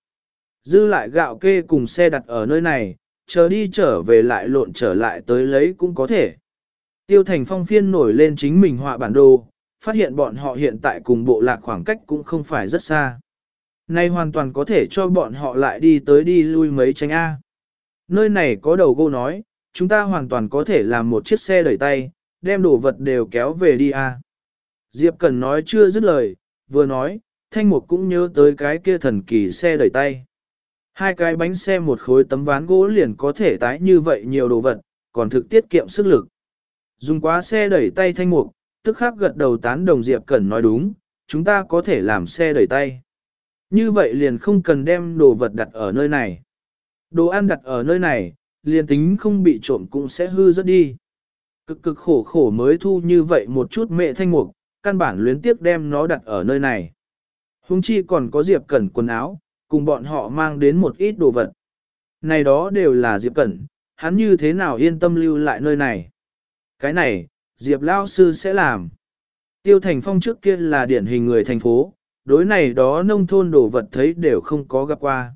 Dư lại gạo kê cùng xe đặt ở nơi này, chờ đi trở về lại lộn trở lại tới lấy cũng có thể. Tiêu thành phong phiên nổi lên chính mình họa bản đồ, phát hiện bọn họ hiện tại cùng bộ lạc khoảng cách cũng không phải rất xa. Nay hoàn toàn có thể cho bọn họ lại đi tới đi lui mấy tranh A. Nơi này có đầu gô nói, chúng ta hoàn toàn có thể làm một chiếc xe đẩy tay, đem đồ vật đều kéo về đi A. Diệp Cần nói chưa dứt lời, vừa nói, Thanh Mục cũng nhớ tới cái kia thần kỳ xe đẩy tay. Hai cái bánh xe một khối tấm ván gỗ liền có thể tái như vậy nhiều đồ vật, còn thực tiết kiệm sức lực. Dùng quá xe đẩy tay Thanh Mục, tức khắc gật đầu tán đồng Diệp Cẩn nói đúng, chúng ta có thể làm xe đẩy tay. Như vậy liền không cần đem đồ vật đặt ở nơi này. Đồ ăn đặt ở nơi này, liền tính không bị trộm cũng sẽ hư rất đi. Cực cực khổ khổ mới thu như vậy một chút mẹ thanh mục, căn bản luyến tiếc đem nó đặt ở nơi này. Hùng chi còn có Diệp Cẩn quần áo, cùng bọn họ mang đến một ít đồ vật. Này đó đều là Diệp Cẩn, hắn như thế nào yên tâm lưu lại nơi này. Cái này, Diệp Lao Sư sẽ làm. Tiêu Thành Phong trước kia là điển hình người thành phố, đối này đó nông thôn đồ vật thấy đều không có gặp qua.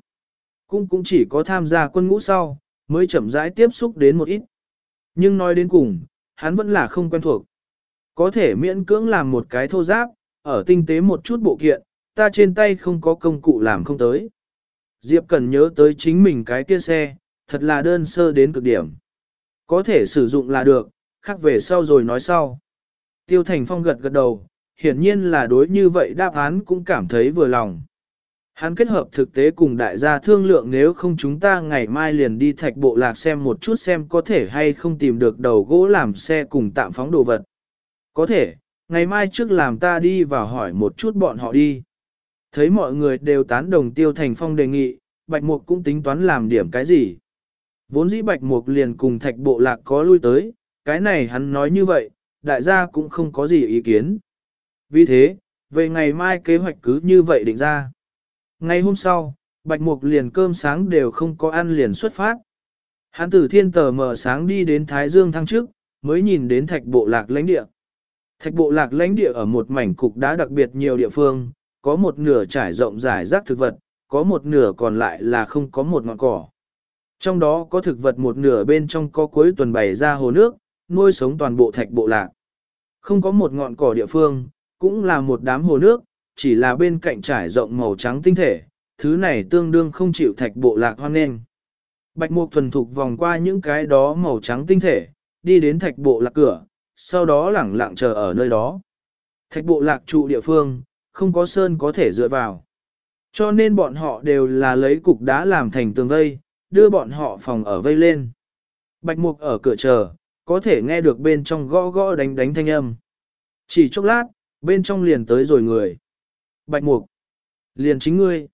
Cũng cũng chỉ có tham gia quân ngũ sau, mới chậm rãi tiếp xúc đến một ít. Nhưng nói đến cùng, hắn vẫn là không quen thuộc. Có thể miễn cưỡng làm một cái thô giáp, ở tinh tế một chút bộ kiện, ta trên tay không có công cụ làm không tới. Diệp cần nhớ tới chính mình cái kia xe, thật là đơn sơ đến cực điểm. Có thể sử dụng là được, khác về sau rồi nói sau. Tiêu Thành Phong gật gật đầu, hiển nhiên là đối như vậy đáp án cũng cảm thấy vừa lòng. Hắn kết hợp thực tế cùng đại gia thương lượng nếu không chúng ta ngày mai liền đi thạch bộ lạc xem một chút xem có thể hay không tìm được đầu gỗ làm xe cùng tạm phóng đồ vật. Có thể, ngày mai trước làm ta đi và hỏi một chút bọn họ đi. Thấy mọi người đều tán đồng tiêu thành phong đề nghị, Bạch Mục cũng tính toán làm điểm cái gì. Vốn dĩ Bạch Mục liền cùng thạch bộ lạc có lui tới, cái này hắn nói như vậy, đại gia cũng không có gì ý kiến. Vì thế, về ngày mai kế hoạch cứ như vậy định ra. Ngày hôm sau, Bạch Mục liền cơm sáng đều không có ăn liền xuất phát. Hắn từ thiên tờ mở sáng đi đến Thái Dương thăng trước, mới nhìn đến thạch bộ lạc lãnh địa. Thạch bộ lạc lãnh địa ở một mảnh cục đá đặc biệt nhiều địa phương, có một nửa trải rộng rải rác thực vật, có một nửa còn lại là không có một ngọn cỏ. Trong đó có thực vật một nửa bên trong có cuối tuần bày ra hồ nước, nuôi sống toàn bộ thạch bộ lạc. Không có một ngọn cỏ địa phương, cũng là một đám hồ nước, chỉ là bên cạnh trải rộng màu trắng tinh thể, thứ này tương đương không chịu thạch bộ lạc hoan nghênh. Bạch mục thuần thục vòng qua những cái đó màu trắng tinh thể, đi đến thạch bộ lạc cửa, sau đó lẳng lặng chờ ở nơi đó. Thạch bộ lạc trụ địa phương, không có sơn có thể dựa vào. Cho nên bọn họ đều là lấy cục đá làm thành tường vây, đưa bọn họ phòng ở vây lên. Bạch mục ở cửa chờ, có thể nghe được bên trong gõ gõ đánh đánh thanh âm. Chỉ chốc lát, bên trong liền tới rồi người. Bạch mục, liền chính ngươi.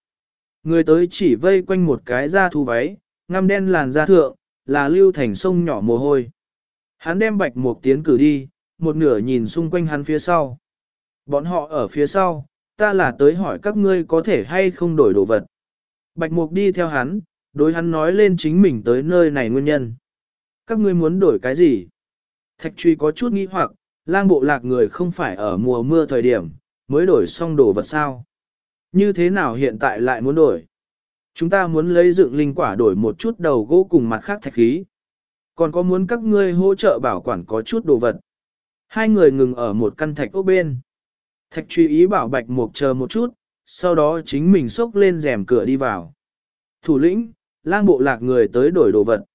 Người tới chỉ vây quanh một cái da thu váy, ngăm đen làn da thượng, là lưu thành sông nhỏ mồ hôi. Hắn đem bạch mục tiến cử đi, một nửa nhìn xung quanh hắn phía sau. Bọn họ ở phía sau, ta là tới hỏi các ngươi có thể hay không đổi đồ vật. Bạch mục đi theo hắn, đối hắn nói lên chính mình tới nơi này nguyên nhân. Các ngươi muốn đổi cái gì? Thạch truy có chút nghi hoặc, lang bộ lạc người không phải ở mùa mưa thời điểm, mới đổi xong đồ vật sao? Như thế nào hiện tại lại muốn đổi? Chúng ta muốn lấy dựng linh quả đổi một chút đầu gỗ cùng mặt khác thạch khí. Còn có muốn các ngươi hỗ trợ bảo quản có chút đồ vật. Hai người ngừng ở một căn thạch ốc bên. Thạch truy ý bảo bạch mục chờ một chút, sau đó chính mình xốc lên rèm cửa đi vào. Thủ lĩnh, lang bộ lạc người tới đổi đồ vật.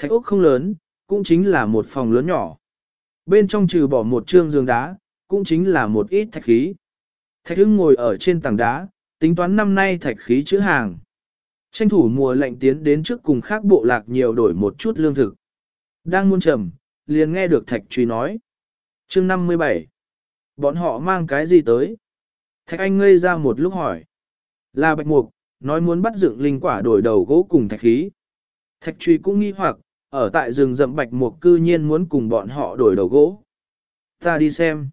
Thạch ốc không lớn, cũng chính là một phòng lớn nhỏ. Bên trong trừ bỏ một trương giường đá, cũng chính là một ít thạch khí. Thạch hưng ngồi ở trên tảng đá, tính toán năm nay thạch khí chữ hàng. Tranh thủ mùa lạnh tiến đến trước cùng khác bộ lạc nhiều đổi một chút lương thực. Đang muôn trầm, liền nghe được thạch truy nói. chương 57. Bọn họ mang cái gì tới? Thạch anh ngây ra một lúc hỏi. Là bạch mục, nói muốn bắt dựng linh quả đổi đầu gỗ cùng thạch khí. Thạch truy cũng nghi hoặc, ở tại rừng rậm bạch mục cư nhiên muốn cùng bọn họ đổi đầu gỗ. Ta đi xem.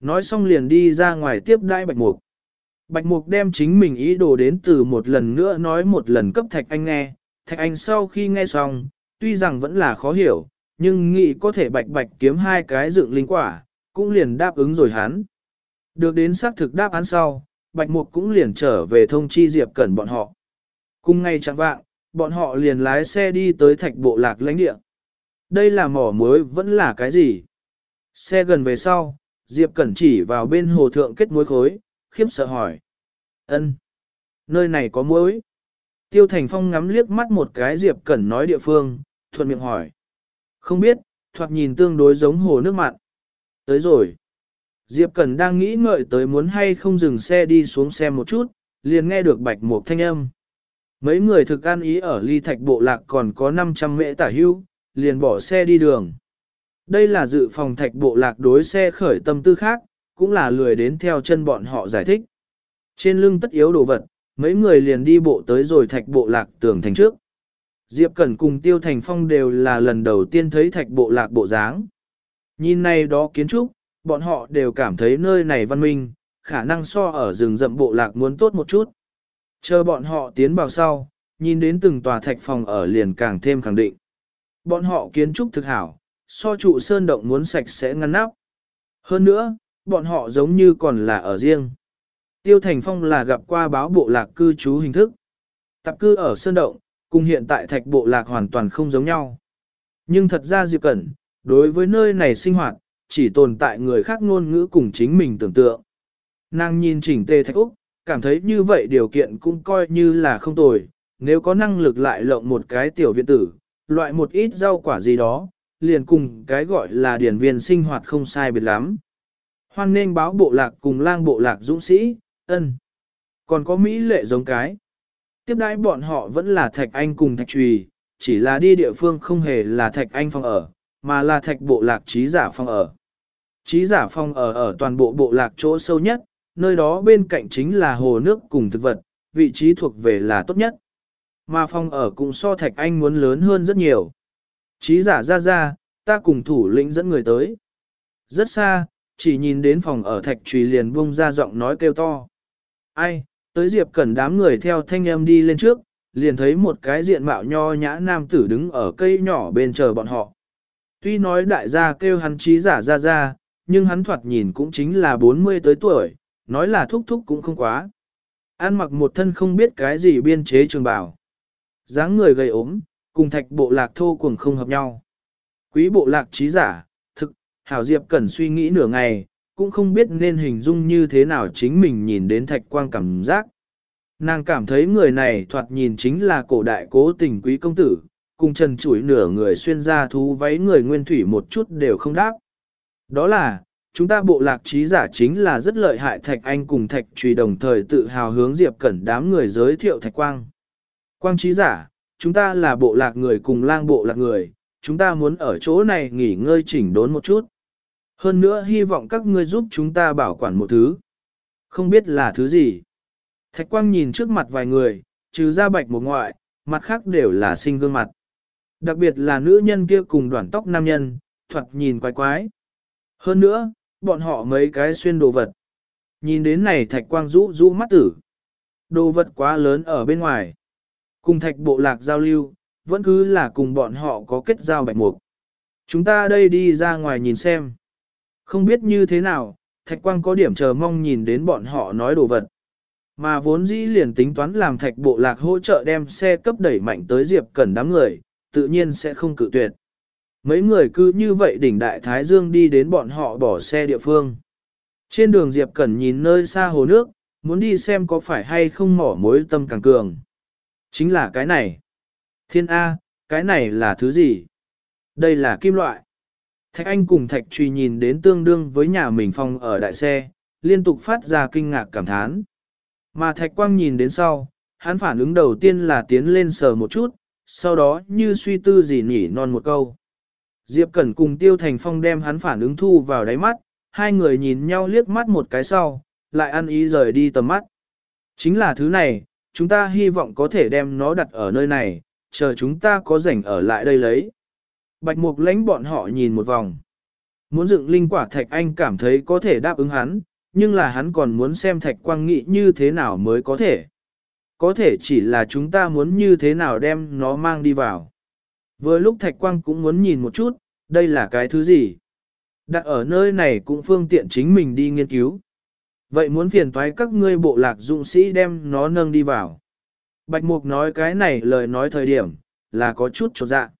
Nói xong liền đi ra ngoài tiếp đai bạch mục. Bạch mục đem chính mình ý đồ đến từ một lần nữa nói một lần cấp thạch anh nghe. Thạch anh sau khi nghe xong, tuy rằng vẫn là khó hiểu, nhưng nghĩ có thể bạch bạch kiếm hai cái dựng linh quả, cũng liền đáp ứng rồi hắn. Được đến xác thực đáp án sau, bạch mục cũng liền trở về thông chi Diệp Cẩn bọn họ. Cùng ngay chẳng vạng, bọn họ liền lái xe đi tới thạch bộ lạc lãnh địa. Đây là mỏ muối vẫn là cái gì? Xe gần về sau, Diệp Cẩn chỉ vào bên hồ thượng kết muối khối, khiếp sợ hỏi. ân Nơi này có muối. Tiêu Thành Phong ngắm liếc mắt một cái Diệp Cẩn nói địa phương, thuận miệng hỏi. Không biết, thoạt nhìn tương đối giống hồ nước mặn. Tới rồi. Diệp Cẩn đang nghĩ ngợi tới muốn hay không dừng xe đi xuống xem một chút, liền nghe được bạch một thanh âm. Mấy người thực ăn ý ở ly thạch bộ lạc còn có 500 mễ tả hưu, liền bỏ xe đi đường. Đây là dự phòng thạch bộ lạc đối xe khởi tâm tư khác, cũng là lười đến theo chân bọn họ giải thích. Trên lưng tất yếu đồ vật, mấy người liền đi bộ tới rồi thạch bộ lạc tường thành trước. Diệp Cẩn cùng Tiêu Thành Phong đều là lần đầu tiên thấy thạch bộ lạc bộ dáng. Nhìn này đó kiến trúc, bọn họ đều cảm thấy nơi này văn minh, khả năng so ở rừng rậm bộ lạc muốn tốt một chút. Chờ bọn họ tiến vào sau, nhìn đến từng tòa thạch phòng ở liền càng thêm khẳng định. Bọn họ kiến trúc thực hảo, so trụ sơn động muốn sạch sẽ ngăn nắp. Hơn nữa, bọn họ giống như còn là ở riêng. Tiêu Thành Phong là gặp qua báo bộ lạc cư trú hình thức. Tập cư ở sơn động, cùng hiện tại thạch bộ lạc hoàn toàn không giống nhau. Nhưng thật ra Diệp Cẩn, đối với nơi này sinh hoạt, chỉ tồn tại người khác ngôn ngữ cùng chính mình tưởng tượng. Nàng nhìn chỉnh tề thạch Úc, cảm thấy như vậy điều kiện cũng coi như là không tồi, nếu có năng lực lại lộng một cái tiểu viện tử, loại một ít rau quả gì đó, liền cùng cái gọi là điển viên sinh hoạt không sai biệt lắm. Hoan nên báo bộ lạc cùng lang bộ lạc dũng sĩ, ân. Còn có Mỹ lệ giống cái. Tiếp đãi bọn họ vẫn là Thạch Anh cùng Thạch Trùy, chỉ là đi địa phương không hề là Thạch Anh phòng ở, mà là Thạch bộ lạc trí giả phòng ở. Trí giả phòng ở ở toàn bộ bộ lạc chỗ sâu nhất, nơi đó bên cạnh chính là hồ nước cùng thực vật, vị trí thuộc về là tốt nhất. Mà phòng ở cũng so Thạch Anh muốn lớn hơn rất nhiều. Chí giả ra ra, ta cùng thủ lĩnh dẫn người tới. Rất xa, chỉ nhìn đến phòng ở Thạch Trùy liền bung ra giọng nói kêu to. Ai, tới Diệp Cẩn đám người theo thanh âm đi lên trước, liền thấy một cái diện mạo nho nhã nam tử đứng ở cây nhỏ bên chờ bọn họ. Tuy nói đại gia kêu hắn trí giả ra ra, nhưng hắn thoạt nhìn cũng chính là 40 tới tuổi, nói là thúc thúc cũng không quá. An mặc một thân không biết cái gì biên chế trường bảo. dáng người gầy ốm, cùng thạch bộ lạc thô cuồng không hợp nhau. Quý bộ lạc trí giả, thực, Hảo Diệp Cẩn suy nghĩ nửa ngày, cũng không biết nên hình dung như thế nào chính mình nhìn đến thạch quang cảm giác. Nàng cảm thấy người này thoạt nhìn chính là cổ đại cố tình quý công tử, cùng trần chuỗi nửa người xuyên ra thú váy người nguyên thủy một chút đều không đáp. Đó là, chúng ta bộ lạc trí giả chính là rất lợi hại Thạch Anh cùng Thạch Trùy đồng thời tự hào hướng Diệp Cẩn đám người giới thiệu Thạch Quang. Quang trí giả, chúng ta là bộ lạc người cùng lang bộ lạc người, chúng ta muốn ở chỗ này nghỉ ngơi chỉnh đốn một chút. Hơn nữa hy vọng các ngươi giúp chúng ta bảo quản một thứ. Không biết là thứ gì. Thạch Quang nhìn trước mặt vài người, trừ ra bạch một ngoại, mặt khác đều là sinh gương mặt. Đặc biệt là nữ nhân kia cùng đoàn tóc nam nhân, thuật nhìn quái quái. Hơn nữa, bọn họ mấy cái xuyên đồ vật. Nhìn đến này thạch quang rũ rũ mắt tử. Đồ vật quá lớn ở bên ngoài. Cùng thạch bộ lạc giao lưu, vẫn cứ là cùng bọn họ có kết giao bạch mục. Chúng ta đây đi ra ngoài nhìn xem. Không biết như thế nào, thạch quang có điểm chờ mong nhìn đến bọn họ nói đồ vật. Mà vốn dĩ liền tính toán làm thạch bộ lạc hỗ trợ đem xe cấp đẩy mạnh tới Diệp Cẩn đám người, tự nhiên sẽ không cự tuyệt. Mấy người cứ như vậy đỉnh đại Thái Dương đi đến bọn họ bỏ xe địa phương. Trên đường Diệp Cẩn nhìn nơi xa hồ nước, muốn đi xem có phải hay không mỏ mối tâm càng cường. Chính là cái này. Thiên A, cái này là thứ gì? Đây là kim loại. Thạch Anh cùng Thạch Truy nhìn đến tương đương với nhà mình phòng ở đại xe, liên tục phát ra kinh ngạc cảm thán. Mà Thạch Quang nhìn đến sau, hắn phản ứng đầu tiên là tiến lên sờ một chút, sau đó như suy tư gì nhỉ non một câu. Diệp Cẩn cùng Tiêu Thành Phong đem hắn phản ứng thu vào đáy mắt, hai người nhìn nhau liếc mắt một cái sau, lại ăn ý rời đi tầm mắt. Chính là thứ này, chúng ta hy vọng có thể đem nó đặt ở nơi này, chờ chúng ta có rảnh ở lại đây lấy. Bạch Mục lãnh bọn họ nhìn một vòng. Muốn dựng linh quả thạch anh cảm thấy có thể đáp ứng hắn, nhưng là hắn còn muốn xem thạch quang nghị như thế nào mới có thể. Có thể chỉ là chúng ta muốn như thế nào đem nó mang đi vào. Vừa lúc thạch quang cũng muốn nhìn một chút, đây là cái thứ gì. Đặt ở nơi này cũng phương tiện chính mình đi nghiên cứu. Vậy muốn phiền toái các ngươi bộ lạc dụng sĩ đem nó nâng đi vào. Bạch Mục nói cái này lời nói thời điểm, là có chút trột dạ.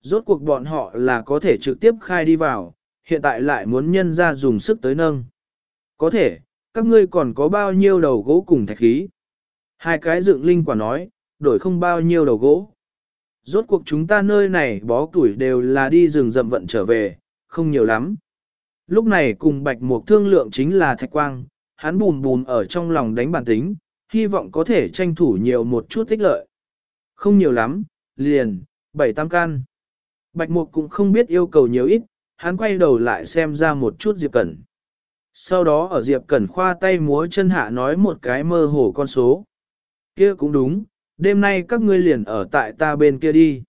Rốt cuộc bọn họ là có thể trực tiếp khai đi vào, hiện tại lại muốn nhân ra dùng sức tới nâng. Có thể, các ngươi còn có bao nhiêu đầu gỗ cùng thạch khí. Hai cái dựng linh quả nói, đổi không bao nhiêu đầu gỗ. Rốt cuộc chúng ta nơi này bó tuổi đều là đi rừng rậm vận trở về, không nhiều lắm. Lúc này cùng bạch mục thương lượng chính là thạch quang, hắn bùm bùm ở trong lòng đánh bản tính, hy vọng có thể tranh thủ nhiều một chút tích lợi. Không nhiều lắm, liền, bảy tam can. Bạch mục cũng không biết yêu cầu nhiều ít, hắn quay đầu lại xem ra một chút Diệp Cẩn. Sau đó ở Diệp Cẩn khoa tay múa chân hạ nói một cái mơ hồ con số. kia cũng đúng, đêm nay các ngươi liền ở tại ta bên kia đi.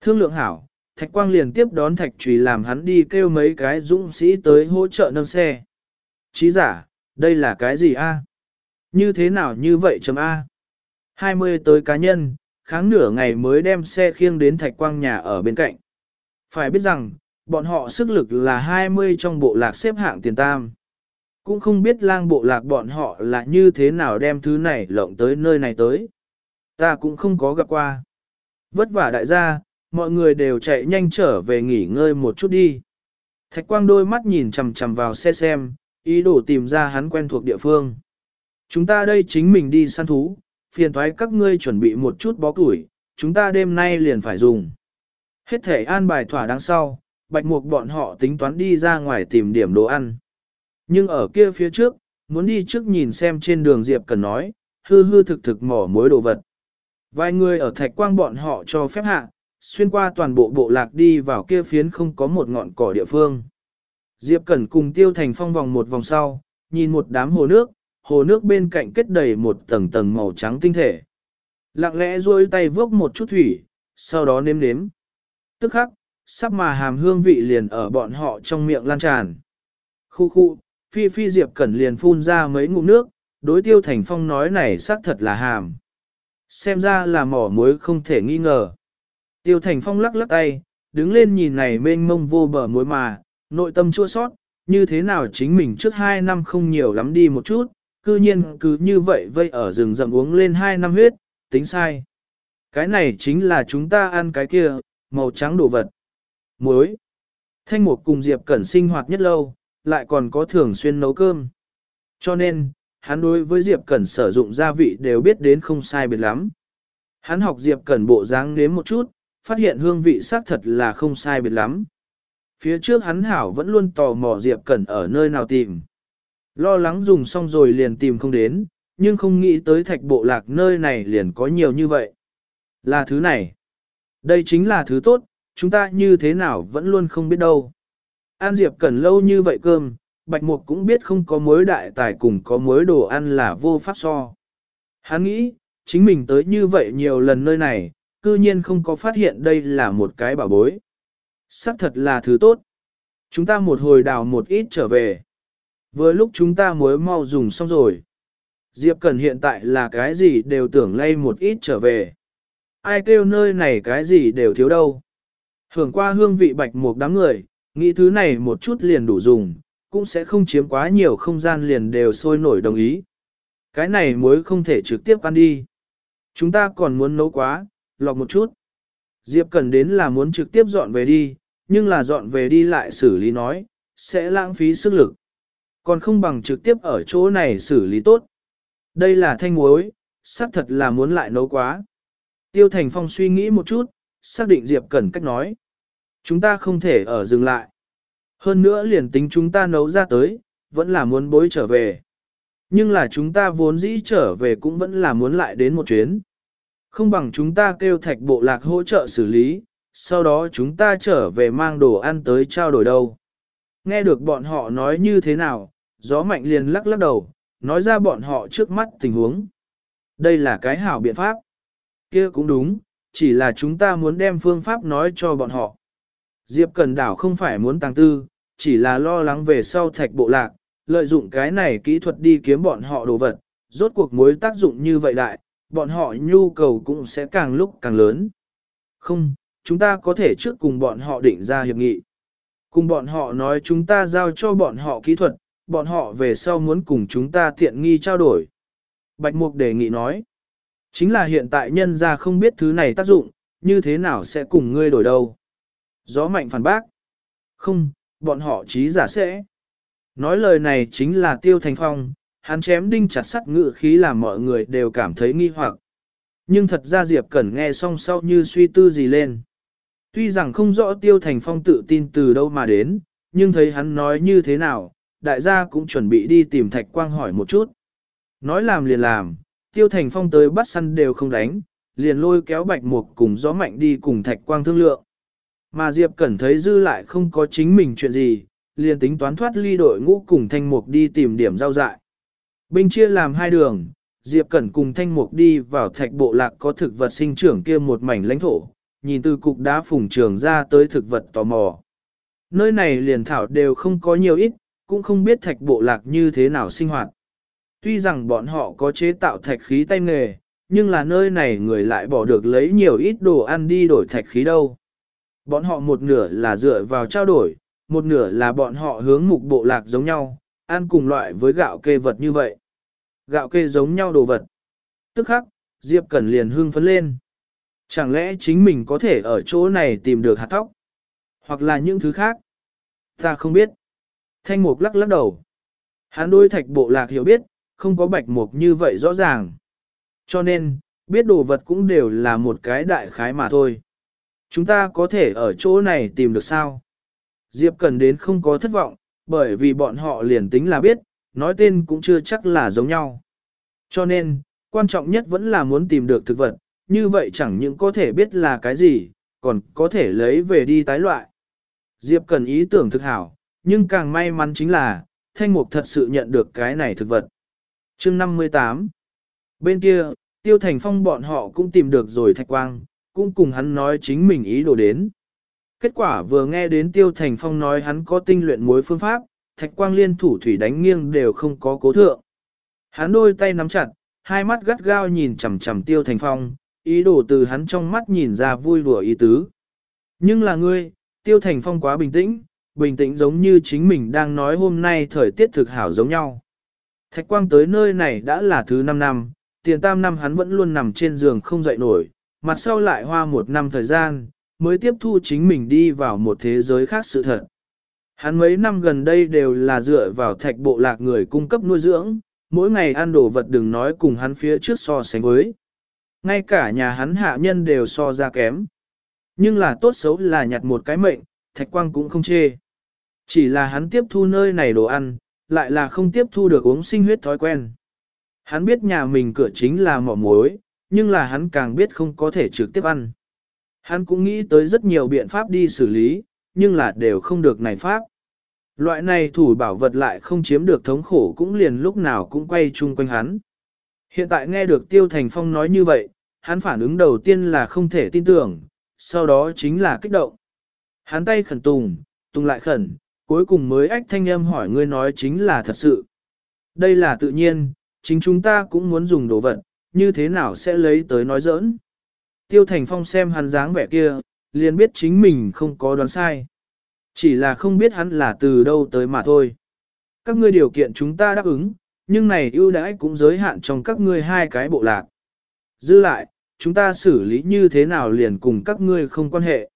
Thương lượng hảo, Thạch Quang liền tiếp đón Thạch Trùy làm hắn đi kêu mấy cái dũng sĩ tới hỗ trợ nâng xe. Chí giả, đây là cái gì a? Như thế nào như vậy chấm A? 20 tới cá nhân, kháng nửa ngày mới đem xe khiêng đến Thạch Quang nhà ở bên cạnh. Phải biết rằng, bọn họ sức lực là 20 trong bộ lạc xếp hạng tiền tam. Cũng không biết lang bộ lạc bọn họ là như thế nào đem thứ này lộng tới nơi này tới. Ta cũng không có gặp qua. Vất vả đại gia, mọi người đều chạy nhanh trở về nghỉ ngơi một chút đi. Thạch quang đôi mắt nhìn chằm chằm vào xe xem, ý đồ tìm ra hắn quen thuộc địa phương. Chúng ta đây chính mình đi săn thú, phiền thoái các ngươi chuẩn bị một chút bó củi, chúng ta đêm nay liền phải dùng. Hết thể an bài thỏa đáng sau, bạch mục bọn họ tính toán đi ra ngoài tìm điểm đồ ăn. Nhưng ở kia phía trước, muốn đi trước nhìn xem trên đường Diệp cần nói, hư hư thực thực mỏ mối đồ vật. Vài người ở thạch quang bọn họ cho phép hạ, xuyên qua toàn bộ bộ lạc đi vào kia phiến không có một ngọn cỏ địa phương. Diệp Cẩn cùng Tiêu Thành Phong vòng một vòng sau, nhìn một đám hồ nước, hồ nước bên cạnh kết đầy một tầng tầng màu trắng tinh thể. Lặng lẽ duỗi tay vước một chút thủy, sau đó nếm nếm. Tức khắc, sắp mà hàm hương vị liền ở bọn họ trong miệng lan tràn. Khu khu, phi phi Diệp Cẩn liền phun ra mấy ngụm nước, đối Tiêu Thành Phong nói này xác thật là hàm. Xem ra là mỏ muối không thể nghi ngờ. Tiêu Thành Phong lắc lắc tay, đứng lên nhìn này mênh mông vô bờ muối mà, nội tâm chua sót, như thế nào chính mình trước hai năm không nhiều lắm đi một chút, cư nhiên cứ như vậy vây ở rừng rậm uống lên hai năm huyết, tính sai. Cái này chính là chúng ta ăn cái kia, màu trắng đồ vật. Muối. Thanh mục cùng Diệp Cẩn sinh hoạt nhất lâu, lại còn có thường xuyên nấu cơm. Cho nên, hắn đối với Diệp Cẩn sử dụng gia vị đều biết đến không sai biệt lắm. Hắn học Diệp Cẩn bộ dáng nếm một chút, phát hiện hương vị xác thật là không sai biệt lắm. Phía trước hắn hảo vẫn luôn tò mò Diệp Cẩn ở nơi nào tìm. Lo lắng dùng xong rồi liền tìm không đến, nhưng không nghĩ tới thạch bộ lạc nơi này liền có nhiều như vậy. Là thứ này. Đây chính là thứ tốt, chúng ta như thế nào vẫn luôn không biết đâu. An Diệp Cẩn lâu như vậy cơm, Bạch Mục cũng biết không có mối đại tài cùng có mối đồ ăn là vô pháp so. Hắn nghĩ, chính mình tới như vậy nhiều lần nơi này, cư nhiên không có phát hiện đây là một cái bảo bối. Sắc thật là thứ tốt. Chúng ta một hồi đào một ít trở về. Vừa lúc chúng ta mới mau dùng xong rồi. Diệp Cần hiện tại là cái gì đều tưởng lay một ít trở về. Ai kêu nơi này cái gì đều thiếu đâu. Hưởng qua hương vị bạch một đám người, nghĩ thứ này một chút liền đủ dùng, cũng sẽ không chiếm quá nhiều không gian liền đều sôi nổi đồng ý. Cái này muối không thể trực tiếp ăn đi. Chúng ta còn muốn nấu quá, lọc một chút. Diệp cần đến là muốn trực tiếp dọn về đi, nhưng là dọn về đi lại xử lý nói, sẽ lãng phí sức lực. Còn không bằng trực tiếp ở chỗ này xử lý tốt. Đây là thanh muối, xác thật là muốn lại nấu quá. Tiêu Thành Phong suy nghĩ một chút, xác định Diệp Cẩn cách nói. Chúng ta không thể ở dừng lại. Hơn nữa liền tính chúng ta nấu ra tới, vẫn là muốn bối trở về. Nhưng là chúng ta vốn dĩ trở về cũng vẫn là muốn lại đến một chuyến. Không bằng chúng ta kêu thạch bộ lạc hỗ trợ xử lý, sau đó chúng ta trở về mang đồ ăn tới trao đổi đâu. Nghe được bọn họ nói như thế nào, gió mạnh liền lắc lắc đầu, nói ra bọn họ trước mắt tình huống. Đây là cái hảo biện pháp. kia cũng đúng, chỉ là chúng ta muốn đem phương pháp nói cho bọn họ. Diệp Cần Đảo không phải muốn tăng tư, chỉ là lo lắng về sau thạch bộ lạc, lợi dụng cái này kỹ thuật đi kiếm bọn họ đồ vật, rốt cuộc mối tác dụng như vậy đại, bọn họ nhu cầu cũng sẽ càng lúc càng lớn. Không, chúng ta có thể trước cùng bọn họ định ra hiệp nghị. Cùng bọn họ nói chúng ta giao cho bọn họ kỹ thuật, bọn họ về sau muốn cùng chúng ta tiện nghi trao đổi. Bạch Mục đề nghị nói, chính là hiện tại nhân ra không biết thứ này tác dụng, như thế nào sẽ cùng ngươi đổi đâu. Gió mạnh phản bác. Không, bọn họ trí giả sẽ. Nói lời này chính là Tiêu Thành Phong, hắn chém đinh chặt sắt ngự khí làm mọi người đều cảm thấy nghi hoặc. Nhưng thật ra Diệp Cẩn nghe xong sau như suy tư gì lên. Tuy rằng không rõ Tiêu Thành Phong tự tin từ đâu mà đến, nhưng thấy hắn nói như thế nào, đại gia cũng chuẩn bị đi tìm Thạch Quang hỏi một chút. Nói làm liền làm, Tiêu Thành Phong tới bắt săn đều không đánh, liền lôi kéo Bạch Mục cùng gió mạnh đi cùng Thạch Quang thương lượng. Mà Diệp Cẩn thấy dư lại không có chính mình chuyện gì, liền tính toán thoát ly đội ngũ cùng Thanh Mục đi tìm điểm giao dại. Binh chia làm hai đường, Diệp Cẩn cùng Thanh Mục đi vào thạch bộ lạc có thực vật sinh trưởng kia một mảnh lãnh thổ, nhìn từ cục đá phùng trường ra tới thực vật tò mò. Nơi này liền thảo đều không có nhiều ít, cũng không biết thạch bộ lạc như thế nào sinh hoạt. Tuy rằng bọn họ có chế tạo thạch khí tay nghề, nhưng là nơi này người lại bỏ được lấy nhiều ít đồ ăn đi đổi thạch khí đâu. Bọn họ một nửa là dựa vào trao đổi, một nửa là bọn họ hướng mục bộ lạc giống nhau, ăn cùng loại với gạo kê vật như vậy. Gạo kê giống nhau đồ vật. Tức khắc, Diệp Cẩn liền hưng phấn lên. Chẳng lẽ chính mình có thể ở chỗ này tìm được hạt thóc? Hoặc là những thứ khác? Ta không biết. Thanh mục lắc lắc đầu. Hắn đôi thạch bộ lạc hiểu biết, không có bạch mục như vậy rõ ràng. Cho nên, biết đồ vật cũng đều là một cái đại khái mà thôi. Chúng ta có thể ở chỗ này tìm được sao? Diệp cần đến không có thất vọng, bởi vì bọn họ liền tính là biết, nói tên cũng chưa chắc là giống nhau. Cho nên, quan trọng nhất vẫn là muốn tìm được thực vật, như vậy chẳng những có thể biết là cái gì, còn có thể lấy về đi tái loại. Diệp cần ý tưởng thực hảo, nhưng càng may mắn chính là, thanh mục thật sự nhận được cái này thực vật. chương 58 Bên kia, tiêu thành phong bọn họ cũng tìm được rồi thạch quang, cũng cùng hắn nói chính mình ý đồ đến. Kết quả vừa nghe đến Tiêu Thành Phong nói hắn có tinh luyện mối phương pháp, thạch quang liên thủ thủy đánh nghiêng đều không có cố thượng. Hắn đôi tay nắm chặt, hai mắt gắt gao nhìn chằm chằm Tiêu Thành Phong, ý đồ từ hắn trong mắt nhìn ra vui đùa ý tứ. Nhưng là ngươi, Tiêu Thành Phong quá bình tĩnh, bình tĩnh giống như chính mình đang nói hôm nay thời tiết thực hảo giống nhau. Thạch quang tới nơi này đã là thứ 5 năm, tiền tam năm hắn vẫn luôn nằm trên giường không dậy nổi, mặt sau lại hoa một năm thời gian, mới tiếp thu chính mình đi vào một thế giới khác sự thật. Hắn mấy năm gần đây đều là dựa vào thạch bộ lạc người cung cấp nuôi dưỡng, mỗi ngày ăn đồ vật đừng nói cùng hắn phía trước so sánh với. Ngay cả nhà hắn hạ nhân đều so ra kém. Nhưng là tốt xấu là nhặt một cái mệnh, thạch quang cũng không chê. Chỉ là hắn tiếp thu nơi này đồ ăn, lại là không tiếp thu được uống sinh huyết thói quen. Hắn biết nhà mình cửa chính là mỏ muối, nhưng là hắn càng biết không có thể trực tiếp ăn. Hắn cũng nghĩ tới rất nhiều biện pháp đi xử lý, nhưng là đều không được này pháp. Loại này thủ bảo vật lại không chiếm được thống khổ cũng liền lúc nào cũng quay chung quanh hắn. Hiện tại nghe được Tiêu Thành Phong nói như vậy, hắn phản ứng đầu tiên là không thể tin tưởng, sau đó chính là kích động. Hắn tay khẩn tùng, tùng lại khẩn, cuối cùng mới ách thanh âm hỏi ngươi nói chính là thật sự. Đây là tự nhiên, chính chúng ta cũng muốn dùng đồ vật, như thế nào sẽ lấy tới nói giỡn. Tiêu Thành Phong xem hắn dáng vẻ kia, liền biết chính mình không có đoán sai. Chỉ là không biết hắn là từ đâu tới mà thôi. Các ngươi điều kiện chúng ta đáp ứng, nhưng này ưu đãi cũng giới hạn trong các ngươi hai cái bộ lạc. Dư lại, chúng ta xử lý như thế nào liền cùng các ngươi không quan hệ.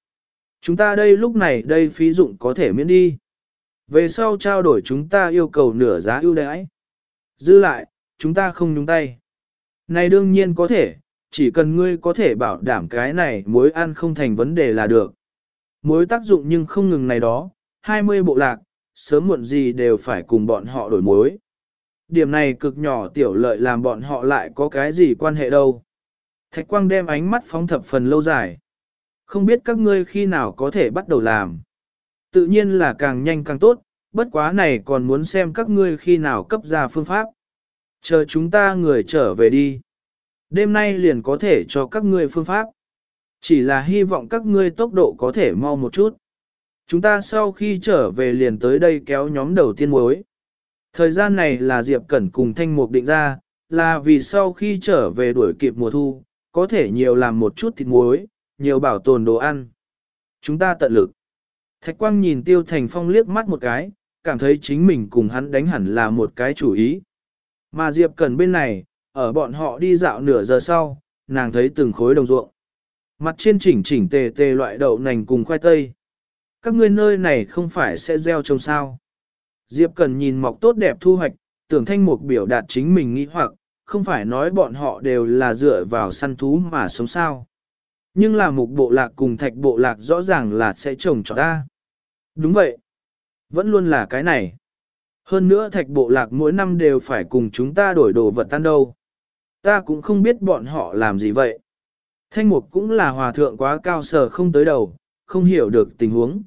Chúng ta đây lúc này đây phí dụng có thể miễn đi. Về sau trao đổi chúng ta yêu cầu nửa giá ưu đãi. Dư lại, chúng ta không nhúng tay. Này đương nhiên có thể, chỉ cần ngươi có thể bảo đảm cái này muối ăn không thành vấn đề là được. Muối tác dụng nhưng không ngừng này đó, 20 bộ lạc, sớm muộn gì đều phải cùng bọn họ đổi muối. Điểm này cực nhỏ tiểu lợi làm bọn họ lại có cái gì quan hệ đâu. Thạch quang đem ánh mắt phóng thập phần lâu dài. Không biết các ngươi khi nào có thể bắt đầu làm. Tự nhiên là càng nhanh càng tốt, bất quá này còn muốn xem các ngươi khi nào cấp ra phương pháp. Chờ chúng ta người trở về đi. Đêm nay liền có thể cho các ngươi phương pháp. Chỉ là hy vọng các ngươi tốc độ có thể mau một chút. Chúng ta sau khi trở về liền tới đây kéo nhóm đầu tiên muối. Thời gian này là Diệp Cẩn cùng Thanh Mục định ra, là vì sau khi trở về đuổi kịp mùa thu, có thể nhiều làm một chút thịt muối, nhiều bảo tồn đồ ăn. Chúng ta tận lực. Thạch Quang nhìn Tiêu Thành Phong liếc mắt một cái, cảm thấy chính mình cùng hắn đánh hẳn là một cái chủ ý. Mà Diệp Cẩn bên này, ở bọn họ đi dạo nửa giờ sau, nàng thấy từng khối đồng ruộng. Mặt trên chỉnh chỉnh tề tề loại đậu nành cùng khoai tây. Các ngươi nơi này không phải sẽ gieo trồng sao. Diệp Cần nhìn mọc tốt đẹp thu hoạch, tưởng thanh mục biểu đạt chính mình nghĩ hoặc, không phải nói bọn họ đều là dựa vào săn thú mà sống sao. Nhưng là mục bộ lạc cùng thạch bộ lạc rõ ràng là sẽ trồng cho ta. Đúng vậy. Vẫn luôn là cái này. Hơn nữa thạch bộ lạc mỗi năm đều phải cùng chúng ta đổi đồ vật tan đâu. Ta cũng không biết bọn họ làm gì vậy. Thanh mục cũng là hòa thượng quá cao sở không tới đầu, không hiểu được tình huống.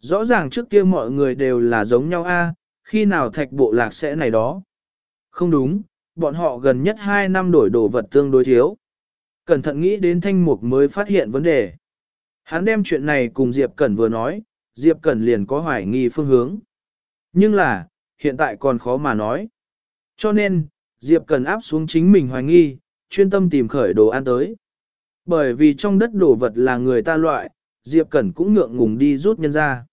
Rõ ràng trước kia mọi người đều là giống nhau a, khi nào thạch bộ lạc sẽ này đó. Không đúng, bọn họ gần nhất 2 năm đổi đồ vật tương đối thiếu. Cẩn thận nghĩ đến thanh mục mới phát hiện vấn đề. Hắn đem chuyện này cùng Diệp Cẩn vừa nói, Diệp Cẩn liền có hoài nghi phương hướng. Nhưng là, hiện tại còn khó mà nói. Cho nên, Diệp cần áp xuống chính mình hoài nghi, chuyên tâm tìm khởi đồ ăn tới. Bởi vì trong đất đồ vật là người ta loại, Diệp Cẩn cũng ngượng ngùng đi rút nhân ra.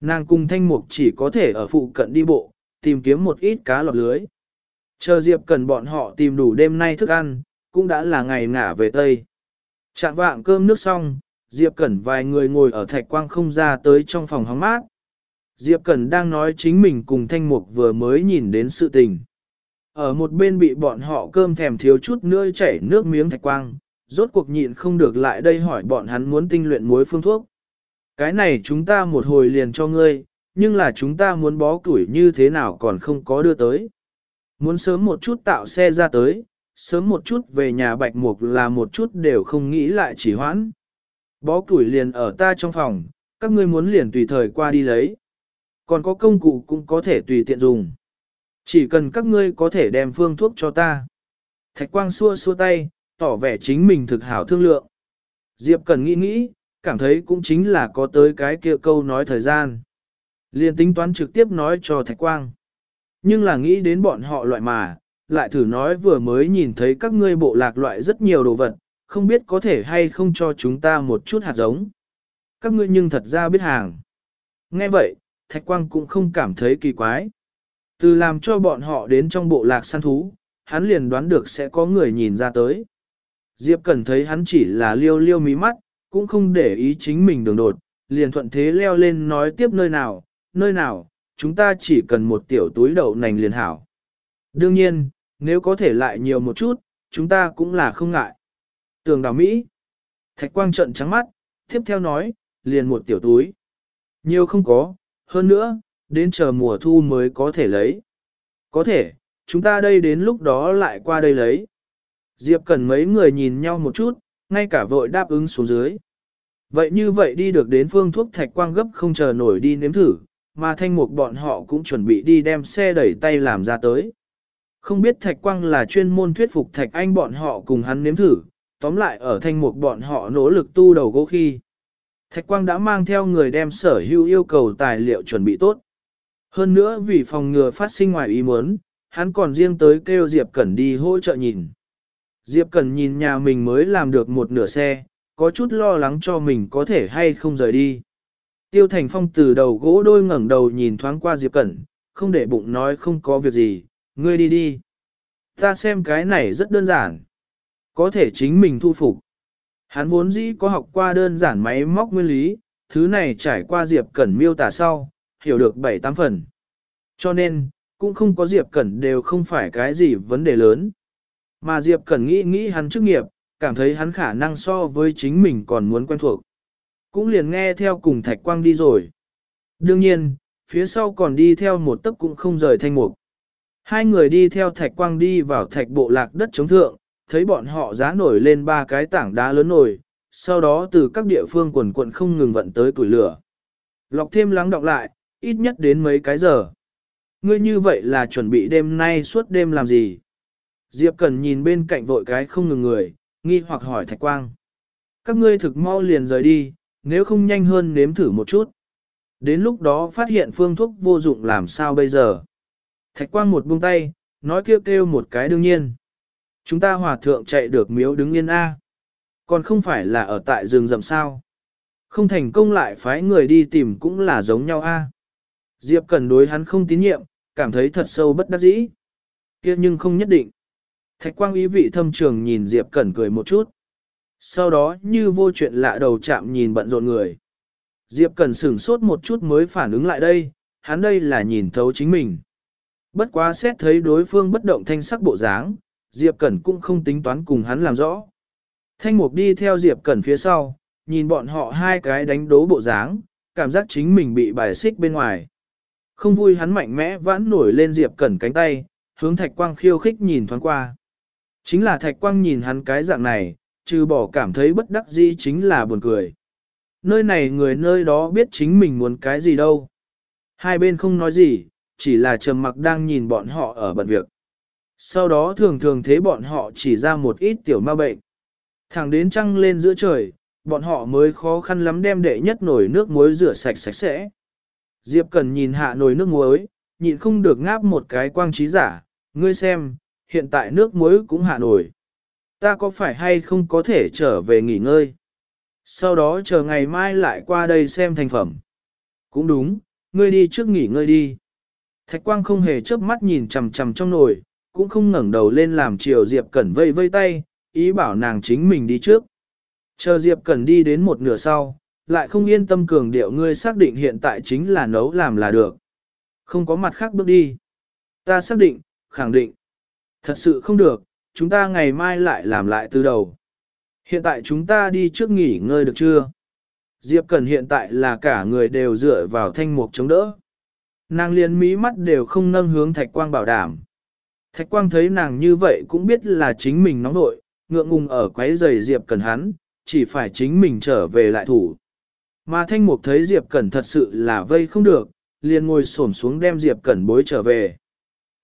Nàng cùng thanh mục chỉ có thể ở phụ cận đi bộ, tìm kiếm một ít cá lọt lưới. Chờ Diệp Cẩn bọn họ tìm đủ đêm nay thức ăn, cũng đã là ngày ngả về Tây. Chạm vạng cơm nước xong, Diệp Cẩn vài người ngồi ở thạch quang không ra tới trong phòng hóng mát. Diệp Cẩn đang nói chính mình cùng thanh mục vừa mới nhìn đến sự tình. Ở một bên bị bọn họ cơm thèm thiếu chút nữa chảy nước miếng thạch quang, rốt cuộc nhịn không được lại đây hỏi bọn hắn muốn tinh luyện muối phương thuốc. Cái này chúng ta một hồi liền cho ngươi, nhưng là chúng ta muốn bó tuổi như thế nào còn không có đưa tới. Muốn sớm một chút tạo xe ra tới, sớm một chút về nhà bạch mục là một chút đều không nghĩ lại chỉ hoãn. Bó tuổi liền ở ta trong phòng, các ngươi muốn liền tùy thời qua đi lấy. Còn có công cụ cũng có thể tùy tiện dùng. Chỉ cần các ngươi có thể đem phương thuốc cho ta. Thạch quang xua xua tay, tỏ vẻ chính mình thực hảo thương lượng. Diệp cần nghĩ nghĩ, cảm thấy cũng chính là có tới cái kia câu nói thời gian. Liên tính toán trực tiếp nói cho Thạch Quang. Nhưng là nghĩ đến bọn họ loại mà, lại thử nói vừa mới nhìn thấy các ngươi bộ lạc loại rất nhiều đồ vật, không biết có thể hay không cho chúng ta một chút hạt giống. Các ngươi nhưng thật ra biết hàng. Nghe vậy, Thạch Quang cũng không cảm thấy kỳ quái. Từ làm cho bọn họ đến trong bộ lạc săn thú, hắn liền đoán được sẽ có người nhìn ra tới. Diệp Cẩn thấy hắn chỉ là liêu liêu mí mắt, cũng không để ý chính mình đường đột, liền thuận thế leo lên nói tiếp nơi nào, nơi nào, chúng ta chỉ cần một tiểu túi đậu nành liền hảo. Đương nhiên, nếu có thể lại nhiều một chút, chúng ta cũng là không ngại. Tường đào Mỹ. Thạch quang trận trắng mắt, tiếp theo nói, liền một tiểu túi. Nhiều không có, hơn nữa, đến chờ mùa thu mới có thể lấy. Có thể, chúng ta đây đến lúc đó lại qua đây lấy. Diệp cần mấy người nhìn nhau một chút, ngay cả vội đáp ứng xuống dưới. Vậy như vậy đi được đến phương thuốc thạch quang gấp không chờ nổi đi nếm thử, mà thanh mục bọn họ cũng chuẩn bị đi đem xe đẩy tay làm ra tới. Không biết thạch quang là chuyên môn thuyết phục thạch anh bọn họ cùng hắn nếm thử, tóm lại ở thanh mục bọn họ nỗ lực tu đầu gỗ khi. Thạch quang đã mang theo người đem sở hữu yêu cầu tài liệu chuẩn bị tốt. Hơn nữa vì phòng ngừa phát sinh ngoài ý muốn, hắn còn riêng tới kêu Diệp Cẩn đi hỗ trợ nhìn. Diệp Cẩn nhìn nhà mình mới làm được một nửa xe, có chút lo lắng cho mình có thể hay không rời đi. Tiêu Thành Phong từ đầu gỗ đôi ngẩng đầu nhìn thoáng qua Diệp Cẩn, không để bụng nói không có việc gì, ngươi đi đi. Ta xem cái này rất đơn giản. Có thể chính mình thu phục. Hắn vốn dĩ có học qua đơn giản máy móc nguyên lý, thứ này trải qua Diệp Cẩn miêu tả sau, hiểu được 7-8 phần. Cho nên, cũng không có Diệp Cẩn đều không phải cái gì vấn đề lớn. Mà Diệp Cẩn nghĩ nghĩ hắn chức nghiệp, cảm thấy hắn khả năng so với chính mình còn muốn quen thuộc. Cũng liền nghe theo cùng Thạch Quang đi rồi. Đương nhiên, phía sau còn đi theo một tấc cũng không rời thanh mục. Hai người đi theo Thạch Quang đi vào thạch bộ lạc đất chống thượng, thấy bọn họ giá nổi lên ba cái tảng đá lớn nổi, sau đó từ các địa phương quần quận không ngừng vận tới củi lửa. Lọc thêm lắng đọng lại, ít nhất đến mấy cái giờ. Ngươi như vậy là chuẩn bị đêm nay suốt đêm làm gì? Diệp Cần nhìn bên cạnh vội cái không ngừng người, nghi hoặc hỏi Thạch Quang. Các ngươi thực mau liền rời đi, nếu không nhanh hơn nếm thử một chút. Đến lúc đó phát hiện phương thuốc vô dụng làm sao bây giờ? Thạch Quang một buông tay, nói kêu kêu một cái đương nhiên. Chúng ta hòa thượng chạy được miếu đứng yên A. Còn không phải là ở tại rừng rậm sao. Không thành công lại phái người đi tìm cũng là giống nhau A. Diệp Cẩn đối hắn không tín nhiệm, cảm thấy thật sâu bất đắc dĩ. kia nhưng không nhất định. Thạch quang ý vị thâm trường nhìn Diệp Cẩn cười một chút. Sau đó như vô chuyện lạ đầu chạm nhìn bận rộn người. Diệp Cẩn sửng sốt một chút mới phản ứng lại đây, hắn đây là nhìn thấu chính mình. Bất quá xét thấy đối phương bất động thanh sắc bộ dáng, Diệp Cẩn cũng không tính toán cùng hắn làm rõ. Thanh Mục đi theo Diệp Cẩn phía sau, nhìn bọn họ hai cái đánh đố bộ dáng, cảm giác chính mình bị bài xích bên ngoài. Không vui hắn mạnh mẽ vãn nổi lên Diệp Cẩn cánh tay, hướng Thạch Quang khiêu khích nhìn thoáng qua. Chính là Thạch Quang nhìn hắn cái dạng này, trừ bỏ cảm thấy bất đắc dĩ chính là buồn cười. Nơi này người nơi đó biết chính mình muốn cái gì đâu. Hai bên không nói gì, chỉ là trầm mặc đang nhìn bọn họ ở bận việc. Sau đó thường thường thế bọn họ chỉ ra một ít tiểu ma bệnh. Thẳng đến trăng lên giữa trời, bọn họ mới khó khăn lắm đem đệ nhất nổi nước muối rửa sạch sạch sẽ. Diệp Cần nhìn hạ nồi nước muối, nhịn không được ngáp một cái quang trí giả, ngươi xem, hiện tại nước muối cũng hạ nổi. Ta có phải hay không có thể trở về nghỉ ngơi? Sau đó chờ ngày mai lại qua đây xem thành phẩm. Cũng đúng, ngươi đi trước nghỉ ngơi đi. Thạch quang không hề chớp mắt nhìn chằm chằm trong nồi, cũng không ngẩng đầu lên làm chiều Diệp Cẩn vây vây tay, ý bảo nàng chính mình đi trước. Chờ Diệp Cẩn đi đến một nửa sau, lại không yên tâm cường điệu ngươi xác định hiện tại chính là nấu làm là được. Không có mặt khác bước đi. Ta xác định, khẳng định. Thật sự không được, chúng ta ngày mai lại làm lại từ đầu. Hiện tại chúng ta đi trước nghỉ ngơi được chưa? Diệp Cần hiện tại là cả người đều dựa vào thanh mục chống đỡ. Nàng liền mí mắt đều không nâng hướng Thạch Quang bảo đảm. Thạch Quang thấy nàng như vậy cũng biết là chính mình nóng nội, ngượng ngùng ở quấy giày Diệp Cần hắn, chỉ phải chính mình trở về lại thủ. Mà thanh mục thấy Diệp Cẩn thật sự là vây không được, liền ngồi xổm xuống đem Diệp Cẩn bối trở về.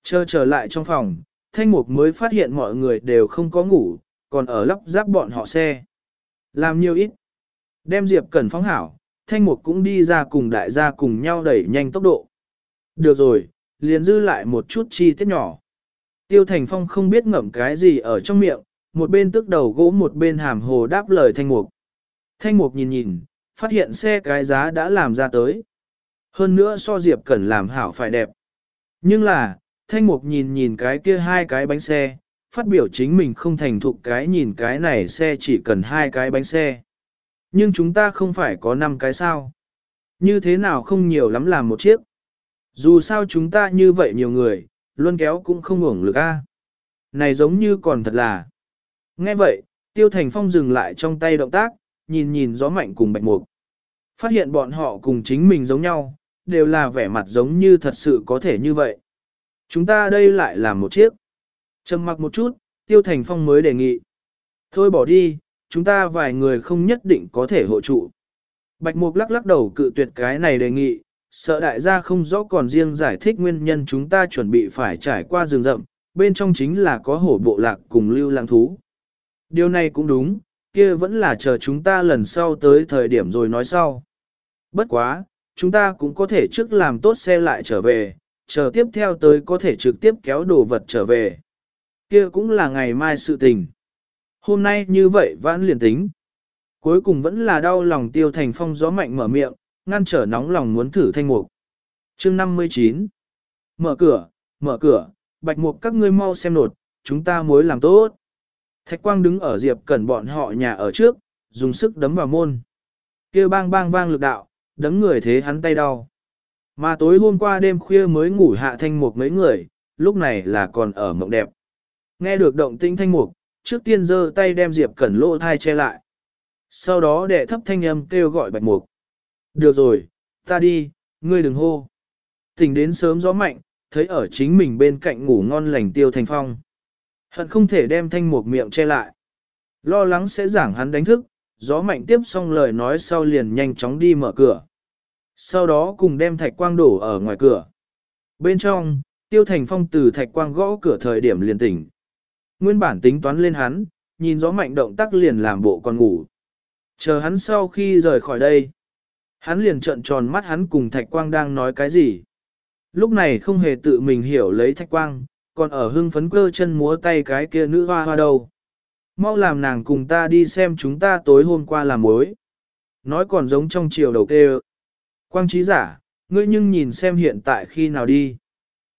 Chờ trở lại trong phòng, thanh mục mới phát hiện mọi người đều không có ngủ, còn ở lắp ráp bọn họ xe. Làm nhiều ít. Đem Diệp Cẩn phóng hảo, thanh mục cũng đi ra cùng đại gia cùng nhau đẩy nhanh tốc độ. Được rồi, liền dư lại một chút chi tiết nhỏ. Tiêu Thành Phong không biết ngậm cái gì ở trong miệng, một bên tức đầu gỗ một bên hàm hồ đáp lời thanh mục. Thanh mục nhìn nhìn, phát hiện xe cái giá đã làm ra tới. Hơn nữa so Diệp Cẩn làm hảo phải đẹp. Nhưng là, Thanh Mục nhìn nhìn cái kia hai cái bánh xe, phát biểu chính mình không thành thục cái nhìn cái này xe chỉ cần hai cái bánh xe. Nhưng chúng ta không phải có năm cái sao. Như thế nào không nhiều lắm làm một chiếc. Dù sao chúng ta như vậy nhiều người, luôn kéo cũng không ngủng lực a. Này giống như còn thật là. Nghe vậy, Tiêu Thành Phong dừng lại trong tay động tác, nhìn nhìn gió mạnh cùng bạch mục. Phát hiện bọn họ cùng chính mình giống nhau, đều là vẻ mặt giống như thật sự có thể như vậy. Chúng ta đây lại là một chiếc. Trầm mặc một chút, Tiêu Thành Phong mới đề nghị. Thôi bỏ đi, chúng ta vài người không nhất định có thể hộ trụ. Bạch Mục lắc lắc đầu cự tuyệt cái này đề nghị, sợ đại gia không rõ còn riêng giải thích nguyên nhân chúng ta chuẩn bị phải trải qua rừng rậm, bên trong chính là có hổ bộ lạc cùng lưu lãng thú. Điều này cũng đúng, kia vẫn là chờ chúng ta lần sau tới thời điểm rồi nói sau. Bất quá, chúng ta cũng có thể trước làm tốt xe lại trở về, chờ tiếp theo tới có thể trực tiếp kéo đồ vật trở về. Kia cũng là ngày mai sự tình. Hôm nay như vậy vãn liền tính. Cuối cùng vẫn là đau lòng tiêu thành phong gió mạnh mở miệng, ngăn trở nóng lòng muốn thử thanh mục. chương 59 Mở cửa, mở cửa, bạch mục các ngươi mau xem nột, chúng ta mới làm tốt. Thạch quang đứng ở diệp cẩn bọn họ nhà ở trước, dùng sức đấm vào môn. kia bang bang vang lực đạo, đấm người thế hắn tay đau. Mà tối hôm qua đêm khuya mới ngủ hạ thanh mục mấy người, lúc này là còn ở mộng đẹp. Nghe được động tĩnh thanh mục, trước tiên giơ tay đem Diệp Cẩn lỗ thai che lại. Sau đó đệ thấp thanh âm kêu gọi bạch mục. Được rồi, ta đi, ngươi đừng hô. Tỉnh đến sớm gió mạnh, thấy ở chính mình bên cạnh ngủ ngon lành tiêu thành phong. Hận không thể đem thanh một miệng che lại. Lo lắng sẽ giảng hắn đánh thức, gió mạnh tiếp xong lời nói sau liền nhanh chóng đi mở cửa. Sau đó cùng đem thạch quang đổ ở ngoài cửa. Bên trong, tiêu thành phong từ thạch quang gõ cửa thời điểm liền tỉnh. Nguyên bản tính toán lên hắn, nhìn gió mạnh động tác liền làm bộ còn ngủ. Chờ hắn sau khi rời khỏi đây. Hắn liền trợn tròn mắt hắn cùng thạch quang đang nói cái gì. Lúc này không hề tự mình hiểu lấy thạch quang, còn ở hưng phấn cơ chân múa tay cái kia nữ hoa hoa đầu Mau làm nàng cùng ta đi xem chúng ta tối hôm qua làm mối. Nói còn giống trong chiều đầu kêu. Quang trí giả, ngươi nhưng nhìn xem hiện tại khi nào đi.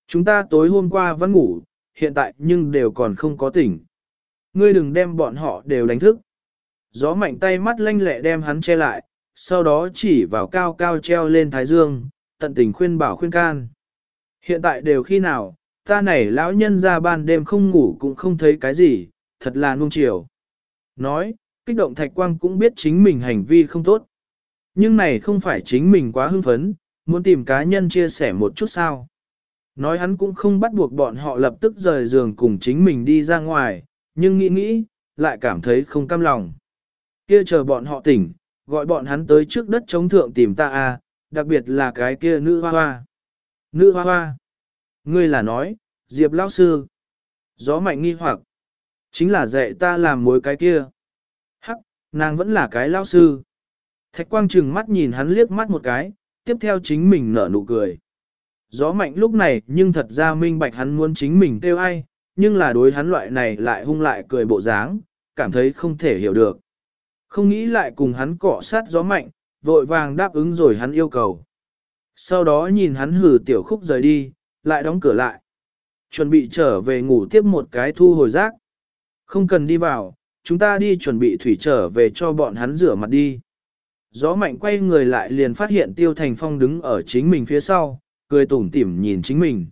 Chúng ta tối hôm qua vẫn ngủ, hiện tại nhưng đều còn không có tỉnh. Ngươi đừng đem bọn họ đều đánh thức. Gió mạnh tay mắt lanh lẹ đem hắn che lại, sau đó chỉ vào cao cao treo lên thái dương, tận tình khuyên bảo khuyên can. Hiện tại đều khi nào, ta này lão nhân ra ban đêm không ngủ cũng không thấy cái gì, thật là nung chiều. Nói, kích động thạch quang cũng biết chính mình hành vi không tốt. Nhưng này không phải chính mình quá hưng phấn, muốn tìm cá nhân chia sẻ một chút sao. Nói hắn cũng không bắt buộc bọn họ lập tức rời giường cùng chính mình đi ra ngoài, nhưng nghĩ nghĩ, lại cảm thấy không cam lòng. Kia chờ bọn họ tỉnh, gọi bọn hắn tới trước đất chống thượng tìm ta à, đặc biệt là cái kia nữ hoa hoa. Nữ hoa hoa. Ngươi là nói, Diệp lão sư. Gió mạnh nghi hoặc. Chính là dạy ta làm mối cái kia. Hắc, nàng vẫn là cái lão sư. Thạch quang trừng mắt nhìn hắn liếc mắt một cái, tiếp theo chính mình nở nụ cười. Gió mạnh lúc này nhưng thật ra minh bạch hắn muốn chính mình kêu ai, nhưng là đối hắn loại này lại hung lại cười bộ dáng, cảm thấy không thể hiểu được. Không nghĩ lại cùng hắn cọ sát gió mạnh, vội vàng đáp ứng rồi hắn yêu cầu. Sau đó nhìn hắn hử tiểu khúc rời đi, lại đóng cửa lại. Chuẩn bị trở về ngủ tiếp một cái thu hồi rác. Không cần đi vào, chúng ta đi chuẩn bị thủy trở về cho bọn hắn rửa mặt đi. Gió mạnh quay người lại liền phát hiện Tiêu Thành Phong đứng ở chính mình phía sau, cười tủm tỉm nhìn chính mình.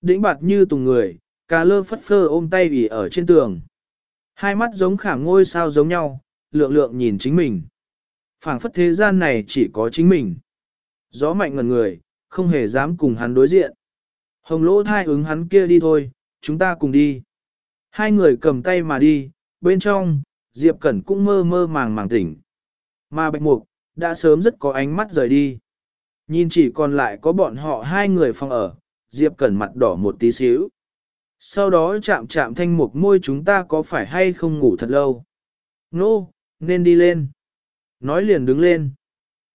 Đĩnh bạt như tùng người, cà lơ phất phơ ôm tay ủy ở trên tường. Hai mắt giống khảm ngôi sao giống nhau, lượng lượng nhìn chính mình. phảng phất thế gian này chỉ có chính mình. Gió mạnh ngần người, không hề dám cùng hắn đối diện. Hồng lỗ thai ứng hắn kia đi thôi, chúng ta cùng đi. Hai người cầm tay mà đi, bên trong, Diệp Cẩn cũng mơ mơ màng màng tỉnh. Mà Bạch Mục, đã sớm rất có ánh mắt rời đi. Nhìn chỉ còn lại có bọn họ hai người phòng ở, Diệp Cẩn mặt đỏ một tí xíu. Sau đó chạm chạm thanh mục môi chúng ta có phải hay không ngủ thật lâu. Nô, no, nên đi lên. Nói liền đứng lên.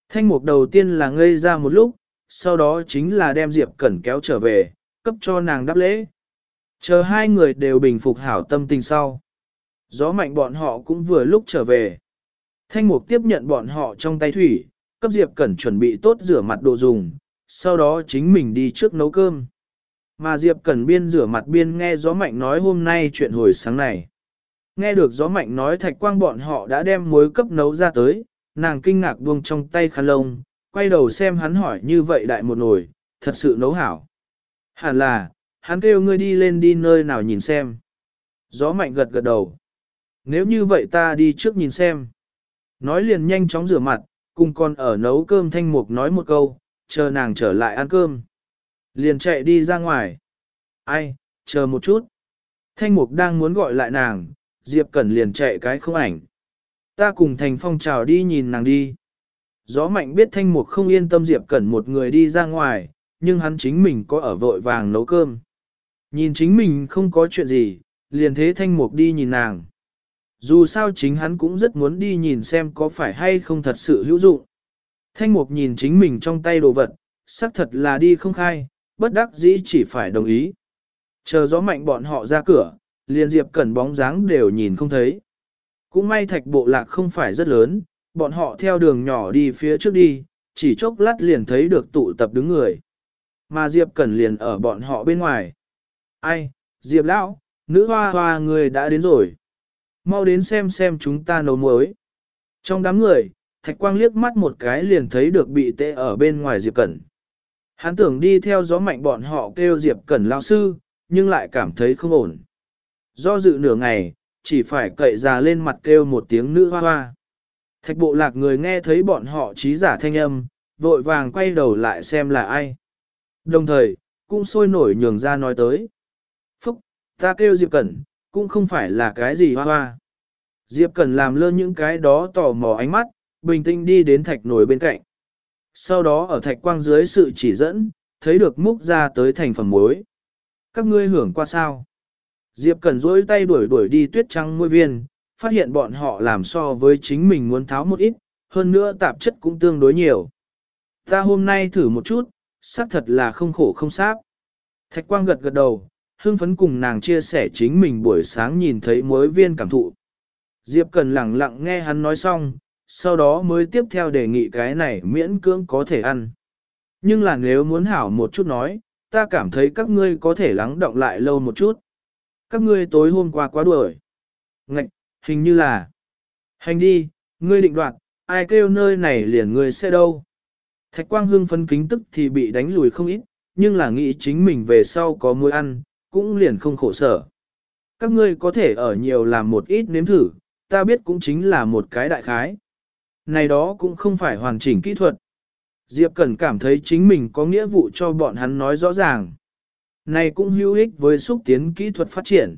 Thanh mục đầu tiên là ngây ra một lúc, sau đó chính là đem Diệp Cẩn kéo trở về, cấp cho nàng đáp lễ. Chờ hai người đều bình phục hảo tâm tình sau. Gió mạnh bọn họ cũng vừa lúc trở về. Thanh mục tiếp nhận bọn họ trong tay thủy, cấp Diệp Cẩn chuẩn bị tốt rửa mặt đồ dùng, sau đó chính mình đi trước nấu cơm. Mà Diệp Cẩn biên rửa mặt biên nghe gió mạnh nói hôm nay chuyện hồi sáng này. Nghe được gió mạnh nói thạch quang bọn họ đã đem muối cấp nấu ra tới, nàng kinh ngạc buông trong tay khăn lông, quay đầu xem hắn hỏi như vậy đại một nồi, thật sự nấu hảo. Hẳn là, hắn kêu ngươi đi lên đi nơi nào nhìn xem. Gió mạnh gật gật đầu. Nếu như vậy ta đi trước nhìn xem. Nói liền nhanh chóng rửa mặt, cùng con ở nấu cơm thanh mục nói một câu, chờ nàng trở lại ăn cơm. Liền chạy đi ra ngoài. Ai, chờ một chút. Thanh mục đang muốn gọi lại nàng, Diệp Cẩn liền chạy cái không ảnh. Ta cùng Thành Phong chào đi nhìn nàng đi. Gió mạnh biết Thanh mục không yên tâm Diệp Cẩn một người đi ra ngoài, nhưng hắn chính mình có ở vội vàng nấu cơm. Nhìn chính mình không có chuyện gì, liền thế Thanh mục đi nhìn nàng. Dù sao chính hắn cũng rất muốn đi nhìn xem có phải hay không thật sự hữu dụng. Thanh mục nhìn chính mình trong tay đồ vật, xác thật là đi không khai, bất đắc dĩ chỉ phải đồng ý. Chờ gió mạnh bọn họ ra cửa, liền Diệp Cẩn bóng dáng đều nhìn không thấy. Cũng may thạch bộ lạc không phải rất lớn, bọn họ theo đường nhỏ đi phía trước đi, chỉ chốc lát liền thấy được tụ tập đứng người. Mà Diệp Cẩn liền ở bọn họ bên ngoài. Ai, Diệp Lão, nữ hoa hoa người đã đến rồi. Mau đến xem xem chúng ta nấu muối. Trong đám người, Thạch Quang liếc mắt một cái liền thấy được bị tệ ở bên ngoài Diệp Cẩn. Hắn tưởng đi theo gió mạnh bọn họ kêu Diệp Cẩn lao sư, nhưng lại cảm thấy không ổn. Do dự nửa ngày, chỉ phải cậy già lên mặt kêu một tiếng nữ hoa hoa. Thạch bộ lạc người nghe thấy bọn họ trí giả thanh âm, vội vàng quay đầu lại xem là ai. Đồng thời, cũng sôi nổi nhường ra nói tới. Phúc, ta kêu Diệp Cẩn, cũng không phải là cái gì hoa hoa. Diệp Cẩn làm lơ những cái đó tò mò ánh mắt, bình tĩnh đi đến thạch nổi bên cạnh. Sau đó ở thạch quang dưới sự chỉ dẫn, thấy được múc ra tới thành phẩm muối. Các ngươi hưởng qua sao? Diệp Cẩn rỗi tay đuổi đuổi đi tuyết trắng môi viên, phát hiện bọn họ làm so với chính mình muốn tháo một ít, hơn nữa tạp chất cũng tương đối nhiều. Ta hôm nay thử một chút, xác thật là không khổ không sáp. Thạch quang gật gật đầu, hương phấn cùng nàng chia sẻ chính mình buổi sáng nhìn thấy muối viên cảm thụ. Diệp Cần lặng lặng nghe hắn nói xong, sau đó mới tiếp theo đề nghị cái này miễn cưỡng có thể ăn. Nhưng là nếu muốn hảo một chút nói, ta cảm thấy các ngươi có thể lắng động lại lâu một chút. Các ngươi tối hôm qua quá đuổi. Ngạch, hình như là. Hành đi, ngươi định đoạt, ai kêu nơi này liền ngươi sẽ đâu. Thạch quang hương phấn kính tức thì bị đánh lùi không ít, nhưng là nghĩ chính mình về sau có muối ăn, cũng liền không khổ sở. Các ngươi có thể ở nhiều làm một ít nếm thử, ta biết cũng chính là một cái đại khái. Này đó cũng không phải hoàn chỉnh kỹ thuật. Diệp Cẩn cảm thấy chính mình có nghĩa vụ cho bọn hắn nói rõ ràng. Này cũng hữu ích với xúc tiến kỹ thuật phát triển.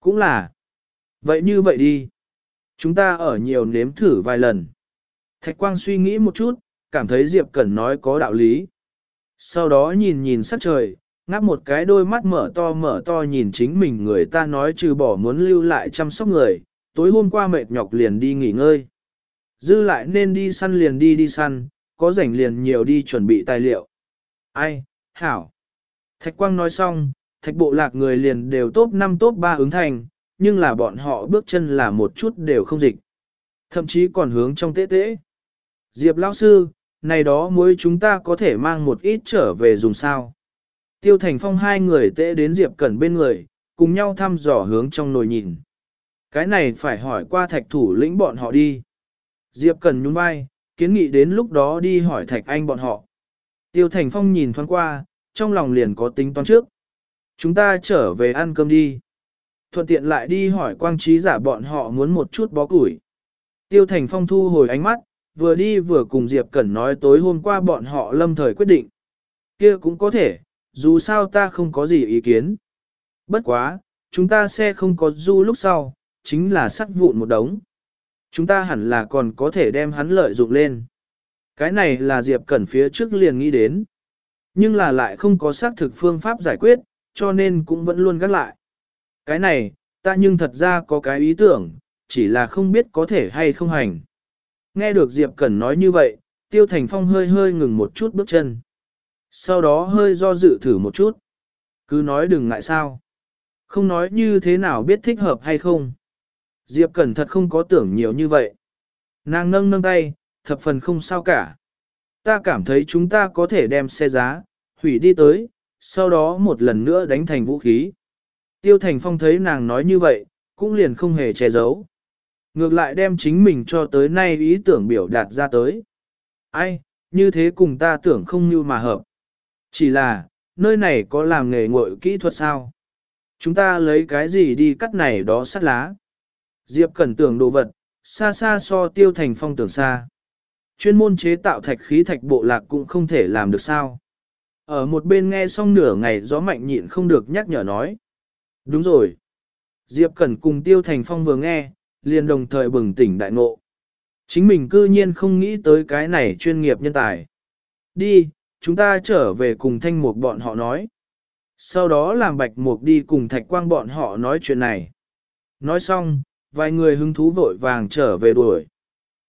Cũng là. Vậy như vậy đi. Chúng ta ở nhiều nếm thử vài lần. Thạch Quang suy nghĩ một chút, cảm thấy Diệp Cẩn nói có đạo lý. Sau đó nhìn nhìn sắc trời, ngáp một cái đôi mắt mở to mở to nhìn chính mình người ta nói trừ bỏ muốn lưu lại chăm sóc người, tối hôm qua mệt nhọc liền đi nghỉ ngơi. Dư lại nên đi săn liền đi đi săn, có rảnh liền nhiều đi chuẩn bị tài liệu. Ai, hảo. Thạch Quang nói xong, thạch bộ lạc người liền đều top 5 top 3 ứng thành, nhưng là bọn họ bước chân là một chút đều không dịch. Thậm chí còn hướng trong tế tế. Diệp lão sư, này đó mới chúng ta có thể mang một ít trở về dùng sao. Tiêu Thành Phong hai người tệ đến Diệp Cẩn bên người, cùng nhau thăm dò hướng trong nồi nhìn. Cái này phải hỏi qua thạch thủ lĩnh bọn họ đi. Diệp Cẩn nhún vai, kiến nghị đến lúc đó đi hỏi thạch anh bọn họ. Tiêu Thành Phong nhìn thoáng qua, trong lòng liền có tính toán trước. Chúng ta trở về ăn cơm đi. Thuận tiện lại đi hỏi quang trí giả bọn họ muốn một chút bó củi. Tiêu Thành Phong thu hồi ánh mắt, vừa đi vừa cùng Diệp Cẩn nói tối hôm qua bọn họ lâm thời quyết định. kia cũng có thể, dù sao ta không có gì ý kiến. Bất quá, chúng ta sẽ không có du lúc sau, chính là sắt vụn một đống. Chúng ta hẳn là còn có thể đem hắn lợi dụng lên. Cái này là Diệp Cẩn phía trước liền nghĩ đến. Nhưng là lại không có xác thực phương pháp giải quyết, cho nên cũng vẫn luôn gác lại. Cái này, ta nhưng thật ra có cái ý tưởng, chỉ là không biết có thể hay không hành. Nghe được Diệp Cẩn nói như vậy, Tiêu Thành Phong hơi hơi ngừng một chút bước chân. Sau đó hơi do dự thử một chút. Cứ nói đừng ngại sao. Không nói như thế nào biết thích hợp hay không. Diệp Cẩn thật không có tưởng nhiều như vậy. Nàng nâng nâng tay, thập phần không sao cả. Ta cảm thấy chúng ta có thể đem xe giá, hủy đi tới, sau đó một lần nữa đánh thành vũ khí. Tiêu Thành Phong thấy nàng nói như vậy, cũng liền không hề che giấu. Ngược lại đem chính mình cho tới nay ý tưởng biểu đạt ra tới. Ai, như thế cùng ta tưởng không như mà hợp. Chỉ là, nơi này có làm nghề ngội kỹ thuật sao? Chúng ta lấy cái gì đi cắt này đó sắt lá? Diệp Cẩn tưởng đồ vật, xa xa so tiêu thành phong tưởng xa. Chuyên môn chế tạo thạch khí thạch bộ lạc cũng không thể làm được sao. Ở một bên nghe xong nửa ngày gió mạnh nhịn không được nhắc nhở nói. Đúng rồi. Diệp Cẩn cùng Tiêu Thành Phong vừa nghe, liền đồng thời bừng tỉnh đại ngộ. Chính mình cư nhiên không nghĩ tới cái này chuyên nghiệp nhân tài. Đi, chúng ta trở về cùng thanh mục bọn họ nói. Sau đó làm bạch mục đi cùng thạch quang bọn họ nói chuyện này. Nói xong, vài người hứng thú vội vàng trở về đuổi.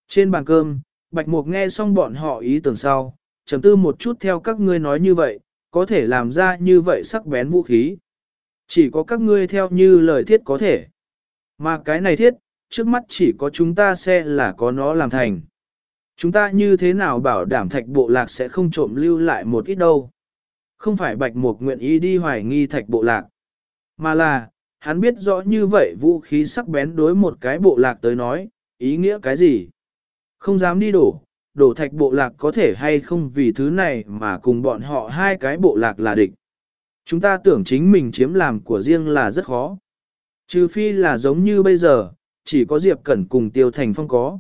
Trên bàn cơm, bạch mục nghe xong bọn họ ý tưởng sau, trầm tư một chút theo các ngươi nói như vậy, có thể làm ra như vậy sắc bén vũ khí. Chỉ có các ngươi theo như lời thiết có thể. Mà cái này thiết, trước mắt chỉ có chúng ta xe là có nó làm thành. Chúng ta như thế nào bảo đảm thạch bộ lạc sẽ không trộm lưu lại một ít đâu. Không phải bạch mục nguyện ý đi hoài nghi thạch bộ lạc. Mà là, hắn biết rõ như vậy vũ khí sắc bén đối một cái bộ lạc tới nói, ý nghĩa cái gì. Không dám đi đổ, đổ thạch bộ lạc có thể hay không vì thứ này mà cùng bọn họ hai cái bộ lạc là địch. Chúng ta tưởng chính mình chiếm làm của riêng là rất khó. Trừ phi là giống như bây giờ, chỉ có Diệp Cẩn cùng Tiêu Thành Phong có.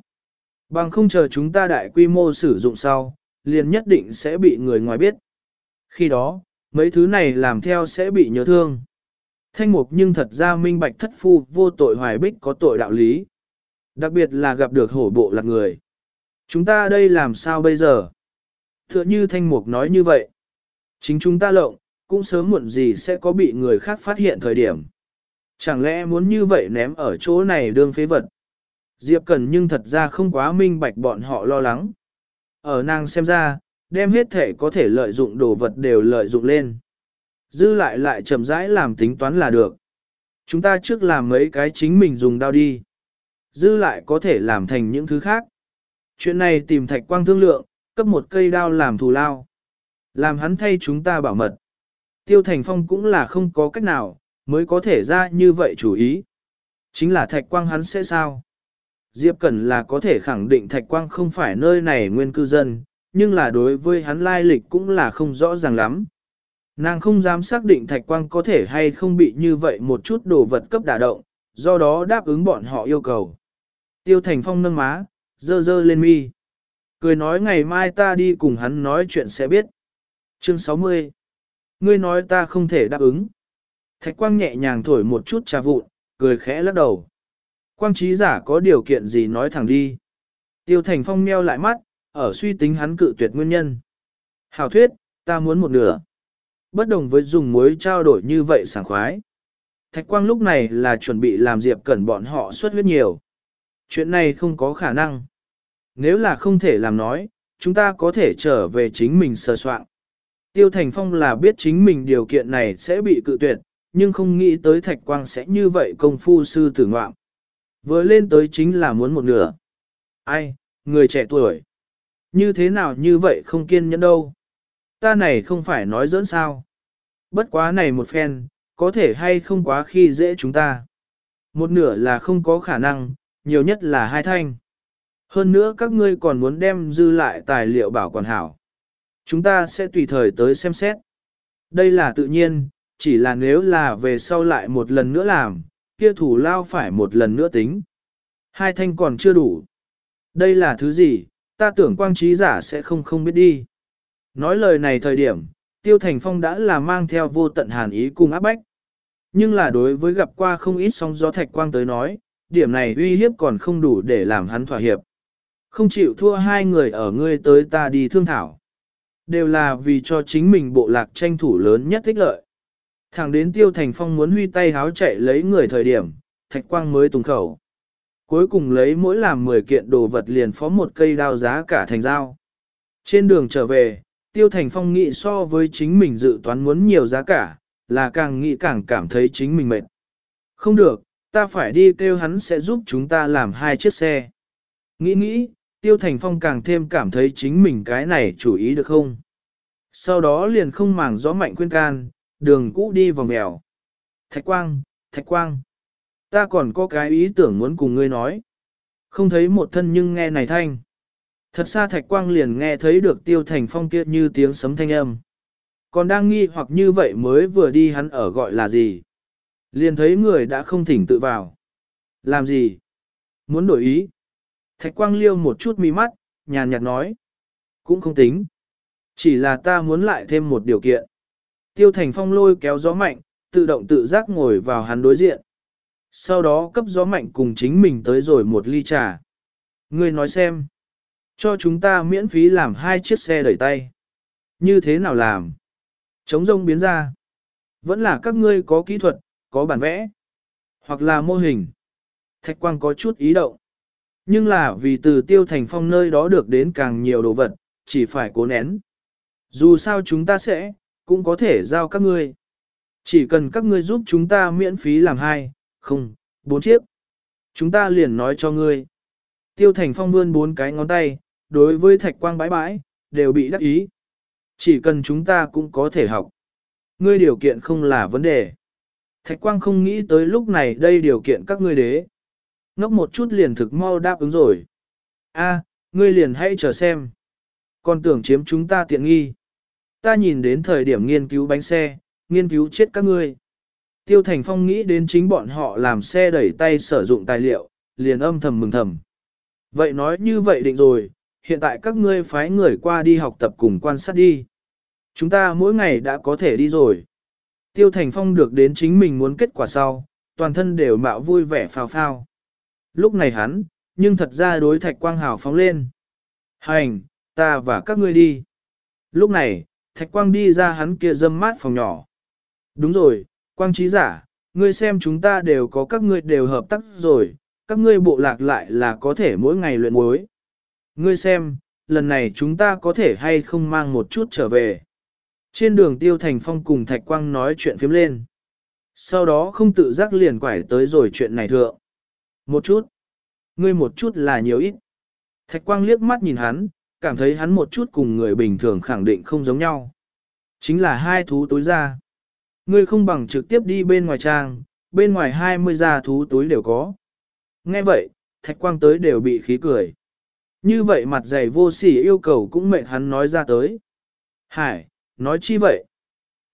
Bằng không chờ chúng ta đại quy mô sử dụng sau, liền nhất định sẽ bị người ngoài biết. Khi đó, mấy thứ này làm theo sẽ bị nhớ thương. Thanh mục nhưng thật ra minh bạch thất phu vô tội hoài bích có tội đạo lý. Đặc biệt là gặp được hổ bộ lạc người. Chúng ta đây làm sao bây giờ? Tựa như thanh mục nói như vậy. Chính chúng ta lộng, cũng sớm muộn gì sẽ có bị người khác phát hiện thời điểm. Chẳng lẽ muốn như vậy ném ở chỗ này đương phế vật? Diệp Cần nhưng thật ra không quá minh bạch bọn họ lo lắng. Ở nàng xem ra, đem hết thể có thể lợi dụng đồ vật đều lợi dụng lên. Dư lại lại chậm rãi làm tính toán là được. Chúng ta trước làm mấy cái chính mình dùng đao đi. Dư lại có thể làm thành những thứ khác. Chuyện này tìm thạch quang thương lượng, cấp một cây đao làm thù lao. Làm hắn thay chúng ta bảo mật. Tiêu Thành Phong cũng là không có cách nào, mới có thể ra như vậy chủ ý. Chính là thạch quang hắn sẽ sao? Diệp Cẩn là có thể khẳng định thạch quang không phải nơi này nguyên cư dân, nhưng là đối với hắn lai lịch cũng là không rõ ràng lắm. Nàng không dám xác định thạch quang có thể hay không bị như vậy một chút đồ vật cấp đả động, do đó đáp ứng bọn họ yêu cầu. Tiêu Thành Phong nâng má, dơ dơ lên mi. Cười nói ngày mai ta đi cùng hắn nói chuyện sẽ biết. Chương 60 Ngươi nói ta không thể đáp ứng. Thạch quang nhẹ nhàng thổi một chút trà vụn, cười khẽ lắc đầu. Quang trí giả có điều kiện gì nói thẳng đi. Tiêu Thành Phong meo lại mắt, ở suy tính hắn cự tuyệt nguyên nhân. Hảo thuyết, ta muốn một nửa. Bất đồng với dùng muối trao đổi như vậy sảng khoái. Thạch quang lúc này là chuẩn bị làm Diệp Cẩn bọn họ xuất huyết nhiều. Chuyện này không có khả năng. Nếu là không thể làm nói, chúng ta có thể trở về chính mình sơ soạn. Tiêu Thành Phong là biết chính mình điều kiện này sẽ bị cự tuyệt, nhưng không nghĩ tới Thạch Quang sẽ như vậy công phu sư tử ngoạm. Vừa lên tới chính là muốn một nửa. Ai, người trẻ tuổi. Như thế nào như vậy không kiên nhẫn đâu. Ta này không phải nói dẫn sao. Bất quá này một phen, có thể hay không quá khi dễ chúng ta. Một nửa là không có khả năng, nhiều nhất là hai thanh. Hơn nữa các ngươi còn muốn đem dư lại tài liệu bảo quản hảo. Chúng ta sẽ tùy thời tới xem xét. Đây là tự nhiên, chỉ là nếu là về sau lại một lần nữa làm, kia thủ lao phải một lần nữa tính. Hai thanh còn chưa đủ. Đây là thứ gì, ta tưởng quang trí giả sẽ không không biết đi. Nói lời này thời điểm, Tiêu Thành Phong đã là mang theo vô tận hàn ý cùng áp bách. Nhưng là đối với gặp qua không ít sóng gió thạch quang tới nói, điểm này uy hiếp còn không đủ để làm hắn thỏa hiệp. Không chịu thua hai người ở ngươi tới ta đi thương thảo. Đều là vì cho chính mình bộ lạc tranh thủ lớn nhất thích lợi. Thẳng đến Tiêu Thành Phong muốn huy tay háo chạy lấy người thời điểm, Thạch Quang mới tùng khẩu. Cuối cùng lấy mỗi làm 10 kiện đồ vật liền phó một cây đao giá cả thành dao. Trên đường trở về, Tiêu Thành Phong nghĩ so với chính mình dự toán muốn nhiều giá cả, là càng nghĩ càng cảm thấy chính mình mệt. Không được, ta phải đi kêu hắn sẽ giúp chúng ta làm hai chiếc xe. Nghĩ nghĩ, Tiêu Thành Phong càng thêm cảm thấy chính mình cái này chủ ý được không? Sau đó liền không màng gió mạnh khuyên can, đường cũ đi vòng mèo. Thạch Quang, Thạch Quang, ta còn có cái ý tưởng muốn cùng ngươi nói. Không thấy một thân nhưng nghe này thanh. Thật xa Thạch Quang liền nghe thấy được Tiêu Thành Phong kia như tiếng sấm thanh âm. Còn đang nghi hoặc như vậy mới vừa đi hắn ở gọi là gì. Liền thấy người đã không thỉnh tự vào. Làm gì? Muốn đổi ý? Thạch Quang liêu một chút mi mắt, nhàn nhạt nói. Cũng không tính. Chỉ là ta muốn lại thêm một điều kiện. Tiêu Thành Phong lôi kéo gió mạnh, tự động tự giác ngồi vào hắn đối diện. Sau đó cấp gió mạnh cùng chính mình tới rồi một ly trà. Ngươi nói xem. Cho chúng ta miễn phí làm hai chiếc xe đẩy tay. Như thế nào làm? Chống rông biến ra. Vẫn là các ngươi có kỹ thuật, có bản vẽ. Hoặc là mô hình. Thạch quang có chút ý động. Nhưng là vì từ tiêu thành phong nơi đó được đến càng nhiều đồ vật, chỉ phải cố nén. Dù sao chúng ta sẽ, cũng có thể giao các ngươi. Chỉ cần các ngươi giúp chúng ta miễn phí làm hai, không, bốn chiếc. Chúng ta liền nói cho ngươi. Tiêu Thành Phong vươn bốn cái ngón tay, đối với thạch quang bãi bãi, đều bị đắc ý. Chỉ cần chúng ta cũng có thể học. Ngươi điều kiện không là vấn đề. Thạch quang không nghĩ tới lúc này đây điều kiện các ngươi đế. Ngốc một chút liền thực mau đáp ứng rồi. A, ngươi liền hãy chờ xem. Còn tưởng chiếm chúng ta tiện nghi. Ta nhìn đến thời điểm nghiên cứu bánh xe, nghiên cứu chết các ngươi. Tiêu Thành Phong nghĩ đến chính bọn họ làm xe đẩy tay sử dụng tài liệu, liền âm thầm mừng thầm. Vậy nói như vậy định rồi, hiện tại các ngươi phái người qua đi học tập cùng quan sát đi. Chúng ta mỗi ngày đã có thể đi rồi. Tiêu Thành Phong được đến chính mình muốn kết quả sau, toàn thân đều mạo vui vẻ phào phao. Lúc này hắn, nhưng thật ra đối thạch quang hào phóng lên. Hành, ta và các ngươi đi. Lúc này, thạch quang đi ra hắn kia dâm mát phòng nhỏ. Đúng rồi, quang trí giả, ngươi xem chúng ta đều có các ngươi đều hợp tác rồi, các ngươi bộ lạc lại là có thể mỗi ngày luyện muối. Ngươi xem, lần này chúng ta có thể hay không mang một chút trở về. Trên đường Tiêu Thành Phong cùng Thạch Quang nói chuyện phiếm lên. Sau đó không tự giác liền quải tới rồi chuyện này thượng. Một chút. Ngươi một chút là nhiều ít. Thạch Quang liếc mắt nhìn hắn, cảm thấy hắn một chút cùng người bình thường khẳng định không giống nhau. Chính là hai thú túi ra. Ngươi không bằng trực tiếp đi bên ngoài trang, bên ngoài 20 gia thú túi đều có. Nghe vậy, Thạch Quang tới đều bị khí cười. Như vậy mặt dày vô sỉ yêu cầu cũng mệnh hắn nói ra tới. Hải, nói chi vậy?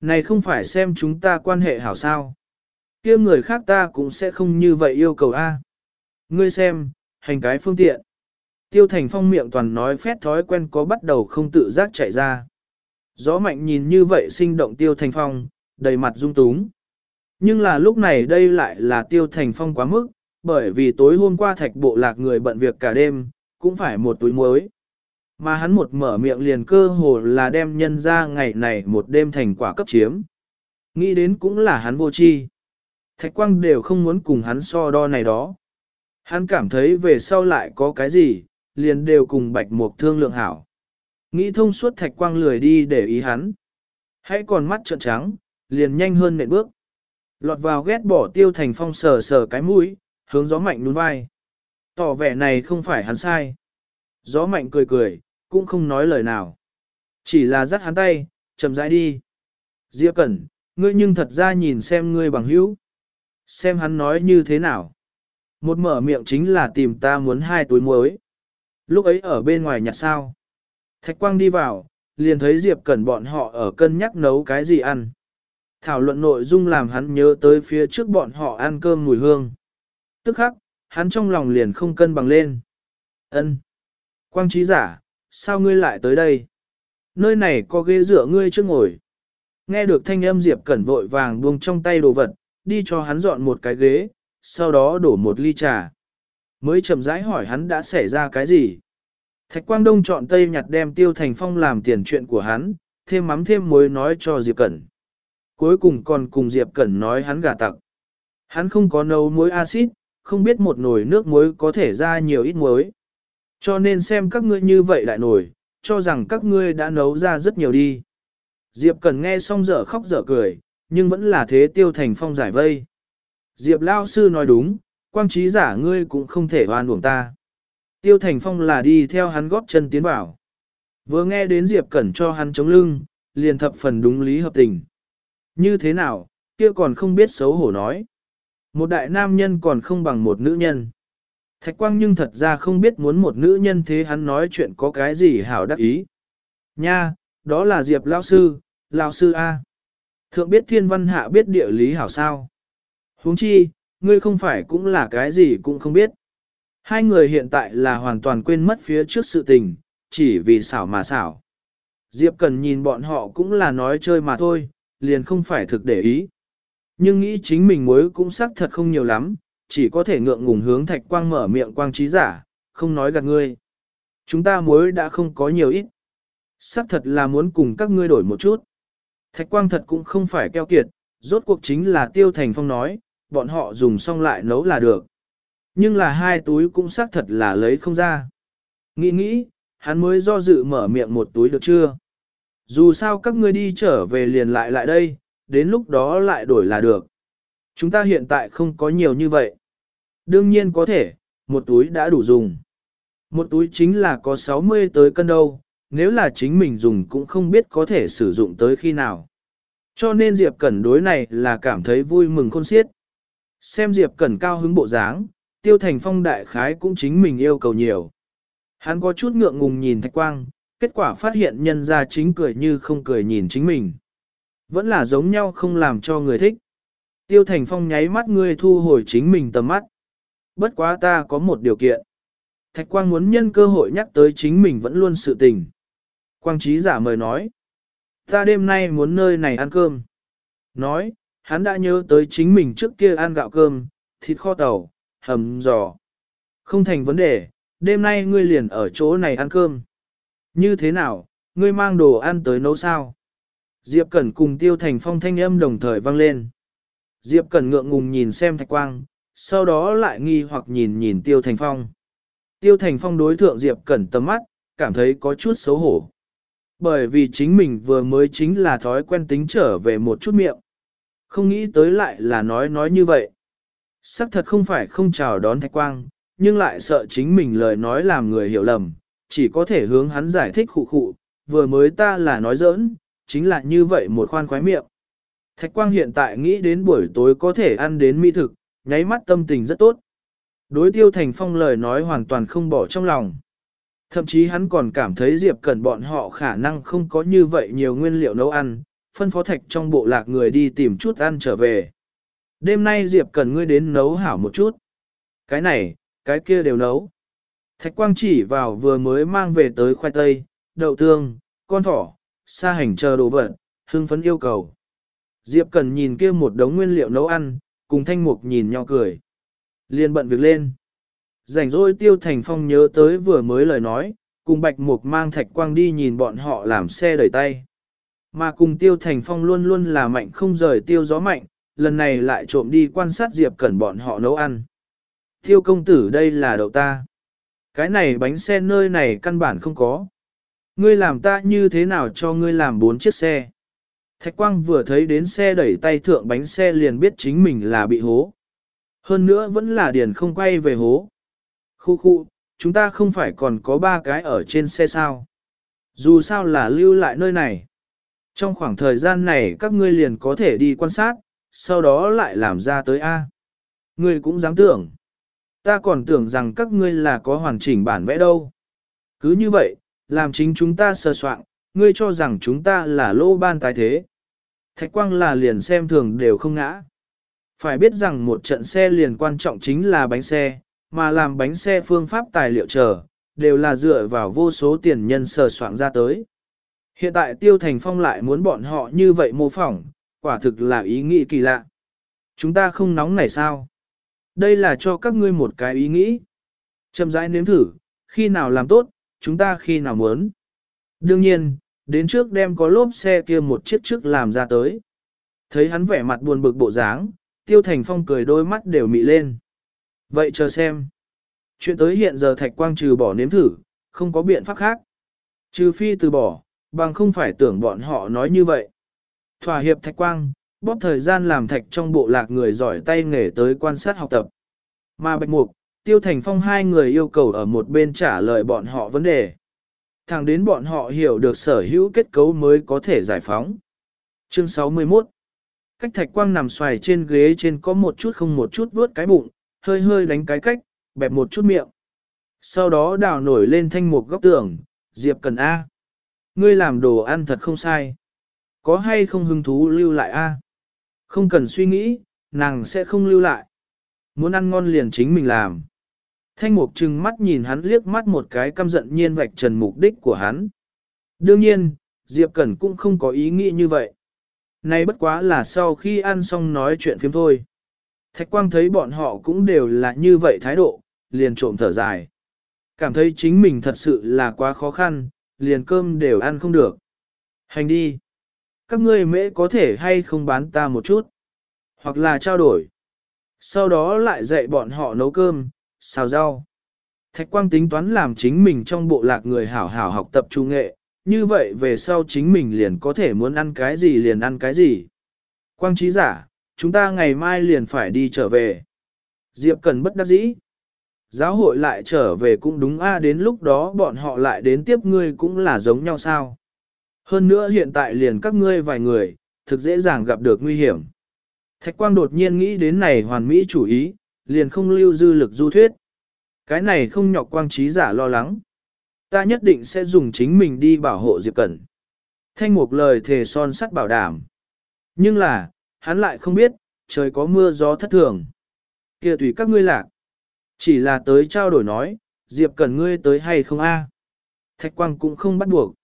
Này không phải xem chúng ta quan hệ hảo sao. kia người khác ta cũng sẽ không như vậy yêu cầu a. Ngươi xem, hành cái phương tiện. Tiêu Thành Phong miệng toàn nói phét thói quen có bắt đầu không tự giác chạy ra. Gió mạnh nhìn như vậy sinh động Tiêu Thành Phong, đầy mặt rung túng. Nhưng là lúc này đây lại là Tiêu Thành Phong quá mức, bởi vì tối hôm qua thạch bộ lạc người bận việc cả đêm, cũng phải một túi muối. Mà hắn một mở miệng liền cơ hồ là đem nhân ra ngày này một đêm thành quả cấp chiếm. Nghĩ đến cũng là hắn vô chi. Thạch quang đều không muốn cùng hắn so đo này đó. Hắn cảm thấy về sau lại có cái gì, liền đều cùng bạch mục thương lượng hảo. Nghĩ thông suốt thạch quang lười đi để ý hắn. Hãy còn mắt trợn trắng, liền nhanh hơn nện bước. Lọt vào ghét bỏ tiêu thành phong sờ sờ cái mũi, hướng gió mạnh nhún vai. Tỏ vẻ này không phải hắn sai. Gió mạnh cười cười, cũng không nói lời nào. Chỉ là dắt hắn tay, chậm rãi đi. Diệp Cẩn, ngươi nhưng thật ra nhìn xem ngươi bằng hữu. Xem hắn nói như thế nào. Một mở miệng chính là tìm ta muốn hai túi muối. Lúc ấy ở bên ngoài nhặt sao. Thạch quang đi vào, liền thấy Diệp Cẩn bọn họ ở cân nhắc nấu cái gì ăn. Thảo luận nội dung làm hắn nhớ tới phía trước bọn họ ăn cơm mùi hương. Tức khắc, hắn trong lòng liền không cân bằng lên. Ân, Quang trí giả, sao ngươi lại tới đây? Nơi này có ghế dựa ngươi chưa ngồi. Nghe được thanh âm Diệp Cẩn vội vàng buông trong tay đồ vật, đi cho hắn dọn một cái ghế, sau đó đổ một ly trà. Mới chậm rãi hỏi hắn đã xảy ra cái gì? Thạch Quang Đông chọn tây nhặt đem Tiêu Thành Phong làm tiền chuyện của hắn, thêm mắm thêm muối nói cho Diệp Cẩn. Cuối cùng còn cùng Diệp Cẩn nói hắn gà tặc. Hắn không có nấu muối axit, không biết một nồi nước muối có thể ra nhiều ít muối. Cho nên xem các ngươi như vậy lại nổi, cho rằng các ngươi đã nấu ra rất nhiều đi. Diệp Cần nghe xong dở khóc dở cười, nhưng vẫn là thế tiêu thành phong giải vây. Diệp Lao Sư nói đúng, quang trí giả ngươi cũng không thể hoan uổng ta. Tiêu thành phong là đi theo hắn góp chân tiến vào. Vừa nghe đến Diệp Cẩn cho hắn chống lưng, liền thập phần đúng lý hợp tình. Như thế nào, kia còn không biết xấu hổ nói. Một đại nam nhân còn không bằng một nữ nhân. Thạch quang nhưng thật ra không biết muốn một nữ nhân thế hắn nói chuyện có cái gì hảo đắc ý. Nha, đó là Diệp Lão Sư, Lão Sư A. Thượng biết thiên văn hạ biết địa lý hảo sao. huống chi, ngươi không phải cũng là cái gì cũng không biết. Hai người hiện tại là hoàn toàn quên mất phía trước sự tình, chỉ vì xảo mà xảo. Diệp Cần nhìn bọn họ cũng là nói chơi mà thôi, liền không phải thực để ý. Nhưng nghĩ chính mình mối cũng xác thật không nhiều lắm, chỉ có thể ngượng ngùng hướng thạch quang mở miệng quang trí giả, không nói gạt ngươi. Chúng ta mối đã không có nhiều ít. Sắc thật là muốn cùng các ngươi đổi một chút. Thạch quang thật cũng không phải keo kiệt, rốt cuộc chính là tiêu thành phong nói, bọn họ dùng xong lại nấu là được. Nhưng là hai túi cũng xác thật là lấy không ra. Nghĩ nghĩ, hắn mới do dự mở miệng một túi được chưa? Dù sao các ngươi đi trở về liền lại lại đây, đến lúc đó lại đổi là được. Chúng ta hiện tại không có nhiều như vậy. Đương nhiên có thể, một túi đã đủ dùng. Một túi chính là có 60 tới cân đâu, nếu là chính mình dùng cũng không biết có thể sử dụng tới khi nào. Cho nên Diệp Cẩn đối này là cảm thấy vui mừng khôn xiết. Xem Diệp Cẩn cao hứng bộ dáng, Tiêu Thành Phong đại khái cũng chính mình yêu cầu nhiều. Hắn có chút ngượng ngùng nhìn Thạch Quang, kết quả phát hiện nhân ra chính cười như không cười nhìn chính mình. Vẫn là giống nhau không làm cho người thích. Tiêu Thành Phong nháy mắt ngươi thu hồi chính mình tầm mắt. Bất quá ta có một điều kiện. Thạch Quang muốn nhân cơ hội nhắc tới chính mình vẫn luôn sự tình. Quang trí giả mời nói. Ta đêm nay muốn nơi này ăn cơm. Nói, hắn đã nhớ tới chính mình trước kia ăn gạo cơm, thịt kho tàu, hầm giò. Không thành vấn đề, đêm nay ngươi liền ở chỗ này ăn cơm. Như thế nào, ngươi mang đồ ăn tới nấu sao? Diệp Cẩn cùng Tiêu Thành Phong thanh âm đồng thời vang lên. Diệp Cẩn ngượng ngùng nhìn xem Thạch Quang, sau đó lại nghi hoặc nhìn nhìn Tiêu Thành Phong. Tiêu Thành Phong đối thượng Diệp Cẩn tầm mắt, cảm thấy có chút xấu hổ. Bởi vì chính mình vừa mới chính là thói quen tính trở về một chút miệng. Không nghĩ tới lại là nói nói như vậy. Sắc thật không phải không chào đón Thạch Quang, nhưng lại sợ chính mình lời nói làm người hiểu lầm, chỉ có thể hướng hắn giải thích khụ khụ, vừa mới ta là nói giỡn, chính là như vậy một khoan khoái miệng. Thạch Quang hiện tại nghĩ đến buổi tối có thể ăn đến mỹ thực, nháy mắt tâm tình rất tốt. Đối tiêu thành phong lời nói hoàn toàn không bỏ trong lòng. Thậm chí hắn còn cảm thấy Diệp Cẩn bọn họ khả năng không có như vậy nhiều nguyên liệu nấu ăn, phân phó thạch trong bộ lạc người đi tìm chút ăn trở về. Đêm nay Diệp Cẩn ngươi đến nấu hảo một chút. Cái này, cái kia đều nấu. Thạch quang chỉ vào vừa mới mang về tới khoai tây, đậu tương, con thỏ, sa hành chờ đồ vật, hưng phấn yêu cầu. Diệp Cần nhìn kia một đống nguyên liệu nấu ăn, cùng thanh mục nhìn nhau cười. Liên bận việc lên. Rảnh rỗi tiêu thành phong nhớ tới vừa mới lời nói, cùng bạch mục mang thạch quang đi nhìn bọn họ làm xe đẩy tay. Mà cùng tiêu thành phong luôn luôn là mạnh không rời tiêu gió mạnh, lần này lại trộm đi quan sát Diệp Cẩn bọn họ nấu ăn. Tiêu công tử đây là đậu ta. Cái này bánh xe nơi này căn bản không có. Ngươi làm ta như thế nào cho ngươi làm bốn chiếc xe? Thạch quang vừa thấy đến xe đẩy tay thượng bánh xe liền biết chính mình là bị hố. Hơn nữa vẫn là điền không quay về hố. Khu khu, chúng ta không phải còn có ba cái ở trên xe sao? Dù sao là lưu lại nơi này. Trong khoảng thời gian này các ngươi liền có thể đi quan sát, sau đó lại làm ra tới A. Ngươi cũng dám tưởng. Ta còn tưởng rằng các ngươi là có hoàn chỉnh bản vẽ đâu. Cứ như vậy, làm chính chúng ta sơ soạn, ngươi cho rằng chúng ta là lô ban tài thế. Thạch quang là liền xem thường đều không ngã. Phải biết rằng một trận xe liền quan trọng chính là bánh xe, mà làm bánh xe phương pháp tài liệu chờ, đều là dựa vào vô số tiền nhân sờ soạn ra tới. Hiện tại Tiêu Thành Phong lại muốn bọn họ như vậy mô phỏng, quả thực là ý nghĩ kỳ lạ. Chúng ta không nóng này sao? Đây là cho các ngươi một cái ý nghĩ. Chậm rãi nếm thử, khi nào làm tốt, chúng ta khi nào muốn. Đương nhiên, đến trước đem có lốp xe kia một chiếc trước làm ra tới. Thấy hắn vẻ mặt buồn bực bộ dáng, Tiêu Thành Phong cười đôi mắt đều mị lên. Vậy chờ xem. Chuyện tới hiện giờ Thạch Quang trừ bỏ nếm thử, không có biện pháp khác. Trừ phi từ bỏ, bằng không phải tưởng bọn họ nói như vậy. Thỏa hiệp Thạch Quang, bóp thời gian làm thạch trong bộ lạc người giỏi tay nghề tới quan sát học tập. Mà Bạch Mục, Tiêu Thành Phong hai người yêu cầu ở một bên trả lời bọn họ vấn đề. Thẳng đến bọn họ hiểu được sở hữu kết cấu mới có thể giải phóng. Chương 61 Cách thạch quang nằm xoài trên ghế trên có một chút không một chút vuốt cái bụng, hơi hơi đánh cái cách, bẹp một chút miệng. Sau đó đào nổi lên thanh một góc tường, Diệp Cần A. Ngươi làm đồ ăn thật không sai. Có hay không hứng thú lưu lại A? Không cần suy nghĩ, nàng sẽ không lưu lại. Muốn ăn ngon liền chính mình làm. Thanh mục trừng mắt nhìn hắn liếc mắt một cái căm giận nhiên vạch trần mục đích của hắn. Đương nhiên, Diệp Cẩn cũng không có ý nghĩ như vậy. Nay bất quá là sau khi ăn xong nói chuyện phiếm thôi. Thạch quang thấy bọn họ cũng đều là như vậy thái độ, liền trộm thở dài. Cảm thấy chính mình thật sự là quá khó khăn, liền cơm đều ăn không được. Hành đi. Các ngươi mễ có thể hay không bán ta một chút. Hoặc là trao đổi. Sau đó lại dạy bọn họ nấu cơm, xào rau. Thạch quang tính toán làm chính mình trong bộ lạc người hảo hảo học tập trung nghệ, như vậy về sau chính mình liền có thể muốn ăn cái gì liền ăn cái gì. Quang trí giả, chúng ta ngày mai liền phải đi trở về. Diệp cần bất đắc dĩ. Giáo hội lại trở về cũng đúng a đến lúc đó bọn họ lại đến tiếp ngươi cũng là giống nhau sao. Hơn nữa hiện tại liền các ngươi vài người, thực dễ dàng gặp được nguy hiểm. Thạch quang đột nhiên nghĩ đến này hoàn mỹ chủ ý, liền không lưu dư lực du thuyết. Cái này không nhọc quang trí giả lo lắng. Ta nhất định sẽ dùng chính mình đi bảo hộ Diệp Cẩn. Thanh một lời thề son sắt bảo đảm. Nhưng là, hắn lại không biết, trời có mưa gió thất thường. kia tùy các ngươi lạc. Chỉ là tới trao đổi nói, Diệp Cẩn ngươi tới hay không a? Thạch quang cũng không bắt buộc.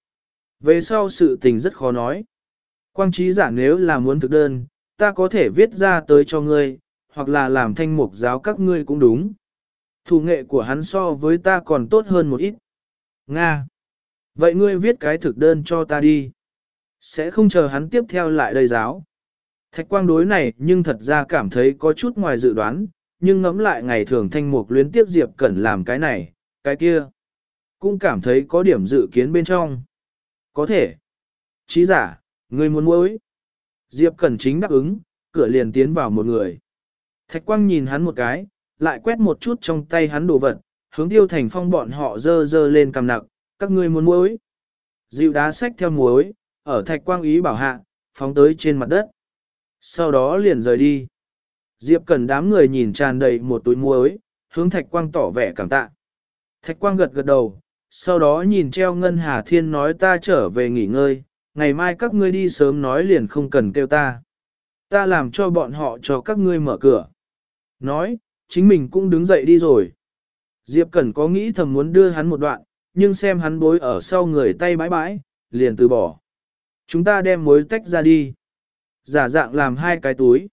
Về sau sự tình rất khó nói. Quang trí giả nếu là muốn thực đơn, ta có thể viết ra tới cho ngươi, hoặc là làm thanh mục giáo các ngươi cũng đúng. Thủ nghệ của hắn so với ta còn tốt hơn một ít. Nga. Vậy ngươi viết cái thực đơn cho ta đi. Sẽ không chờ hắn tiếp theo lại đầy giáo. Thạch quang đối này nhưng thật ra cảm thấy có chút ngoài dự đoán, nhưng ngẫm lại ngày thường thanh mục luyến tiếp Diệp Cẩn làm cái này, cái kia. Cũng cảm thấy có điểm dự kiến bên trong. Có thể. Chí giả, ngươi muốn muối. Diệp Cẩn chính đáp ứng, cửa liền tiến vào một người. Thạch quang nhìn hắn một cái, lại quét một chút trong tay hắn đồ vật, hướng tiêu thành phong bọn họ dơ dơ lên cầm nặc. các ngươi muốn muối. Dịu đá sách theo muối, ở thạch quang ý bảo hạ, phóng tới trên mặt đất. Sau đó liền rời đi. Diệp Cẩn đám người nhìn tràn đầy một túi muối, hướng thạch quang tỏ vẻ cảm tạ. Thạch quang gật gật đầu, sau đó nhìn treo ngân hà thiên nói ta trở về nghỉ ngơi, ngày mai các ngươi đi sớm nói liền không cần kêu ta. Ta làm cho bọn họ cho các ngươi mở cửa. Nói, chính mình cũng đứng dậy đi rồi. Diệp Cẩn có nghĩ thầm muốn đưa hắn một đoạn, nhưng xem hắn bối ở sau người tay bãi bãi, liền từ bỏ. Chúng ta đem mối tách ra đi. Giả dạng làm hai cái túi.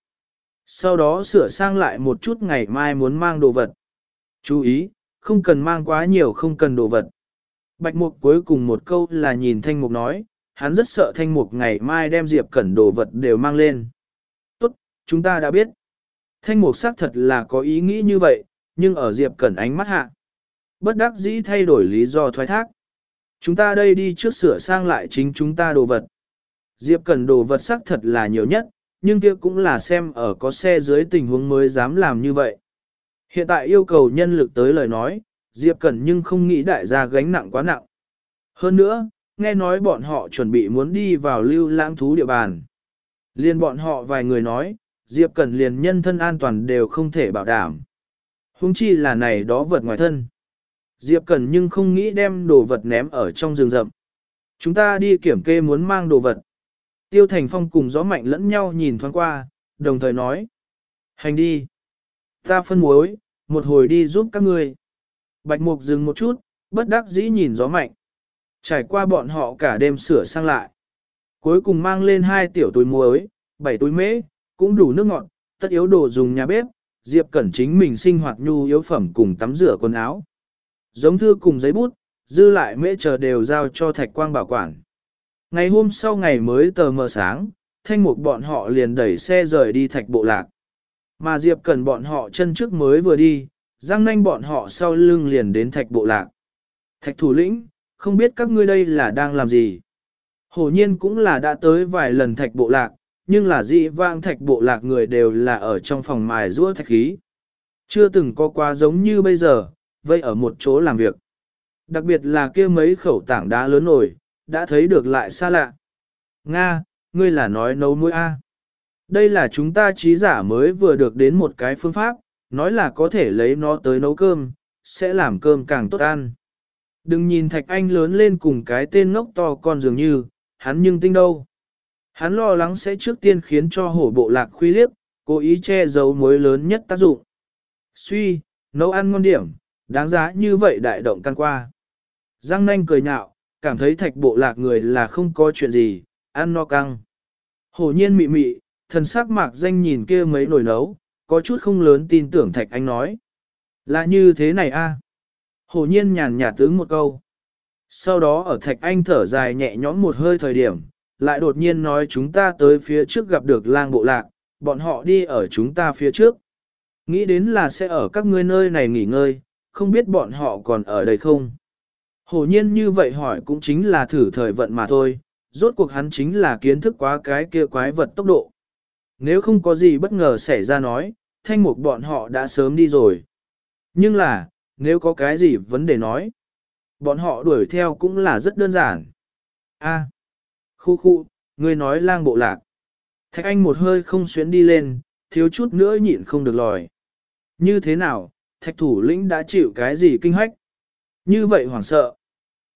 Sau đó sửa sang lại một chút ngày mai muốn mang đồ vật. Chú ý, không cần mang quá nhiều không cần đồ vật. Bạch Mục cuối cùng một câu là nhìn Thanh Mục nói, hắn rất sợ Thanh Mục ngày mai đem Diệp Cẩn đồ vật đều mang lên. Tốt, chúng ta đã biết. Thanh Mục xác thật là có ý nghĩ như vậy, nhưng ở Diệp Cẩn ánh mắt hạ. Bất đắc dĩ thay đổi lý do thoái thác. Chúng ta đây đi trước sửa sang lại chính chúng ta đồ vật. Diệp Cẩn đồ vật xác thật là nhiều nhất, nhưng kia cũng là xem ở có xe dưới tình huống mới dám làm như vậy. Hiện tại yêu cầu nhân lực tới lời nói, Diệp Cẩn nhưng không nghĩ đại gia gánh nặng quá nặng. Hơn nữa, nghe nói bọn họ chuẩn bị muốn đi vào lưu lãng thú địa bàn. Liên bọn họ vài người nói, Diệp Cẩn liền nhân thân an toàn đều không thể bảo đảm. huống chi là này đó vật ngoài thân. Diệp Cẩn nhưng không nghĩ đem đồ vật ném ở trong rừng rậm. Chúng ta đi kiểm kê muốn mang đồ vật. Tiêu Thành Phong cùng gió mạnh lẫn nhau nhìn thoáng qua, đồng thời nói. Hành đi. Ta phân muối, một hồi đi giúp các ngươi. Bạch Mục dừng một chút, bất đắc dĩ nhìn gió mạnh. Trải qua bọn họ cả đêm sửa sang lại. Cuối cùng mang lên hai tiểu túi muối, bảy túi mễ, cũng đủ nước ngọt, tất yếu đồ dùng nhà bếp, Diệp Cẩn chính mình sinh hoạt nhu yếu phẩm cùng tắm rửa quần áo. Giống thư cùng giấy bút, dư lại mễ chờ đều giao cho Thạch Quang bảo quản. Ngày hôm sau ngày mới tờ mờ sáng, thanh mục bọn họ liền đẩy xe rời đi Thạch Bộ Lạc. Mà Diệp Cẩn bọn họ chân trước mới vừa đi, Giang nanh bọn họ sau lưng liền đến thạch bộ lạc. Thạch thủ lĩnh, không biết các ngươi đây là đang làm gì. Hổ nhiên cũng là đã tới vài lần thạch bộ lạc, nhưng là dị vang thạch bộ lạc người đều là ở trong phòng mài rũa thạch khí. Chưa từng có quá giống như bây giờ, vây ở một chỗ làm việc. Đặc biệt là kia mấy khẩu tảng đá lớn nổi, đã thấy được lại xa lạ. Nga, ngươi là nói nấu muối A. Đây là chúng ta trí giả mới vừa được đến một cái phương pháp, nói là có thể lấy nó tới nấu cơm, sẽ làm cơm càng tốt ăn. Đừng nhìn Thạch Anh lớn lên cùng cái tên ngốc to con dường như, hắn nhưng tinh đâu. Hắn lo lắng sẽ trước tiên khiến cho hổ bộ lạc khuy liếc, cố ý che giấu mối lớn nhất tác dụng. Suy, nấu ăn ngon điểm, đáng giá như vậy đại động căn qua. Giang nanh cười nhạo, cảm thấy thạch bộ lạc người là không có chuyện gì, ăn no căng. Hổ nhiên mị mị, thần sắc mạc danh nhìn kia mấy nồi nấu, có chút không lớn tin tưởng thạch anh nói. Là như thế này a à? Hổ nhiên nhàn nhạt tướng một câu. Sau đó ở thạch anh thở dài nhẹ nhõm một hơi thời điểm, lại đột nhiên nói chúng ta tới phía trước gặp được lang bộ lạc, bọn họ đi ở chúng ta phía trước. Nghĩ đến là sẽ ở các ngươi nơi này nghỉ ngơi, không biết bọn họ còn ở đây không. Hổ nhiên như vậy hỏi cũng chính là thử thời vận mà thôi, rốt cuộc hắn chính là kiến thức quá cái kia quái vật tốc độ. Nếu không có gì bất ngờ xảy ra nói, thanh mục bọn họ đã sớm đi rồi. Nhưng là, nếu có cái gì vấn đề nói, bọn họ đuổi theo cũng là rất đơn giản. A, khu khu, ngươi nói lang bộ lạc. Thạch anh một hơi không xuyến đi lên, thiếu chút nữa nhịn không được lòi. Như thế nào, thạch thủ lĩnh đã chịu cái gì kinh hách? Như vậy hoảng sợ.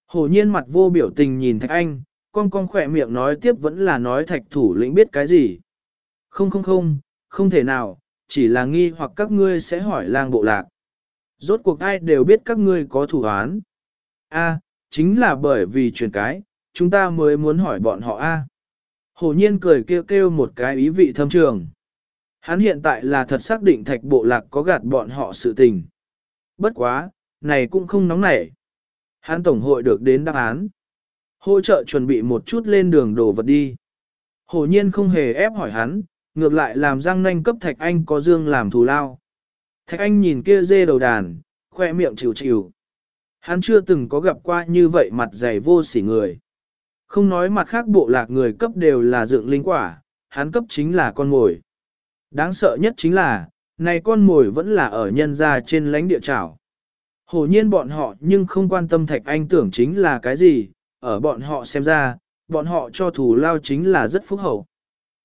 Hổ nhiên mặt vô biểu tình nhìn thạch anh, con con khỏe miệng nói tiếp vẫn là nói thạch thủ lĩnh biết cái gì. Không không không, không thể nào, chỉ là nghi hoặc các ngươi sẽ hỏi lang bộ lạc. Rốt cuộc ai đều biết các ngươi có thủ án. A, chính là bởi vì truyền cái, chúng ta mới muốn hỏi bọn họ A. Hổ nhiên cười kêu kêu một cái ý vị thâm trường. Hắn hiện tại là thật xác định thạch bộ lạc có gạt bọn họ sự tình. Bất quá, này cũng không nóng nảy. Hắn tổng hội được đến đáp án. Hỗ trợ chuẩn bị một chút lên đường đồ vật đi. Hổ nhiên không hề ép hỏi hắn, ngược lại làm răng nanh cấp thạch anh có dương làm thù lao. Thạch anh nhìn kia dê đầu đàn, khoe miệng chịu chịu. Hắn chưa từng có gặp qua như vậy mặt dày vô sỉ người. Không nói mặt khác bộ lạc người cấp đều là dựng linh quả, hắn cấp chính là con mồi. Đáng sợ nhất chính là, này con mồi vẫn là ở nhân gia trên lãnh địa trảo. Hồ nhiên bọn họ nhưng không quan tâm Thạch Anh tưởng chính là cái gì, ở bọn họ xem ra, bọn họ cho thủ lao chính là rất phúc hậu.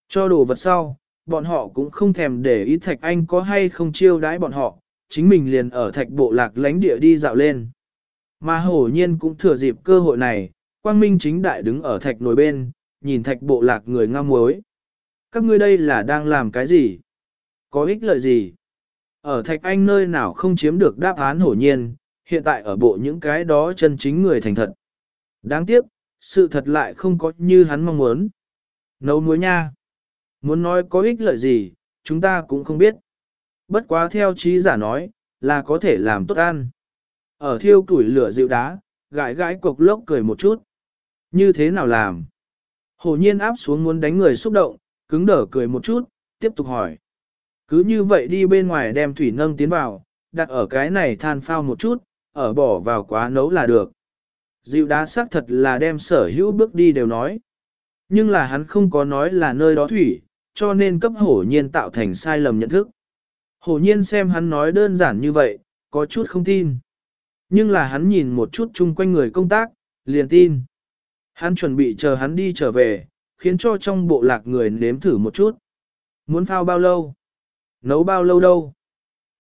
Cho đồ vật sau, bọn họ cũng không thèm để ý Thạch Anh có hay không chiêu đãi bọn họ, chính mình liền ở Thạch Bộ Lạc lãnh địa đi dạo lên. Mà hổ nhiên cũng thừa dịp cơ hội này, Quang Minh chính đại đứng ở Thạch nồi bên, nhìn Thạch Bộ Lạc người ngao muối. Các ngươi đây là đang làm cái gì? Có ích lợi gì? Ở Thạch Anh nơi nào không chiếm được đáp án hổ nhiên, hiện tại ở bộ những cái đó chân chính người thành thật. Đáng tiếc, sự thật lại không có như hắn mong muốn. Nấu muối nha. Muốn nói có ích lợi gì, chúng ta cũng không biết. Bất quá theo trí giả nói, là có thể làm tốt ăn. Ở thiêu củi lửa dịu đá, gãi gãi cục lốc cười một chút. Như thế nào làm? Hồ nhiên áp xuống muốn đánh người xúc động, cứng đở cười một chút, tiếp tục hỏi. Cứ như vậy đi bên ngoài đem thủy nâng tiến vào, đặt ở cái này than phao một chút, ở bỏ vào quá nấu là được. Dịu đá xác thật là đem sở hữu bước đi đều nói. Nhưng là hắn không có nói là nơi đó thủy, cho nên cấp hổ nhiên tạo thành sai lầm nhận thức. Hổ nhiên xem hắn nói đơn giản như vậy, có chút không tin. Nhưng là hắn nhìn một chút chung quanh người công tác, liền tin. Hắn chuẩn bị chờ hắn đi trở về, khiến cho trong bộ lạc người nếm thử một chút. Muốn phao bao lâu? Nấu bao lâu đâu?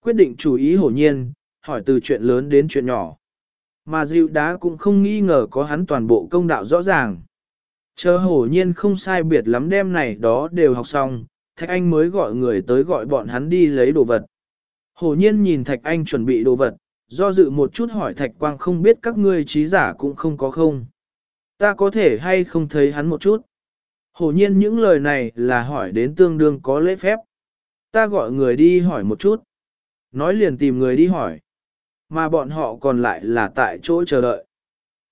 Quyết định chủ ý hổ nhiên, hỏi từ chuyện lớn đến chuyện nhỏ. Mà dịu đá cũng không nghi ngờ có hắn toàn bộ công đạo rõ ràng. Chờ hổ nhiên không sai biệt lắm đêm này đó đều học xong, Thạch Anh mới gọi người tới gọi bọn hắn đi lấy đồ vật. Hổ nhiên nhìn Thạch Anh chuẩn bị đồ vật, do dự một chút hỏi Thạch Quang không biết các ngươi trí giả cũng không có không. Ta có thể hay không thấy hắn một chút. Hổ nhiên những lời này là hỏi đến tương đương có lễ phép. Ta gọi người đi hỏi một chút. Nói liền tìm người đi hỏi. Mà bọn họ còn lại là tại chỗ chờ đợi.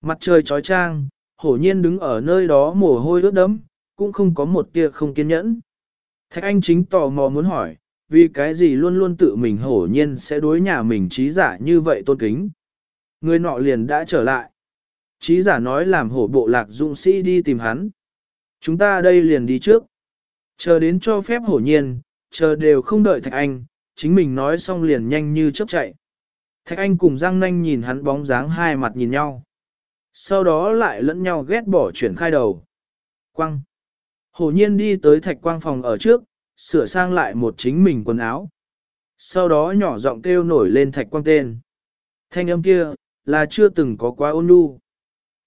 Mặt trời trói trang, hổ nhiên đứng ở nơi đó mồ hôi ướt đẫm, cũng không có một tia không kiên nhẫn. Thạch Anh chính tò mò muốn hỏi, vì cái gì luôn luôn tự mình hổ nhiên sẽ đối nhà mình trí giả như vậy tôn kính. Người nọ liền đã trở lại. Trí giả nói làm hổ bộ lạc dũng sĩ đi tìm hắn. Chúng ta đây liền đi trước. Chờ đến cho phép hổ nhiên, chờ đều không đợi Thạch Anh, chính mình nói xong liền nhanh như chớp chạy. Thạch Anh cùng Giang Nanh nhìn hắn bóng dáng hai mặt nhìn nhau. Sau đó lại lẫn nhau ghét bỏ chuyển khai đầu. Quang. Hổ nhiên đi tới Thạch Quang phòng ở trước, sửa sang lại một chính mình quần áo. Sau đó nhỏ giọng kêu nổi lên thạch quang tên. Thanh âm kia, là chưa từng có quá ôn nhu.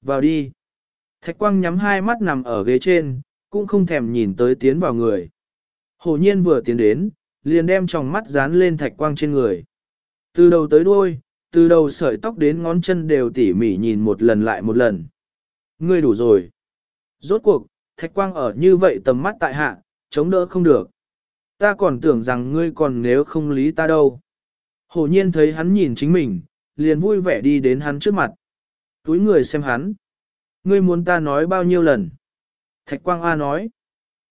Vào đi. Thạch quang nhắm hai mắt nằm ở ghế trên, cũng không thèm nhìn tới tiến vào người. Hổ nhiên vừa tiến đến, liền đem tròng mắt dán lên thạch quang trên người. Từ đầu tới đuôi, từ đầu sợi tóc đến ngón chân đều tỉ mỉ nhìn một lần lại một lần. Ngươi đủ rồi. Rốt cuộc, thạch quang ở như vậy tầm mắt tại hạ, chống đỡ không được. Ta còn tưởng rằng ngươi còn nếu không lý ta đâu. Hổ nhiên thấy hắn nhìn chính mình, liền vui vẻ đi đến hắn trước mặt. Túi người xem hắn. Ngươi muốn ta nói bao nhiêu lần? Thạch Quang A nói.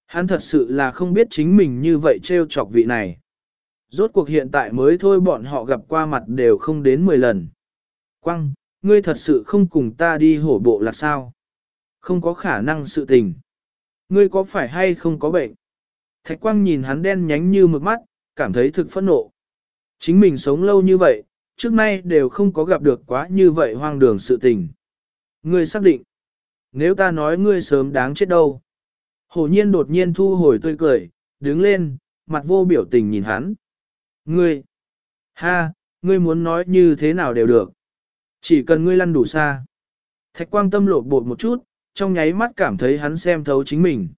Hắn thật sự là không biết chính mình như vậy trêu chọc vị này. Rốt cuộc hiện tại mới thôi bọn họ gặp qua mặt đều không đến 10 lần. Quang, ngươi thật sự không cùng ta đi hổ bộ là sao? Không có khả năng sự tình. Ngươi có phải hay không có bệnh? Thạch Quang nhìn hắn đen nhánh như mực mắt, cảm thấy thực phẫn nộ. Chính mình sống lâu như vậy, trước nay đều không có gặp được quá như vậy hoang đường sự tình. Ngươi xác định. Nếu ta nói ngươi sớm đáng chết đâu. Hổ nhiên đột nhiên thu hồi tươi cười, đứng lên, mặt vô biểu tình nhìn hắn. Ngươi, ha, ngươi muốn nói như thế nào đều được. Chỉ cần ngươi lăn đủ xa. Thạch quang tâm lột bột một chút, trong nháy mắt cảm thấy hắn xem thấu chính mình.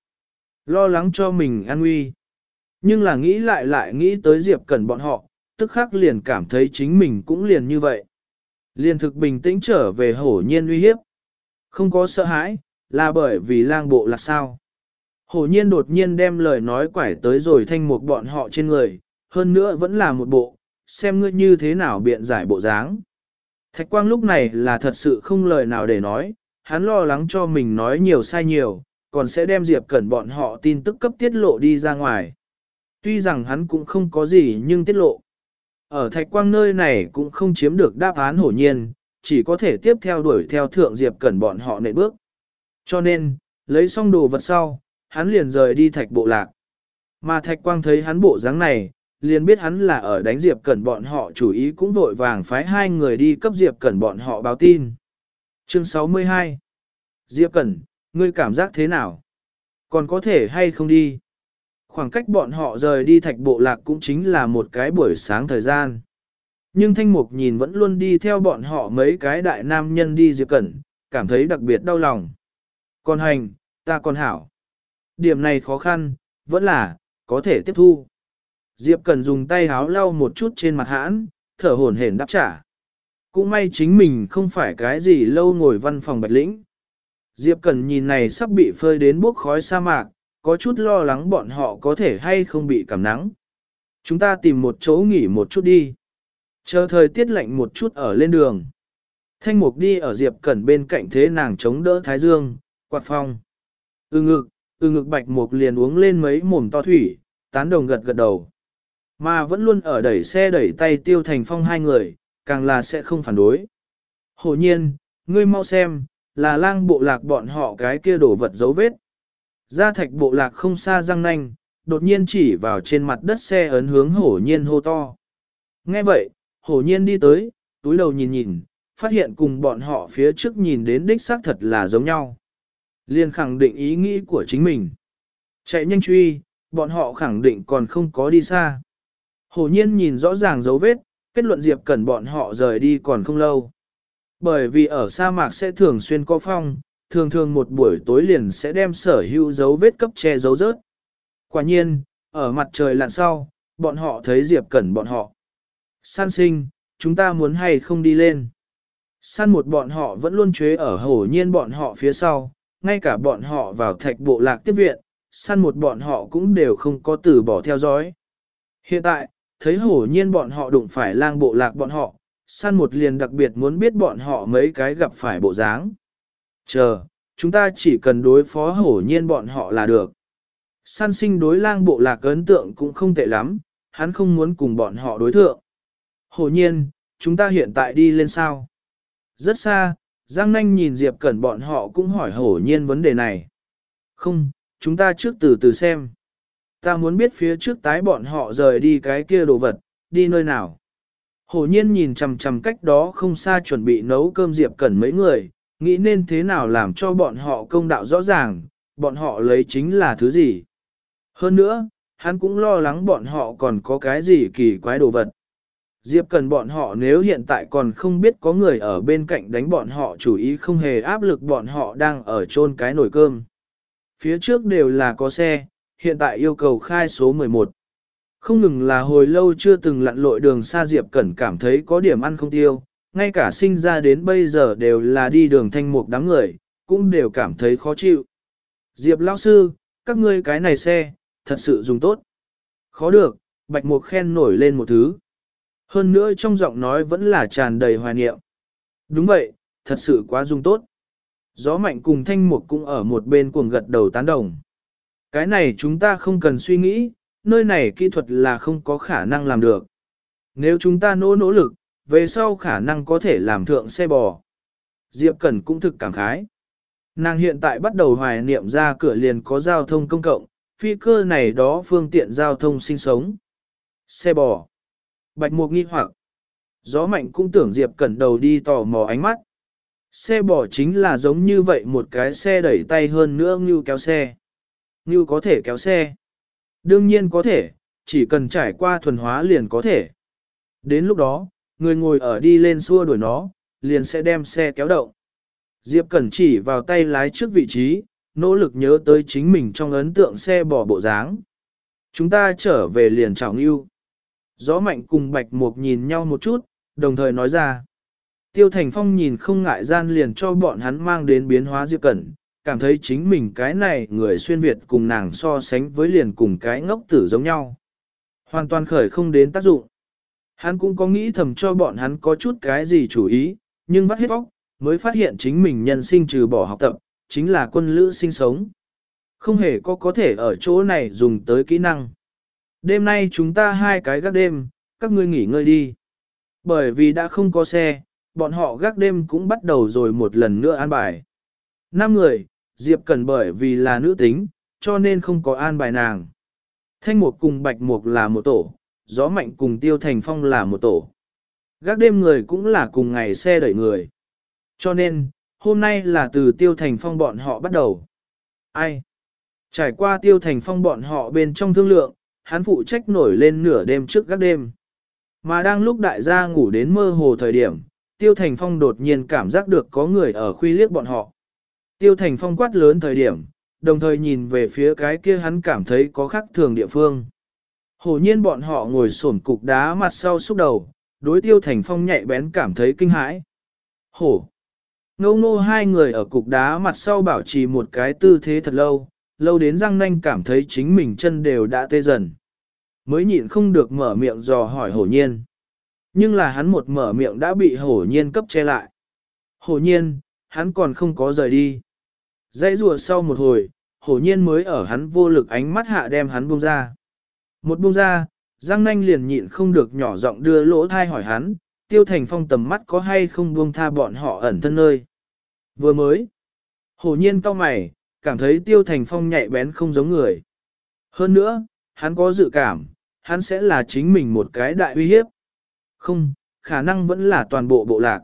Lo lắng cho mình an nguy. Nhưng là nghĩ lại lại nghĩ tới Diệp Cẩn bọn họ, tức khắc liền cảm thấy chính mình cũng liền như vậy. Liền thực bình tĩnh trở về hổ nhiên uy hiếp. Không có sợ hãi, là bởi vì lang bộ là sao. Hổ nhiên đột nhiên đem lời nói quải tới rồi thanh một bọn họ trên người, hơn nữa vẫn là một bộ, xem ngươi như thế nào biện giải bộ dáng. Thạch quang lúc này là thật sự không lời nào để nói, hắn lo lắng cho mình nói nhiều sai nhiều, còn sẽ đem Diệp Cẩn bọn họ tin tức cấp tiết lộ đi ra ngoài. Tuy rằng hắn cũng không có gì nhưng tiết lộ. Ở thạch quang nơi này cũng không chiếm được đáp án hổ nhiên, chỉ có thể tiếp theo đuổi theo thượng Diệp Cẩn bọn họ nệ bước. Cho nên, lấy xong đồ vật sau, hắn liền rời đi thạch bộ lạc. Mà thạch quang thấy hắn bộ dáng này, liền biết hắn là ở đánh Diệp Cẩn bọn họ chủ ý cũng vội vàng phái hai người đi cấp Diệp Cẩn bọn họ báo tin. Chương 62 Diệp Cẩn, ngươi cảm giác thế nào? Còn có thể hay không đi? Khoảng cách bọn họ rời đi thạch bộ lạc cũng chính là một cái buổi sáng thời gian. Nhưng Thanh Mục nhìn vẫn luôn đi theo bọn họ mấy cái đại nam nhân đi Diệp Cẩn, cảm thấy đặc biệt đau lòng. Còn hành, ta còn hảo. Điểm này khó khăn, vẫn là, có thể tiếp thu. Diệp Cẩn dùng tay háo lau một chút trên mặt hãn, thở hổn hển đáp trả. Cũng may chính mình không phải cái gì lâu ngồi văn phòng bạch lĩnh. Diệp Cẩn nhìn này sắp bị phơi đến bốc khói sa mạc, có chút lo lắng bọn họ có thể hay không bị cảm nắng. Chúng ta tìm một chỗ nghỉ một chút đi. Chờ thời tiết lạnh một chút ở lên đường. Thanh mục đi ở Diệp Cẩn bên cạnh thế nàng chống đỡ Thái Dương, quạt phong. Ừ ngực, ừ ngực bạch mục liền uống lên mấy mồm to thủy, tán đồng gật gật đầu. Mà vẫn luôn ở đẩy xe đẩy tay tiêu thành phong hai người, càng là sẽ không phản đối. Hồ nhiên, ngươi mau xem, là lang bộ lạc bọn họ cái kia đổ vật dấu vết. Gia thạch bộ lạc không xa răng nanh, đột nhiên chỉ vào trên mặt đất xe ấn hướng hổ nhiên hô to. Nghe vậy, hổ nhiên đi tới, túi đầu nhìn nhìn, phát hiện cùng bọn họ phía trước nhìn đến đích xác thật là giống nhau. Liên khẳng định ý nghĩ của chính mình. Chạy nhanh truy, bọn họ khẳng định còn không có đi xa. Hổ nhiên nhìn rõ ràng dấu vết, kết luận Diệp Cẩn bọn họ rời đi còn không lâu. Bởi vì ở sa mạc sẽ thường xuyên có phong, thường thường một buổi tối liền sẽ đem sở hữu dấu vết cấp che dấu rớt. Quả nhiên, ở mặt trời lặn sau, bọn họ thấy Diệp Cẩn bọn họ. San sinh, chúng ta muốn hay không đi lên. San một bọn họ vẫn luôn chế ở hổ nhiên bọn họ phía sau, ngay cả bọn họ vào thạch bộ lạc tiếp viện, San một bọn họ cũng đều không có từ bỏ theo dõi. Hiện tại, thấy hổ nhiên bọn họ đụng phải lang bộ lạc bọn họ, San một liền đặc biệt muốn biết bọn họ mấy cái gặp phải bộ dáng. Chờ, chúng ta chỉ cần đối phó hổ nhiên bọn họ là được. San sinh đối lang bộ lạc ấn tượng cũng không tệ lắm, hắn không muốn cùng bọn họ đối thượng. Hổ nhiên, chúng ta hiện tại đi lên sao? Rất xa, Giang Nanh nhìn Diệp Cẩn bọn họ cũng hỏi hổ nhiên vấn đề này. Không, chúng ta trước từ từ xem. Ta muốn biết phía trước tái bọn họ rời đi cái kia đồ vật, đi nơi nào. Hổ nhiên nhìn chằm chằm cách đó không xa chuẩn bị nấu cơm Diệp Cẩn mấy người, nghĩ nên thế nào làm cho bọn họ công đạo rõ ràng, bọn họ lấy chính là thứ gì. Hơn nữa, hắn cũng lo lắng bọn họ còn có cái gì kỳ quái đồ vật. Diệp cần bọn họ nếu hiện tại còn không biết có người ở bên cạnh đánh bọn họ chủ ý không hề áp lực bọn họ đang ở chôn cái nồi cơm. Phía trước đều là có xe, hiện tại yêu cầu khai số 11. Không ngừng là hồi lâu chưa từng lặn lội đường xa Diệp Cẩn cảm thấy có điểm ăn không tiêu, ngay cả sinh ra đến bây giờ đều là đi đường thanh mục đám người, cũng đều cảm thấy khó chịu. Diệp lão sư, các ngươi cái này xe, thật sự dùng tốt. Khó được, bạch mục khen nổi lên một thứ. Hơn nữa trong giọng nói vẫn là tràn đầy hoài niệm. Đúng vậy, thật sự quá dùng tốt. Gió mạnh cùng thanh mục cũng ở một bên cuồng gật đầu tán đồng. Cái này chúng ta không cần suy nghĩ, nơi này kỹ thuật là không có khả năng làm được. Nếu chúng ta nỗ nỗ lực, về sau khả năng có thể làm thượng xe bò. Diệp Cẩn cũng thực cảm khái. Nàng hiện tại bắt đầu hoài niệm ra cửa liền có giao thông công cộng, phi cơ này đó phương tiện giao thông sinh sống. Xe bò. Bạch Mục nghi hoặc. Gió mạnh cũng tưởng Diệp Cẩn đầu đi tò mò ánh mắt. Xe bò chính là giống như vậy một cái xe đẩy tay hơn nữa như kéo xe. Như có thể kéo xe. Đương nhiên có thể, chỉ cần trải qua thuần hóa liền có thể. Đến lúc đó, người ngồi ở đi lên xua đuổi nó, liền sẽ đem xe kéo động. Diệp Cẩn chỉ vào tay lái trước vị trí, nỗ lực nhớ tới chính mình trong ấn tượng xe bỏ bộ dáng. Chúng ta trở về liền chào ngưu. Gió mạnh cùng bạch mục nhìn nhau một chút, đồng thời nói ra. Tiêu Thành Phong nhìn không ngại gian liền cho bọn hắn mang đến biến hóa Diệp Cẩn, cảm thấy chính mình cái này người xuyên Việt cùng nàng so sánh với liền cùng cái ngốc tử giống nhau. Hoàn toàn khởi không đến tác dụng. Hắn cũng có nghĩ thầm cho bọn hắn có chút cái gì chủ ý, nhưng vắt hết óc, mới phát hiện chính mình nhân sinh trừ bỏ học tập, chính là quân lữ sinh sống. Không hề có có thể ở chỗ này dùng tới kỹ năng. Đêm nay chúng ta hai cái gác đêm, các ngươi nghỉ ngơi đi. Bởi vì đã không có xe, bọn họ gác đêm cũng bắt đầu rồi một lần nữa an bài. Năm người, Diệp Cần bởi vì là nữ tính, cho nên không có an bài nàng. Thanh Mục cùng Bạch Mục là một tổ, Gió Mạnh cùng Tiêu Thành Phong là một tổ. Gác đêm người cũng là cùng ngày xe đẩy người. Cho nên, hôm nay là từ Tiêu Thành Phong bọn họ bắt đầu. Ai? Trải qua Tiêu Thành Phong bọn họ bên trong thương lượng, hắn phụ trách nổi lên nửa đêm trước gác đêm. Mà đang lúc đại gia ngủ đến mơ hồ thời điểm, Tiêu Thành Phong đột nhiên cảm giác được có người ở khuy liếc bọn họ. Tiêu Thành Phong quát lớn thời điểm, đồng thời nhìn về phía cái kia hắn cảm thấy có khác thường địa phương. Hổ nhiên bọn họ ngồi xổm cục đá mặt sau xúc đầu, đối Tiêu Thành Phong nhạy bén cảm thấy kinh hãi. Hổ! Ngô ngô hai người ở cục đá mặt sau bảo trì một cái tư thế thật lâu, lâu đến răng nanh cảm thấy chính mình chân đều đã tê dần. Mới nhịn không được mở miệng dò hỏi hổ nhiên. Nhưng là hắn một mở miệng đã bị hổ nhiên cấp che lại. Hổ nhiên, hắn còn không có rời đi. Dãy rùa sau một hồi, hổ nhiên mới ở hắn vô lực ánh mắt hạ đem hắn buông ra. Một buông ra, Giang nanh liền nhịn không được nhỏ giọng đưa lỗ thai hỏi hắn, tiêu thành phong tầm mắt có hay không buông tha bọn họ ẩn thân nơi. Vừa mới, hổ nhiên cau mày, cảm thấy tiêu thành phong nhạy bén không giống người. Hơn nữa, hắn có dự cảm, hắn sẽ là chính mình một cái đại uy hiếp. Không, khả năng vẫn là toàn bộ bộ lạc.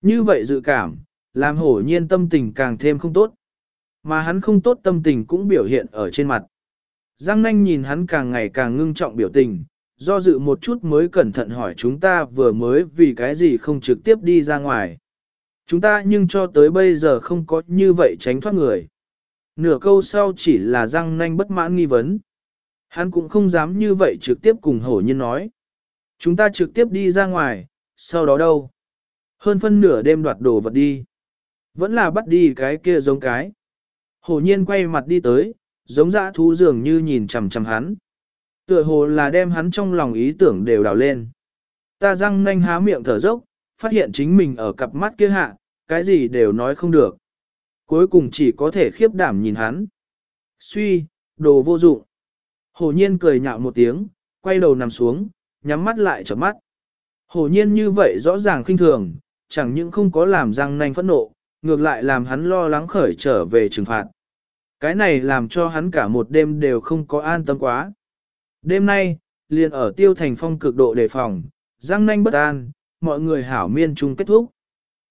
Như vậy dự cảm, làm hổ nhiên tâm tình càng thêm không tốt. Mà hắn không tốt tâm tình cũng biểu hiện ở trên mặt. Giang nanh nhìn hắn càng ngày càng ngưng trọng biểu tình, do dự một chút mới cẩn thận hỏi chúng ta vừa mới vì cái gì không trực tiếp đi ra ngoài. Chúng ta nhưng cho tới bây giờ không có như vậy tránh thoát người. Nửa câu sau chỉ là răng nanh bất mãn nghi vấn. Hắn cũng không dám như vậy trực tiếp cùng hổ nhân nói. Chúng ta trực tiếp đi ra ngoài, sau đó đâu? Hơn phân nửa đêm đoạt đồ vật đi. Vẫn là bắt đi cái kia giống cái. Hổ nhiên quay mặt đi tới, giống dã thú dường như nhìn chằm chằm hắn. Tựa hồ là đem hắn trong lòng ý tưởng đều đào lên. Ta răng nanh há miệng thở dốc, phát hiện chính mình ở cặp mắt kia hạ, cái gì đều nói không được. Cuối cùng chỉ có thể khiếp đảm nhìn hắn. Suy, đồ vô dụng. Hổ nhiên cười nhạo một tiếng, quay đầu nằm xuống, nhắm mắt lại trở mắt. Hổ nhiên như vậy rõ ràng khinh thường, chẳng những không có làm răng nanh phẫn nộ, ngược lại làm hắn lo lắng khởi trở về trừng phạt. Cái này làm cho hắn cả một đêm đều không có an tâm quá. Đêm nay, liền ở tiêu thành phong cực độ đề phòng, răng nanh bất an, mọi người hảo miên chung kết thúc.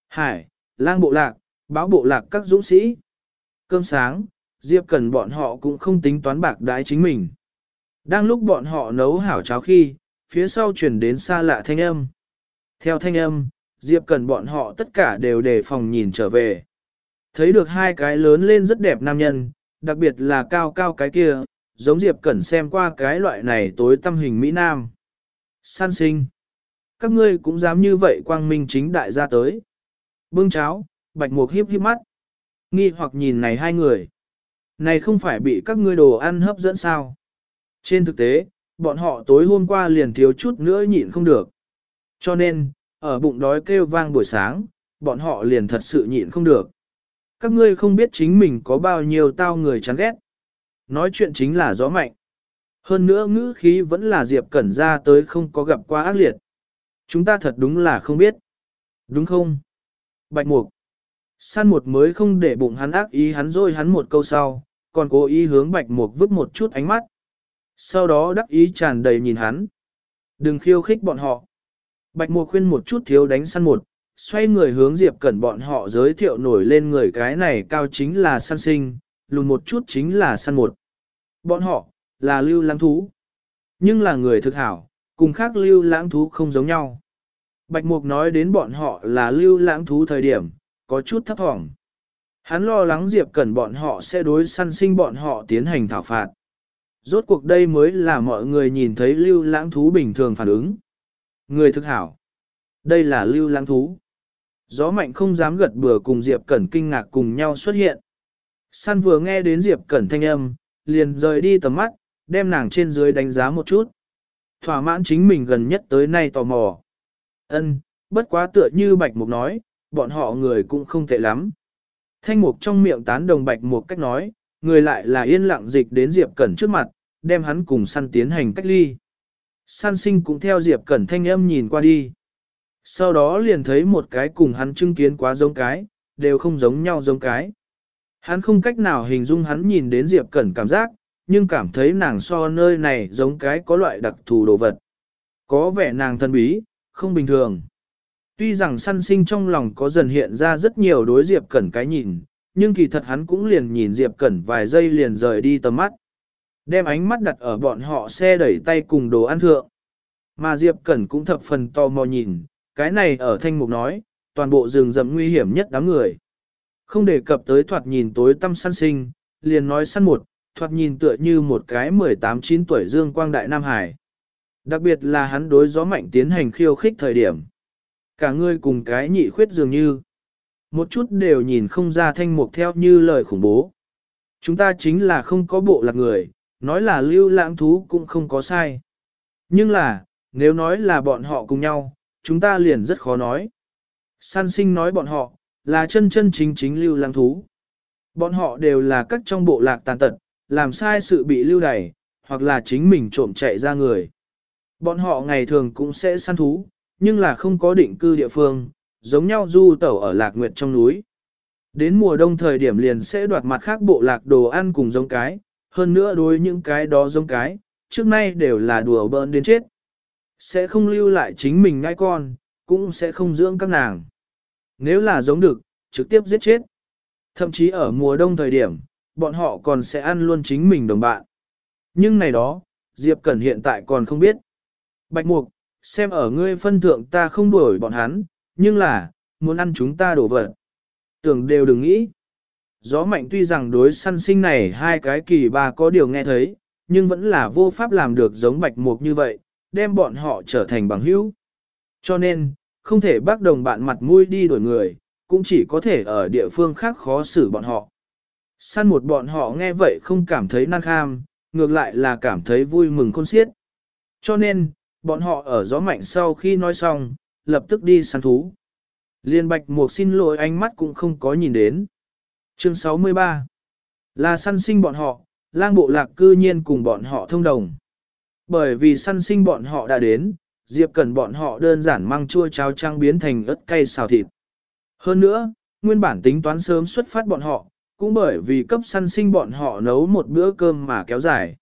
Hải, lang bộ lạc, báo bộ lạc các dũng sĩ. Cơm sáng, Diệp Cần bọn họ cũng không tính toán bạc đái chính mình. Đang lúc bọn họ nấu hảo cháo khi, phía sau chuyển đến xa lạ thanh âm. Theo thanh âm, Diệp cần bọn họ tất cả đều đề phòng nhìn trở về. Thấy được hai cái lớn lên rất đẹp nam nhân, đặc biệt là cao cao cái kia, giống Diệp Cẩn xem qua cái loại này tối tâm hình Mỹ Nam. San sinh. Các ngươi cũng dám như vậy quang minh chính đại ra tới. Bưng cháo, bạch mục hiếp hiếp mắt. Nghi hoặc nhìn này hai người. Này không phải bị các ngươi đồ ăn hấp dẫn sao? Trên thực tế, bọn họ tối hôm qua liền thiếu chút nữa nhịn không được. Cho nên, ở bụng đói kêu vang buổi sáng, bọn họ liền thật sự nhịn không được. Các ngươi không biết chính mình có bao nhiêu tao người chán ghét. Nói chuyện chính là gió mạnh. Hơn nữa ngữ khí vẫn là Diệp Cẩn ra tới không có gặp qua ác liệt. Chúng ta thật đúng là không biết. Đúng không? Bạch Mục. Săn một mới không để bụng hắn ác ý hắn rồi hắn một câu sau, còn cố ý hướng Bạch Mục vứt một chút ánh mắt. Sau đó đắc ý tràn đầy nhìn hắn. Đừng khiêu khích bọn họ. Bạch Mục khuyên một chút thiếu đánh săn một, xoay người hướng Diệp Cẩn bọn họ giới thiệu nổi lên người cái này cao chính là săn sinh, lùn một chút chính là săn một. Bọn họ, là lưu lãng thú. Nhưng là người thực hảo, cùng khác lưu lãng thú không giống nhau. Bạch Mục nói đến bọn họ là lưu lãng thú thời điểm, có chút thấp thỏm. Hắn lo lắng Diệp Cẩn bọn họ sẽ đối săn sinh bọn họ tiến hành thảo phạt. Rốt cuộc đây mới là mọi người nhìn thấy lưu lãng thú bình thường phản ứng. Người thực hảo. Đây là lưu lãng thú. Gió mạnh không dám gật bừa cùng Diệp Cẩn kinh ngạc cùng nhau xuất hiện. Săn vừa nghe đến Diệp Cẩn thanh âm, liền rời đi tầm mắt, đem nàng trên dưới đánh giá một chút. Thỏa mãn chính mình gần nhất tới nay tò mò. Ân, bất quá tựa như Bạch Mục nói, bọn họ người cũng không tệ lắm. Thanh Mục trong miệng tán đồng Bạch Mục cách nói, người lại là yên lặng dịch đến Diệp Cẩn trước mặt, đem hắn cùng săn tiến hành cách ly. Săn sinh cũng theo Diệp Cẩn thanh âm nhìn qua đi. Sau đó liền thấy một cái cùng hắn chứng kiến quá giống cái, đều không giống nhau giống cái. Hắn không cách nào hình dung hắn nhìn đến Diệp Cẩn cảm giác, nhưng cảm thấy nàng so nơi này giống cái có loại đặc thù đồ vật. Có vẻ nàng thân bí, không bình thường. Tuy rằng săn sinh trong lòng có dần hiện ra rất nhiều đối Diệp Cẩn cái nhìn, nhưng kỳ thật hắn cũng liền nhìn Diệp Cẩn vài giây liền rời đi tầm mắt. Đem ánh mắt đặt ở bọn họ xe đẩy tay cùng đồ ăn thượng. Mà Diệp Cẩn cũng thập phần to mò nhìn, cái này ở thanh mục nói, toàn bộ rừng rậm nguy hiểm nhất đám người. Không đề cập tới thoạt nhìn tối tâm săn sinh, liền nói săn một, thoạt nhìn tựa như một cái 18-9 tuổi dương quang đại Nam Hải. Đặc biệt là hắn đối gió mạnh tiến hành khiêu khích thời điểm. Cả người cùng cái nhị khuyết dường như. Một chút đều nhìn không ra thanh mục theo như lời khủng bố. Chúng ta chính là không có bộ lạc người, nói là lưu lãng thú cũng không có sai. Nhưng là, nếu nói là bọn họ cùng nhau, chúng ta liền rất khó nói. San sinh nói bọn họ, là chân chân chính chính lưu lang thú. Bọn họ đều là các trong bộ lạc tàn tật, làm sai sự bị lưu đày, hoặc là chính mình trộm chạy ra người. Bọn họ ngày thường cũng sẽ săn thú, nhưng là không có định cư địa phương, giống nhau du tẩu ở lạc nguyệt trong núi. Đến mùa đông thời điểm liền sẽ đoạt mặt khác bộ lạc đồ ăn cùng giống cái, hơn nữa đối những cái đó giống cái, trước nay đều là đùa bỡn đến chết. Sẽ không lưu lại chính mình ngai con, cũng sẽ không dưỡng các nàng. Nếu là giống được, trực tiếp giết chết. Thậm chí ở mùa đông thời điểm, bọn họ còn sẽ ăn luôn chính mình đồng bạn. Nhưng này đó, Diệp Cẩn hiện tại còn không biết. Bạch Mục, xem ở ngươi phân thượng ta không đuổi bọn hắn, nhưng là, muốn ăn chúng ta đổ vật. Tưởng đều đừng nghĩ. Gió mạnh tuy rằng đối săn sinh này hai cái kỳ ba có điều nghe thấy, nhưng vẫn là vô pháp làm được giống bạch mục như vậy, đem bọn họ trở thành bằng hữu. Cho nên, không thể bác đồng bạn mặt mũi đi đổi người, cũng chỉ có thể ở địa phương khác khó xử bọn họ. Săn một bọn họ nghe vậy không cảm thấy năng kham, ngược lại là cảm thấy vui mừng khôn xiết. Cho nên, bọn họ ở gió mạnh sau khi nói xong, lập tức đi săn thú. Liên bạch mục xin lỗi ánh mắt cũng không có nhìn đến. Chương 63 Là săn sinh bọn họ, lang bộ lạc cư nhiên cùng bọn họ thông đồng. Bởi vì săn sinh bọn họ đã đến, Diệp Cẩn bọn họ đơn giản mang chua cháo trang biến thành ớt cay xào thịt. Hơn nữa, nguyên bản tính toán sớm xuất phát bọn họ, cũng bởi vì cấp săn sinh bọn họ nấu một bữa cơm mà kéo dài.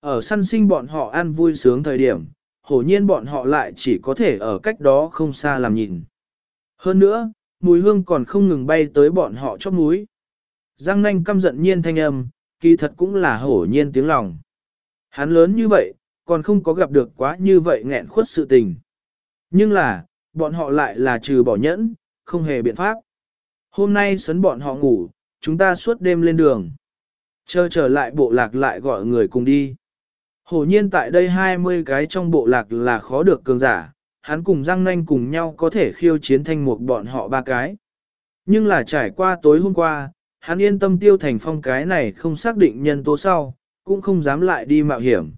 Ở săn sinh bọn họ ăn vui sướng thời điểm, hổ nhiên bọn họ lại chỉ có thể ở cách đó không xa làm nhìn. Hơn nữa, mùi hương còn không ngừng bay tới bọn họ chóp núi. Giang nanh căm giận nhiên thanh âm, kỳ thật cũng là hổ nhiên tiếng lòng. Hắn lớn như vậy, còn không có gặp được quá như vậy nghẹn khuất sự tình. Nhưng là, bọn họ lại là trừ bỏ nhẫn, không hề biện pháp. Hôm nay sấn bọn họ ngủ, chúng ta suốt đêm lên đường. Chờ trở lại bộ lạc lại gọi người cùng đi. Hổ nhiên tại đây 20 cái trong bộ lạc là khó được cường giả, hắn cùng Giang Nanh cùng nhau có thể khiêu chiến thanh một bọn họ ba cái. Nhưng là trải qua tối hôm qua, hắn yên tâm tiêu thành phong cái này không xác định nhân tố sau, cũng không dám lại đi mạo hiểm.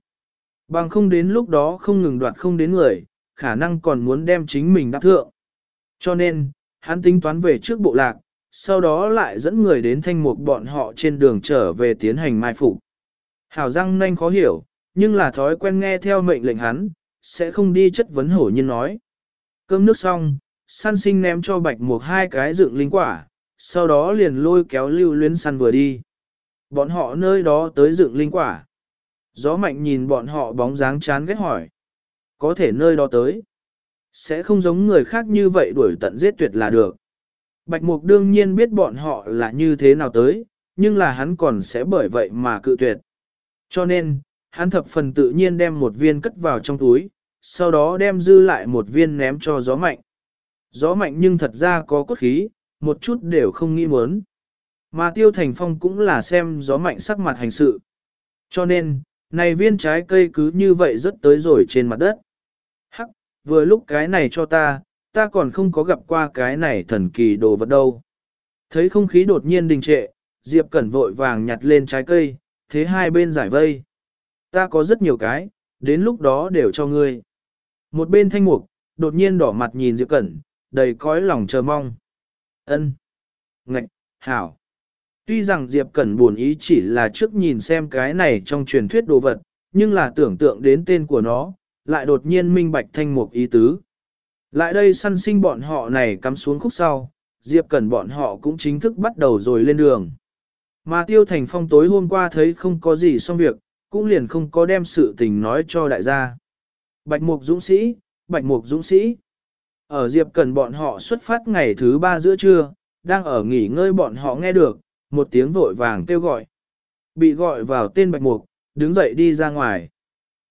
Bằng không đến lúc đó không ngừng đoạt không đến người, khả năng còn muốn đem chính mình đáp thượng. Cho nên, hắn tính toán về trước bộ lạc, sau đó lại dẫn người đến thanh mục bọn họ trên đường trở về tiến hành mai phục. Hảo răng nanh khó hiểu, nhưng là thói quen nghe theo mệnh lệnh hắn, sẽ không đi chất vấn hổ nhiên nói. Cơm nước xong, săn sinh ném cho bạch mục hai cái dựng linh quả, sau đó liền lôi kéo lưu luyến săn vừa đi. Bọn họ nơi đó tới dựng linh quả. Gió mạnh nhìn bọn họ bóng dáng chán ghét hỏi. Có thể nơi đó tới. Sẽ không giống người khác như vậy đuổi tận giết tuyệt là được. Bạch Mục đương nhiên biết bọn họ là như thế nào tới, nhưng là hắn còn sẽ bởi vậy mà cự tuyệt. Cho nên, hắn thập phần tự nhiên đem một viên cất vào trong túi, sau đó đem dư lại một viên ném cho gió mạnh. Gió mạnh nhưng thật ra có cốt khí, một chút đều không nghĩ muốn. Mà Tiêu Thành Phong cũng là xem gió mạnh sắc mặt hành sự. Cho nên, này viên trái cây cứ như vậy rất tới rồi trên mặt đất. Hắc, vừa lúc cái này cho ta, ta còn không có gặp qua cái này thần kỳ đồ vật đâu. Thấy không khí đột nhiên đình trệ, Diệp Cẩn vội vàng nhặt lên trái cây, thế hai bên giải vây. Ta có rất nhiều cái, đến lúc đó đều cho ngươi. Một bên thanh mục, đột nhiên đỏ mặt nhìn Diệp Cẩn, đầy cõi lòng chờ mong. Ân, Ngạch, hảo. Tuy rằng Diệp Cẩn buồn ý chỉ là trước nhìn xem cái này trong truyền thuyết đồ vật, nhưng là tưởng tượng đến tên của nó, lại đột nhiên minh bạch thanh mục ý tứ. Lại đây săn sinh bọn họ này cắm xuống khúc sau, Diệp Cẩn bọn họ cũng chính thức bắt đầu rồi lên đường. Mà Tiêu Thành Phong tối hôm qua thấy không có gì xong việc, cũng liền không có đem sự tình nói cho đại gia. Bạch Mục Dũng Sĩ, Bạch Mục Dũng Sĩ. Ở Diệp Cẩn bọn họ xuất phát ngày thứ ba giữa trưa, đang ở nghỉ ngơi bọn họ nghe được, một tiếng vội vàng kêu gọi. Bị gọi vào tên Bạch Mục, đứng dậy đi ra ngoài.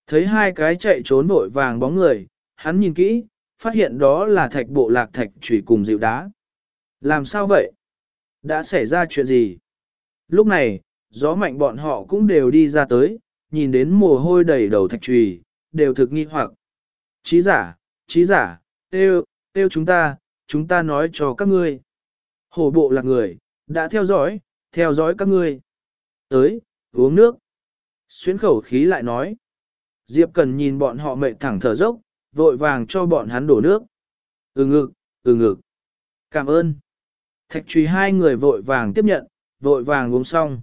Thấy hai cái chạy trốn vội vàng bóng người, hắn nhìn kỹ, phát hiện đó là thạch bộ lạc thạch chủy cùng dịu đá. Làm sao vậy? Đã xảy ra chuyện gì? Lúc này, gió mạnh bọn họ cũng đều đi ra tới, nhìn đến mồ hôi đầy đầu thạch trùy, đều thực nghi hoặc. Chí giả, chí giả, tiêu, tiêu chúng ta, chúng ta nói cho các ngươi. Hổ bộ lạc người, đã theo dõi, theo dõi các ngươi. Tới, uống nước. Xuyến khẩu khí lại nói. Diệp cần nhìn bọn họ mệt thẳng thở dốc, vội vàng cho bọn hắn đổ nước. Ừ ngực, ừ ngực. Cảm ơn. Thạch trùy hai người vội vàng tiếp nhận, vội vàng uống xong.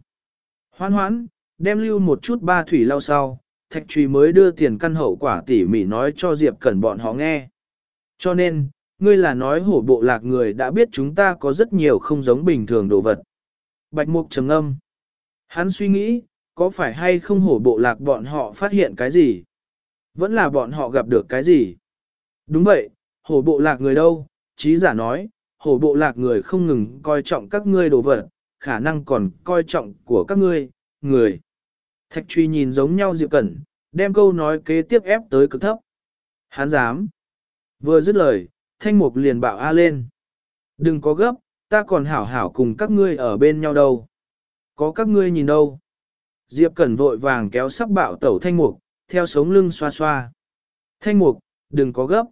Hoan hoãn, đem lưu một chút ba thủy lau sau, thạch trùy mới đưa tiền căn hậu quả tỉ mỉ nói cho Diệp Cẩn bọn họ nghe. Cho nên, ngươi là nói hổ bộ lạc người đã biết chúng ta có rất nhiều không giống bình thường đồ vật. Bạch mục trầm âm. Hắn suy nghĩ, có phải hay không hổ bộ lạc bọn họ phát hiện cái gì? Vẫn là bọn họ gặp được cái gì? Đúng vậy, hổ bộ lạc người đâu? Chí giả nói, hổ bộ lạc người không ngừng coi trọng các ngươi đồ vật, khả năng còn coi trọng của các ngươi, người. Thạch truy nhìn giống nhau Diệp Cẩn, đem câu nói kế tiếp ép tới cực thấp. Hắn dám. Vừa dứt lời, thanh mục liền bảo A lên. Đừng có gấp, ta còn hảo hảo cùng các ngươi ở bên nhau đâu. Có các ngươi nhìn đâu. Diệp Cẩn vội vàng kéo sắp bạo tẩu thanh mục, theo sống lưng xoa xoa. Thanh mục, đừng có gấp.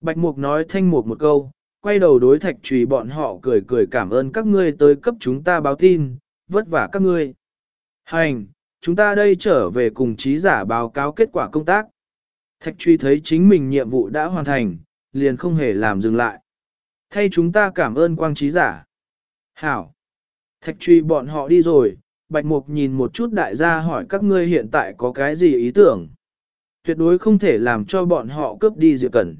Bạch mục nói thanh mục một câu, quay đầu đối thạch trùy bọn họ cười cười cảm ơn các ngươi tới cấp chúng ta báo tin, vất vả các ngươi. Hành, chúng ta đây trở về cùng trí giả báo cáo kết quả công tác. Thạch truy thấy chính mình nhiệm vụ đã hoàn thành, liền không hề làm dừng lại. Thay chúng ta cảm ơn quang trí giả. Hảo. Thạch truy bọn họ đi rồi, Bạch Mục nhìn một chút đại gia hỏi các ngươi hiện tại có cái gì ý tưởng. Tuyệt đối không thể làm cho bọn họ cướp đi Diệp Cẩn.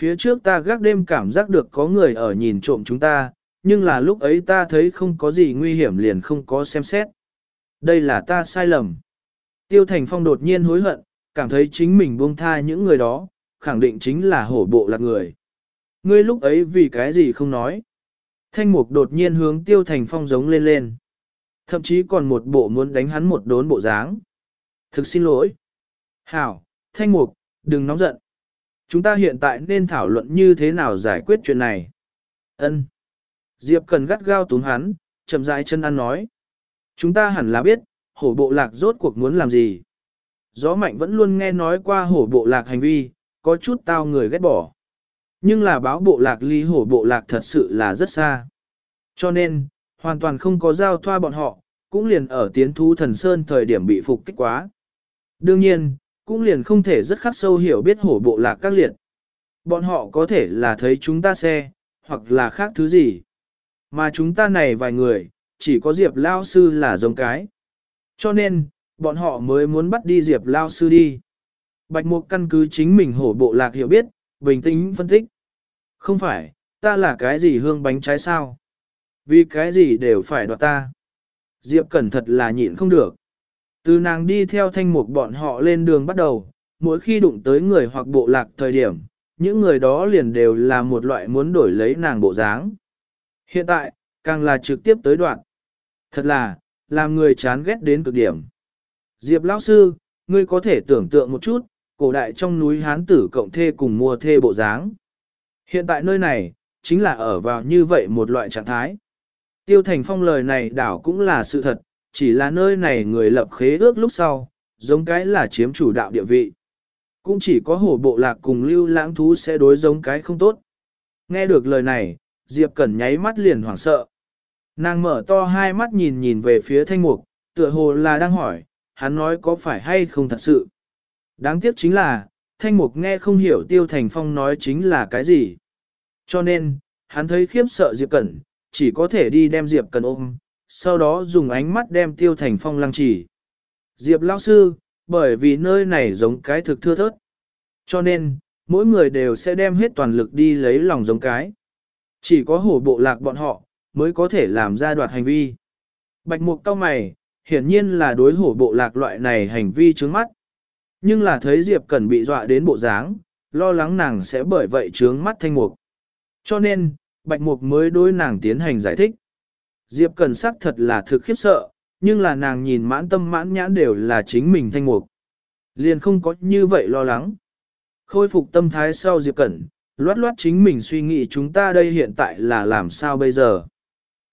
Phía trước ta gác đêm cảm giác được có người ở nhìn trộm chúng ta, nhưng là lúc ấy ta thấy không có gì nguy hiểm liền không có xem xét. Đây là ta sai lầm. Tiêu Thành Phong đột nhiên hối hận, cảm thấy chính mình buông tha những người đó, khẳng định chính là hổ bộ là người. Ngươi lúc ấy vì cái gì không nói. Thanh mục đột nhiên hướng Tiêu Thành Phong giống lên lên. Thậm chí còn một bộ muốn đánh hắn một đốn bộ dáng. Thực xin lỗi. Hảo, Thanh Mục, đừng nóng giận. Chúng ta hiện tại nên thảo luận như thế nào giải quyết chuyện này. Ân. Diệp cần gắt gao túm hắn, chậm rãi chân ăn nói. Chúng ta hẳn là biết, hổ bộ lạc rốt cuộc muốn làm gì. Gió mạnh vẫn luôn nghe nói qua hổ bộ lạc hành vi, có chút tao người ghét bỏ. Nhưng là báo bộ lạc ly hổ bộ lạc thật sự là rất xa. Cho nên, hoàn toàn không có giao thoa bọn họ, cũng liền ở tiến thú thần sơn thời điểm bị phục kích quá. Đương nhiên, cũng liền không thể rất khắc sâu hiểu biết hổ bộ lạc các liệt. Bọn họ có thể là thấy chúng ta xe, hoặc là khác thứ gì. Mà chúng ta này vài người, chỉ có Diệp Lao Sư là giống cái. Cho nên, bọn họ mới muốn bắt đi Diệp Lao Sư đi. Bạch Mục căn cứ chính mình hổ bộ lạc hiểu biết, bình tĩnh phân tích. Không phải, ta là cái gì hương bánh trái sao? Vì cái gì đều phải đoạt ta? Diệp Cẩn thật là nhịn không được. Từ nàng đi theo thanh mục bọn họ lên đường bắt đầu, mỗi khi đụng tới người hoặc bộ lạc thời điểm, những người đó liền đều là một loại muốn đổi lấy nàng bộ dáng. Hiện tại, càng là trực tiếp tới đoạn. Thật là, làm người chán ghét đến cực điểm. Diệp lão sư, ngươi có thể tưởng tượng một chút, cổ đại trong núi Hán tử cộng thê cùng mua thê bộ dáng. Hiện tại nơi này, chính là ở vào như vậy một loại trạng thái. Tiêu Thành Phong lời này đảo cũng là sự thật, chỉ là nơi này người lập khế ước lúc sau, giống cái là chiếm chủ đạo địa vị. Cũng chỉ có hổ bộ lạc cùng lưu lãng thú sẽ đối giống cái không tốt. Nghe được lời này, Diệp Cẩn nháy mắt liền hoảng sợ. Nàng mở to hai mắt nhìn nhìn về phía thanh mục, tựa hồ là đang hỏi, hắn nói có phải hay không thật sự. Đáng tiếc chính là, thanh mục nghe không hiểu tiêu thành phong nói chính là cái gì. Cho nên, hắn thấy khiếp sợ Diệp Cẩn, chỉ có thể đi đem Diệp Cẩn ôm, sau đó dùng ánh mắt đem tiêu thành phong lăng chỉ. Diệp lão sư, bởi vì nơi này giống cái thực thưa thớt. Cho nên, mỗi người đều sẽ đem hết toàn lực đi lấy lòng giống cái. Chỉ có hổ bộ lạc bọn họ, mới có thể làm ra đoạt hành vi. Bạch mục cao mày, hiển nhiên là đối hổ bộ lạc loại này hành vi trướng mắt. Nhưng là thấy Diệp Cẩn bị dọa đến bộ dáng, lo lắng nàng sẽ bởi vậy trướng mắt thanh mục. Cho nên, Bạch Mục mới đối nàng tiến hành giải thích. Diệp Cẩn sắc thật là thực khiếp sợ, nhưng là nàng nhìn mãn tâm mãn nhãn đều là chính mình thanh mục. Liền không có như vậy lo lắng. Khôi phục tâm thái sau Diệp Cẩn, loát loát chính mình suy nghĩ chúng ta đây hiện tại là làm sao bây giờ.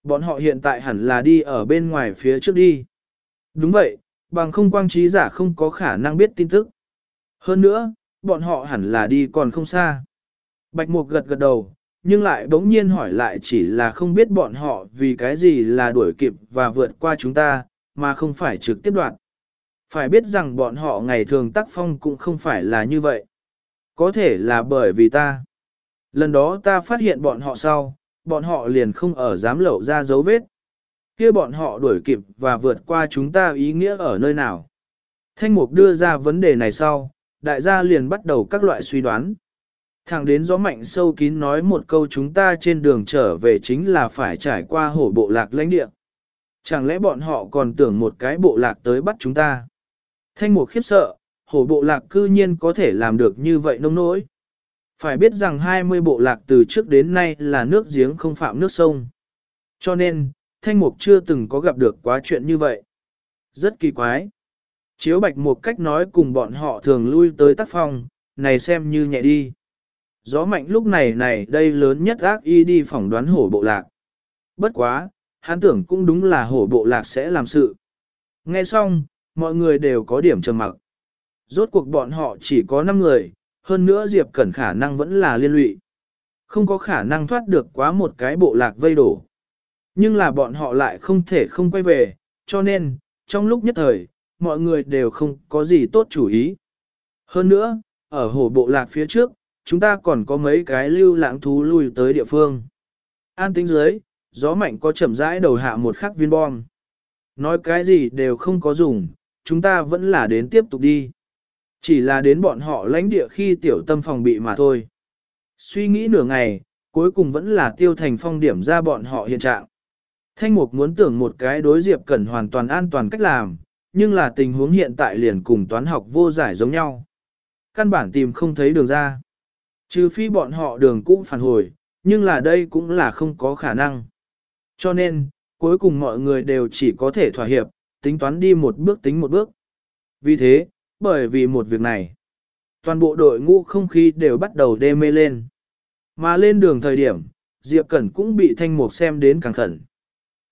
Bọn họ hiện tại hẳn là đi ở bên ngoài phía trước đi. Đúng vậy, bằng không quang trí giả không có khả năng biết tin tức. Hơn nữa, bọn họ hẳn là đi còn không xa. Bạch Mục gật gật đầu, nhưng lại bỗng nhiên hỏi lại chỉ là không biết bọn họ vì cái gì là đuổi kịp và vượt qua chúng ta, mà không phải trực tiếp đoạn. Phải biết rằng bọn họ ngày thường tác phong cũng không phải là như vậy. Có thể là bởi vì ta. Lần đó ta phát hiện bọn họ sau, bọn họ liền không ở dám lậu ra dấu vết kia bọn họ đuổi kịp và vượt qua chúng ta ý nghĩa ở nơi nào. Thanh mục đưa ra vấn đề này sau, đại gia liền bắt đầu các loại suy đoán. Thẳng đến gió mạnh sâu kín nói một câu chúng ta trên đường trở về chính là phải trải qua hổ bộ lạc lãnh địa. Chẳng lẽ bọn họ còn tưởng một cái bộ lạc tới bắt chúng ta? Thanh mục khiếp sợ, hổ bộ lạc cư nhiên có thể làm được như vậy nông nỗi. Phải biết rằng 20 bộ lạc từ trước đến nay là nước giếng không phạm nước sông. Cho nên, thanh mục chưa từng có gặp được quá chuyện như vậy. Rất kỳ quái. Chiếu bạch một cách nói cùng bọn họ thường lui tới tác phong, này xem như nhẹ đi. Gió mạnh lúc này này đây lớn nhất ác y đi phỏng đoán hổ bộ lạc. Bất quá, hắn tưởng cũng đúng là hổ bộ lạc sẽ làm sự. Nghe xong, mọi người đều có điểm trầm mặc. Rốt cuộc bọn họ chỉ có 5 người, hơn nữa Diệp Cẩn khả năng vẫn là liên lụy. Không có khả năng thoát được quá một cái bộ lạc vây đổ. Nhưng là bọn họ lại không thể không quay về, cho nên, trong lúc nhất thời, mọi người đều không có gì tốt chủ ý. Hơn nữa, ở hồ bộ lạc phía trước, chúng ta còn có mấy cái lưu lãng thú lui tới địa phương. An tính dưới, gió mạnh có chậm rãi đầu hạ một khắc viên bom. Nói cái gì đều không có dùng, chúng ta vẫn là đến tiếp tục đi. Chỉ là đến bọn họ lãnh địa khi tiểu tâm phòng bị mà thôi. Suy nghĩ nửa ngày, cuối cùng vẫn là tiêu thành phong điểm ra bọn họ hiện trạng. Thanh mục muốn tưởng một cái đối diệp Cẩn hoàn toàn an toàn cách làm, nhưng là tình huống hiện tại liền cùng toán học vô giải giống nhau. Căn bản tìm không thấy đường ra. Trừ phi bọn họ đường cũng phản hồi, nhưng là đây cũng là không có khả năng. Cho nên, cuối cùng mọi người đều chỉ có thể thỏa hiệp, tính toán đi một bước tính một bước. Vì thế, bởi vì một việc này, toàn bộ đội ngũ không khí đều bắt đầu đê mê lên. Mà lên đường thời điểm, Diệp Cẩn cũng bị thanh mục xem đến càng khẩn.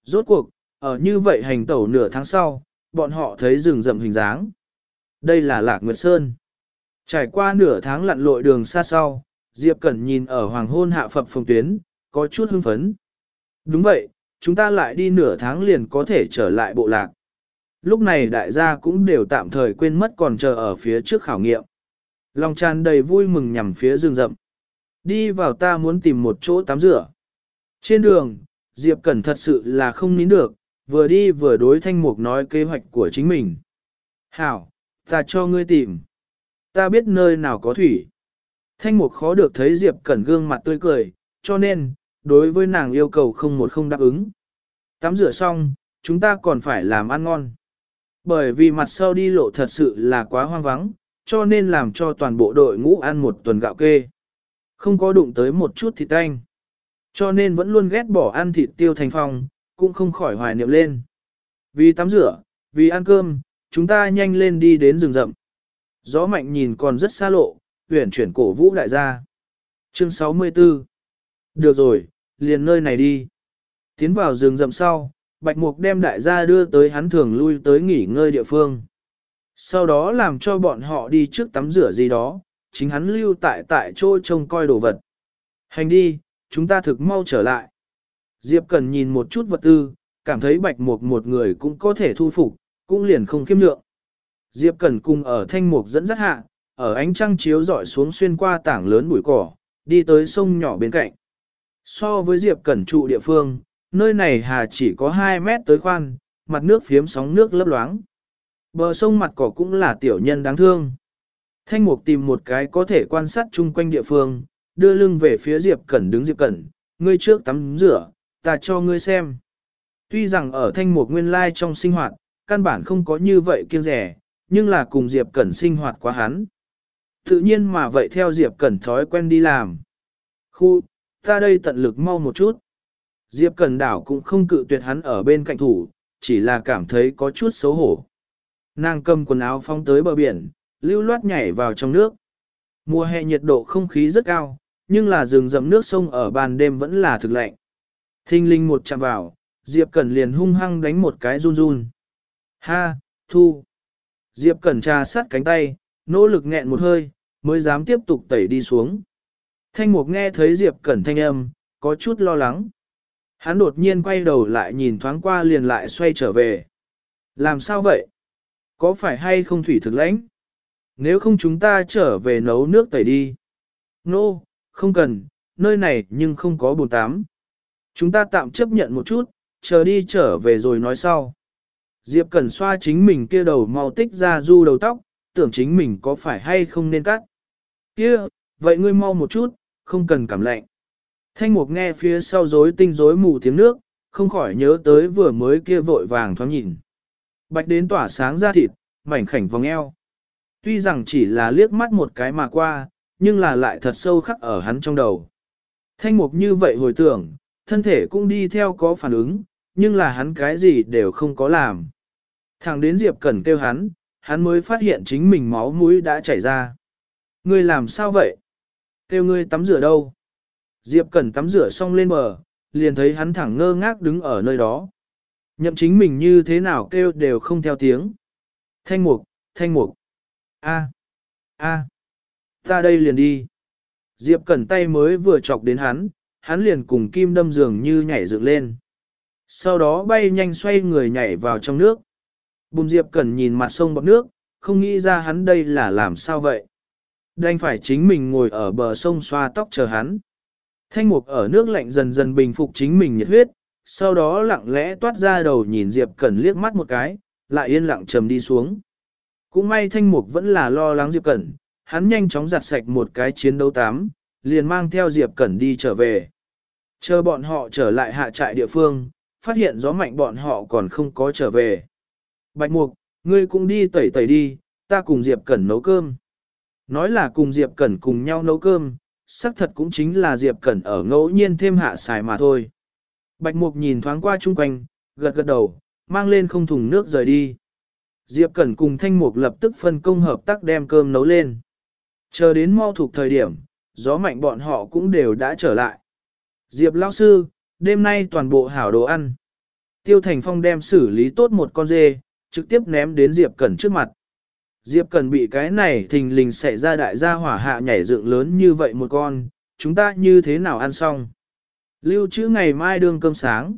Rốt cuộc, ở như vậy hành tẩu nửa tháng sau, bọn họ thấy rừng rậm hình dáng. Đây là Lạc Nguyệt Sơn. Trải qua nửa tháng lặn lội đường xa sau, Diệp Cẩn nhìn ở hoàng hôn hạ phập phòng tuyến, có chút hưng phấn. Đúng vậy, chúng ta lại đi nửa tháng liền có thể trở lại bộ lạc. Lúc này đại gia cũng đều tạm thời quên mất còn chờ ở phía trước khảo nghiệm. Lòng tràn đầy vui mừng nhằm phía rừng rậm. Đi vào ta muốn tìm một chỗ tắm rửa. Trên đường, Diệp Cẩn thật sự là không nín được, vừa đi vừa đối thanh mục nói kế hoạch của chính mình. Hảo, ta cho ngươi tìm. Ta biết nơi nào có thủy. Thanh mục khó được thấy Diệp Cẩn gương mặt tươi cười, cho nên, đối với nàng yêu cầu không một không đáp ứng. Tắm rửa xong, chúng ta còn phải làm ăn ngon. Bởi vì mặt sau đi lộ thật sự là quá hoang vắng, cho nên làm cho toàn bộ đội ngũ ăn một tuần gạo kê. Không có đụng tới một chút thịt tanh. Cho nên vẫn luôn ghét bỏ ăn thịt tiêu thành phong, cũng không khỏi hoài niệm lên. Vì tắm rửa, vì ăn cơm, chúng ta nhanh lên đi đến rừng rậm. Gió mạnh nhìn còn rất xa lộ, huyển chuyển cổ vũ đại gia. Chương 64 Được rồi, liền nơi này đi. Tiến vào rừng rậm sau, Bạch Mục đem đại gia đưa tới hắn thường lui tới nghỉ ngơi địa phương. Sau đó làm cho bọn họ đi trước tắm rửa gì đó, chính hắn lưu tại tại chỗ trông coi đồ vật. Hành đi, chúng ta thực mau trở lại. Diệp Cần nhìn một chút vật tư, cảm thấy Bạch Mục một người cũng có thể thu phục, cũng liền không khiêm lượng. Diệp Cần cùng ở thanh mục dẫn dắt hạ, ở ánh trăng chiếu dọi xuống xuyên qua tảng lớn bụi cỏ, đi tới sông nhỏ bên cạnh. So với Diệp Cẩn trụ địa phương, nơi này hà chỉ có 2 mét tới khoan, mặt nước phiếm sóng nước lấp loáng. Bờ sông mặt cỏ cũng là tiểu nhân đáng thương. Thanh mục tìm một cái có thể quan sát chung quanh địa phương, đưa lưng về phía Diệp Cẩn đứng Diệp Cẩn, ngươi trước tắm rửa, ta cho ngươi xem. Tuy rằng ở thanh mục nguyên lai trong sinh hoạt, căn bản không có như vậy kiêng rẻ, nhưng là cùng Diệp Cẩn sinh hoạt quá hắn. Tự nhiên mà vậy theo Diệp Cẩn thói quen đi làm. Khu, ta đây tận lực mau một chút. Diệp Cẩn đảo cũng không cự tuyệt hắn ở bên cạnh thủ, chỉ là cảm thấy có chút xấu hổ. Nàng cầm quần áo phong tới bờ biển, lưu loát nhảy vào trong nước. Mùa hè nhiệt độ không khí rất cao, nhưng là rừng rậm nước sông ở ban đêm vẫn là thực lạnh. Thinh linh một chạm vào, Diệp Cẩn liền hung hăng đánh một cái run run. Ha, thu. Diệp Cẩn trà sát cánh tay, nỗ lực nghẹn một hơi, mới dám tiếp tục tẩy đi xuống. Thanh Mục nghe thấy Diệp Cẩn thanh âm, có chút lo lắng. Hắn đột nhiên quay đầu lại nhìn thoáng qua liền lại xoay trở về. Làm sao vậy? Có phải hay không thủy thực lãnh? Nếu không chúng ta trở về nấu nước tẩy đi. Nô, no, không cần, nơi này nhưng không có bồn tắm. Chúng ta tạm chấp nhận một chút, chờ đi trở về rồi nói sau. Diệp Cẩn xoa chính mình kia đầu mau tích ra du đầu tóc, tưởng chính mình có phải hay không nên cắt. Kia, vậy ngươi mau một chút, không cần cảm lạnh. Thanh mục nghe phía sau rối tinh rối mù tiếng nước, không khỏi nhớ tới vừa mới kia vội vàng thoáng nhìn. Bạch đến tỏa sáng ra thịt, mảnh khảnh vòng eo. Tuy rằng chỉ là liếc mắt một cái mà qua, nhưng là lại thật sâu khắc ở hắn trong đầu. Thanh mục như vậy hồi tưởng, thân thể cũng đi theo có phản ứng, nhưng là hắn cái gì đều không có làm. Thẳng đến Diệp Cẩn kêu hắn, hắn mới phát hiện chính mình máu mũi đã chảy ra. Ngươi làm sao vậy? Kêu ngươi tắm rửa đâu? Diệp Cẩn tắm rửa xong lên bờ, liền thấy hắn thẳng ngơ ngác đứng ở nơi đó. Nhậm chính mình như thế nào kêu đều không theo tiếng. Thanh mục, thanh mục. A, a, ta đây liền đi. Diệp Cẩn tay mới vừa chọc đến hắn, hắn liền cùng kim đâm giường như nhảy dựng lên. Sau đó bay nhanh xoay người nhảy vào trong nước. Bùm Diệp Cẩn nhìn mặt sông bọt nước, không nghĩ ra hắn đây là làm sao vậy. Đành phải chính mình ngồi ở bờ sông xoa tóc chờ hắn. Thanh mục ở nước lạnh dần dần bình phục chính mình nhiệt huyết, sau đó lặng lẽ toát ra đầu nhìn Diệp Cẩn liếc mắt một cái, lại yên lặng trầm đi xuống. Cũng may thanh mục vẫn là lo lắng Diệp Cẩn, hắn nhanh chóng giặt sạch một cái chiến đấu tám, liền mang theo Diệp Cẩn đi trở về. Chờ bọn họ trở lại hạ trại địa phương, phát hiện gió mạnh bọn họ còn không có trở về. Bạch Mục, ngươi cũng đi tẩy tẩy đi, ta cùng Diệp Cẩn nấu cơm. Nói là cùng Diệp Cẩn cùng nhau nấu cơm, xác thật cũng chính là Diệp Cẩn ở ngẫu nhiên thêm hạ xài mà thôi. Bạch Mục nhìn thoáng qua chung quanh, gật gật đầu, mang lên không thùng nước rời đi. Diệp Cẩn cùng Thanh Mục lập tức phân công hợp tác đem cơm nấu lên. Chờ đến mau thuộc thời điểm, gió mạnh bọn họ cũng đều đã trở lại. Diệp lão sư, đêm nay toàn bộ hảo đồ ăn. Tiêu Thành Phong đem xử lý tốt một con dê, trực tiếp ném đến Diệp Cẩn trước mặt. Diệp Cẩn bị cái này thình lình xảy ra đại gia hỏa hạ nhảy dựng lớn như vậy một con, chúng ta như thế nào ăn xong. Lưu trữ ngày mai đương cơm sáng.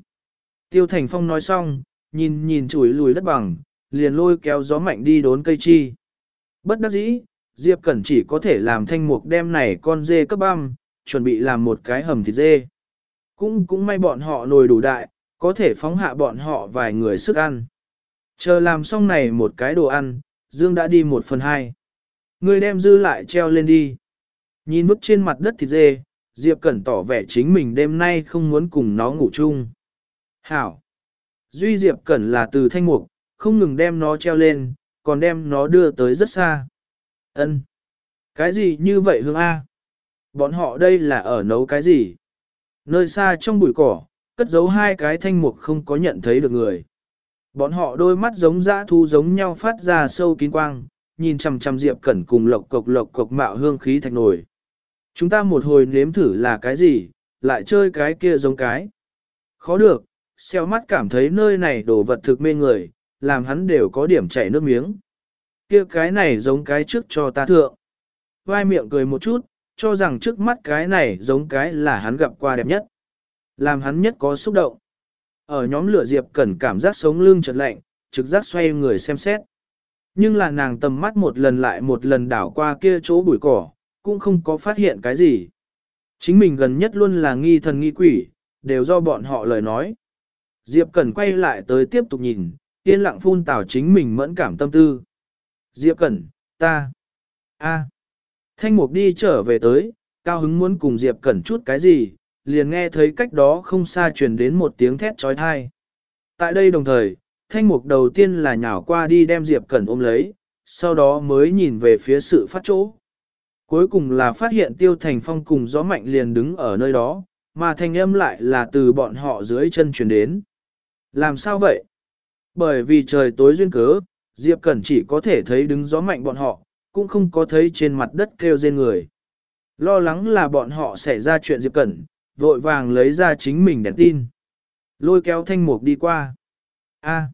Tiêu Thành Phong nói xong, nhìn nhìn chuỗi lùi đất bằng, liền lôi kéo gió mạnh đi đốn cây chi. Bất đắc dĩ, Diệp Cẩn chỉ có thể làm thanh mục đem này con dê cấp băm, chuẩn bị làm một cái hầm thịt dê. Cũng cũng may bọn họ nồi đủ đại, có thể phóng hạ bọn họ vài người sức ăn. Chờ làm xong này một cái đồ ăn, Dương đã đi một phần hai. Người đem dư lại treo lên đi. Nhìn vứt trên mặt đất thịt dê, Diệp Cẩn tỏ vẻ chính mình đêm nay không muốn cùng nó ngủ chung. Hảo! Duy Diệp Cẩn là từ thanh mục, không ngừng đem nó treo lên, còn đem nó đưa tới rất xa. Ân, Cái gì như vậy hương A? Bọn họ đây là ở nấu cái gì? Nơi xa trong bụi cỏ, cất giấu hai cái thanh mục không có nhận thấy được người. Bọn họ đôi mắt giống dã thu giống nhau phát ra sâu kín quang, nhìn chằm chằm Diệp Cẩn cùng lộc cộc lộc cộc mạo hương khí thạch nổi. Chúng ta một hồi nếm thử là cái gì, lại chơi cái kia giống cái. Khó được, xeo mắt cảm thấy nơi này đồ vật thực mê người, làm hắn đều có điểm chảy nước miếng. Kia cái này giống cái trước cho ta thượng. Vai miệng cười một chút, cho rằng trước mắt cái này giống cái là hắn gặp qua đẹp nhất. Làm hắn nhất có xúc động. Ở nhóm lửa Diệp Cẩn cảm giác sống lưng chợt lạnh, trực giác xoay người xem xét. Nhưng là nàng tầm mắt một lần lại một lần đảo qua kia chỗ bụi cỏ, cũng không có phát hiện cái gì. Chính mình gần nhất luôn là nghi thần nghi quỷ, đều do bọn họ lời nói. Diệp Cẩn quay lại tới tiếp tục nhìn, yên lặng phun tào chính mình mẫn cảm tâm tư. Diệp Cẩn, ta, a, Thanh Mục đi trở về tới, cao hứng muốn cùng Diệp Cẩn chút cái gì, liền nghe thấy cách đó không xa truyền đến một tiếng thét trói thai. Tại đây đồng thời, Thanh Mục đầu tiên là nhào qua đi đem Diệp Cẩn ôm lấy, sau đó mới nhìn về phía sự phát chỗ. Cuối cùng là phát hiện Tiêu Thành Phong cùng gió mạnh liền đứng ở nơi đó, mà thanh âm lại là từ bọn họ dưới chân truyền đến. Làm sao vậy? Bởi vì trời tối duyên cớ, Diệp Cẩn chỉ có thể thấy đứng gió mạnh bọn họ, cũng không có thấy trên mặt đất kêu rên người. Lo lắng là bọn họ xảy ra chuyện Diệp Cẩn, vội vàng lấy ra chính mình đèn tin. Lôi kéo thanh mục đi qua. a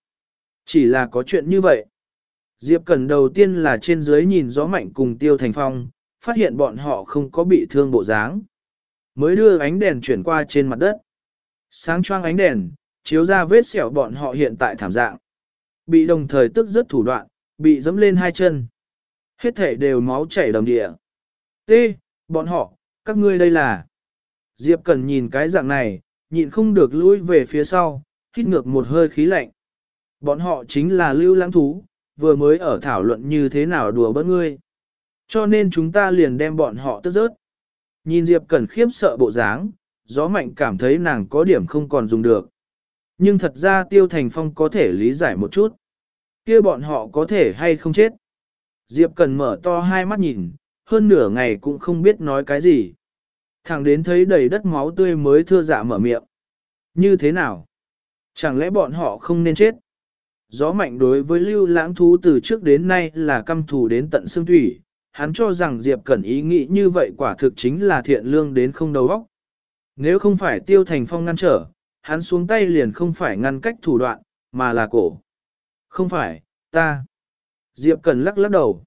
chỉ là có chuyện như vậy. Diệp Cẩn đầu tiên là trên dưới nhìn gió mạnh cùng tiêu thành phong, phát hiện bọn họ không có bị thương bộ dáng. Mới đưa ánh đèn chuyển qua trên mặt đất. Sáng choang ánh đèn, chiếu ra vết sẹo bọn họ hiện tại thảm dạng. Bị đồng thời tức rất thủ đoạn, bị dẫm lên hai chân. Hết thể đều máu chảy đầm địa. T. Bọn họ, các ngươi đây là. Diệp Cần nhìn cái dạng này, nhịn không được lùi về phía sau, hít ngược một hơi khí lạnh. Bọn họ chính là lưu lãng thú, vừa mới ở thảo luận như thế nào đùa bớt ngươi. Cho nên chúng ta liền đem bọn họ tức rớt. Nhìn Diệp Cẩn khiếp sợ bộ dáng, gió mạnh cảm thấy nàng có điểm không còn dùng được. Nhưng thật ra Tiêu Thành Phong có thể lý giải một chút. kia bọn họ có thể hay không chết. Diệp Cần mở to hai mắt nhìn, hơn nửa ngày cũng không biết nói cái gì. thằng đến thấy đầy đất máu tươi mới thưa dạ mở miệng. Như thế nào? Chẳng lẽ bọn họ không nên chết? Gió mạnh đối với lưu lãng thú từ trước đến nay là căm thù đến tận xương thủy. Hắn cho rằng Diệp Cẩn ý nghĩ như vậy quả thực chính là thiện lương đến không đầu óc. Nếu không phải tiêu thành phong ngăn trở, hắn xuống tay liền không phải ngăn cách thủ đoạn, mà là cổ. Không phải, ta. Diệp Cần lắc lắc đầu.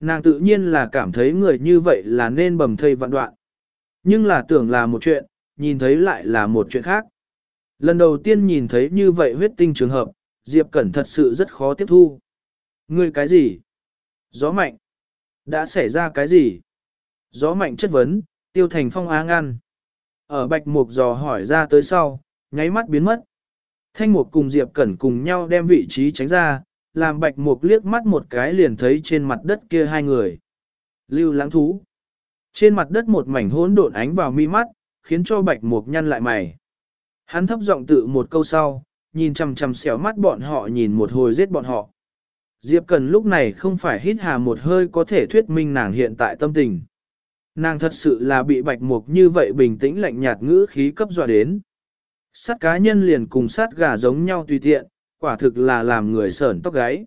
Nàng tự nhiên là cảm thấy người như vậy là nên bầm thây vạn đoạn. Nhưng là tưởng là một chuyện, nhìn thấy lại là một chuyện khác. Lần đầu tiên nhìn thấy như vậy huyết tinh trường hợp, Diệp Cẩn thật sự rất khó tiếp thu. Ngươi cái gì? Gió mạnh. Đã xảy ra cái gì? Gió mạnh chất vấn, tiêu thành phong á ngăn. Ở bạch mục dò hỏi ra tới sau, nháy mắt biến mất. Thanh mục cùng Diệp Cẩn cùng nhau đem vị trí tránh ra, làm bạch mục liếc mắt một cái liền thấy trên mặt đất kia hai người. Lưu lãng thú. Trên mặt đất một mảnh hỗn độn ánh vào mi mắt, khiến cho bạch mục nhăn lại mày. Hắn thấp giọng tự một câu sau, nhìn chằm chằm xẻo mắt bọn họ nhìn một hồi giết bọn họ. Diệp Cần lúc này không phải hít hà một hơi có thể thuyết minh nàng hiện tại tâm tình. Nàng thật sự là bị bạch mục như vậy bình tĩnh lạnh nhạt ngữ khí cấp dọa đến. Sát cá nhân liền cùng sát gà giống nhau tùy tiện, quả thực là làm người sởn tóc gáy.